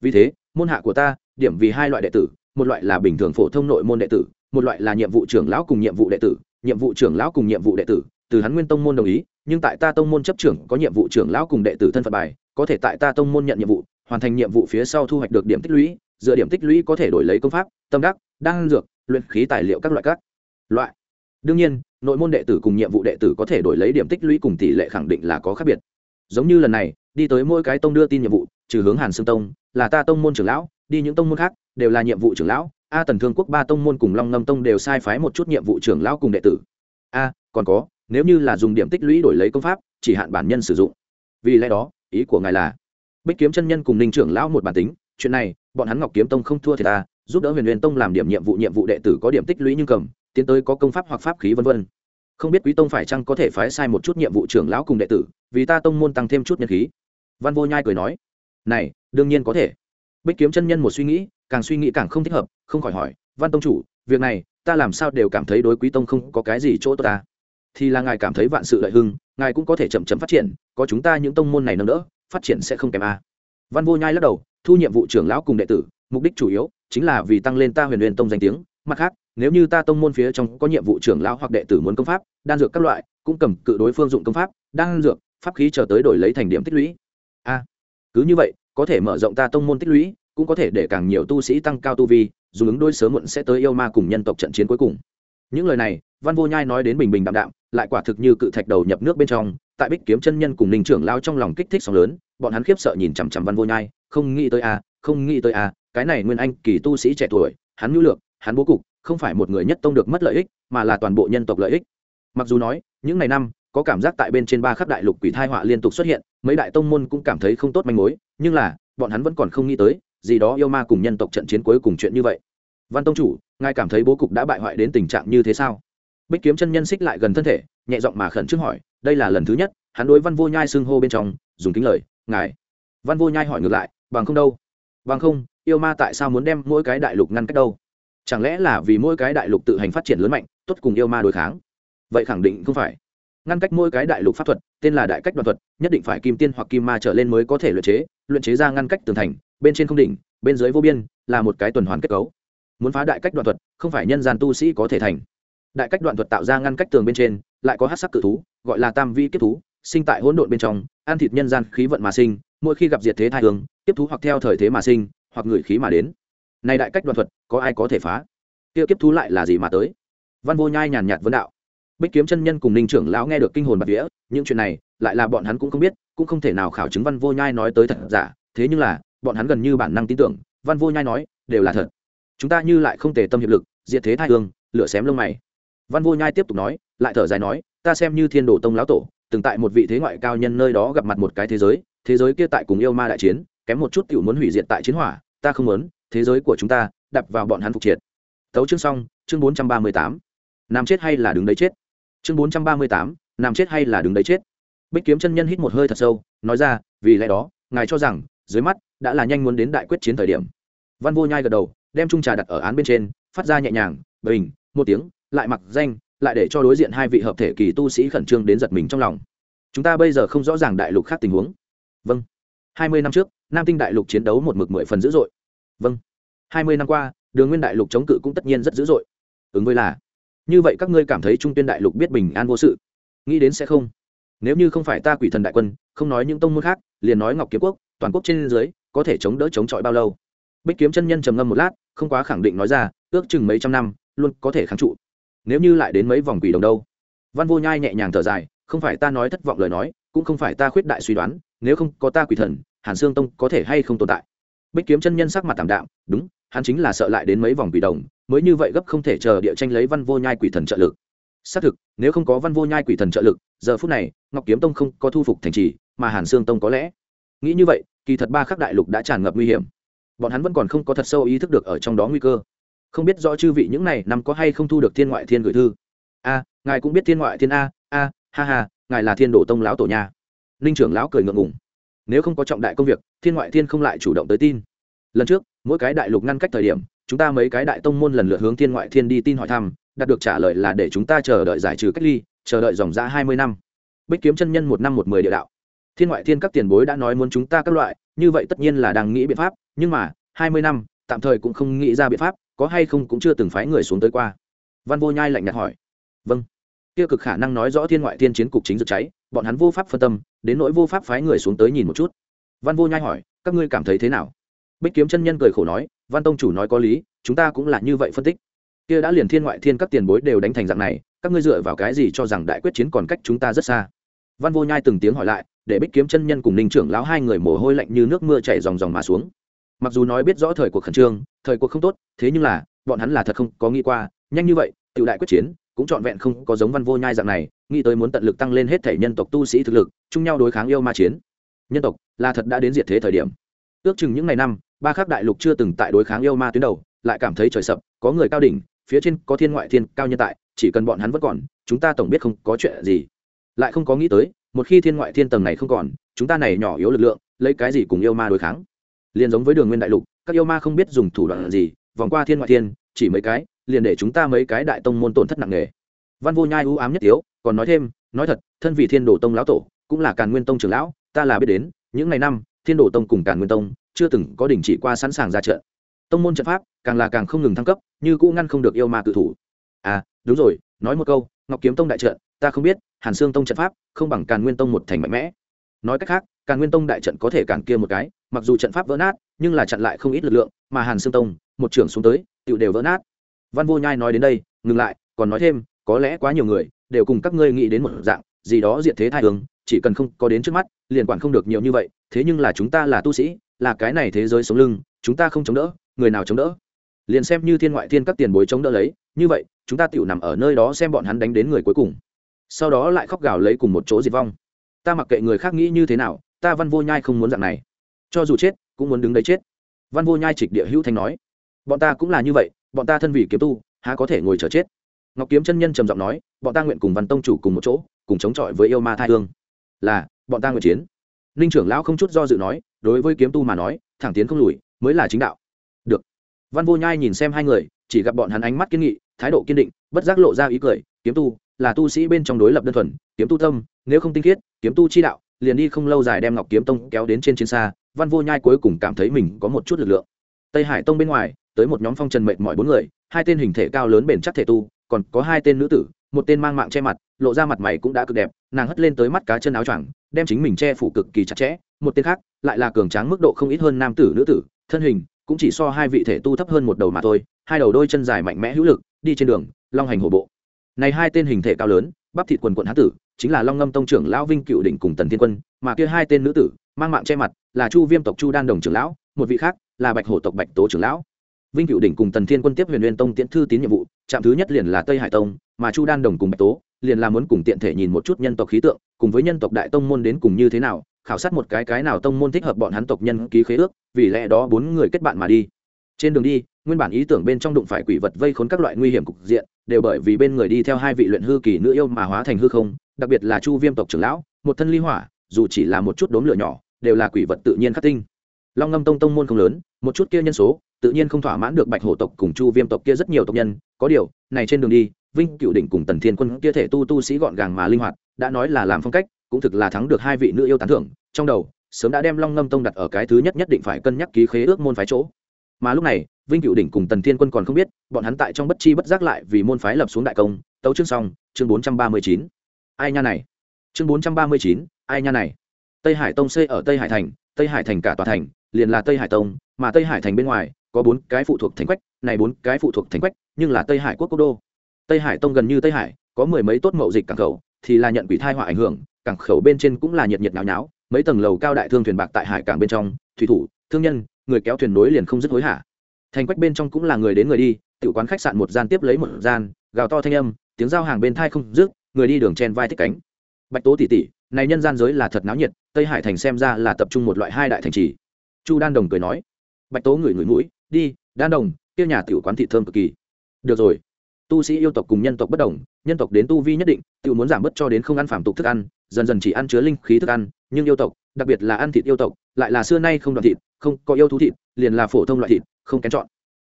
Vì thế môn hạ của ta, điểm vì hai loại đệ tử, một loại là bình thường phổ thông nội môn đệ tử, một loại là nhiệm vụ trưởng lão cùng nhiệm vụ đệ tử. Nhiệm vụ trưởng lão cùng nhiệm vụ đệ tử, từ hắn nguyên tông môn đồng ý, nhưng tại ta tông môn chấp trưởng có nhiệm vụ trưởng lão cùng đệ tử thân phận bài, có thể tại ta tông môn nhận nhiệm vụ, hoàn thành nhiệm vụ phía sau thu hoạch được điểm tích lũy, dựa điểm tích lũy có thể đổi lấy công pháp, tâm đắc, đan dược, luyện khí tài liệu các loại các loại. Đương nhiên, nội môn đệ tử cùng nhiệm vụ đệ tử có thể đổi lấy điểm tích lũy cùng tỷ lệ khẳng định là có khác biệt. Giống như lần này, đi tới mỗi cái tông đưa tin nhiệm vụ, trừ hướng hàn sương tông là ta tông môn trưởng lão, đi những tông môn khác, đều là nhiệm vụ trưởng lão. A tần thương quốc ba tông môn cùng long ngâm tông đều sai phái một chút nhiệm vụ trưởng lão cùng đệ tử. A, còn có, nếu như là dùng điểm tích lũy đổi lấy công pháp, chỉ hạn bản nhân sử dụng. Vì lẽ đó, ý của ngài là, bích kiếm chân nhân cùng ninh trưởng lão một bản tính, chuyện này, bọn hắn ngọc kiếm tông không thua thì ta, giúp đỡ huyền huyền tông làm điểm nhiệm vụ nhiệm vụ đệ tử có điểm tích lũy nhưng cầm, tiến tới có công pháp hoặc pháp khí vân vân. Không biết quý tông phải chăng có thể phái sai một chút nhiệm vụ trưởng lão cùng đệ tử, vì ta tông môn tăng thêm chút nhân khí. Văn vô nhai cười nói này, đương nhiên có thể. Bích kiếm chân nhân một suy nghĩ, càng suy nghĩ càng không thích hợp, không khỏi hỏi, văn tông chủ, việc này, ta làm sao đều cảm thấy đối quý tông không có cái gì chỗ tốt ta? Thì là ngài cảm thấy vạn sự lợi hưng, ngài cũng có thể chậm chậm phát triển, có chúng ta những tông môn này nâng đỡ, phát triển sẽ không kém a. Văn vô nhai lắc đầu, thu nhiệm vụ trưởng lão cùng đệ tử, mục đích chủ yếu chính là vì tăng lên ta huyền huyền tông danh tiếng, mặt khác, nếu như ta tông môn phía trong có nhiệm vụ trưởng lão hoặc đệ tử muốn công pháp, đan dược các loại, cũng cầm cự đối phương dụng công pháp, đan dược, pháp khí chờ tới đổi lấy thành điểm tích lũy cứ như vậy, có thể mở rộng ta tông môn tích lũy, cũng có thể để càng nhiều tu sĩ tăng cao tu vi, dù ứng đôi sớm muộn sẽ tới yêu ma cùng nhân tộc trận chiến cuối cùng. Những lời này, văn vô nhai nói đến bình bình đạm đạm, lại quả thực như cự thạch đầu nhập nước bên trong, tại bích kiếm chân nhân cùng ninh trưởng lao trong lòng kích thích sóng lớn, bọn hắn khiếp sợ nhìn chằm chằm văn vô nhai, không nghĩ tới a không nghĩ tới a cái này nguyên anh kỳ tu sĩ trẻ tuổi, hắn nhu lược, hắn bố cục, không phải một người nhất tông được mất lợi ích, mà là toàn bộ nhân tộc lợi ích. Mặc dù nói, những ngày năm có cảm giác tại bên trên ba khắp đại lục quỷ thai họa liên tục xuất hiện, mấy đại tông môn cũng cảm thấy không tốt manh mối, nhưng là, bọn hắn vẫn còn không nghĩ tới, gì đó yêu ma cùng nhân tộc trận chiến cuối cùng chuyện như vậy. Văn tông chủ, ngài cảm thấy bố cục đã bại hoại đến tình trạng như thế sao? Bích kiếm chân nhân xích lại gần thân thể, nhẹ giọng mà khẩn trương hỏi, đây là lần thứ nhất, hắn đối văn vô nhai xưng hô bên trong, dùng kính lời, ngài. Văn vô nhai hỏi ngược lại, bằng không đâu? Bằng không, yêu ma tại sao muốn đem mỗi cái đại lục ngăn cách đâu? Chẳng lẽ là vì mỗi cái đại lục tự hành phát triển lớn mạnh, tốt cùng yêu ma đối kháng? Vậy khẳng định không phải ngăn cách mỗi cái đại lục pháp thuật, tên là đại cách đoạn thuật, nhất định phải kim tiên hoặc kim ma trở lên mới có thể luyện chế luyện chế ra ngăn cách tường thành, bên trên không đỉnh, bên dưới vô biên, là một cái tuần hoàn kết cấu. Muốn phá đại cách đoạn thuật, không phải nhân gian tu sĩ có thể thành. Đại cách đoạn thuật tạo ra ngăn cách tường bên trên, lại có hát sắc cự thú, gọi là tam vi kiếp thú, sinh tại hỗn độn bên trong, ăn thịt nhân gian khí vận mà sinh, mỗi khi gặp diệt thế thai hương, kiếp thú hoặc theo thời thế mà sinh, hoặc người khí mà đến. Này đại cách đoạn thuật, có ai có thể phá? Kia kiếp thú lại là gì mà tới? Văn vô nhai nhàn nhạt vấn đạo bích kiếm chân nhân cùng ninh trưởng lão nghe được kinh hồn bạc vía, những chuyện này, lại là bọn hắn cũng không biết, cũng không thể nào khảo chứng văn vô nhai nói tới thật giả. Thế nhưng là, bọn hắn gần như bản năng tin tưởng, văn vô nhai nói, đều là thật. Chúng ta như lại không tề tâm hiệp lực, diệt thế thai hương, lửa xém lông mày. Văn vô nhai tiếp tục nói, lại thở dài nói, ta xem như thiên đồ tông lão tổ, từng tại một vị thế ngoại cao nhân nơi đó gặp mặt một cái thế giới thế giới kia tại cùng yêu ma đại chiến, kém một chút tiểu muốn hủy diệt tại chiến hỏa, ta không muốn, thế giới của chúng ta đập vào bọn hắn phục triệt. Tấu chương xong, chương bốn trăm ba mươi tám. Nam chết hay là đứng đấy chết? Chương bốn trăm ba mươi tám nằm chết hay là đứng đấy chết? Bích kiếm chân nhân hít một hơi thật sâu, nói ra, vì lẽ đó, ngài cho rằng, dưới mắt, đã là nhanh muốn đến đại quyết chiến thời điểm. Văn vô nhai gật đầu, đem trung trà đặt ở án bên trên, phát ra nhẹ nhàng, bình, một tiếng, lại mặc danh, lại để cho đối diện hai vị hợp thể kỳ tu sĩ khẩn trương đến giật mình trong lòng. Chúng ta bây giờ không rõ ràng đại lục khác tình huống. Vâng. Hai mươi năm trước, nam tinh đại lục chiến đấu một mực mười phần dữ dội. Vâng. Hai mươi năm qua, đường nguyên đại lục chống cự cũng tất nhiên rất dữ dội. Ứng với là như vậy các ngươi cảm thấy trung tuyên đại lục biết bình an vô sự? Nghĩ đến sẽ không? Nếu như không phải ta quỷ thần đại quân, không nói những tông môn khác, liền nói ngọc kiếm quốc, toàn quốc trên dưới, có thể chống đỡ chống chọi bao lâu? Bích kiếm chân nhân trầm ngâm một lát, không quá khẳng định nói ra, ước chừng mấy trăm năm, luôn có thể kháng trụ. Nếu như lại đến mấy vòng quỷ đồng đâu? Văn vô nhai nhẹ nhàng thở dài, không phải ta nói thất vọng lời nói, cũng không phải ta khuyết đại suy đoán, nếu không có ta quỷ thần, hàn sương tông có thể hay không tồn tại? Bích kiếm chân nhân sắc mặt tảm đạm, đúng, hắn chính là sợ lại đến mấy vòng quỷ đồng mới như vậy gấp không thể chờ địa tranh lấy văn vô nhai quỷ thần trợ lực. Xác thực, nếu không có văn vô nhai quỷ thần trợ lực, giờ phút này, ngọc kiếm tông không có thu phục thành trì, mà hàn sương tông có lẽ. Nghĩ như vậy, kỳ thật ba khắc đại lục đã tràn ngập nguy hiểm. Bọn hắn vẫn còn không có thật sâu ý thức được ở trong đó nguy cơ. Không biết rõ chư vị những này nằm có hay không thu được thiên ngoại thiên gửi thư. A, ngài cũng biết thiên ngoại thiên a a, ha ha, ngài là thiên đổ tông lão tổ nha. Ninh trưởng lão cười ngượng ngùng. Nếu không có trọng đại công việc, thiên ngoại thiên không lại chủ động tới tin. Lần trước, mỗi cái đại lục ngăn cách thời điểm chúng ta mấy cái đại tông môn lần lượt hướng thiên ngoại thiên đi tin hỏi thăm, đạt được trả lời là để chúng ta chờ đợi giải trừ cách ly, chờ đợi dòng ra hai mươi năm. Bích kiếm chân nhân một năm một mười địa đạo. Thiên ngoại thiên các tiền bối đã nói muốn chúng ta các loại, như vậy tất nhiên là đang nghĩ biện pháp, nhưng mà, hai mươi năm, tạm thời cũng không nghĩ ra biện pháp, có hay không cũng chưa từng phái người xuống tới qua. Văn vô nhai lạnh nhạt hỏi. Vâng. Kia cực khả năng nói rõ thiên ngoại thiên chiến cục chính rực cháy, bọn hắn vô pháp phân tâm, đến nỗi vô pháp phái người xuống tới nhìn một chút. Văn vô nhai hỏi, các ngươi cảm thấy thế nào? Bích kiếm chân nhân cười khổ nói văn tông chủ nói có lý, chúng ta cũng là như vậy phân tích. Kia đã liền thiên ngoại thiên các tiền bối đều đánh thành dạng này, các ngươi dựa vào cái gì cho rằng đại quyết chiến còn cách chúng ta rất xa? Văn vô nhai từng tiếng hỏi lại, để bích kiếm chân nhân cùng ninh trưởng lão hai người mồ hôi lạnh như nước mưa chảy dòng dòng mà xuống. Mặc dù nói biết rõ thời cuộc khẩn trương, thời cuộc không tốt, thế nhưng là, bọn hắn là thật không có nghĩ qua, nhanh như vậy tự đại quyết chiến, cũng trọn vẹn không có giống văn vô nhai dạng này, nghĩ tới muốn tận lực tăng lên hết thể nhân tộc tu sĩ thực lực, chung nhau đối kháng yêu ma chiến. Nhân tộc, là thật đã đến diệt thế thời điểm. Ước chừng những ngày năm ba khắc đại lục chưa từng tại đối kháng yêu ma tuyến đầu, lại cảm thấy trời sập, có người cao đỉnh, phía trên có thiên ngoại thiên cao nhân tại, chỉ cần bọn hắn vẫn còn, chúng ta tổng biết không có chuyện gì. Lại không có nghĩ tới, một khi thiên ngoại thiên tầng này không còn, chúng ta này nhỏ yếu lực lượng, lấy cái gì cùng yêu ma đối kháng? Liền giống với đường nguyên đại lục, các yêu ma không biết dùng thủ đoạn gì, vòng qua thiên ngoại thiên, chỉ mấy cái, liền để chúng ta mấy cái đại tông môn tổn thất nặng nề. Văn vô nhai ưu ám nhất tiếu, còn nói thêm, nói thật, thân vị thiên đồ tông lão tổ, cũng là càn nguyên tông trưởng lão, ta là biết đến, những ngày năm, thiên đồ tông cùng càn nguyên tông chưa từng có đình chỉ qua sẵn sàng ra trận. Tông môn trận pháp càng là càng không ngừng thăng cấp, như cũ ngăn không được yêu ma cự thủ. À đúng rồi, nói một câu, ngọc kiếm tông đại trận, ta không biết, hàn sương tông trận pháp không bằng càn nguyên tông một thành mạnh mẽ. Nói cách khác, càn nguyên tông đại trận có thể cản kia một cái, mặc dù trận pháp vỡ nát, nhưng là chặn lại không ít lực lượng, mà hàn sương tông, một trưởng xuống tới, tựu đều vỡ nát. Văn vô nhai nói đến đây, ngừng lại, còn nói thêm, có lẽ quá nhiều người đều cùng các ngươi nghĩ đến một dạng, gì đó diện thế thai hướng chỉ cần không có đến trước mắt, liền quản không được nhiều như vậy, thế nhưng là chúng ta là tu sĩ là cái này thế giới sống lưng, chúng ta không chống đỡ, người nào chống đỡ? Liền xem như thiên ngoại thiên các tiền bối chống đỡ lấy, như vậy, chúng ta tựu nằm ở nơi đó xem bọn hắn đánh đến người cuối cùng. Sau đó lại khóc gào lấy cùng một chỗ diệt vong. Ta mặc kệ người khác nghĩ như thế nào, ta văn vô nhai không muốn dạng này. Cho dù chết, cũng muốn đứng đấy chết. Văn vô nhai trịch địa hữu thanh nói. Bọn ta cũng là như vậy, bọn ta thân vị kiếm tu, há có thể ngồi chờ chết? Ngọc kiếm chân nhân trầm giọng nói, bọn ta nguyện cùng văn tông chủ cùng một chỗ, cùng chống chọi với yêu ma thai hương. Là, bọn ta nguyện chiến ninh trưởng lão không chút do dự nói, đối với kiếm tu mà nói, thẳng tiến không lùi, mới là chính đạo. Được. Văn vô nhai nhìn xem hai người, chỉ gặp bọn hắn ánh mắt kiên nghị, thái độ kiên định, bất giác lộ ra ý cười, kiếm tu, là tu sĩ bên trong đối lập đơn thuần, kiếm tu tâm, nếu không tinh khiết, kiếm tu chi đạo, liền đi không lâu dài đem ngọc kiếm tông kéo đến trên chiến xa, văn vô nhai cuối cùng cảm thấy mình có một chút lực lượng. Tây hải tông bên ngoài, tới một nhóm phong trần mệt mỏi bốn người, hai tên hình thể cao lớn bền chắc thể tu, còn có hai tên nữ tử một tên mang mạng che mặt, lộ ra mặt mày cũng đã cực đẹp, nàng hất lên tới mắt cá chân áo choàng, đem chính mình che phủ cực kỳ chặt chẽ. Một tên khác, lại là cường tráng mức độ không ít hơn nam tử, nữ tử, thân hình cũng chỉ so hai vị thể tu thấp hơn một đầu mà thôi, hai đầu đôi chân dài mạnh mẽ hữu lực, đi trên đường, long hành hổ bộ. Này hai tên hình thể cao lớn, bắp thịt quần quận hán tử, chính là long ngâm tông trưởng lão vinh cựu đỉnh cùng tần thiên quân, mà kia hai tên nữ tử, mang mạng che mặt, là chu viêm tộc chu đan đồng trưởng lão, một vị khác là bạch hổ tộc bạch tố trưởng lão vinh cựu đỉnh cùng tần thiên quân tiếp huyền nguyên tông tiễn thư tín nhiệm vụ, trạm thứ nhất liền là tây hải tông, mà chu đan đồng cùng bạch tố liền là muốn cùng tiện thể nhìn một chút nhân tộc khí tượng, cùng với nhân tộc đại tông môn đến cùng như thế nào, khảo sát một cái cái nào tông môn thích hợp bọn hắn tộc nhân ký khế ước, vì lẽ đó bốn người kết bạn mà đi. Trên đường đi, nguyên bản ý tưởng bên trong đụng phải quỷ vật vây khốn các loại nguy hiểm cục diện, đều bởi vì bên người đi theo hai vị luyện hư kỳ nữ yêu mà hóa thành hư không, đặc biệt là chu viêm tộc trưởng lão, một thân ly hỏa, dù chỉ là một chút đốm lửa nhỏ, đều là quỷ vật tự nhiên khắc tinh. Long ngâm tông tông môn không lớn, một chút kia nhân số tự nhiên không thỏa mãn được bạch hổ tộc cùng chu viêm tộc kia rất nhiều tộc nhân. Có điều, này trên đường đi, vinh cựu đỉnh cùng tần thiên quân kia thể tu tu sĩ gọn gàng mà linh hoạt, đã nói là làm phong cách, cũng thực là thắng được hai vị nữ yêu tán thưởng. Trong đầu, sớm đã đem long ngâm tông đặt ở cái thứ nhất nhất định phải cân nhắc ký khế ước môn phái chỗ. Mà lúc này, vinh cựu đỉnh cùng tần thiên quân còn không biết, bọn hắn tại trong bất chi bất giác lại vì môn phái lập xuống đại công. Tấu chương xong, chương bốn trăm ba mươi chín. Ai nha này. Chương bốn trăm ba mươi chín, ai nha này. Tây hải tông xây ở tây hải thành, tây hải thành cả tòa thành, liền là tây hải tông, mà tây hải thành bên ngoài có bốn cái phụ thuộc thành quách, này bốn cái phụ thuộc thành quách, nhưng là tây hải quốc quốc đô. Tây hải tông gần như tây hải, có mười mấy tốt mậu dịch cảng khẩu, thì là nhận quỷ thai họa ảnh hưởng, cảng khẩu bên trên cũng là nhiệt nhiệt náo náo mấy tầng lầu cao đại thương thuyền bạc tại hải cảng bên trong, thủy thủ, thương nhân, người kéo thuyền nối liền không dứt hối hả. Thành quách bên trong cũng là người đến người đi tự quán khách sạn một gian tiếp lấy một gian, gào to thanh âm, tiếng giao hàng bên thai không dứt, người đi đường chen vai thích cánh. Bạch tố tỉ tỉ này nhân gian giới là thật náo nhiệt, tây hải thành xem ra là tập trung một loại hai đại thành trì. Chu đan đồng cười nói. Bạch tố ngửi ngửi mũi đi, đan đồng, kia nhà tiểu quán thị thơm cực kỳ. Được rồi. Tu sĩ yêu tộc cùng nhân tộc bất đồng, nhân tộc đến tu vi nhất định tự muốn giảm bớt cho đến không ăn phản tục thức ăn, dần dần chỉ ăn chứa linh khí thức ăn, nhưng yêu tộc, đặc biệt là ăn thịt yêu tộc, lại là xưa nay không đoạn thịt, không có yêu thú thịt, liền là phổ thông loại thịt, không kén chọn.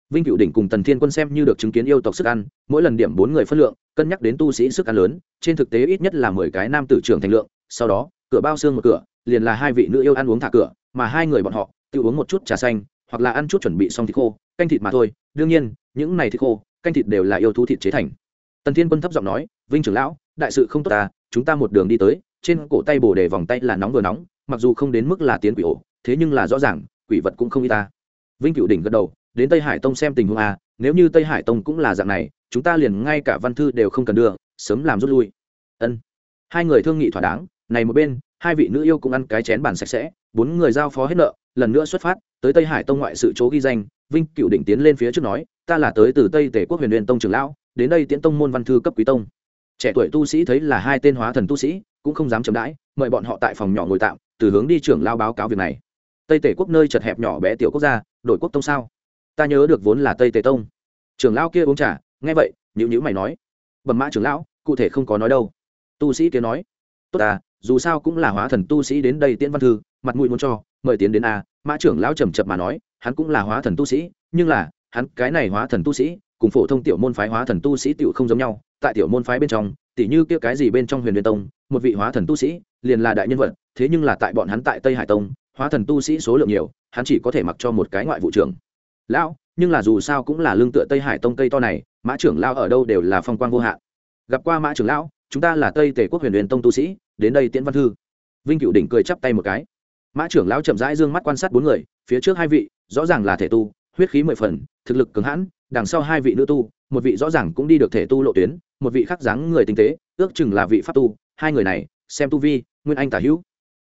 Vinh cựu đỉnh cùng tần thiên quân xem như được chứng kiến yêu tộc sức ăn, mỗi lần điểm bốn người phân lượng, cân nhắc đến tu sĩ sức ăn lớn, trên thực tế ít nhất là mười cái nam tử trưởng thành lượng, sau đó, cửa bao xương một cửa, liền là hai vị nữ yêu ăn uống thả cửa, mà hai người bọn họ, tự uống một chút trà xanh hoặc là ăn chút chuẩn bị xong thịt khô, canh thịt mà thôi. Đương nhiên, những này thịt khô, canh thịt đều là yêu thú thịt chế thành. Tần thiên quân thấp giọng nói, vinh trưởng lão, đại sự không tốt ta, chúng ta một đường đi tới, trên cổ tay bồ đề vòng tay là nóng vừa nóng, mặc dù không đến mức là tiến quỷ ổ, thế nhưng là rõ ràng, quỷ vật cũng không y ta. Vinh cửu đỉnh gật đầu, đến tây hải tông xem tình huống à nếu như tây hải tông cũng là dạng này, chúng ta liền ngay cả văn thư đều không cần đưa, sớm làm rút lui. Ân. Hai người thương nghị thỏa đáng, này một bên hai vị nữ yêu cũng ăn cái chén bàn sạch sẽ, bốn người giao phó hết nợ, lần nữa xuất phát, tới tây hải tông ngoại sự chỗ ghi danh, vinh cựu định tiến lên phía trước nói, ta là tới từ tây tể quốc huyền huyền tông trường lão, đến đây tiễn tông môn văn thư cấp quý tông. Trẻ tuổi tu sĩ thấy là hai tên hóa thần tu sĩ, cũng không dám chậm đãi, mời bọn họ tại phòng nhỏ ngồi tạm, từ hướng đi trưởng lao báo cáo việc này. Tây tể quốc nơi chật hẹp nhỏ bé tiểu quốc gia, đổi quốc tông sao? Ta nhớ được vốn là tây tề tông. Trưởng lão kia uống trà, nghe vậy nhữ nhữ mày nói, bẩm mã trưởng lão, cụ thể không có nói đâu. Tu sĩ kia nói, tốt ta dù sao cũng là hóa thần tu sĩ đến đây tiễn văn thư, mặt mũi muốn cho, mời tiến đến a, mã trưởng lão trầm chập mà nói, hắn cũng là hóa thần tu sĩ, nhưng là, hắn, cái này hóa thần tu sĩ, cùng phổ thông tiểu môn phái hóa thần tu sĩ tiểu không giống nhau, tại tiểu môn phái bên trong tỷ như kia cái gì bên trong huyền huyền tông, một vị hóa thần tu sĩ, liền là đại nhân vật, thế nhưng là tại bọn hắn tại tây hải tông, hóa thần tu sĩ số lượng nhiều, hắn chỉ có thể mặc cho một cái ngoại vụ trưởng. Lão, nhưng là dù sao cũng là lương tựa tây hải tông cây to này, mã trưởng lão ở đâu đều là phong quang vô hạn. Gặp qua mã trưởng lão, chúng ta là tây tề quốc huyền huyền tông tu sĩ đến đây tiễn văn thư. Vinh cựu đỉnh cười chắp tay một cái. Mã trưởng lão chậm rãi d ư ơ n g mắt quan sát bốn người, phía trước hai vị, rõ ràng là thể tu, huyết khí mười phần, thực lực cứng hãn, đằng sau hai vị nữ tu, một vị rõ ràng cũng đi được thể tu lộ tuyến, một vị khác dáng người tinh tế, ước chừng là vị pháp tu, hai người này, xem tu vi, nguyên anh tả hữu.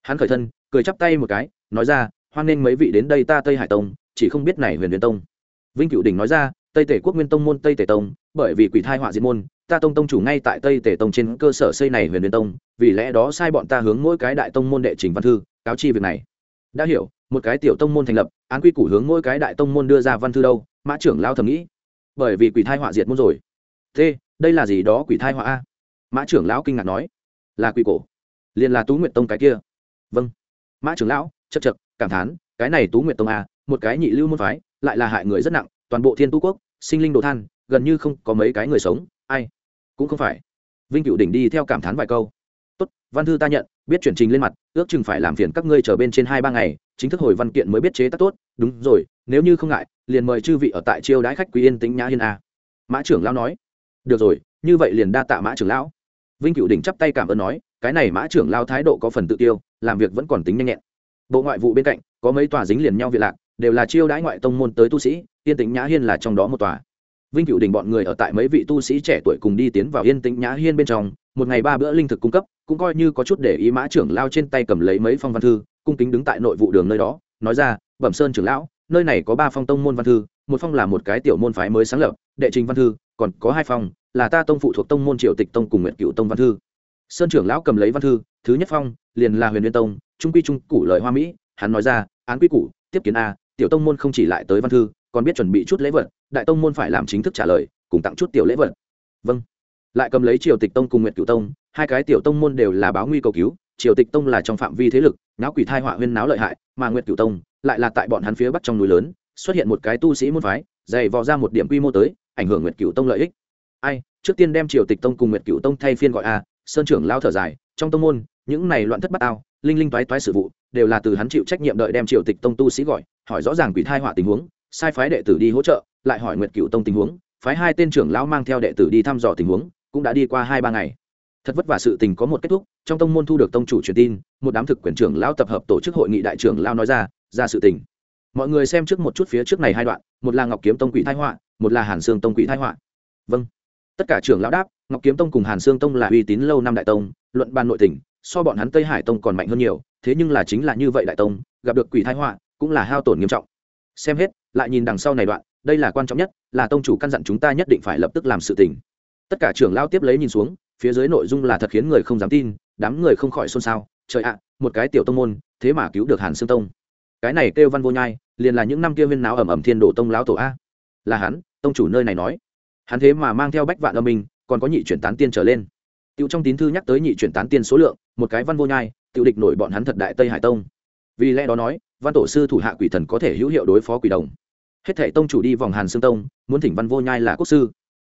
Hắn khởi thân, cười chắp tay một cái, nói ra, hoan nghênh mấy vị đến đây ta tây hải tông, chỉ không biết này huyền huyền tông. Vinh cựu đỉnh nói ra tây tể quốc nguyên tông môn tây tể tông, bởi vì quỷ thai họa diệt môn, ta tông tông chủ ngay tại tây tể tông trên cơ sở xây này huyền Nguyên tông, vì lẽ đó sai bọn ta hướng mỗi cái đại tông môn đệ trình văn thư, cáo chi việc này. Đã hiểu, một cái tiểu tông môn thành lập, án quy củ hướng mỗi cái đại tông môn đưa ra văn thư đâu, mã trưởng lao thầm nghĩ. Bởi vì quỷ thai họa diệt môn rồi. Thế, đây là gì đó quỷ thai họa a? Mã trưởng lão kinh ngạc nói. Là quỷ cổ. Liền là tú nguyện tông cái kia. Vâng. Mã trưởng lão chật chật cảm thán, cái này tú nguyện tông a, một cái nhị lưu môn phái, lại là hại người rất nặng, toàn bộ thiên tu quốc sinh linh đồ than, gần như không có mấy cái người sống, ai? Cũng không phải. Vinh cựu đỉnh đi theo cảm thán vài câu. Tốt, văn thư ta nhận, biết chuyển trình lên mặt, ước chừng phải làm phiền các ngươi chờ bên trên hai ba ngày, chính thức hồi văn kiện mới biết chế tác tốt. Đúng rồi, nếu như không ngại, liền mời chư vị ở tại chiêu đãi khách quý yên tĩnh nhã hiên a. Mã trưởng lão nói. Được rồi, như vậy liền đa tạ mã trưởng lão. Vinh cựu đỉnh chắp tay cảm ơn nói, cái này mã trưởng lao thái độ có phần tự tiêu, làm việc vẫn còn tính nhanh nhẹn. Bộ ngoại vụ bên cạnh, có mấy tòa dính liền nhau việc lạc đều là chiêu đãi ngoại tông môn tới tu sĩ, yên tĩnh nhã hiên là trong đó một tòa. Vinh cựu đình bọn người ở tại mấy vị tu sĩ trẻ tuổi cùng đi tiến vào yên tĩnh nhã hiên bên trong, một ngày ba bữa linh thực cung cấp, cũng coi như có chút để ý mã trưởng lao trên tay cầm lấy mấy phong văn thư, cung kính đứng tại nội vụ đường nơi đó, nói ra, bẩm sơn trưởng lão, nơi này có ba phong tông môn văn thư, một phong là một cái tiểu môn phái mới sáng lập, đệ trình văn thư, còn có hai phong là ta tông phụ thuộc tông môn triều tịch tông cùng nguyện cựu tông văn thư. Sơn trưởng lão cầm lấy văn thư, thứ nhất phong liền là huyền viên tông, trung quy trung củ lời hoa mỹ, hắn nói ra, án quy củ, tiếp kiến a tiểu tông môn không chỉ lại tới văn thư, còn biết chuẩn bị chút lễ vật, đại tông môn phải làm chính thức trả lời, cùng tặng chút tiểu lễ vật. Vâng. Lại cầm lấy triều tịch tông cùng nguyện cửu tông, hai cái tiểu tông môn đều là báo nguy cầu cứu, triều tịch tông là trong phạm vi thế lực, náo quỷ thai họa huyên náo lợi hại, mà nguyện cửu tông lại là tại bọn hắn phía bắc trong núi lớn, xuất hiện một cái tu sĩ môn phái, dày vò ra một điểm quy mô tới, ảnh hưởng nguyện cửu tông lợi ích. Ai, trước tiên đem triều tịch tông cùng nguyện cửu tông thay phiên gọi a, sơn trưởng lao thở dài, trong tông môn, những này loạn thất bát ao linh linh toái toái sự vụ, đều là từ hắn chịu trách nhiệm đợi đem triều tịch tông tu sĩ gọi, hỏi rõ ràng quỷ thai họa tình huống, sai phái đệ tử đi hỗ trợ, lại hỏi nguyệt cựu tông tình huống, phái hai tên trưởng lão mang theo đệ tử đi thăm dò tình huống, cũng đã đi qua hai ba ngày. Thật vất vả sự tình có một kết thúc, trong tông môn thu được tông chủ truyền tin, một đám thực quyền trưởng lão tập hợp tổ chức hội nghị đại trưởng lão nói ra ra sự tình. Mọi người xem trước một chút phía trước này hai đoạn, một là ngọc kiếm tông quỷ thái họa, một là hàn sương tông quỷ thái họa. Vâng. Tất cả trưởng lão đáp, ngọc kiếm tông cùng hàn sương tông là uy tín lâu năm đại tông, luận ban nội tỉnh so bọn hắn tây hải tông còn mạnh hơn nhiều, thế nhưng là chính là như vậy đại tông, gặp được quỷ thai họa, cũng là hao tổn nghiêm trọng. Xem hết, lại nhìn đằng sau này đoạn, đây là quan trọng nhất, là tông chủ căn dặn chúng ta nhất định phải lập tức làm sự tình. Tất cả trưởng lao tiếp lấy nhìn xuống, phía dưới nội dung là thật khiến người không dám tin, đám người không khỏi xôn xao, trời ạ, một cái tiểu tông môn, thế mà cứu được hàn sương tông. Cái này kêu văn vô nhai, liền là những năm kia viên náo ẩm ẩm thiên đồ tông lão tổ a. Là hắn, tông chủ nơi này nói. Hắn thế mà mang theo bách vạn âm minh, còn có nhị chuyển tán tiên trở lên. Tiểu trong tín thư nhắc tới nhị chuyển tán tiên số lượng, một cái văn vô nhai, tiểu địch nổi bọn hắn thật đại Tây Hải Tông. Vì lẽ đó nói, văn tổ sư thủ hạ quỷ thần có thể hữu hiệu đối phó quỷ đồng. Hết thảy tông chủ đi vòng Hàn Xương Tông, muốn thỉnh văn vô nhai là quốc sư.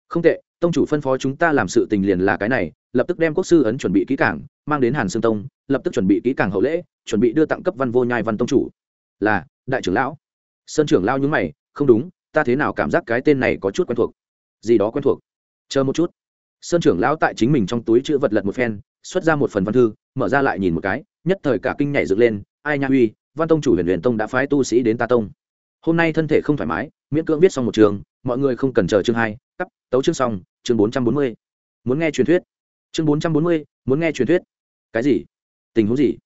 Không tệ, tông chủ phân phó chúng ta làm sự tình liền là cái này, lập tức đem quốc sư ấn chuẩn bị kỹ càng, mang đến Hàn Xương Tông, lập tức chuẩn bị kỹ càng hậu lễ, chuẩn bị đưa tặng cấp văn vô nhai văn tông chủ. Là, đại trưởng lão. Sơn trưởng lão nhướng mày, không đúng, ta thế nào cảm giác cái tên này có chút quen thuộc. Gì đó quen thuộc. Chờ một chút sơn trưởng lão tại chính mình trong túi chữ vật lật một phen, xuất ra một phần văn thư, mở ra lại nhìn một cái, nhất thời cả kinh nhảy dựng lên, ai nha uy, văn tông chủ huyền huyền tông đã phái tu sĩ đến ta tông. Hôm nay thân thể không thoải mái, miễn cưỡng viết xong một trường, mọi người không cần chờ chương hai cắp tấu chương xong, chương bốn trăm bốn mươi. Muốn nghe truyền thuyết. Chương bốn trăm bốn mươi, muốn nghe truyền thuyết. Cái gì? Tình huống gì?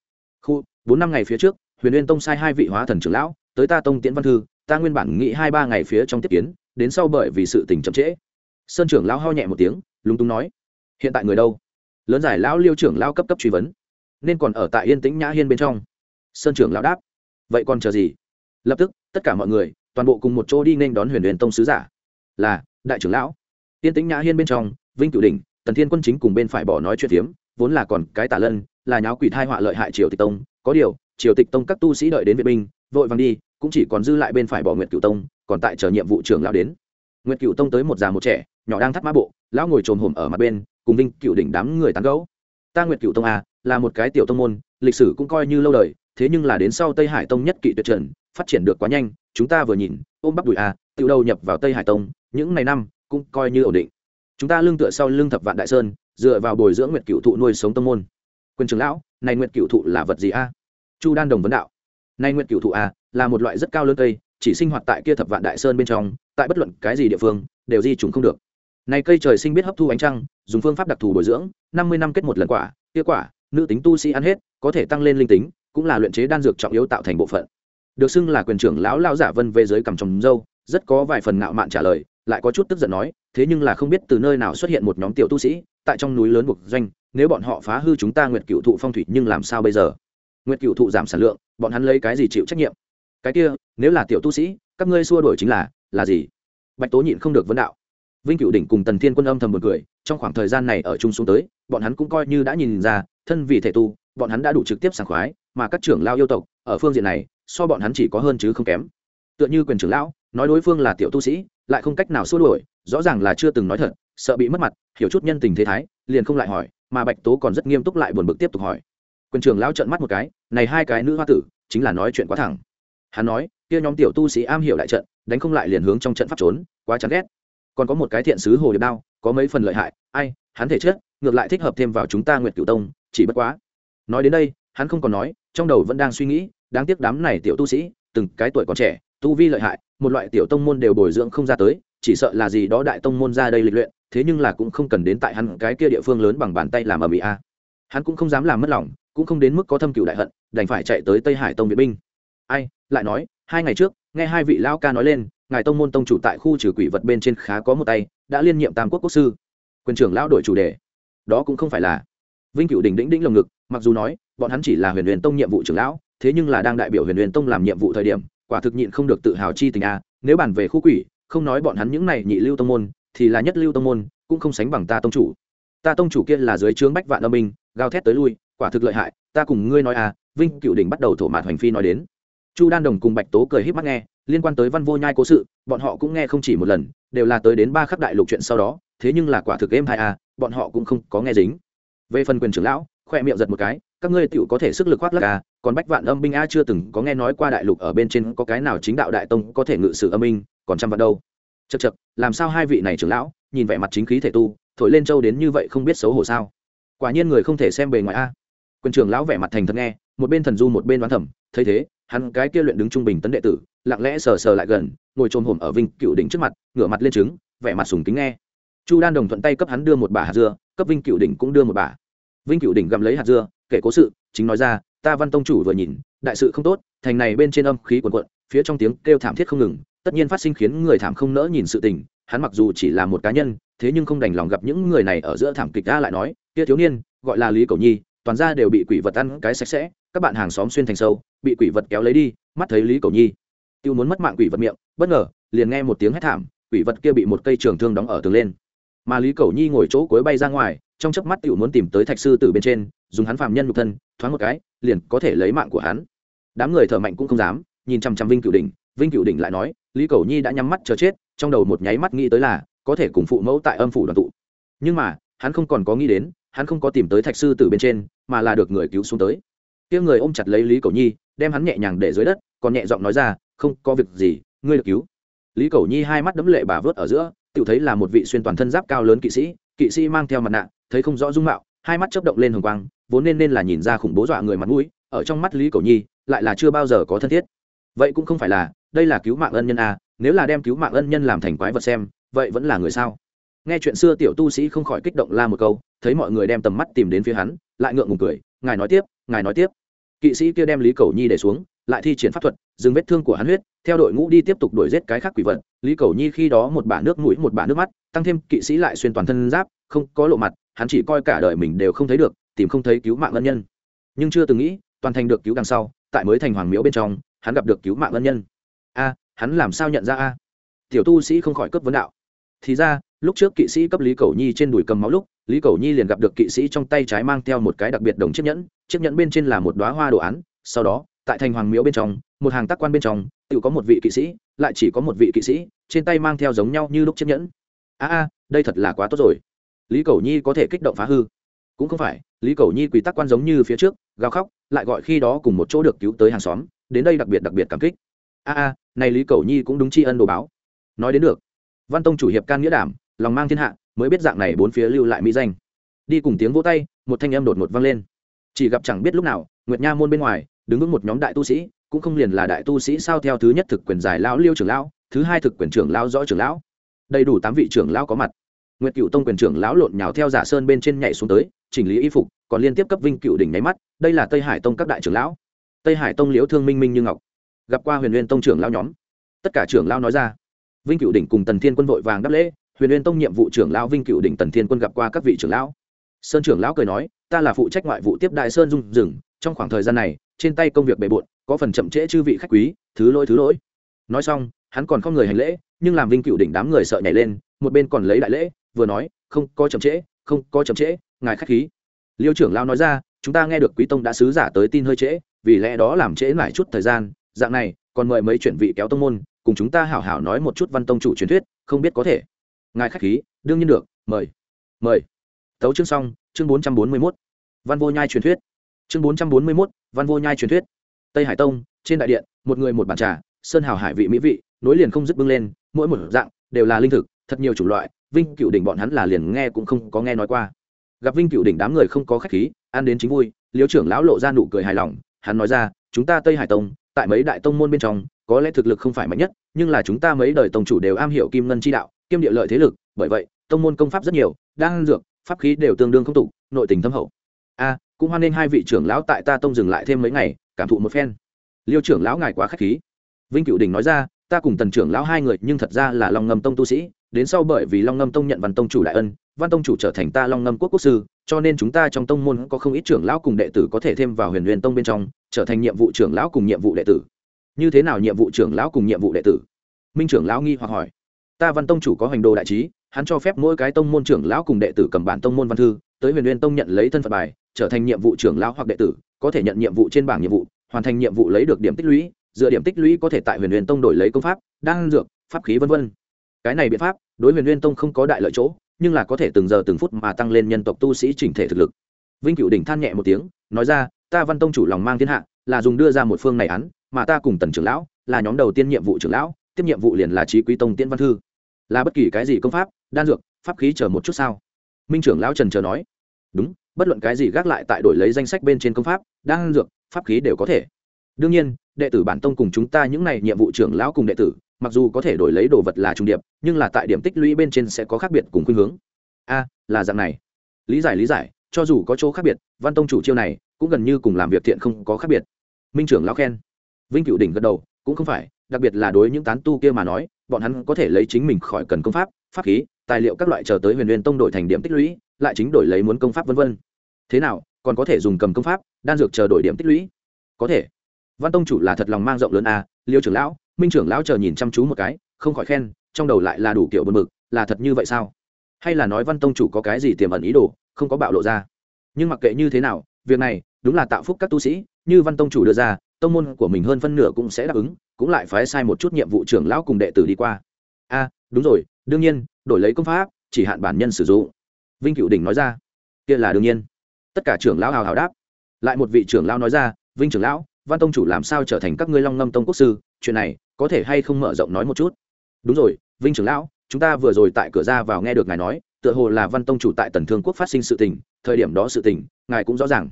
Khu, bốn năm ngày phía trước, huyền huyền tông sai hai vị hóa thần trưởng lão, tới ta tông tiễn văn thư, ta nguyên bản nghĩ hai ba ngày phía trong tiếp kiến, đến sau bởi vì sự tình chậm trễ sơn trưởng lão ho nhẹ một tiếng, lúng túng nói, hiện tại người đâu? Lớn giải lão liêu trưởng lao cấp cấp truy vấn, nên còn ở tại yên tĩnh nhã hiên bên trong. Sơn trưởng lão đáp, vậy còn chờ gì? Lập tức, tất cả mọi người, toàn bộ cùng một chỗ đi nên đón huyền huyền tông sứ giả. Là, đại trưởng lão. Yên tĩnh nhã hiên bên trong, vinh cửu đình tần thiên quân chính cùng bên phải bỏ nói chuyện phiếm, vốn là còn cái tả lân, là nháo quỷ thai họa lợi hại triều tịch tông. Có điều, triều tịch tông các tu sĩ đợi đến vệ binh, vội vàng đi, cũng chỉ còn dư lại bên phải bỏ nguyệt cửu tông, còn tại chờ nhiệm vụ trưởng lão đến nguyệt cửu tông tới một già một trẻ, nhỏ đang thắt mã bộ, lão ngồi trồm hổm ở mặt bên, cùng vinh cựu đỉnh đám người tán gẫu. Ta nguyệt cựu tông a là một cái tiểu tông môn, lịch sử cũng coi như lâu đời, thế nhưng là đến sau tây hải tông nhất kỵ tuyệt trần, phát triển được quá nhanh, chúng ta vừa nhìn, ôm bắp đùi à, a tự đầu nhập vào tây hải tông, những ngày năm cũng coi như ổn định. Chúng ta lương tựa sau lương thập vạn đại sơn, dựa vào bồi dưỡng nguyệt cựu thụ nuôi sống tông môn. Quân trưởng lão, này nguyệt cựu thụ là vật gì a chu đan đồng vấn đạo. Nay nguyệt cựu thụ a là một loại rất cao lớn cây, chỉ sinh hoạt tại kia thập vạn đại sơn bên trong tại bất luận cái gì địa phương, đều di trùng không được. Này cây trời sinh biết hấp thu ánh trăng, dùng phương pháp đặc thù bồi dưỡng, năm mươi năm kết một lần quả kết quả, nữ tính tu sĩ ăn hết, có thể tăng lên linh tính, cũng là luyện chế đan dược trọng yếu tạo thành bộ phận. Được xưng là quyền trưởng lão lão giả vân về dưới cầm trồng dâu, rất có vài phần ngạo mạn trả lời, lại có chút tức giận nói, thế nhưng là không biết từ nơi nào xuất hiện một nhóm tiểu tu sĩ, tại trong núi lớn buộc doanh, nếu bọn họ phá hư chúng ta nguyệt cựu thụ phong thủy nhưng làm sao bây giờ? Nguyệt cựu thụ giảm sản lượng, bọn hắn lấy cái gì chịu trách nhiệm? Cái kia, nếu là tiểu tu sĩ, các ngươi xua đổi chính là là gì? Bạch tố nhịn không được vấn đạo. Vinh cựu đỉnh cùng tần thiên quân âm thầm một cười, trong khoảng thời gian này ở chung xuống tới, bọn hắn cũng coi như đã nhìn ra, thân vì thể tu, bọn hắn đã đủ trực tiếp sảng khoái, mà các trưởng lao yêu tộc, ở phương diện này, so bọn hắn chỉ có hơn chứ không kém. Tựa như quyền trưởng lão, nói đối phương là tiểu tu sĩ, lại không cách nào xua đuổi, rõ ràng là chưa từng nói thật, sợ bị mất mặt, hiểu chút nhân tình thế thái, liền không lại hỏi, mà bạch tố còn rất nghiêm túc lại buồn bực tiếp tục hỏi. Quyền trưởng lão trợn mắt một cái, này hai cái nữ hoa tử, chính là nói chuyện quá thẳng hắn nói, kia nhóm tiểu tu sĩ am hiểu đại trận, đánh không lại liền hướng trong trận pháp trốn, quá chán ghét. Còn có một cái thiện sứ hồ điệp đao, có mấy phần lợi hại. Ai, hắn thể chết ngược lại thích hợp thêm vào chúng ta nguyệt cửu tông, chỉ bất quá. Nói đến đây, hắn không còn nói, trong đầu vẫn đang suy nghĩ, đáng tiếc đám này tiểu tu sĩ, từng cái tuổi còn trẻ, tu vi lợi hại, một loại tiểu tông môn đều bồi dưỡng không ra tới, chỉ sợ là gì đó đại tông môn ra đây lịch luyện, thế nhưng là cũng không cần đến tại hắn cái kia địa phương lớn bằng bàn tay làm ở mỹ a. Hắn cũng không dám làm mất lòng, cũng không đến mức có thâm cựu đại hận, đành phải chạy tới tây hải tông viện binh. Ai lại nói, hai ngày trước, nghe hai vị lao ca nói lên, ngài tông môn tông chủ tại khu trừ quỷ vật bên trên khá có một tay, đã liên nhiệm tam quốc quốc sư. Quyền trưởng lão đổi chủ đề. Đó cũng không phải là vinh cựu đỉnh đĩnh đĩnh lồng ngực, mặc dù nói, bọn hắn chỉ là huyền huyền tông nhiệm vụ trưởng lão, thế nhưng là đang đại biểu huyền huyền tông làm nhiệm vụ thời điểm, quả thực nhịn không được tự hào chi tình a, nếu bàn về khu quỷ, không nói bọn hắn những này nhị lưu tông môn, thì là nhất lưu tông môn, cũng không sánh bằng ta tông chủ. Ta tông chủ kia là dưới trướng bách vạn âm minh, gào thét tới lui, quả thực lợi hại, ta cùng ngươi nói à vinh cựu đỉnh bắt đầu thổ mạt hoành phi nói đến chu đan đồng cùng bạch tố cười h í p mắt nghe, liên quan tới văn vô nhai cố sự, bọn họ cũng nghe không chỉ một lần, đều là tới đến ba khắp đại lục chuyện sau đó, thế nhưng là quả thực êm hai a à, bọn họ cũng không có nghe dính. Về phần quyền trưởng lão, khoe miệng giật một cái, các ngươi tựu có thể sức lực khoác lắc a à, còn bách vạn âm binh a chưa từng có nghe nói qua đại lục ở bên trên có cái nào chính đạo đại tông có thể ngự sử âm binh, còn trăm vạn đâu. Chật chật làm sao hai vị này trưởng lão, nhìn vẻ mặt chính khí thể tu, thổi lên châu đến như vậy không biết xấu hổ sao? Quả nhiên người không thể xem bề ngoài a. Quyền trưởng lão vẻ mặt thành thật nghe, một bên thần du một bên đoán thẩm thấy thế hắn cái kia luyện đứng trung bình tấn đệ tử, lặng lẽ sờ sờ lại gần, ngồi trồm hổm ở vinh cựu đỉnh trước mặt, ngửa mặt lên trứng, vẻ mặt sùng kính nghe. Chu đan đồng thuận tay cấp hắn đưa một bả hạt dưa, cấp vinh cựu đỉnh cũng đưa một bả. Vinh cựu đỉnh gặm lấy hạt dưa, kể cố sự, chính nói ra, ta văn tông chủ vừa nhìn, đại sự không tốt, thành này bên trên âm khí quần quận phía trong tiếng kêu thảm thiết không ngừng, tất nhiên phát sinh khiến người thảm không nỡ nhìn sự tình, hắn mặc dù chỉ là một cá nhân, thế nhưng không đành lòng gặp những người này ở giữa thảm kịch ta lại nói, kia thiếu niên, gọi là lý cầu nhi, toàn ra đều bị quỷ vật ăn cái sạch sẽ các bạn hàng xóm xuyên thành sâu, bị quỷ vật kéo lấy đi, mắt thấy lý cầu nhi. Tiêu muốn mất mạng quỷ vật miệng, bất ngờ, liền nghe một tiếng hét thảm, quỷ vật kia bị một cây trường thương đóng ở tường lên. Mà lý cầu nhi ngồi chỗ cuối bay ra ngoài, trong chớp mắt Tiêu muốn tìm tới thạch sư tử bên trên, dùng hắn phạm nhân nhục thân, thoáng một cái, liền có thể lấy mạng của hắn. Đám người thở mạnh cũng không dám, nhìn chăm chăm vinh cửu đỉnh, vinh cửu đỉnh lại nói, lý cầu nhi đã nhắm mắt chờ chết, trong đầu một nháy mắt nghĩ tới là, có thể cùng phụ mẫu tại âm phủ đoàn tụ. Nhưng mà, hắn không còn có nghĩ đến, hắn không có tìm tới thạch sư tử bên trên, mà là được người cứu xuống tới kia người ôm chặt lấy lý cầu nhi, đem hắn nhẹ nhàng để dưới đất, còn nhẹ giọng nói ra, không có việc gì, ngươi được cứu. Lý cầu nhi hai mắt đấm lệ bà vớt ở giữa tự thấy là một vị xuyên toàn thân giáp cao lớn kỵ sĩ kỵ sĩ mang theo mặt nạ, thấy không rõ dung mạo, hai mắt chớp động lên hồng quang, vốn nên nên là nhìn ra khủng bố dọa người mặt mũi, ở trong mắt lý cầu nhi, lại là chưa bao giờ có thân thiết. Vậy cũng không phải là, đây là cứu mạng ân nhân a nếu là đem cứu mạng ân nhân làm thành quái vật xem, vậy vẫn là người sao? Nghe chuyện xưa tiểu tu sĩ không khỏi kích động la một câu, thấy mọi người đem tầm mắt tìm đến phía hắn, lại ngượng ngùng cười ngài nói tiếp, ngài nói tiếp. Kỵ sĩ kia đem lý cầu nhi để xuống, lại thi triển pháp thuật, dừng vết thương của hắn huyết, theo đội ngũ đi tiếp tục đuổi giết cái khác quỷ vật. Lý cầu nhi khi đó một bả nước mũi, một bả nước mắt, tăng thêm kỵ sĩ lại xuyên toàn thân giáp, không có lộ mặt, hắn chỉ coi cả đời mình đều không thấy được, tìm không thấy cứu mạng ân nhân. Nhưng chưa từng nghĩ, toàn thành được cứu đằng sau, tại mới thành hoàng miếu bên trong, hắn gặp được cứu mạng ân nhân. A, hắn làm sao nhận ra a? Tiểu tu sĩ không khỏi cấp vấn đạo. Thì ra, lúc trước kỵ sĩ cấp lý cầu nhi trên đùi cầm máu lúc lý cầu nhi liền gặp được kỵ sĩ trong tay trái mang theo một cái đặc biệt đồng chiếc nhẫn chiếc nhẫn bên trên là một đoá hoa đồ án, sau đó, tại thành hoàng miếu bên trong, một hàng tác quan bên trong, tự có một vị kỵ sĩ, lại chỉ có một vị kỵ sĩ, trên tay mang theo giống nhau như lúc chiếc nhẫn. A a, đây thật là quá tốt rồi. Lý cầu nhi có thể kích động phá hư. Cũng không phải, lý cầu nhi quỳ tác quan giống như phía trước, gào khóc, lại gọi khi đó cùng một chỗ được cứu tới hàng xóm, đến đây đặc biệt đặc biệt cảm kích. A a, này lý cầu nhi cũng đúng tri ân đồ báo. Nói đến được. Văn tông chủ hiệp can nghĩa đảm, lòng mang thiên hạ mới biết dạng này bốn phía lưu lại mỹ danh. Đi cùng tiếng vỗ tay, một thanh âm đột ngột vang lên. Chỉ gặp chẳng biết lúc nào, nguyệt nha môn bên ngoài, đứng vững một nhóm đại tu sĩ, cũng không liền là đại tu sĩ sao theo thứ nhất thực quyền giải lão liêu trưởng lão, thứ hai thực quyền trưởng lão rõ trưởng lão. Đầy đủ tám vị trưởng lão có mặt. Nguyệt cựu tông quyền trưởng lão lộn nhào theo giả sơn bên trên nhảy xuống tới, chỉnh lý y phục, còn liên tiếp cấp vinh cựu đỉnh nháy mắt, đây là tây hải tông các đại trưởng lão. Tây hải tông liễu thương minh minh như ngọc. Gặp qua huyền nguyên tông trưởng lão nhóm. Tất cả trưởng lão nói ra. Vinh cựu đỉnh cùng tần thiên quân vội vàng đáp lễ huyền Uyên tông nhiệm vụ trưởng lão vinh cựu đỉnh tần thiên quân gặp qua các vị trưởng lão. Sơn trưởng lão cười nói, ta là phụ trách ngoại vụ tiếp đại sơn dung rừng trong khoảng thời gian này, trên tay công việc bề bộn, có phần chậm trễ chư vị khách quý, thứ lỗi thứ lỗi. Nói xong, hắn còn không người hành lễ, nhưng làm vinh cựu đỉnh đám người sợ nhảy lên, một bên còn lấy đại lễ, vừa nói, không có chậm trễ, không có chậm trễ, ngài khách khí. Liêu trưởng lão nói ra, chúng ta nghe được quý tông đã sứ giả tới tin hơi trễ, vì lẽ đó làm trễ lại chút thời gian, dạng này, còn mời mấy chuyển vị kéo tông môn, cùng chúng ta hảo hảo nói một chút văn tông chủ truyền thuyết, không biết có thể ngài khách khí, đương nhiên được, mời mời. Tấu chương xong, chương bốn trăm bốn mươi mốt. Văn vô nhai truyền thuyết. Chương bốn trăm bốn mươi mốt, văn vô nhai truyền thuyết. Tây hải tông, trên đại điện, một người một bàn trà, sơn hào hải vị mỹ vị, nối liền không dứt bưng lên, mỗi một dạng đều là linh thực, thật nhiều chủng loại, vinh cựu đỉnh bọn hắn là liền nghe cũng không có nghe nói qua. Gặp vinh cựu đỉnh đám người không có khách khí, ăn đến chính vui liếu trưởng lão lộ ra nụ cười hài lòng, hắn nói ra, chúng ta tây hải tông, tại mấy đại tông môn bên trong, có lẽ thực lực không phải mạnh nhất, nhưng là chúng ta mấy đời tông chủ đều am hiểu kim ngân chi đạo kiêm địa lợi thế lực, bởi vậy, tông môn công pháp rất nhiều đang dược, pháp khí đều tương đương không tục, nội tình thâm hậu. A, cũng hoan nghênh hai vị trưởng lão tại ta tông dừng lại thêm mấy ngày, cảm thụ một phen. Liêu trưởng lão ngài quá khách khí. Vinh cựu đình nói ra, ta cùng tần trưởng lão hai người nhưng thật ra là long ngâm tông tu sĩ, đến sau bởi vì long ngâm tông nhận văn tông chủ đại ân, văn tông chủ trở thành ta long ngâm quốc quốc sư, cho nên chúng ta trong tông môn có không ít trưởng lão cùng đệ tử có thể thêm vào huyền huyền tông bên trong, trở thành nhiệm vụ trưởng lão cùng nhiệm vụ đệ tử. Như thế nào nhiệm vụ trưởng lão cùng nhiệm vụ đệ tử? Minh trưởng lão nghi hoặc hỏi ta văn tông chủ có hành đồ đại trí, hắn cho phép mỗi cái tông môn trưởng lão cùng đệ tử cầm bản tông môn văn thư, tới huyền huyền tông nhận lấy thân phận bài, trở thành nhiệm vụ trưởng lão hoặc đệ tử, có thể nhận nhiệm vụ trên bảng nhiệm vụ, hoàn thành nhiệm vụ lấy được điểm tích lũy, dựa điểm tích lũy có thể tại huyền huyền tông đổi lấy công pháp, đan dược, pháp khí v v cái này biện pháp, đối huyền huyền tông không có đại lợi chỗ, nhưng là có thể từng giờ từng phút mà tăng lên nhân tộc tu sĩ chỉnh thể thực lực. Vinh cựu đỉnh than nhẹ một tiếng, nói ra, ta văn tông chủ lòng mang thiên hạ, là dùng đưa ra một phương này án, mà ta cùng tần trưởng lão, là nhóm đầu tiên nhiệm vụ trưởng lão, tiếp nhiệm vụ liền là trí quý tông tiễn văn thư là bất kỳ cái gì công pháp, đan dược, pháp khí chờ một chút sao? Minh trưởng lão trần chờ nói. Đúng, bất luận cái gì gác lại tại đổi lấy danh sách bên trên công pháp, đan dược, pháp khí đều có thể. Đương nhiên, đệ tử bản tông cùng chúng ta những này nhiệm vụ trưởng lão cùng đệ tử, mặc dù có thể đổi lấy đồ vật là trung điệp, nhưng là tại điểm tích lũy bên trên sẽ có khác biệt cùng khuynh hướng. A, là dạng này. Lý giải lý giải, cho dù có chỗ khác biệt, văn tông chủ chiêu này cũng gần như cùng làm việc thiện không có khác biệt. Minh trưởng lão khen. Vinh cựu đỉnh gật đầu, cũng không phải đặc biệt là đối những tán tu kia mà nói, bọn hắn có thể lấy chính mình khỏi cần công pháp pháp khí, tài liệu các loại chờ tới huyền huyền tông đổi thành điểm tích lũy, lại chính đổi lấy muốn công pháp vân vân. Thế nào, còn có thể dùng cầm công pháp, đan dược chờ đổi điểm tích lũy? Có thể. Văn tông chủ là thật lòng mang rộng lớn à liêu trưởng lão, minh trưởng lão chờ nhìn chăm chú một cái, không khỏi khen, trong đầu lại là đủ kiểu bật mực là thật như vậy sao? Hay là nói văn tông chủ có cái gì tiềm ẩn ý đồ, không có bạo lộ ra? Nhưng mặc kệ như thế nào, việc này, đúng là tạo phúc các tu sĩ, như văn tông chủ đưa ra, tông môn của mình hơn phân nửa cũng sẽ đáp ứng cũng lại phái sai một chút nhiệm vụ trưởng lão cùng đệ tử đi qua. A, đúng rồi, đương nhiên, đổi lấy công pháp, chỉ hạn bản nhân sử dụng. Vinh cựu đỉnh nói ra. Kia là đương nhiên. Tất cả trưởng lão hào hào đáp. Lại một vị trưởng lão nói ra, vinh trưởng lão, văn tông chủ làm sao trở thành các ngươi long ngâm tông quốc sư? Chuyện này, có thể hay không mở rộng nói một chút? Đúng rồi, vinh trưởng lão, chúng ta vừa rồi tại cửa ra vào nghe được ngài nói, tựa hồ là văn tông chủ tại tần thương quốc phát sinh sự tình, thời điểm đó sự tình, ngài cũng rõ ràng.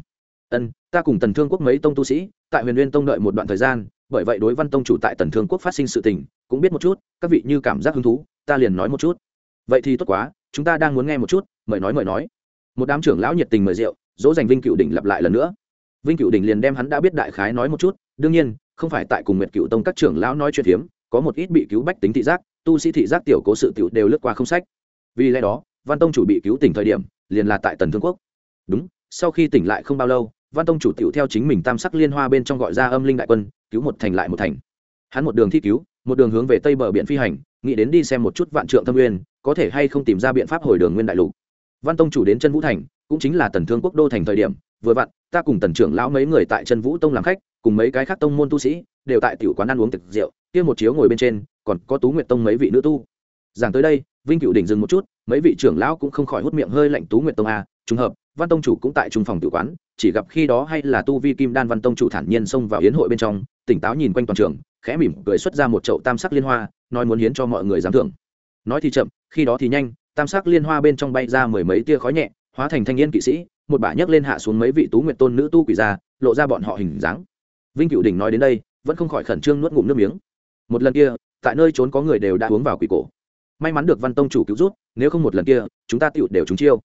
Ân, ta cùng tần thương quốc mấy tông tu sĩ, tại huyền nguyên tông đợi một đoạn thời gian bởi vậy đối văn tông chủ tại tần thương quốc phát sinh sự tình, cũng biết một chút, các vị như cảm giác hứng thú, ta liền nói một chút. Vậy thì tốt quá, chúng ta đang muốn nghe một chút, mời nói mời nói. Một đám trưởng lão nhiệt tình mời rượu, dỗ dành vinh cựu đỉnh lặp lại lần nữa. Vinh cựu đỉnh liền đem hắn đã biết đại khái nói một chút, đương nhiên, không phải tại cùng nguyệt cựu tông các trưởng lão nói chuyện hiếm, có một ít bị cứu bách tính thị giác, tu sĩ thị giác tiểu cố sự tiểu đều lướt qua không sách. Vì lẽ đó, văn tông chủ bị cứu tỉnh thời điểm, liền là tại tần thương quốc. Đúng, sau khi tỉnh lại không bao lâu văn tông chủ tiểu theo chính mình tam sắc liên hoa bên trong gọi ra âm linh đại quân, cứu một thành lại một thành. Hắn một đường thi cứu, một đường hướng về tây bờ biển phi hành, nghĩ đến đi xem một chút vạn trượng thâm nguyên, có thể hay không tìm ra biện pháp hồi đường nguyên đại lục. Văn tông chủ đến chân vũ thành, cũng chính là tần thương quốc đô thành thời điểm, vừa vặn, ta cùng tần trưởng lão mấy người tại chân vũ tông làm khách, cùng mấy cái khác tông môn tu sĩ, đều tại tiểu quán ăn uống tiệc rượu, kia một chiếu ngồi bên trên, còn có tú nguyệt tông mấy vị nữ tu. Giảng tới đây, vinh cựu đỉnh dừng một chút, mấy vị trưởng lão cũng không khỏi hút miệng hơi lạnh tú nguyệt tông a trùng hợp văn tông chủ cũng tại trung phòng tự quán, chỉ gặp khi đó hay là tu vi kim đan văn tông chủ thản nhiên xông vào yến hội bên trong, tỉnh táo nhìn quanh toàn trường, khẽ mỉm cười xuất ra một chậu tam sắc liên hoa, nói muốn hiến cho mọi người giám thưởng. Nói thì chậm, khi đó thì nhanh, tam sắc liên hoa bên trong bay ra mười mấy tia khói nhẹ, hóa thành thanh niên kỵ sĩ, một bả nhấc lên hạ xuống mấy vị tú nguyện tôn nữ tu quỷ ra, lộ ra bọn họ hình dáng. Vinh cựu đỉnh nói đến đây, vẫn không khỏi khẩn trương nuốt ngụm nước miếng. Một lần kia, tại nơi trốn có người đều đã uống vào quỷ cổ. May mắn được văn tông chủ cứu rút nếu không một lần kia, chúng ta tựu đều trúng chiêu.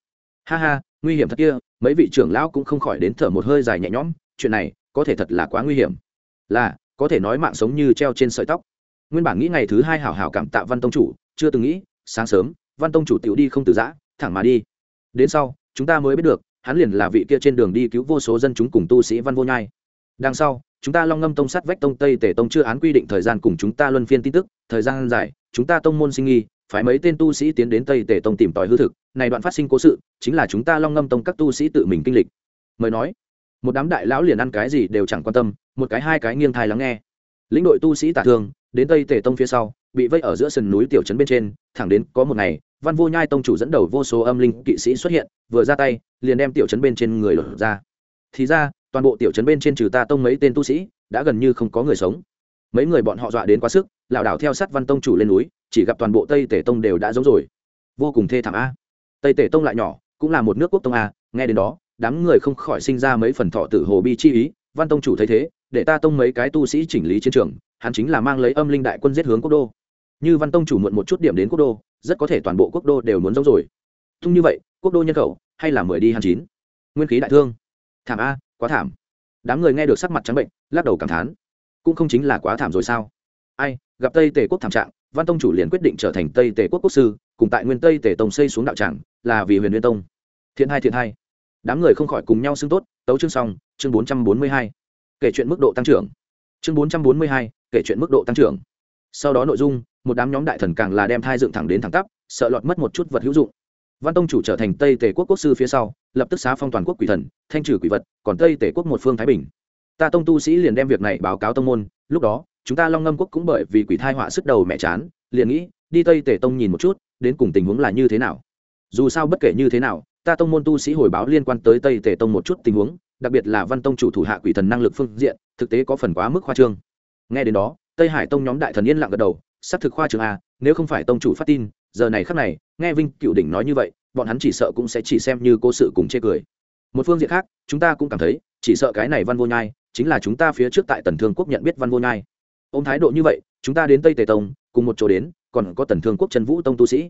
Ha ha nguy hiểm thật kia, mấy vị trưởng lão cũng không khỏi đến thở một hơi dài nhẹ nhõm, chuyện này có thể thật là quá nguy hiểm. Là, có thể nói mạng sống như treo trên sợi tóc. Nguyên bản nghĩ ngày thứ hai hảo hảo cảm tạ văn tông chủ, chưa từng nghĩ, sáng sớm, văn tông chủ tiểu đi không từ giã, thẳng mà đi. Đến sau, chúng ta mới biết được, hắn liền là vị kia trên đường đi cứu vô số dân chúng cùng tu sĩ văn vô nhai. Đằng sau, chúng ta long ngâm tông sát vách tông tây tể tông chưa án quy định thời gian cùng chúng ta luân phiên tin tức, thời gian dài, chúng ta tông môn sinh nghi phải mấy tên tu sĩ tiến đến tây tể tông tìm tòi hư thực này đoạn phát sinh cố sự, chính là chúng ta long ngâm tông các tu sĩ tự mình kinh lịch. Mời nói. Một đám đại lão liền ăn cái gì đều chẳng quan tâm, một cái hai cái nghiêng thai lắng nghe. Lĩnh đội tu sĩ tả thương, đến tây tể tông phía sau, bị vây ở giữa sườn núi tiểu trấn bên trên, thẳng đến có một ngày, văn vô nhai tông chủ dẫn đầu vô số âm linh kỵ sĩ xuất hiện, vừa ra tay, liền đem tiểu trấn bên trên người lột ra. Thì ra, toàn bộ tiểu trấn bên trên trừ ta tông mấy tên tu sĩ, đã gần như không có người sống. Mấy người bọn họ dọa đến quá sức, lảo đảo theo sát văn tông chủ lên núi, chỉ gặp toàn bộ tây tể tông đều đã giống rồi. Vô cùng thê thảm a tây tể tông lại nhỏ, cũng là một nước quốc tông a, nghe đến đó, đám người không khỏi sinh ra mấy phần thọ tử hồ bi chi ý, văn tông chủ thấy thế, để ta tông mấy cái tu sĩ chỉnh lý chiến trường, hắn chính là mang lấy âm linh đại quân giết hướng quốc đô. Như văn tông chủ muộn một chút điểm đến quốc đô, rất có thể toàn bộ quốc đô đều muốn giống rồi. Thung như vậy, quốc đô nhân khẩu, hay là mười đi hàn chín? Nguyên khí đại thương. Thảm a, quá thảm. Đám người nghe được sắc mặt trắng bệnh, lắc đầu cảm thán. Cũng không chính là quá thảm rồi sao? Ai, gặp tây tề quốc thảm trạng, văn tông chủ liền quyết định trở thành tây tề quốc quốc sư, cùng tại nguyên tây tề tông xây xuống đạo tràng là vì huyền nguyên tông. Thiện hai thiện hai. Đám người không khỏi cùng nhau xưng tốt, tấu chương xong, chương bốn trăm bốn mươi hai. Kể chuyện mức độ tăng trưởng. Chương bốn trăm bốn mươi hai, kể chuyện mức độ tăng trưởng. Sau đó nội dung, một đám nhóm đại thần càng là đem thai dựng thẳng đến thẳng tắp, sợ lọt mất một chút vật hữu dụng. Văn tông chủ trở thành tây tề quốc quốc sư phía sau, lập tức xá phong toàn quốc quỷ thần, thanh trừ quỷ vật, còn tây tề quốc một phương thái bình. Ta tông tu sĩ liền đem việc này báo cáo tông môn, lúc đó, chúng ta long ngâm quốc cũng bởi vì quỷ thai họa sức đầu mẹ chán, liền nghĩ, đi tây tề tông nhìn một chút, đến cùng tình huống là như thế nào dù sao bất kể như thế nào, ta tông môn tu sĩ hồi báo liên quan tới tây tề tông một chút tình huống, đặc biệt là văn tông chủ thủ hạ quỷ thần năng lực phương diện, thực tế có phần quá mức khoa trương. Nghe đến đó, tây hải tông nhóm đại thần yên lặng gật đầu sắp thực khoa trương a nếu không phải tông chủ phát tin, giờ này khắc này, nghe vinh cựu đỉnh nói như vậy, bọn hắn chỉ sợ cũng sẽ chỉ xem như cô sự cùng chê cười. Một phương diện khác, chúng ta cũng cảm thấy, chỉ sợ cái này văn vô nhai, chính là chúng ta phía trước tại tần thương quốc nhận biết văn vô nhai. Ô m thái độ như vậy, chúng ta đến tây tề tông, cùng một chỗ đến, còn có tần thương quốc trần vũ tông tu sĩ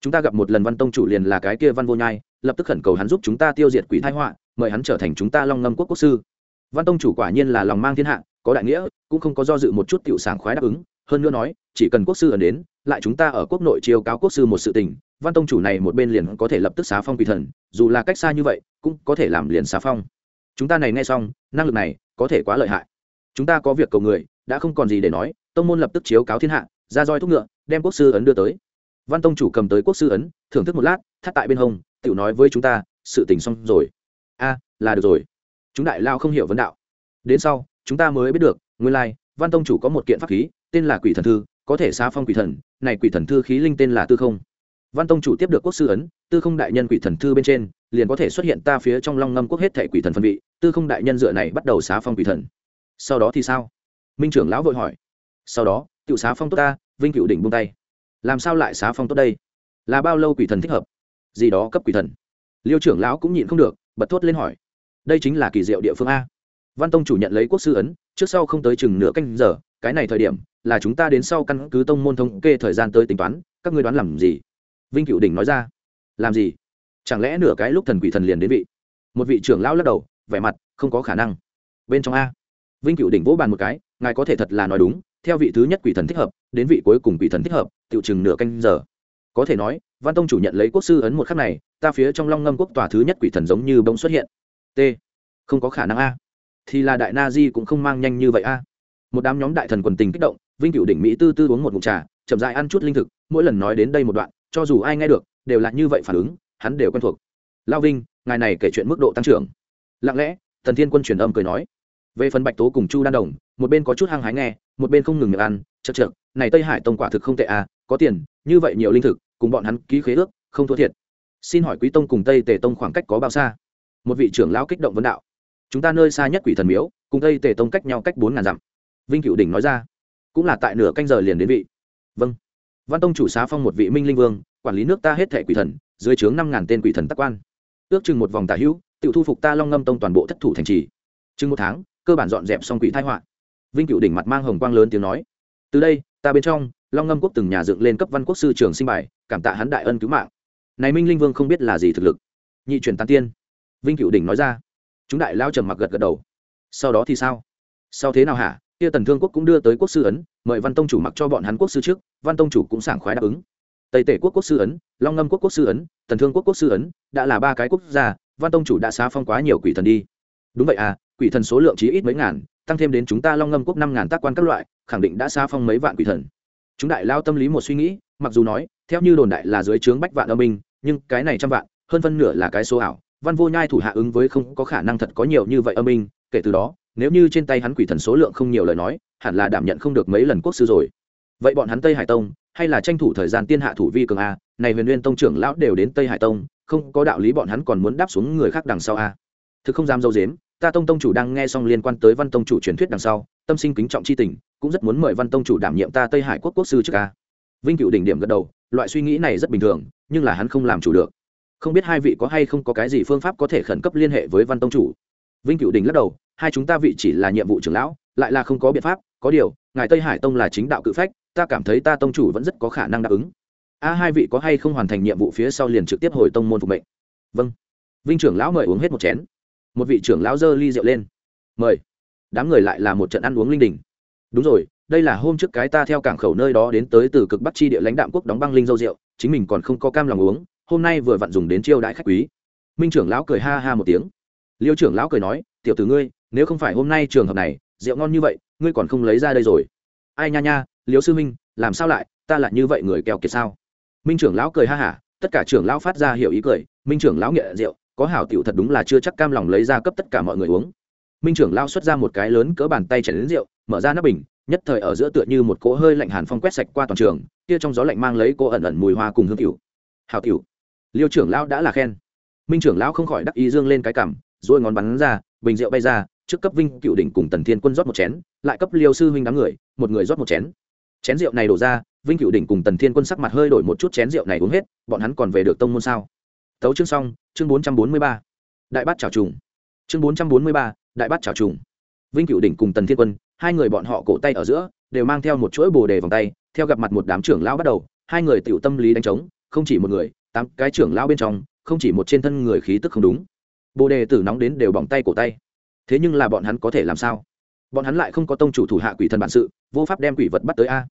chúng ta gặp một lần văn tông chủ liền là cái kia văn vô nhai, lập tức khẩn cầu hắn giúp chúng ta tiêu diệt quỷ thái họa, mời hắn trở thành chúng ta long ngâm quốc quốc sư. Văn tông chủ quả nhiên là lòng mang thiên hạ, có đại nghĩa, cũng không có do dự một chút tiểu sảng khoái đáp ứng, hơn nữa nói, chỉ cần quốc sư ở đến, lại chúng ta ở quốc nội chiêu cáo quốc sư một sự tình, văn tông chủ này một bên liền có thể lập tức xá phong quỷ thần, dù là cách xa như vậy, cũng có thể làm liền xá phong. Chúng ta này nghe xong, năng lực này có thể quá lợi hại. Chúng ta có việc cầu người, đã không còn gì để nói, tông môn lập tức chiếu cáo thiên hạ, ra roi thúc ngựa, đem quốc sư ấn đưa tới văn tông chủ cầm tới quốc sư ấn, thưởng thức một lát, thắt tại bên hông tự nói với chúng ta, sự tình xong rồi. A, là được rồi. Chúng đại lao không hiểu vấn đạo. Đến sau, chúng ta mới biết được, nguyên lai, văn tông chủ có một kiện pháp khí, tên là quỷ thần thư, có thể xa phong quỷ thần, này quỷ thần thư khí linh tên là tư không. Văn tông chủ tiếp được quốc sư ấn, tư không đại nhân quỷ thần thư bên trên, liền có thể xuất hiện ta phía trong long ngâm quốc hết thể quỷ thần phân vị, tư không đại nhân dựa này bắt đầu xá phong quỷ thần. Sau đó thì sao? Minh trưởng lão vội hỏi. Sau đó tự xá phong tốt ta, vinh cựu đỉnh buông tay làm sao lại xá phong tốt đây? Là bao lâu quỷ thần thích hợp? Gì đó cấp quỷ thần. Liêu trưởng lão cũng nhịn không được, bật thốt lên hỏi. Đây chính là kỳ diệu địa phương a. Văn tông chủ nhận lấy quốc sư ấn, trước sau không tới chừng nửa canh giờ, cái này thời điểm, là chúng ta đến sau căn cứ tông môn thống kê thời gian tới tính toán, các ngươi đoán làm gì? Vinh cựu đỉnh nói ra. Làm gì? Chẳng lẽ nửa cái lúc thần quỷ thần liền đến vị? Một vị trưởng lão lắc đầu, vẻ mặt không có khả năng. Bên trong a. Vinh cựu đỉnh vỗ bàn một cái, ngài có thể thật là nói đúng theo vị thứ nhất quỷ thần thích hợp, đến vị cuối cùng quỷ thần thích hợp tự chừng nửa canh giờ. Có thể nói, văn tông chủ nhận lấy quốc sư ấn một khắc này, ta phía trong long ngâm quốc tòa thứ nhất quỷ thần giống như bông xuất hiện. T. Không có khả năng a. Thì là đại na di cũng không mang nhanh như vậy a. Một đám nhóm đại thần quần tình kích động, vinh cựu đỉnh mỹ tư tư uống một mụn trà, chậm dại ăn chút linh thực, mỗi lần nói đến đây một đoạn, cho dù ai nghe được, đều là như vậy phản ứng, hắn đều quen thuộc. Lao vinh, ngài này kể chuyện mức độ tăng trưởng. Lặng lẽ, thần thiên quân truyền âm cười nói. Về phần bạch tố cùng chu đan đồng, một bên có chút hăng hái nghe một bên không ngừng miệng ăn chật chật này tây hải tông quả thực không tệ à có tiền, như vậy nhiều linh thực, cùng bọn hắn ký khế ước, không thua thiệt. Xin hỏi quý tông cùng tây tề tông khoảng cách có bao xa? Một vị trưởng lão kích động vấn đạo. Chúng ta nơi xa nhất quỷ thần miếu, cùng tây tề tông cách nhau cách bốn ngàn dặm. Vinh cựu đỉnh nói ra. Cũng là tại nửa canh giờ liền đến vị. Vâng. Văn tông chủ xá phong một vị minh linh vương, quản lý nước ta hết thẻ quỷ thần, dưới trướng năm ngàn tên quỷ thần tắc quan. Ước chừng một vòng tả hữu tự thu phục ta long ngâm tông toàn bộ thất thủ thành trì. Chừng một tháng, cơ bản dọn dẹp xong quỷ thai họa vinh cựu đỉnh mặt mang hồng quang lớn tiếng nói, từ đây, ta bên trong, long ngâm quốc từng nhà dựng lên cấp văn quốc sư trường sinh bài, cảm tạ hắn đại ân cứu mạng. Này minh linh vương không biết là gì thực lực. Nhị truyền tán tiên. Vinh cựu đỉnh nói ra. Chúng đại lao trầm mặc gật gật đầu. Sau đó thì sao? Sau thế nào hả? Kia tần thương quốc cũng đưa tới quốc sư ấn, mời văn tông chủ mặc cho bọn hắn quốc sư trước, văn tông chủ cũng sảng khoái đáp ứng. Tây tể quốc quốc sư ấn, long ngâm quốc quốc sư ấn, tần thương quốc quốc sư ấn, đã là ba cái quốc gia, văn tông chủ đã xá phong quá nhiều quỷ thần đi. Đúng vậy à quỷ thần số lượng chỉ ít mấy ngàn tăng thêm đến chúng ta long ngâm quốc năm ngàn tác quan các loại, khẳng định đã xa phong mấy vạn quỷ thần. Chúng đại lao tâm lý một suy nghĩ, mặc dù nói, theo như đồn đại là dưới trướng bách vạn âm minh nhưng cái này trăm vạn, hơn phân nửa là cái số ảo, văn vô nhai thủ hạ ứng với không có khả năng thật có nhiều như vậy âm minh kể từ đó, nếu như trên tay hắn quỷ thần số lượng không nhiều lời nói, hẳn là đảm nhận không được mấy lần quốc sư rồi. Vậy bọn hắn tây hải tông, hay là tranh thủ thời gian tiên hạ thủ vi cường a, này huyền nguyên tông trưởng lão đều đến tây hải tông, không có đạo lý bọn hắn còn muốn đáp xuống người khác đằng sau a. Thực không dám dâu dếm ta tông tông chủ đang nghe xong liên quan tới văn tông chủ truyền thuyết đằng sau, tâm sinh kính trọng c h i tình, cũng rất muốn mời văn tông chủ đảm nhiệm ta tây hải quốc quốc sư trước ca. Vinh cựu đỉnh điểm gật đầu, loại suy nghĩ này rất bình thường, nhưng là hắn không làm chủ được. Không biết hai vị có hay không có cái gì phương pháp có thể khẩn cấp liên hệ với văn tông chủ? Vinh cựu đỉnh lắc đầu, hai chúng ta vị chỉ là nhiệm vụ trưởng lão, lại là không có biện pháp, có điều, ngài tây hải tông là chính đạo cự phách, ta cảm thấy ta tông chủ vẫn rất có khả năng đáp ứng. A, hai vị có hay không hoàn thành nhiệm vụ phía sau liền trực tiếp hồi tông môn phục mệnh? Vâng. Vinh trưởng lão mời uống hết một chén một vị trưởng lão dơ ly rượu lên. Mời. Đám người lại là một trận ăn uống linh đình. Đúng rồi, đây là hôm trước cái ta theo cảng khẩu nơi đó đến tới từ cực bắc chi địa lãnh đạm quốc đóng băng linh dâu rượu, chính mình còn không có cam lòng uống, hôm nay vừa vặn dùng đến chiêu đãi khách quý. Minh trưởng lão cười ha ha một tiếng. Liêu trưởng lão cười nói, tiểu tử ngươi, nếu không phải hôm nay trường hợp này, rượu ngon như vậy, ngươi còn không lấy ra đây rồi. Ai nha nha, liêu sư minh làm sao lại, ta lại như vậy người keo kiệt sao? Minh trưởng lão cười ha hả tất cả trưởng lão phát ra hiểu ý cười, minh trưởng lão nghệ rượu có hảo tiểu thật đúng là chưa chắc cam lòng lấy ra cấp tất cả mọi người uống. Minh trưởng lão xuất ra một cái lớn cỡ bàn tay chảy đến rượu, mở ra nắp bình, nhất thời ở giữa tựa như một cỗ hơi lạnh hàn phong quét sạch qua toàn trường, kia trong gió lạnh mang lấy cô ẩn ẩn mùi hoa cùng hương tiểu. Hảo tiểu. Liêu trưởng lão đã là khen. Minh trưởng lão không khỏi đắc ý dương lên cái cằm rồi ngón bắn ra, bình rượu bay ra, trước cấp vinh cựu đỉnh cùng tần thiên quân rót một chén, lại cấp liêu sư huynh đám người, một người rót một chén. Chén rượu này đổ ra, vinh cựu đỉnh cùng tần thiên quân sắc mặt hơi đổi một chút chén rượu này uống hết, bọn hắn còn về được tông môn sao? Tấu chương xong, chương bốn trăm bốn mươi ba. Đại bát trào trùng. Chương bốn trăm bốn mươi ba, đại bát trào trùng. Vinh cựu đỉnh cùng tần thiên quân, hai người bọn họ cổ tay ở giữa, đều mang theo một chuỗi bồ đề vòng tay, theo gặp mặt một đám trưởng lão bắt đầu, hai người tựu tâm lý đánh trống, không chỉ một người, tám cái trưởng lão bên trong, không chỉ một trên thân người khí tức không đúng. Bồ đề tử nóng đến đều bỏng tay cổ tay. Thế nhưng là bọn hắn có thể làm sao? Bọn hắn lại không có tông chủ thủ hạ quỷ thần bản sự, vô pháp đem quỷ vật bắt tới a.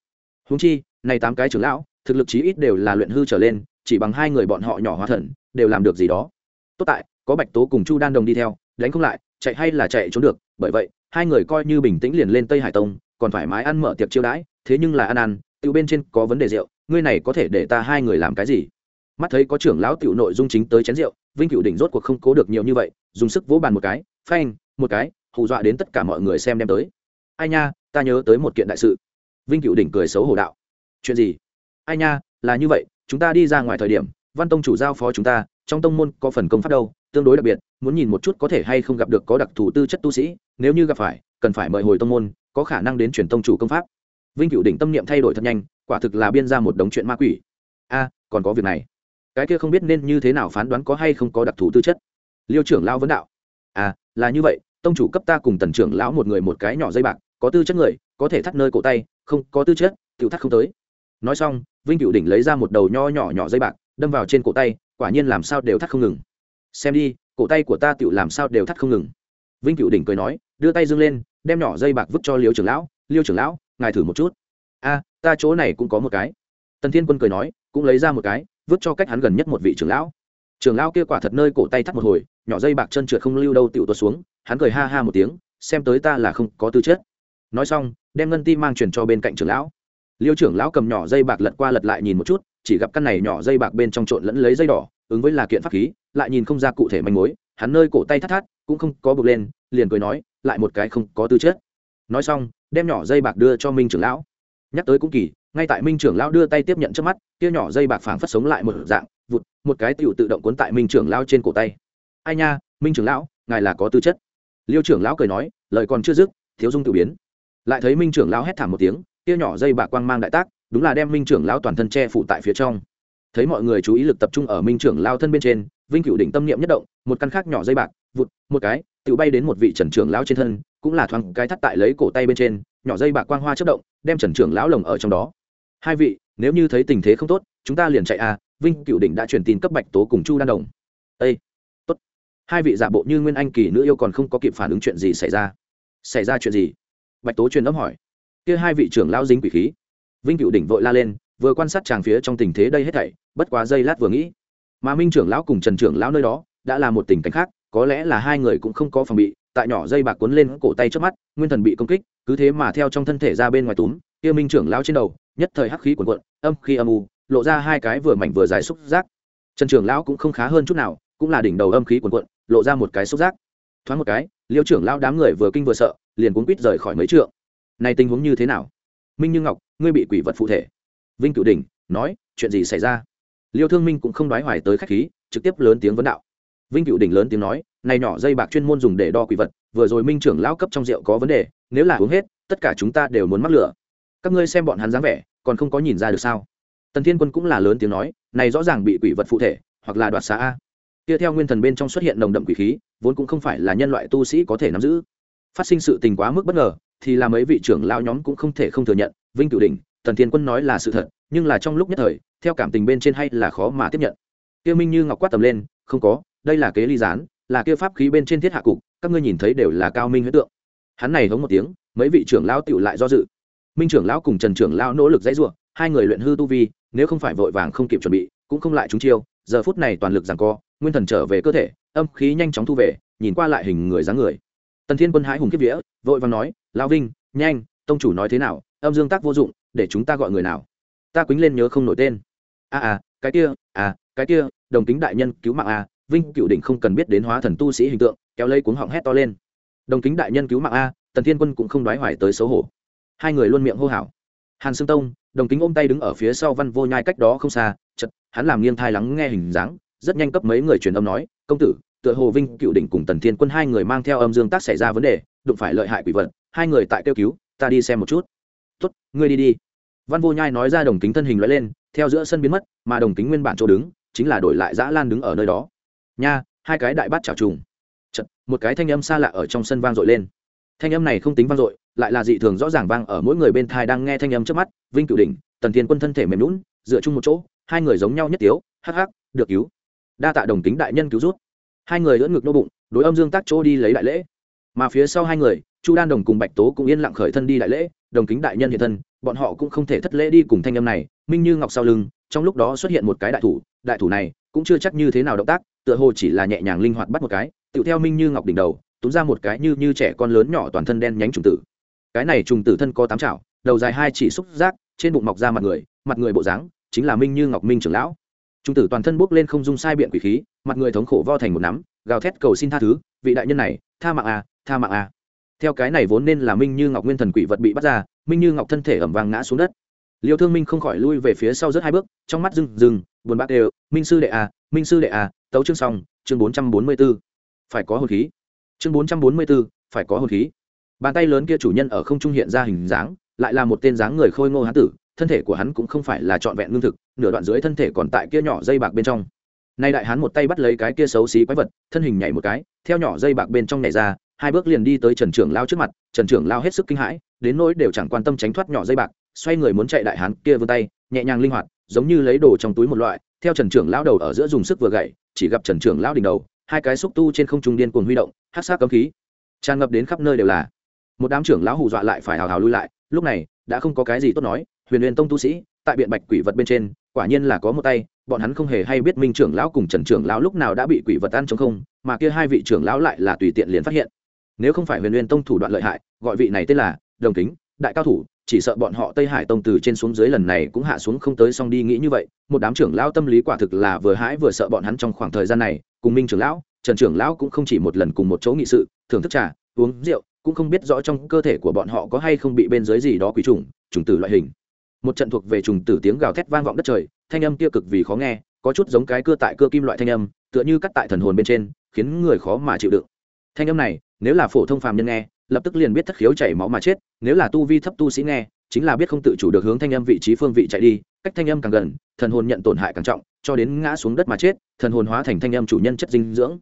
Húng chi, này tám cái trưởng lão, thực lực chí ít đều là luyện hư trở lên chỉ bằng hai người bọn họ nhỏ hóa thần, đều làm được gì đó. Tốt tại, có bạch tố cùng chu đan đồng đi theo, đánh không lại, chạy hay là chạy trốn được, bởi vậy, hai người coi như bình tĩnh liền lên tây hải tông, còn thoải mái ăn mở tiệc chiêu đãi, thế nhưng là ăn ăn, tiểu bên trên có vấn đề rượu, ngươi này có thể để ta hai người làm cái gì? Mắt thấy có trưởng lão tiểu nội dung chính tới chén rượu, vinh cựu đỉnh rốt cuộc không cố được nhiều như vậy, dùng sức vỗ bàn một cái, phanh, một cái, hù dọa đến tất cả mọi người xem đem tới. Ai nha, ta nhớ tới một kiện đại sự. Vinh cựu đỉnh cười xấu hổ đạo. Chuyện gì? Ai nha, là như vậy chúng ta đi ra ngoài thời điểm, văn tông chủ giao phó chúng ta, trong tông môn có phần công pháp đâu, tương đối đặc biệt, muốn nhìn một chút có thể hay không gặp được có đặc thù tư chất tu sĩ, nếu như gặp phải, cần phải mời hồi tông môn, có khả năng đến truyền tông chủ công pháp. Vinh cựu đỉnh tâm niệm thay đổi thật nhanh, quả thực là biên ra một đống chuyện ma quỷ. A à, còn có việc này. Cái kia không biết nên như thế nào phán đoán có hay không có đặc thù tư chất. Liêu trưởng lao vấn đạo. À là như vậy, tông chủ cấp ta cùng tần trưởng lão một người một cái nhỏ dây bạc, có tư chất người, có thể thắt nơi cổ tay, không có tư chất tự thắt không tới. Nói xong vinh cựu đỉnh lấy ra một đầu nho nhỏ nhỏ dây bạc, đâm vào trên cổ tay, quả nhiên làm sao đều thắt không ngừng. Xem đi, cổ tay của ta tựu làm sao đều thắt không ngừng. Vinh cựu đỉnh cười nói, đưa tay dâng lên, đem nhỏ dây bạc vứt cho liêu trưởng lão, liêu trưởng lão, ngài thử một chút. A, ta chỗ này cũng có một cái. Tần thiên quân cười nói, cũng lấy ra một cái, vứt cho cách hắn gần nhất một vị trưởng lão. Trưởng lão kia quả thật nơi cổ tay thắt một hồi, nhỏ dây bạc chân trượt không lưu đâu tựu tuột xuống, hắn cười ha ha một tiếng, xem tới ta là không có tư chất. Nói xong, đem ngân ti mang truyền cho bên cạnh trưởng lão liêu trưởng lão cầm nhỏ dây bạc lật qua lật lại nhìn một chút, chỉ gặp căn này nhỏ dây bạc bên trong trộn lẫn lấy dây đỏ, ứng với là kiện pháp khí, lại nhìn không ra cụ thể manh mối, hắn nơi cổ tay thắt thắt, cũng không có bực lên, liền cười nói, lại một cái không có tư chất. Nói xong, đem nhỏ dây bạc đưa cho minh trưởng lão. Nhắc tới cũng kỳ, ngay tại minh trưởng lão đưa tay tiếp nhận trước mắt, kia nhỏ dây bạc phảng phất sống lại một dạng, vụt, một cái tựu tự động cuốn tại minh trưởng lão trên cổ tay. Ai nha, minh trưởng lão, ngài là có tư chất. Liêu trưởng lão cười nói, lời còn chưa dứt, thiếu dung tự biến. Lại thấy minh trưởng lão hét thảm một tiếng kia nhỏ dây bạc quang mang đại tác, đúng là đem minh trưởng lao toàn thân che phủ tại phía trong. Thấy mọi người chú ý lực tập trung ở minh trưởng lao thân bên trên, vinh cựu đỉnh tâm niệm nhất động, một căn khác nhỏ dây bạc, vụt, một cái, tự bay đến một vị trần trưởng lão trên thân, cũng là thoáng cái thắt tại lấy cổ tay bên trên, nhỏ dây bạc quang hoa chất động, đem trần trưởng lão lồng ở trong đó. Hai vị, nếu như thấy tình thế không tốt, chúng ta liền chạy à vinh cựu đỉnh đã truyền tin cấp bạch tố cùng chu đan đồng. Ây tốt. Hai vị giả bộ như nguyên anh kỳ nữ yêu còn không có kịp phản ứng chuyện gì xảy ra. Xảy ra chuyện gì? Bạch tố truyền âm hỏi kia hai vị trưởng lão dính quỷ khí. Vinh cựu đỉnh vội la lên, vừa quan sát chàng phía trong tình thế đây hết thảy, bất quá giây lát vừa nghĩ. Mà minh trưởng lão cùng trần trưởng lão nơi đó, đã là một tình cảnh khác, có lẽ là hai người cũng không có phòng bị, tại nhỏ dây bạc cuốn lên cổ tay trước mắt, nguyên thần bị công kích, cứ thế mà theo trong thân thể ra bên ngoài túm, kia minh trưởng lão trên đầu, nhất thời hắc khí cuồn cuộn, âm khi âm u, lộ ra hai cái vừa mảnh vừa dài xúc giác. Trần trưởng lão cũng không khá hơn chút nào, cũng là đỉnh đầu âm khí cuồn cuộn, lộ ra một cái xúc giác. Thoáng một cái, liêu trưởng lão đám người vừa kinh vừa sợ, liền cuốn quýt rời khỏi mấy trượng này tình huống như thế nào? Minh như ngọc, ngươi bị quỷ vật phụ thể. Vinh cựu đình, nói, chuyện gì xảy ra? Liêu thương minh cũng không đoái hoài tới khách khí, trực tiếp lớn tiếng vấn đạo. Vinh cựu đình lớn tiếng nói, này nhỏ dây bạc chuyên môn dùng để đo quỷ vật, vừa rồi minh trưởng lão cấp trong rượu có vấn đề, nếu là uống hết, tất cả chúng ta đều muốn mắc lửa. Các ngươi xem bọn hắn dáng vẻ, còn không có nhìn ra được sao? Tần thiên quân cũng là lớn tiếng nói, này rõ ràng bị quỷ vật phụ thể, hoặc là đoạt xá a. Kia theo nguyên thần bên trong xuất hiện nồng đậm quỷ khí, vốn cũng không phải là nhân loại tu sĩ có thể nắm giữ. Phát sinh sự tình quá mức bất ngờ thì là mấy vị trưởng lão nhóm cũng không thể không thừa nhận, vinh cửu đỉnh, tần thiên quân nói là sự thật, nhưng là trong lúc nhất thời, theo cảm tình bên trên hay là khó mà tiếp nhận. Kia minh như ngọc quát tầm lên, không có, đây là kế ly gián, là kia pháp khí bên trên thiết hạ cục, các ngươi nhìn thấy đều là cao minh huyết tượng. Hắn này hống một tiếng, mấy vị trưởng lão tựu lại do dự. Minh trưởng lão cùng trần trưởng lão nỗ lực dãy ruộng hai người luyện hư tu vi, nếu không phải vội vàng không kịp chuẩn bị, cũng không lại trúng chiêu, giờ phút này toàn lực giằng co, nguyên thần trở về cơ thể, âm khí nhanh chóng thu về, nhìn qua lại hình người dáng người tần thiên quân hãi hùng kiếp vía vội vàng nói lão vinh nhanh tông chủ nói thế nào âm dương tác vô dụng để chúng ta gọi người nào? Ta quýnh lên nhớ không nổi tên. A à, à cái kia à cái kia đồng tính đại nhân cứu mạng a vinh cựu đỉnh không cần biết đến hóa thần tu sĩ hình tượng kéo lấy cuống họng hét to lên. Đồng kính đại nhân cứu mạng a tần thiên quân cũng không đoái hoài tới xấu hổ. Hai người luôn miệng hô hào. Hàn sương tông đồng kính ôm tay đứng ở phía sau văn vô nhai cách đó không xa chật hắn làm nghiêng thai lắng nghe hình dáng rất nhanh cấp mấy người truyền âm nói công tử tựa hồ vinh cựu đỉnh cùng tần thiên quân hai người mang theo âm dương tác xảy ra vấn đề đụng phải lợi hại quỷ vật hai người tại kêu cứu ta đi xem một chút. Tuất ngươi đi đi. Văn vô nhai nói ra đồng kính thân hình loại lên theo giữa sân biến mất mà đồng kính nguyên bản chỗ đứng chính là đổi lại dã lan đứng ở nơi đó. Nha hai cái đại bát chảo trùng. Chật, một cái thanh âm xa lạ ở trong sân vang dội lên. Thanh âm này không tính vang dội lại là dị thường rõ ràng vang ở mỗi người bên thai đang nghe thanh âm trước mắt vinh Cựu đỉnh tần thiên quân thân thể mềm lún dựa chung một chỗ hai người giống nhau nhất tiếu hắc hắc được cứu. Đa tạ đồng tính đại nhân cứu rút hai người lưỡn ngực nô bụng, đối âm dương tác chỗ đi lấy đại lễ. Mà phía sau hai người, chu đan đồng cùng bạch tố cũng yên lặng khởi thân đi đại lễ, đồng kính đại nhân hiện thân, bọn họ cũng không thể thất lễ đi cùng thanh âm này, minh như ngọc sau lưng, trong lúc đó xuất hiện một cái đại thủ đại thủ này cũng chưa chắc như thế nào động tác, tựa hồ chỉ là nhẹ nhàng linh hoạt bắt một cái, tựu theo minh như ngọc đỉnh đầu, túm ra một cái như như trẻ con lớn nhỏ toàn thân đen nhánh trùng tử. Cái này trùng tử thân có tám chảo, đầu dài hai chỉ xúc giác, trên bụng mọc ra mặt người mặt người bộ dáng chính là minh như ngọc minh trưởng lão trung tử toàn thân bốc lên không dung sai biện quỷ khí, mặt người thống khổ vo thành một nắm, gào thét cầu xin tha thứ, vị đại nhân này, tha mạng à tha mạng à. Theo cái này vốn nên là minh như ngọc nguyên thần quỷ vật bị bắt ra, minh như ngọc thân thể ẩm vàng ngã xuống đất. Liêu thương minh không khỏi lui về phía sau rất hai bước, trong mắt rừng rừng buồn bã đều minh sư đệ à minh sư đệ à tấu chương xong, chương bốn trăm bốn mươi b ố phải có hồn khí. Chương bốn trăm bốn mươi b ố phải có hồn khí. Bàn tay lớn kia chủ nhân ở không trung hiện ra hình dáng, lại là một tên dáng người khôi ngô hán tử thân thể của hắn cũng không phải là trọn vẹn lương thực, nửa đoạn dưới thân thể còn tại kia nhỏ dây bạc bên trong. Nay đại hán một tay bắt lấy cái kia xấu xí quái vật, thân hình nhảy một cái, theo nhỏ dây bạc bên trong nhảy ra, hai bước liền đi tới trần trưởng lao trước mặt, trần trưởng lao hết sức kinh hãi, đến nỗi đều chẳng quan tâm tránh thoát nhỏ dây bạc, xoay người muốn chạy đại hán kia vươn tay, nhẹ nhàng linh hoạt, giống như lấy đồ trong túi một loại, theo trần trưởng lao đầu ở giữa dùng sức vừa gậy, chỉ gặp trần trưởng lao đỉnh đầu, hai cái xúc tu trên không trung điên cuồng huy động hát sát cấm khí, tràn ngập đến khắp nơi đều là. Một đám trưởng lão hù dọa lại phải hào hào lui lại, lúc này, đã không có cái gì tốt nói huyền huyền tông tu sĩ, tại biện bạch quỷ vật bên trên, quả nhiên là có một tay, bọn hắn không hề hay biết minh trưởng lão cùng trần trưởng lão lúc nào đã bị quỷ vật ăn chống không, mà kia hai vị trưởng lão lại là tùy tiện liền phát hiện. Nếu không phải huyền huyền tông thủ đoạn lợi hại, gọi vị này tên là đồng kính, đại cao thủ, chỉ sợ bọn họ tây hải tông từ trên xuống dưới lần này cũng hạ xuống không tới xong đi nghĩ như vậy, một đám trưởng lão tâm lý quả thực là vừa hãi vừa sợ bọn hắn trong khoảng thời gian này, cùng minh trưởng lão, trần trưởng lão cũng không chỉ một lần cùng một chỗ nghị sự, thưởng thức trà, uống rượu, cũng không biết rõ trong cơ thể của bọn họ có hay không bị bên dưới gì đó quỷ trùng trùng tử loại hình một trận thuộc về trùng tử tiếng gào thét vang vọng đất trời, thanh âm kia cực vì khó nghe, có chút giống cái cưa tại cưa kim loại thanh âm, tựa như cắt tại thần hồn bên trên, khiến người khó mà chịu đựng. Thanh âm này, nếu là phổ thông phàm nhân nghe, lập tức liền biết thất khiếu chảy máu mà chết, nếu là tu vi thấp tu sĩ nghe, chính là biết không tự chủ được hướng thanh âm vị trí phương vị chạy đi, cách thanh âm càng gần, thần hồn nhận tổn hại càng trọng, cho đến ngã xuống đất mà chết, thần hồn hóa thành thanh âm chủ nhân chất dinh dưỡng.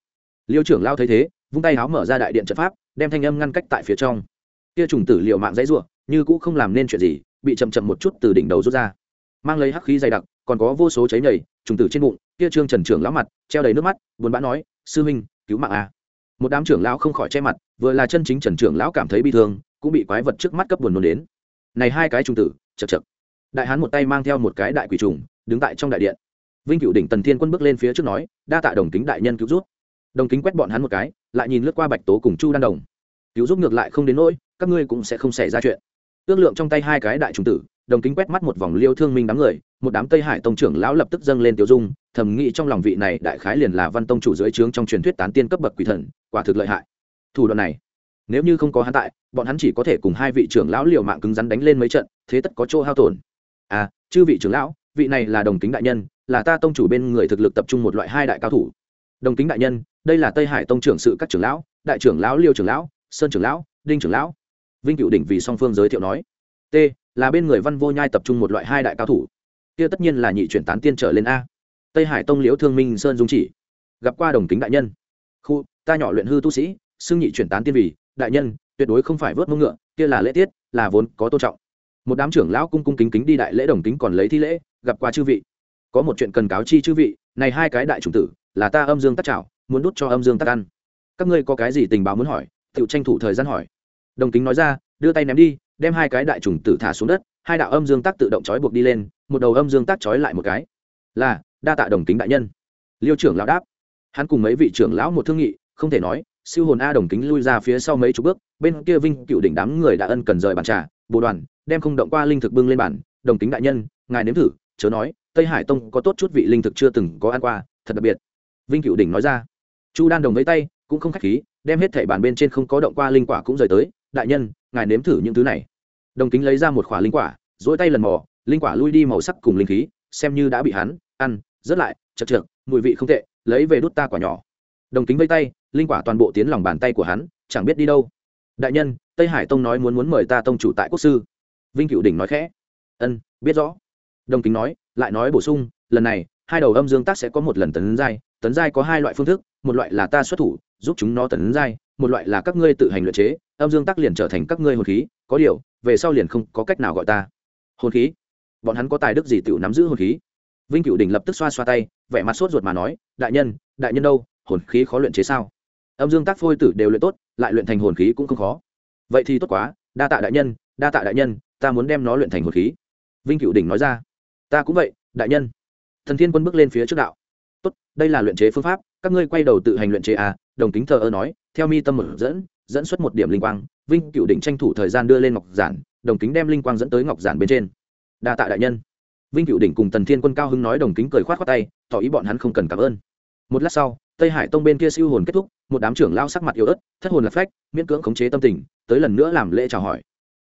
Liêu trưởng lao thấy thế, vung tay áo mở ra đại điện trận pháp, đem thanh âm ngăn cách tại phía trong. Kia trùng tử liệu mạng dãy ruộng như cũ không làm nên chuyện gì bị chậm chậm một chút từ đỉnh đầu rút ra. Mang lấy hắc khí dày đặc, còn có vô số cháy nhầy, trùng tử trên bụng, kia trương trần trưởng lão mặt, treo đầy nước mắt, buồn bã nói, sư huynh, cứu mạng a. Một đám trưởng lão không khỏi che mặt, vừa là chân chính trần trưởng lão cảm thấy bi thương, cũng bị quái vật trước mắt cấp buồn nôn đến. Này hai cái trùng tử chật chật đại hán một tay mang theo một cái đại quỷ trùng, đứng tại trong đại điện. Vinh cựu đỉnh tần thiên quân bước lên phía trước nói, đa tạ đồng kính đại nhân cứu giúp. Đồng kính quét bọn hắn một cái, lại nhìn lướt qua bạch tố cùng chu đan đồng. Cứu giúp ngược lại không đến nỗi, các ngươi cũng sẽ không xảy ra chuyện ước lượng trong tay hai cái đại trùng tử, đồng kính quét mắt một vòng liêu thương minh đám người, một đám tây hải tông trưởng lão lập tức dâng lên tiêu dung, thầm nghĩ trong lòng vị này đại khái liền là văn tông chủ dưới trướng trong truyền thuyết tán tiên cấp bậc quỷ thần, quả thực lợi hại. Thủ đoạn này, nếu như không có hắn tại, bọn hắn chỉ có thể cùng hai vị trưởng lão liều mạng cứng rắn đánh lên mấy trận, thế tất có chỗ hao tổn. À chư vị trưởng lão, vị này là đồng kính đại nhân, là ta tông chủ bên người thực lực tập trung một loại hai đại cao thủ. Đồng kính đại nhân, đây là tây hải tông trưởng sự các trưởng lão, đại trưởng lão liêu trưởng lão, sơn trưởng lão, đinh trưởng lão vinh cựu đỉnh vì song phương giới thiệu nói, t, là bên người văn vô nhai tập trung một loại hai đại cao thủ. Kia tất nhiên là nhị chuyển tán tiên trở lên a. Tây hải tông liễu thương minh sơn dung chỉ, gặp qua đồng kính đại nhân. Khu, ta nhỏ luyện hư tu sĩ, xưng nhị chuyển tán tiên vì, đại nhân, tuyệt đối không phải vớt mông ngựa, kia là lễ tiết, là vốn có tôn trọng. Một đám trưởng lão cung cung kính kính đi đại lễ đồng kính còn lấy thi lễ, gặp qua chư vị. Có một chuyện cần cáo chi chư vị, này hai cái đại chủng tử, là ta âm dương tắc trảo, muốn đút cho âm dương tắc ăn. Các ngươi có cái gì tình báo muốn hỏi tự tranh thủ thời gian hỏi đồng kính nói ra, đưa tay ném đi, đem hai cái đại trùng tử thả xuống đất, hai đạo âm dương tác tự động trói buộc đi lên, một đầu âm dương tác trói lại một cái. Là, đa tạ đồng kính đại nhân. Liêu trưởng lão đáp. Hắn cùng mấy vị trưởng lão một thương nghị, không thể nói, siêu hồn a đồng kính lui ra phía sau mấy chục bước, bên kia vinh cựu đỉnh đám người đã ân cần rời bàn trà, bồ đoàn, đem không động qua linh thực bưng lên bàn, đồng kính đại nhân, ngài nếm thử, chớ nói, tây hải tông có tốt chút vị linh thực chưa từng có ăn qua, thật đặc biệt. Vinh cựu đỉnh nói ra. Chu đan đồng với tay, cũng không khách khí, đem hết thảy bàn bên trên không có động qua linh quả cũng rời tới đại nhân, ngài nếm thử những thứ này. Đồng kính lấy ra một khỏa linh quả dỗi tay lần mò, linh quả lui đi màu sắc cùng linh khí, xem như đã bị hắn ăn rớt lại, chật trượt mùi vị không tệ, lấy về đút ta quả nhỏ. Đồng kính vây tay, linh quả toàn bộ tiến lòng bàn tay của hắn, chẳng biết đi đâu. Đại nhân, tây hải tông nói muốn muốn mời ta tông chủ tại quốc sư. Vinh cựu đỉnh nói khẽ. Ân, biết rõ. Đồng kính nói, lại nói bổ sung, lần này, hai đầu âm dương tác sẽ có một lần tấn giai tấn giai có hai loại phương thức, một loại là ta xuất thủ, giúp chúng nó tấn giai, một loại là các ngươi tự hành luyện chế âm dương Tắc liền trở thành các ngươi hồn khí, có điều, về sau liền không có cách nào gọi ta hồn khí. Bọn hắn có tài đức gì tự nắm giữ hồn khí? Vinh cựu đình lập tức xoa xoa tay, vẻ mặt sốt ruột mà nói, đại nhân đại nhân đâu, hồn khí khó luyện chế sao? Âm dương tác phôi tử đều luyện tốt, lại luyện thành hồn khí cũng không khó. Vậy thì tốt quá, đa tạ đại nhân, đa tạ đại nhân, ta muốn đem nó luyện thành hồn khí. Vinh cựu đỉnh nói ra. Ta cũng vậy, đại nhân. Thần thiên quân bước lên phía trước đạo. Tốt, đây là luyện chế phương pháp, các ngươi quay đầu tự hành luyện chế à? Đồng kính thờ ơ nói, theo mi tâm một dẫn dẫn xuất một điểm linh quang, vinh cựu đỉnh tranh thủ thời gian đưa lên ngọc giản, đồng kính đem linh quang dẫn tới ngọc giản bên trên. Đa tạ đại nhân. Vinh cựu đỉnh cùng tần thiên quân cao hưng nói đồng kính cười khoát khoát tay, tỏ ý bọn hắn không cần cảm ơn. Một lát sau, tây hải tông bên kia siêu hồn kết thúc, một đám trưởng lao sắc mặt yếu ớt, thất hồn lạc phách, miễn cưỡng khống chế tâm tình, tới lần nữa làm lễ chào hỏi.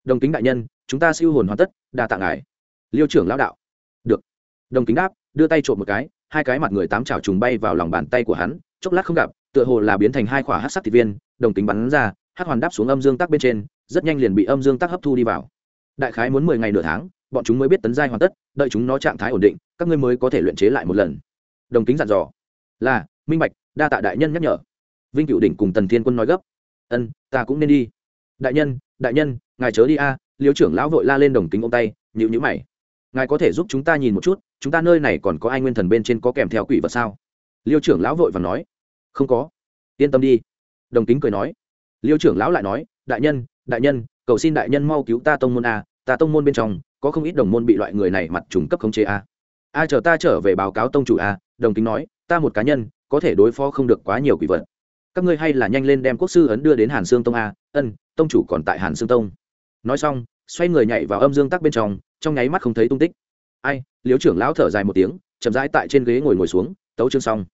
Đồng kính đại nhân, chúng ta siêu hồn hoàn tất, đa tạ ngài. Liêu trưởng lao đạo. Được. Đồng kính đáp, đưa tay trộm một cái, hai cái mặt người tám chảo trùng bay vào lòng bàn tay của hắn, chốc lát không gặp, tựa hồ là biến thành hai khỏa hát sắc thịt viên đồng kính bắn ra, hát hoàn đáp xuống âm dương tắc bên trên, rất nhanh liền bị âm dương tắc hấp thu đi vào. Đại khái muốn mười ngày nửa tháng, bọn chúng mới biết tấn giai hoàn tất, đợi chúng nó trạng thái ổn định, các ngươi mới có thể luyện chế lại một lần. Đồng kính dặn dò. Là, minh bạch, đa tạ đại nhân nhắc nhở. Vinh cựu đỉnh cùng tần thiên quân nói gấp. Ân, ta cũng nên đi. Đại nhân đại nhân, ngài chớ đi a, liêu trưởng lão vội la lên đồng kính ông tay nhịu nhữ mày. Ngài có thể giúp chúng ta nhìn một chút, chúng ta nơi này còn có ai nguyên thần bên trên có kèm theo quỷ vật sao? Liêu trưởng lão vội và nói. Không có. Yên tâm đi đồng kính cười nói. Liêu trưởng lão lại nói, đại nhân đại nhân, cầu xin đại nhân mau cứu ta tông môn a, ta tông môn bên trong, có không ít đồng môn bị loại người này mặt trùng cấp khống chế a. A, chờ ta trở về báo cáo tông chủ a, đồng kính nói, ta một cá nhân, có thể đối phó không được quá nhiều quỷ vật. Các ngươi hay là nhanh lên đem quốc sư ấn đưa đến hàn sương tông a, ân, tông chủ còn tại hàn sương tông. Nói xong, xoay người nhảy vào âm dương tắc bên trong trong nháy mắt không thấy tung tích. Ai? Liếu trưởng lão thở dài một tiếng, chậm rãi tại trên ghế ngồi ngồi xuống, tấu chương xong.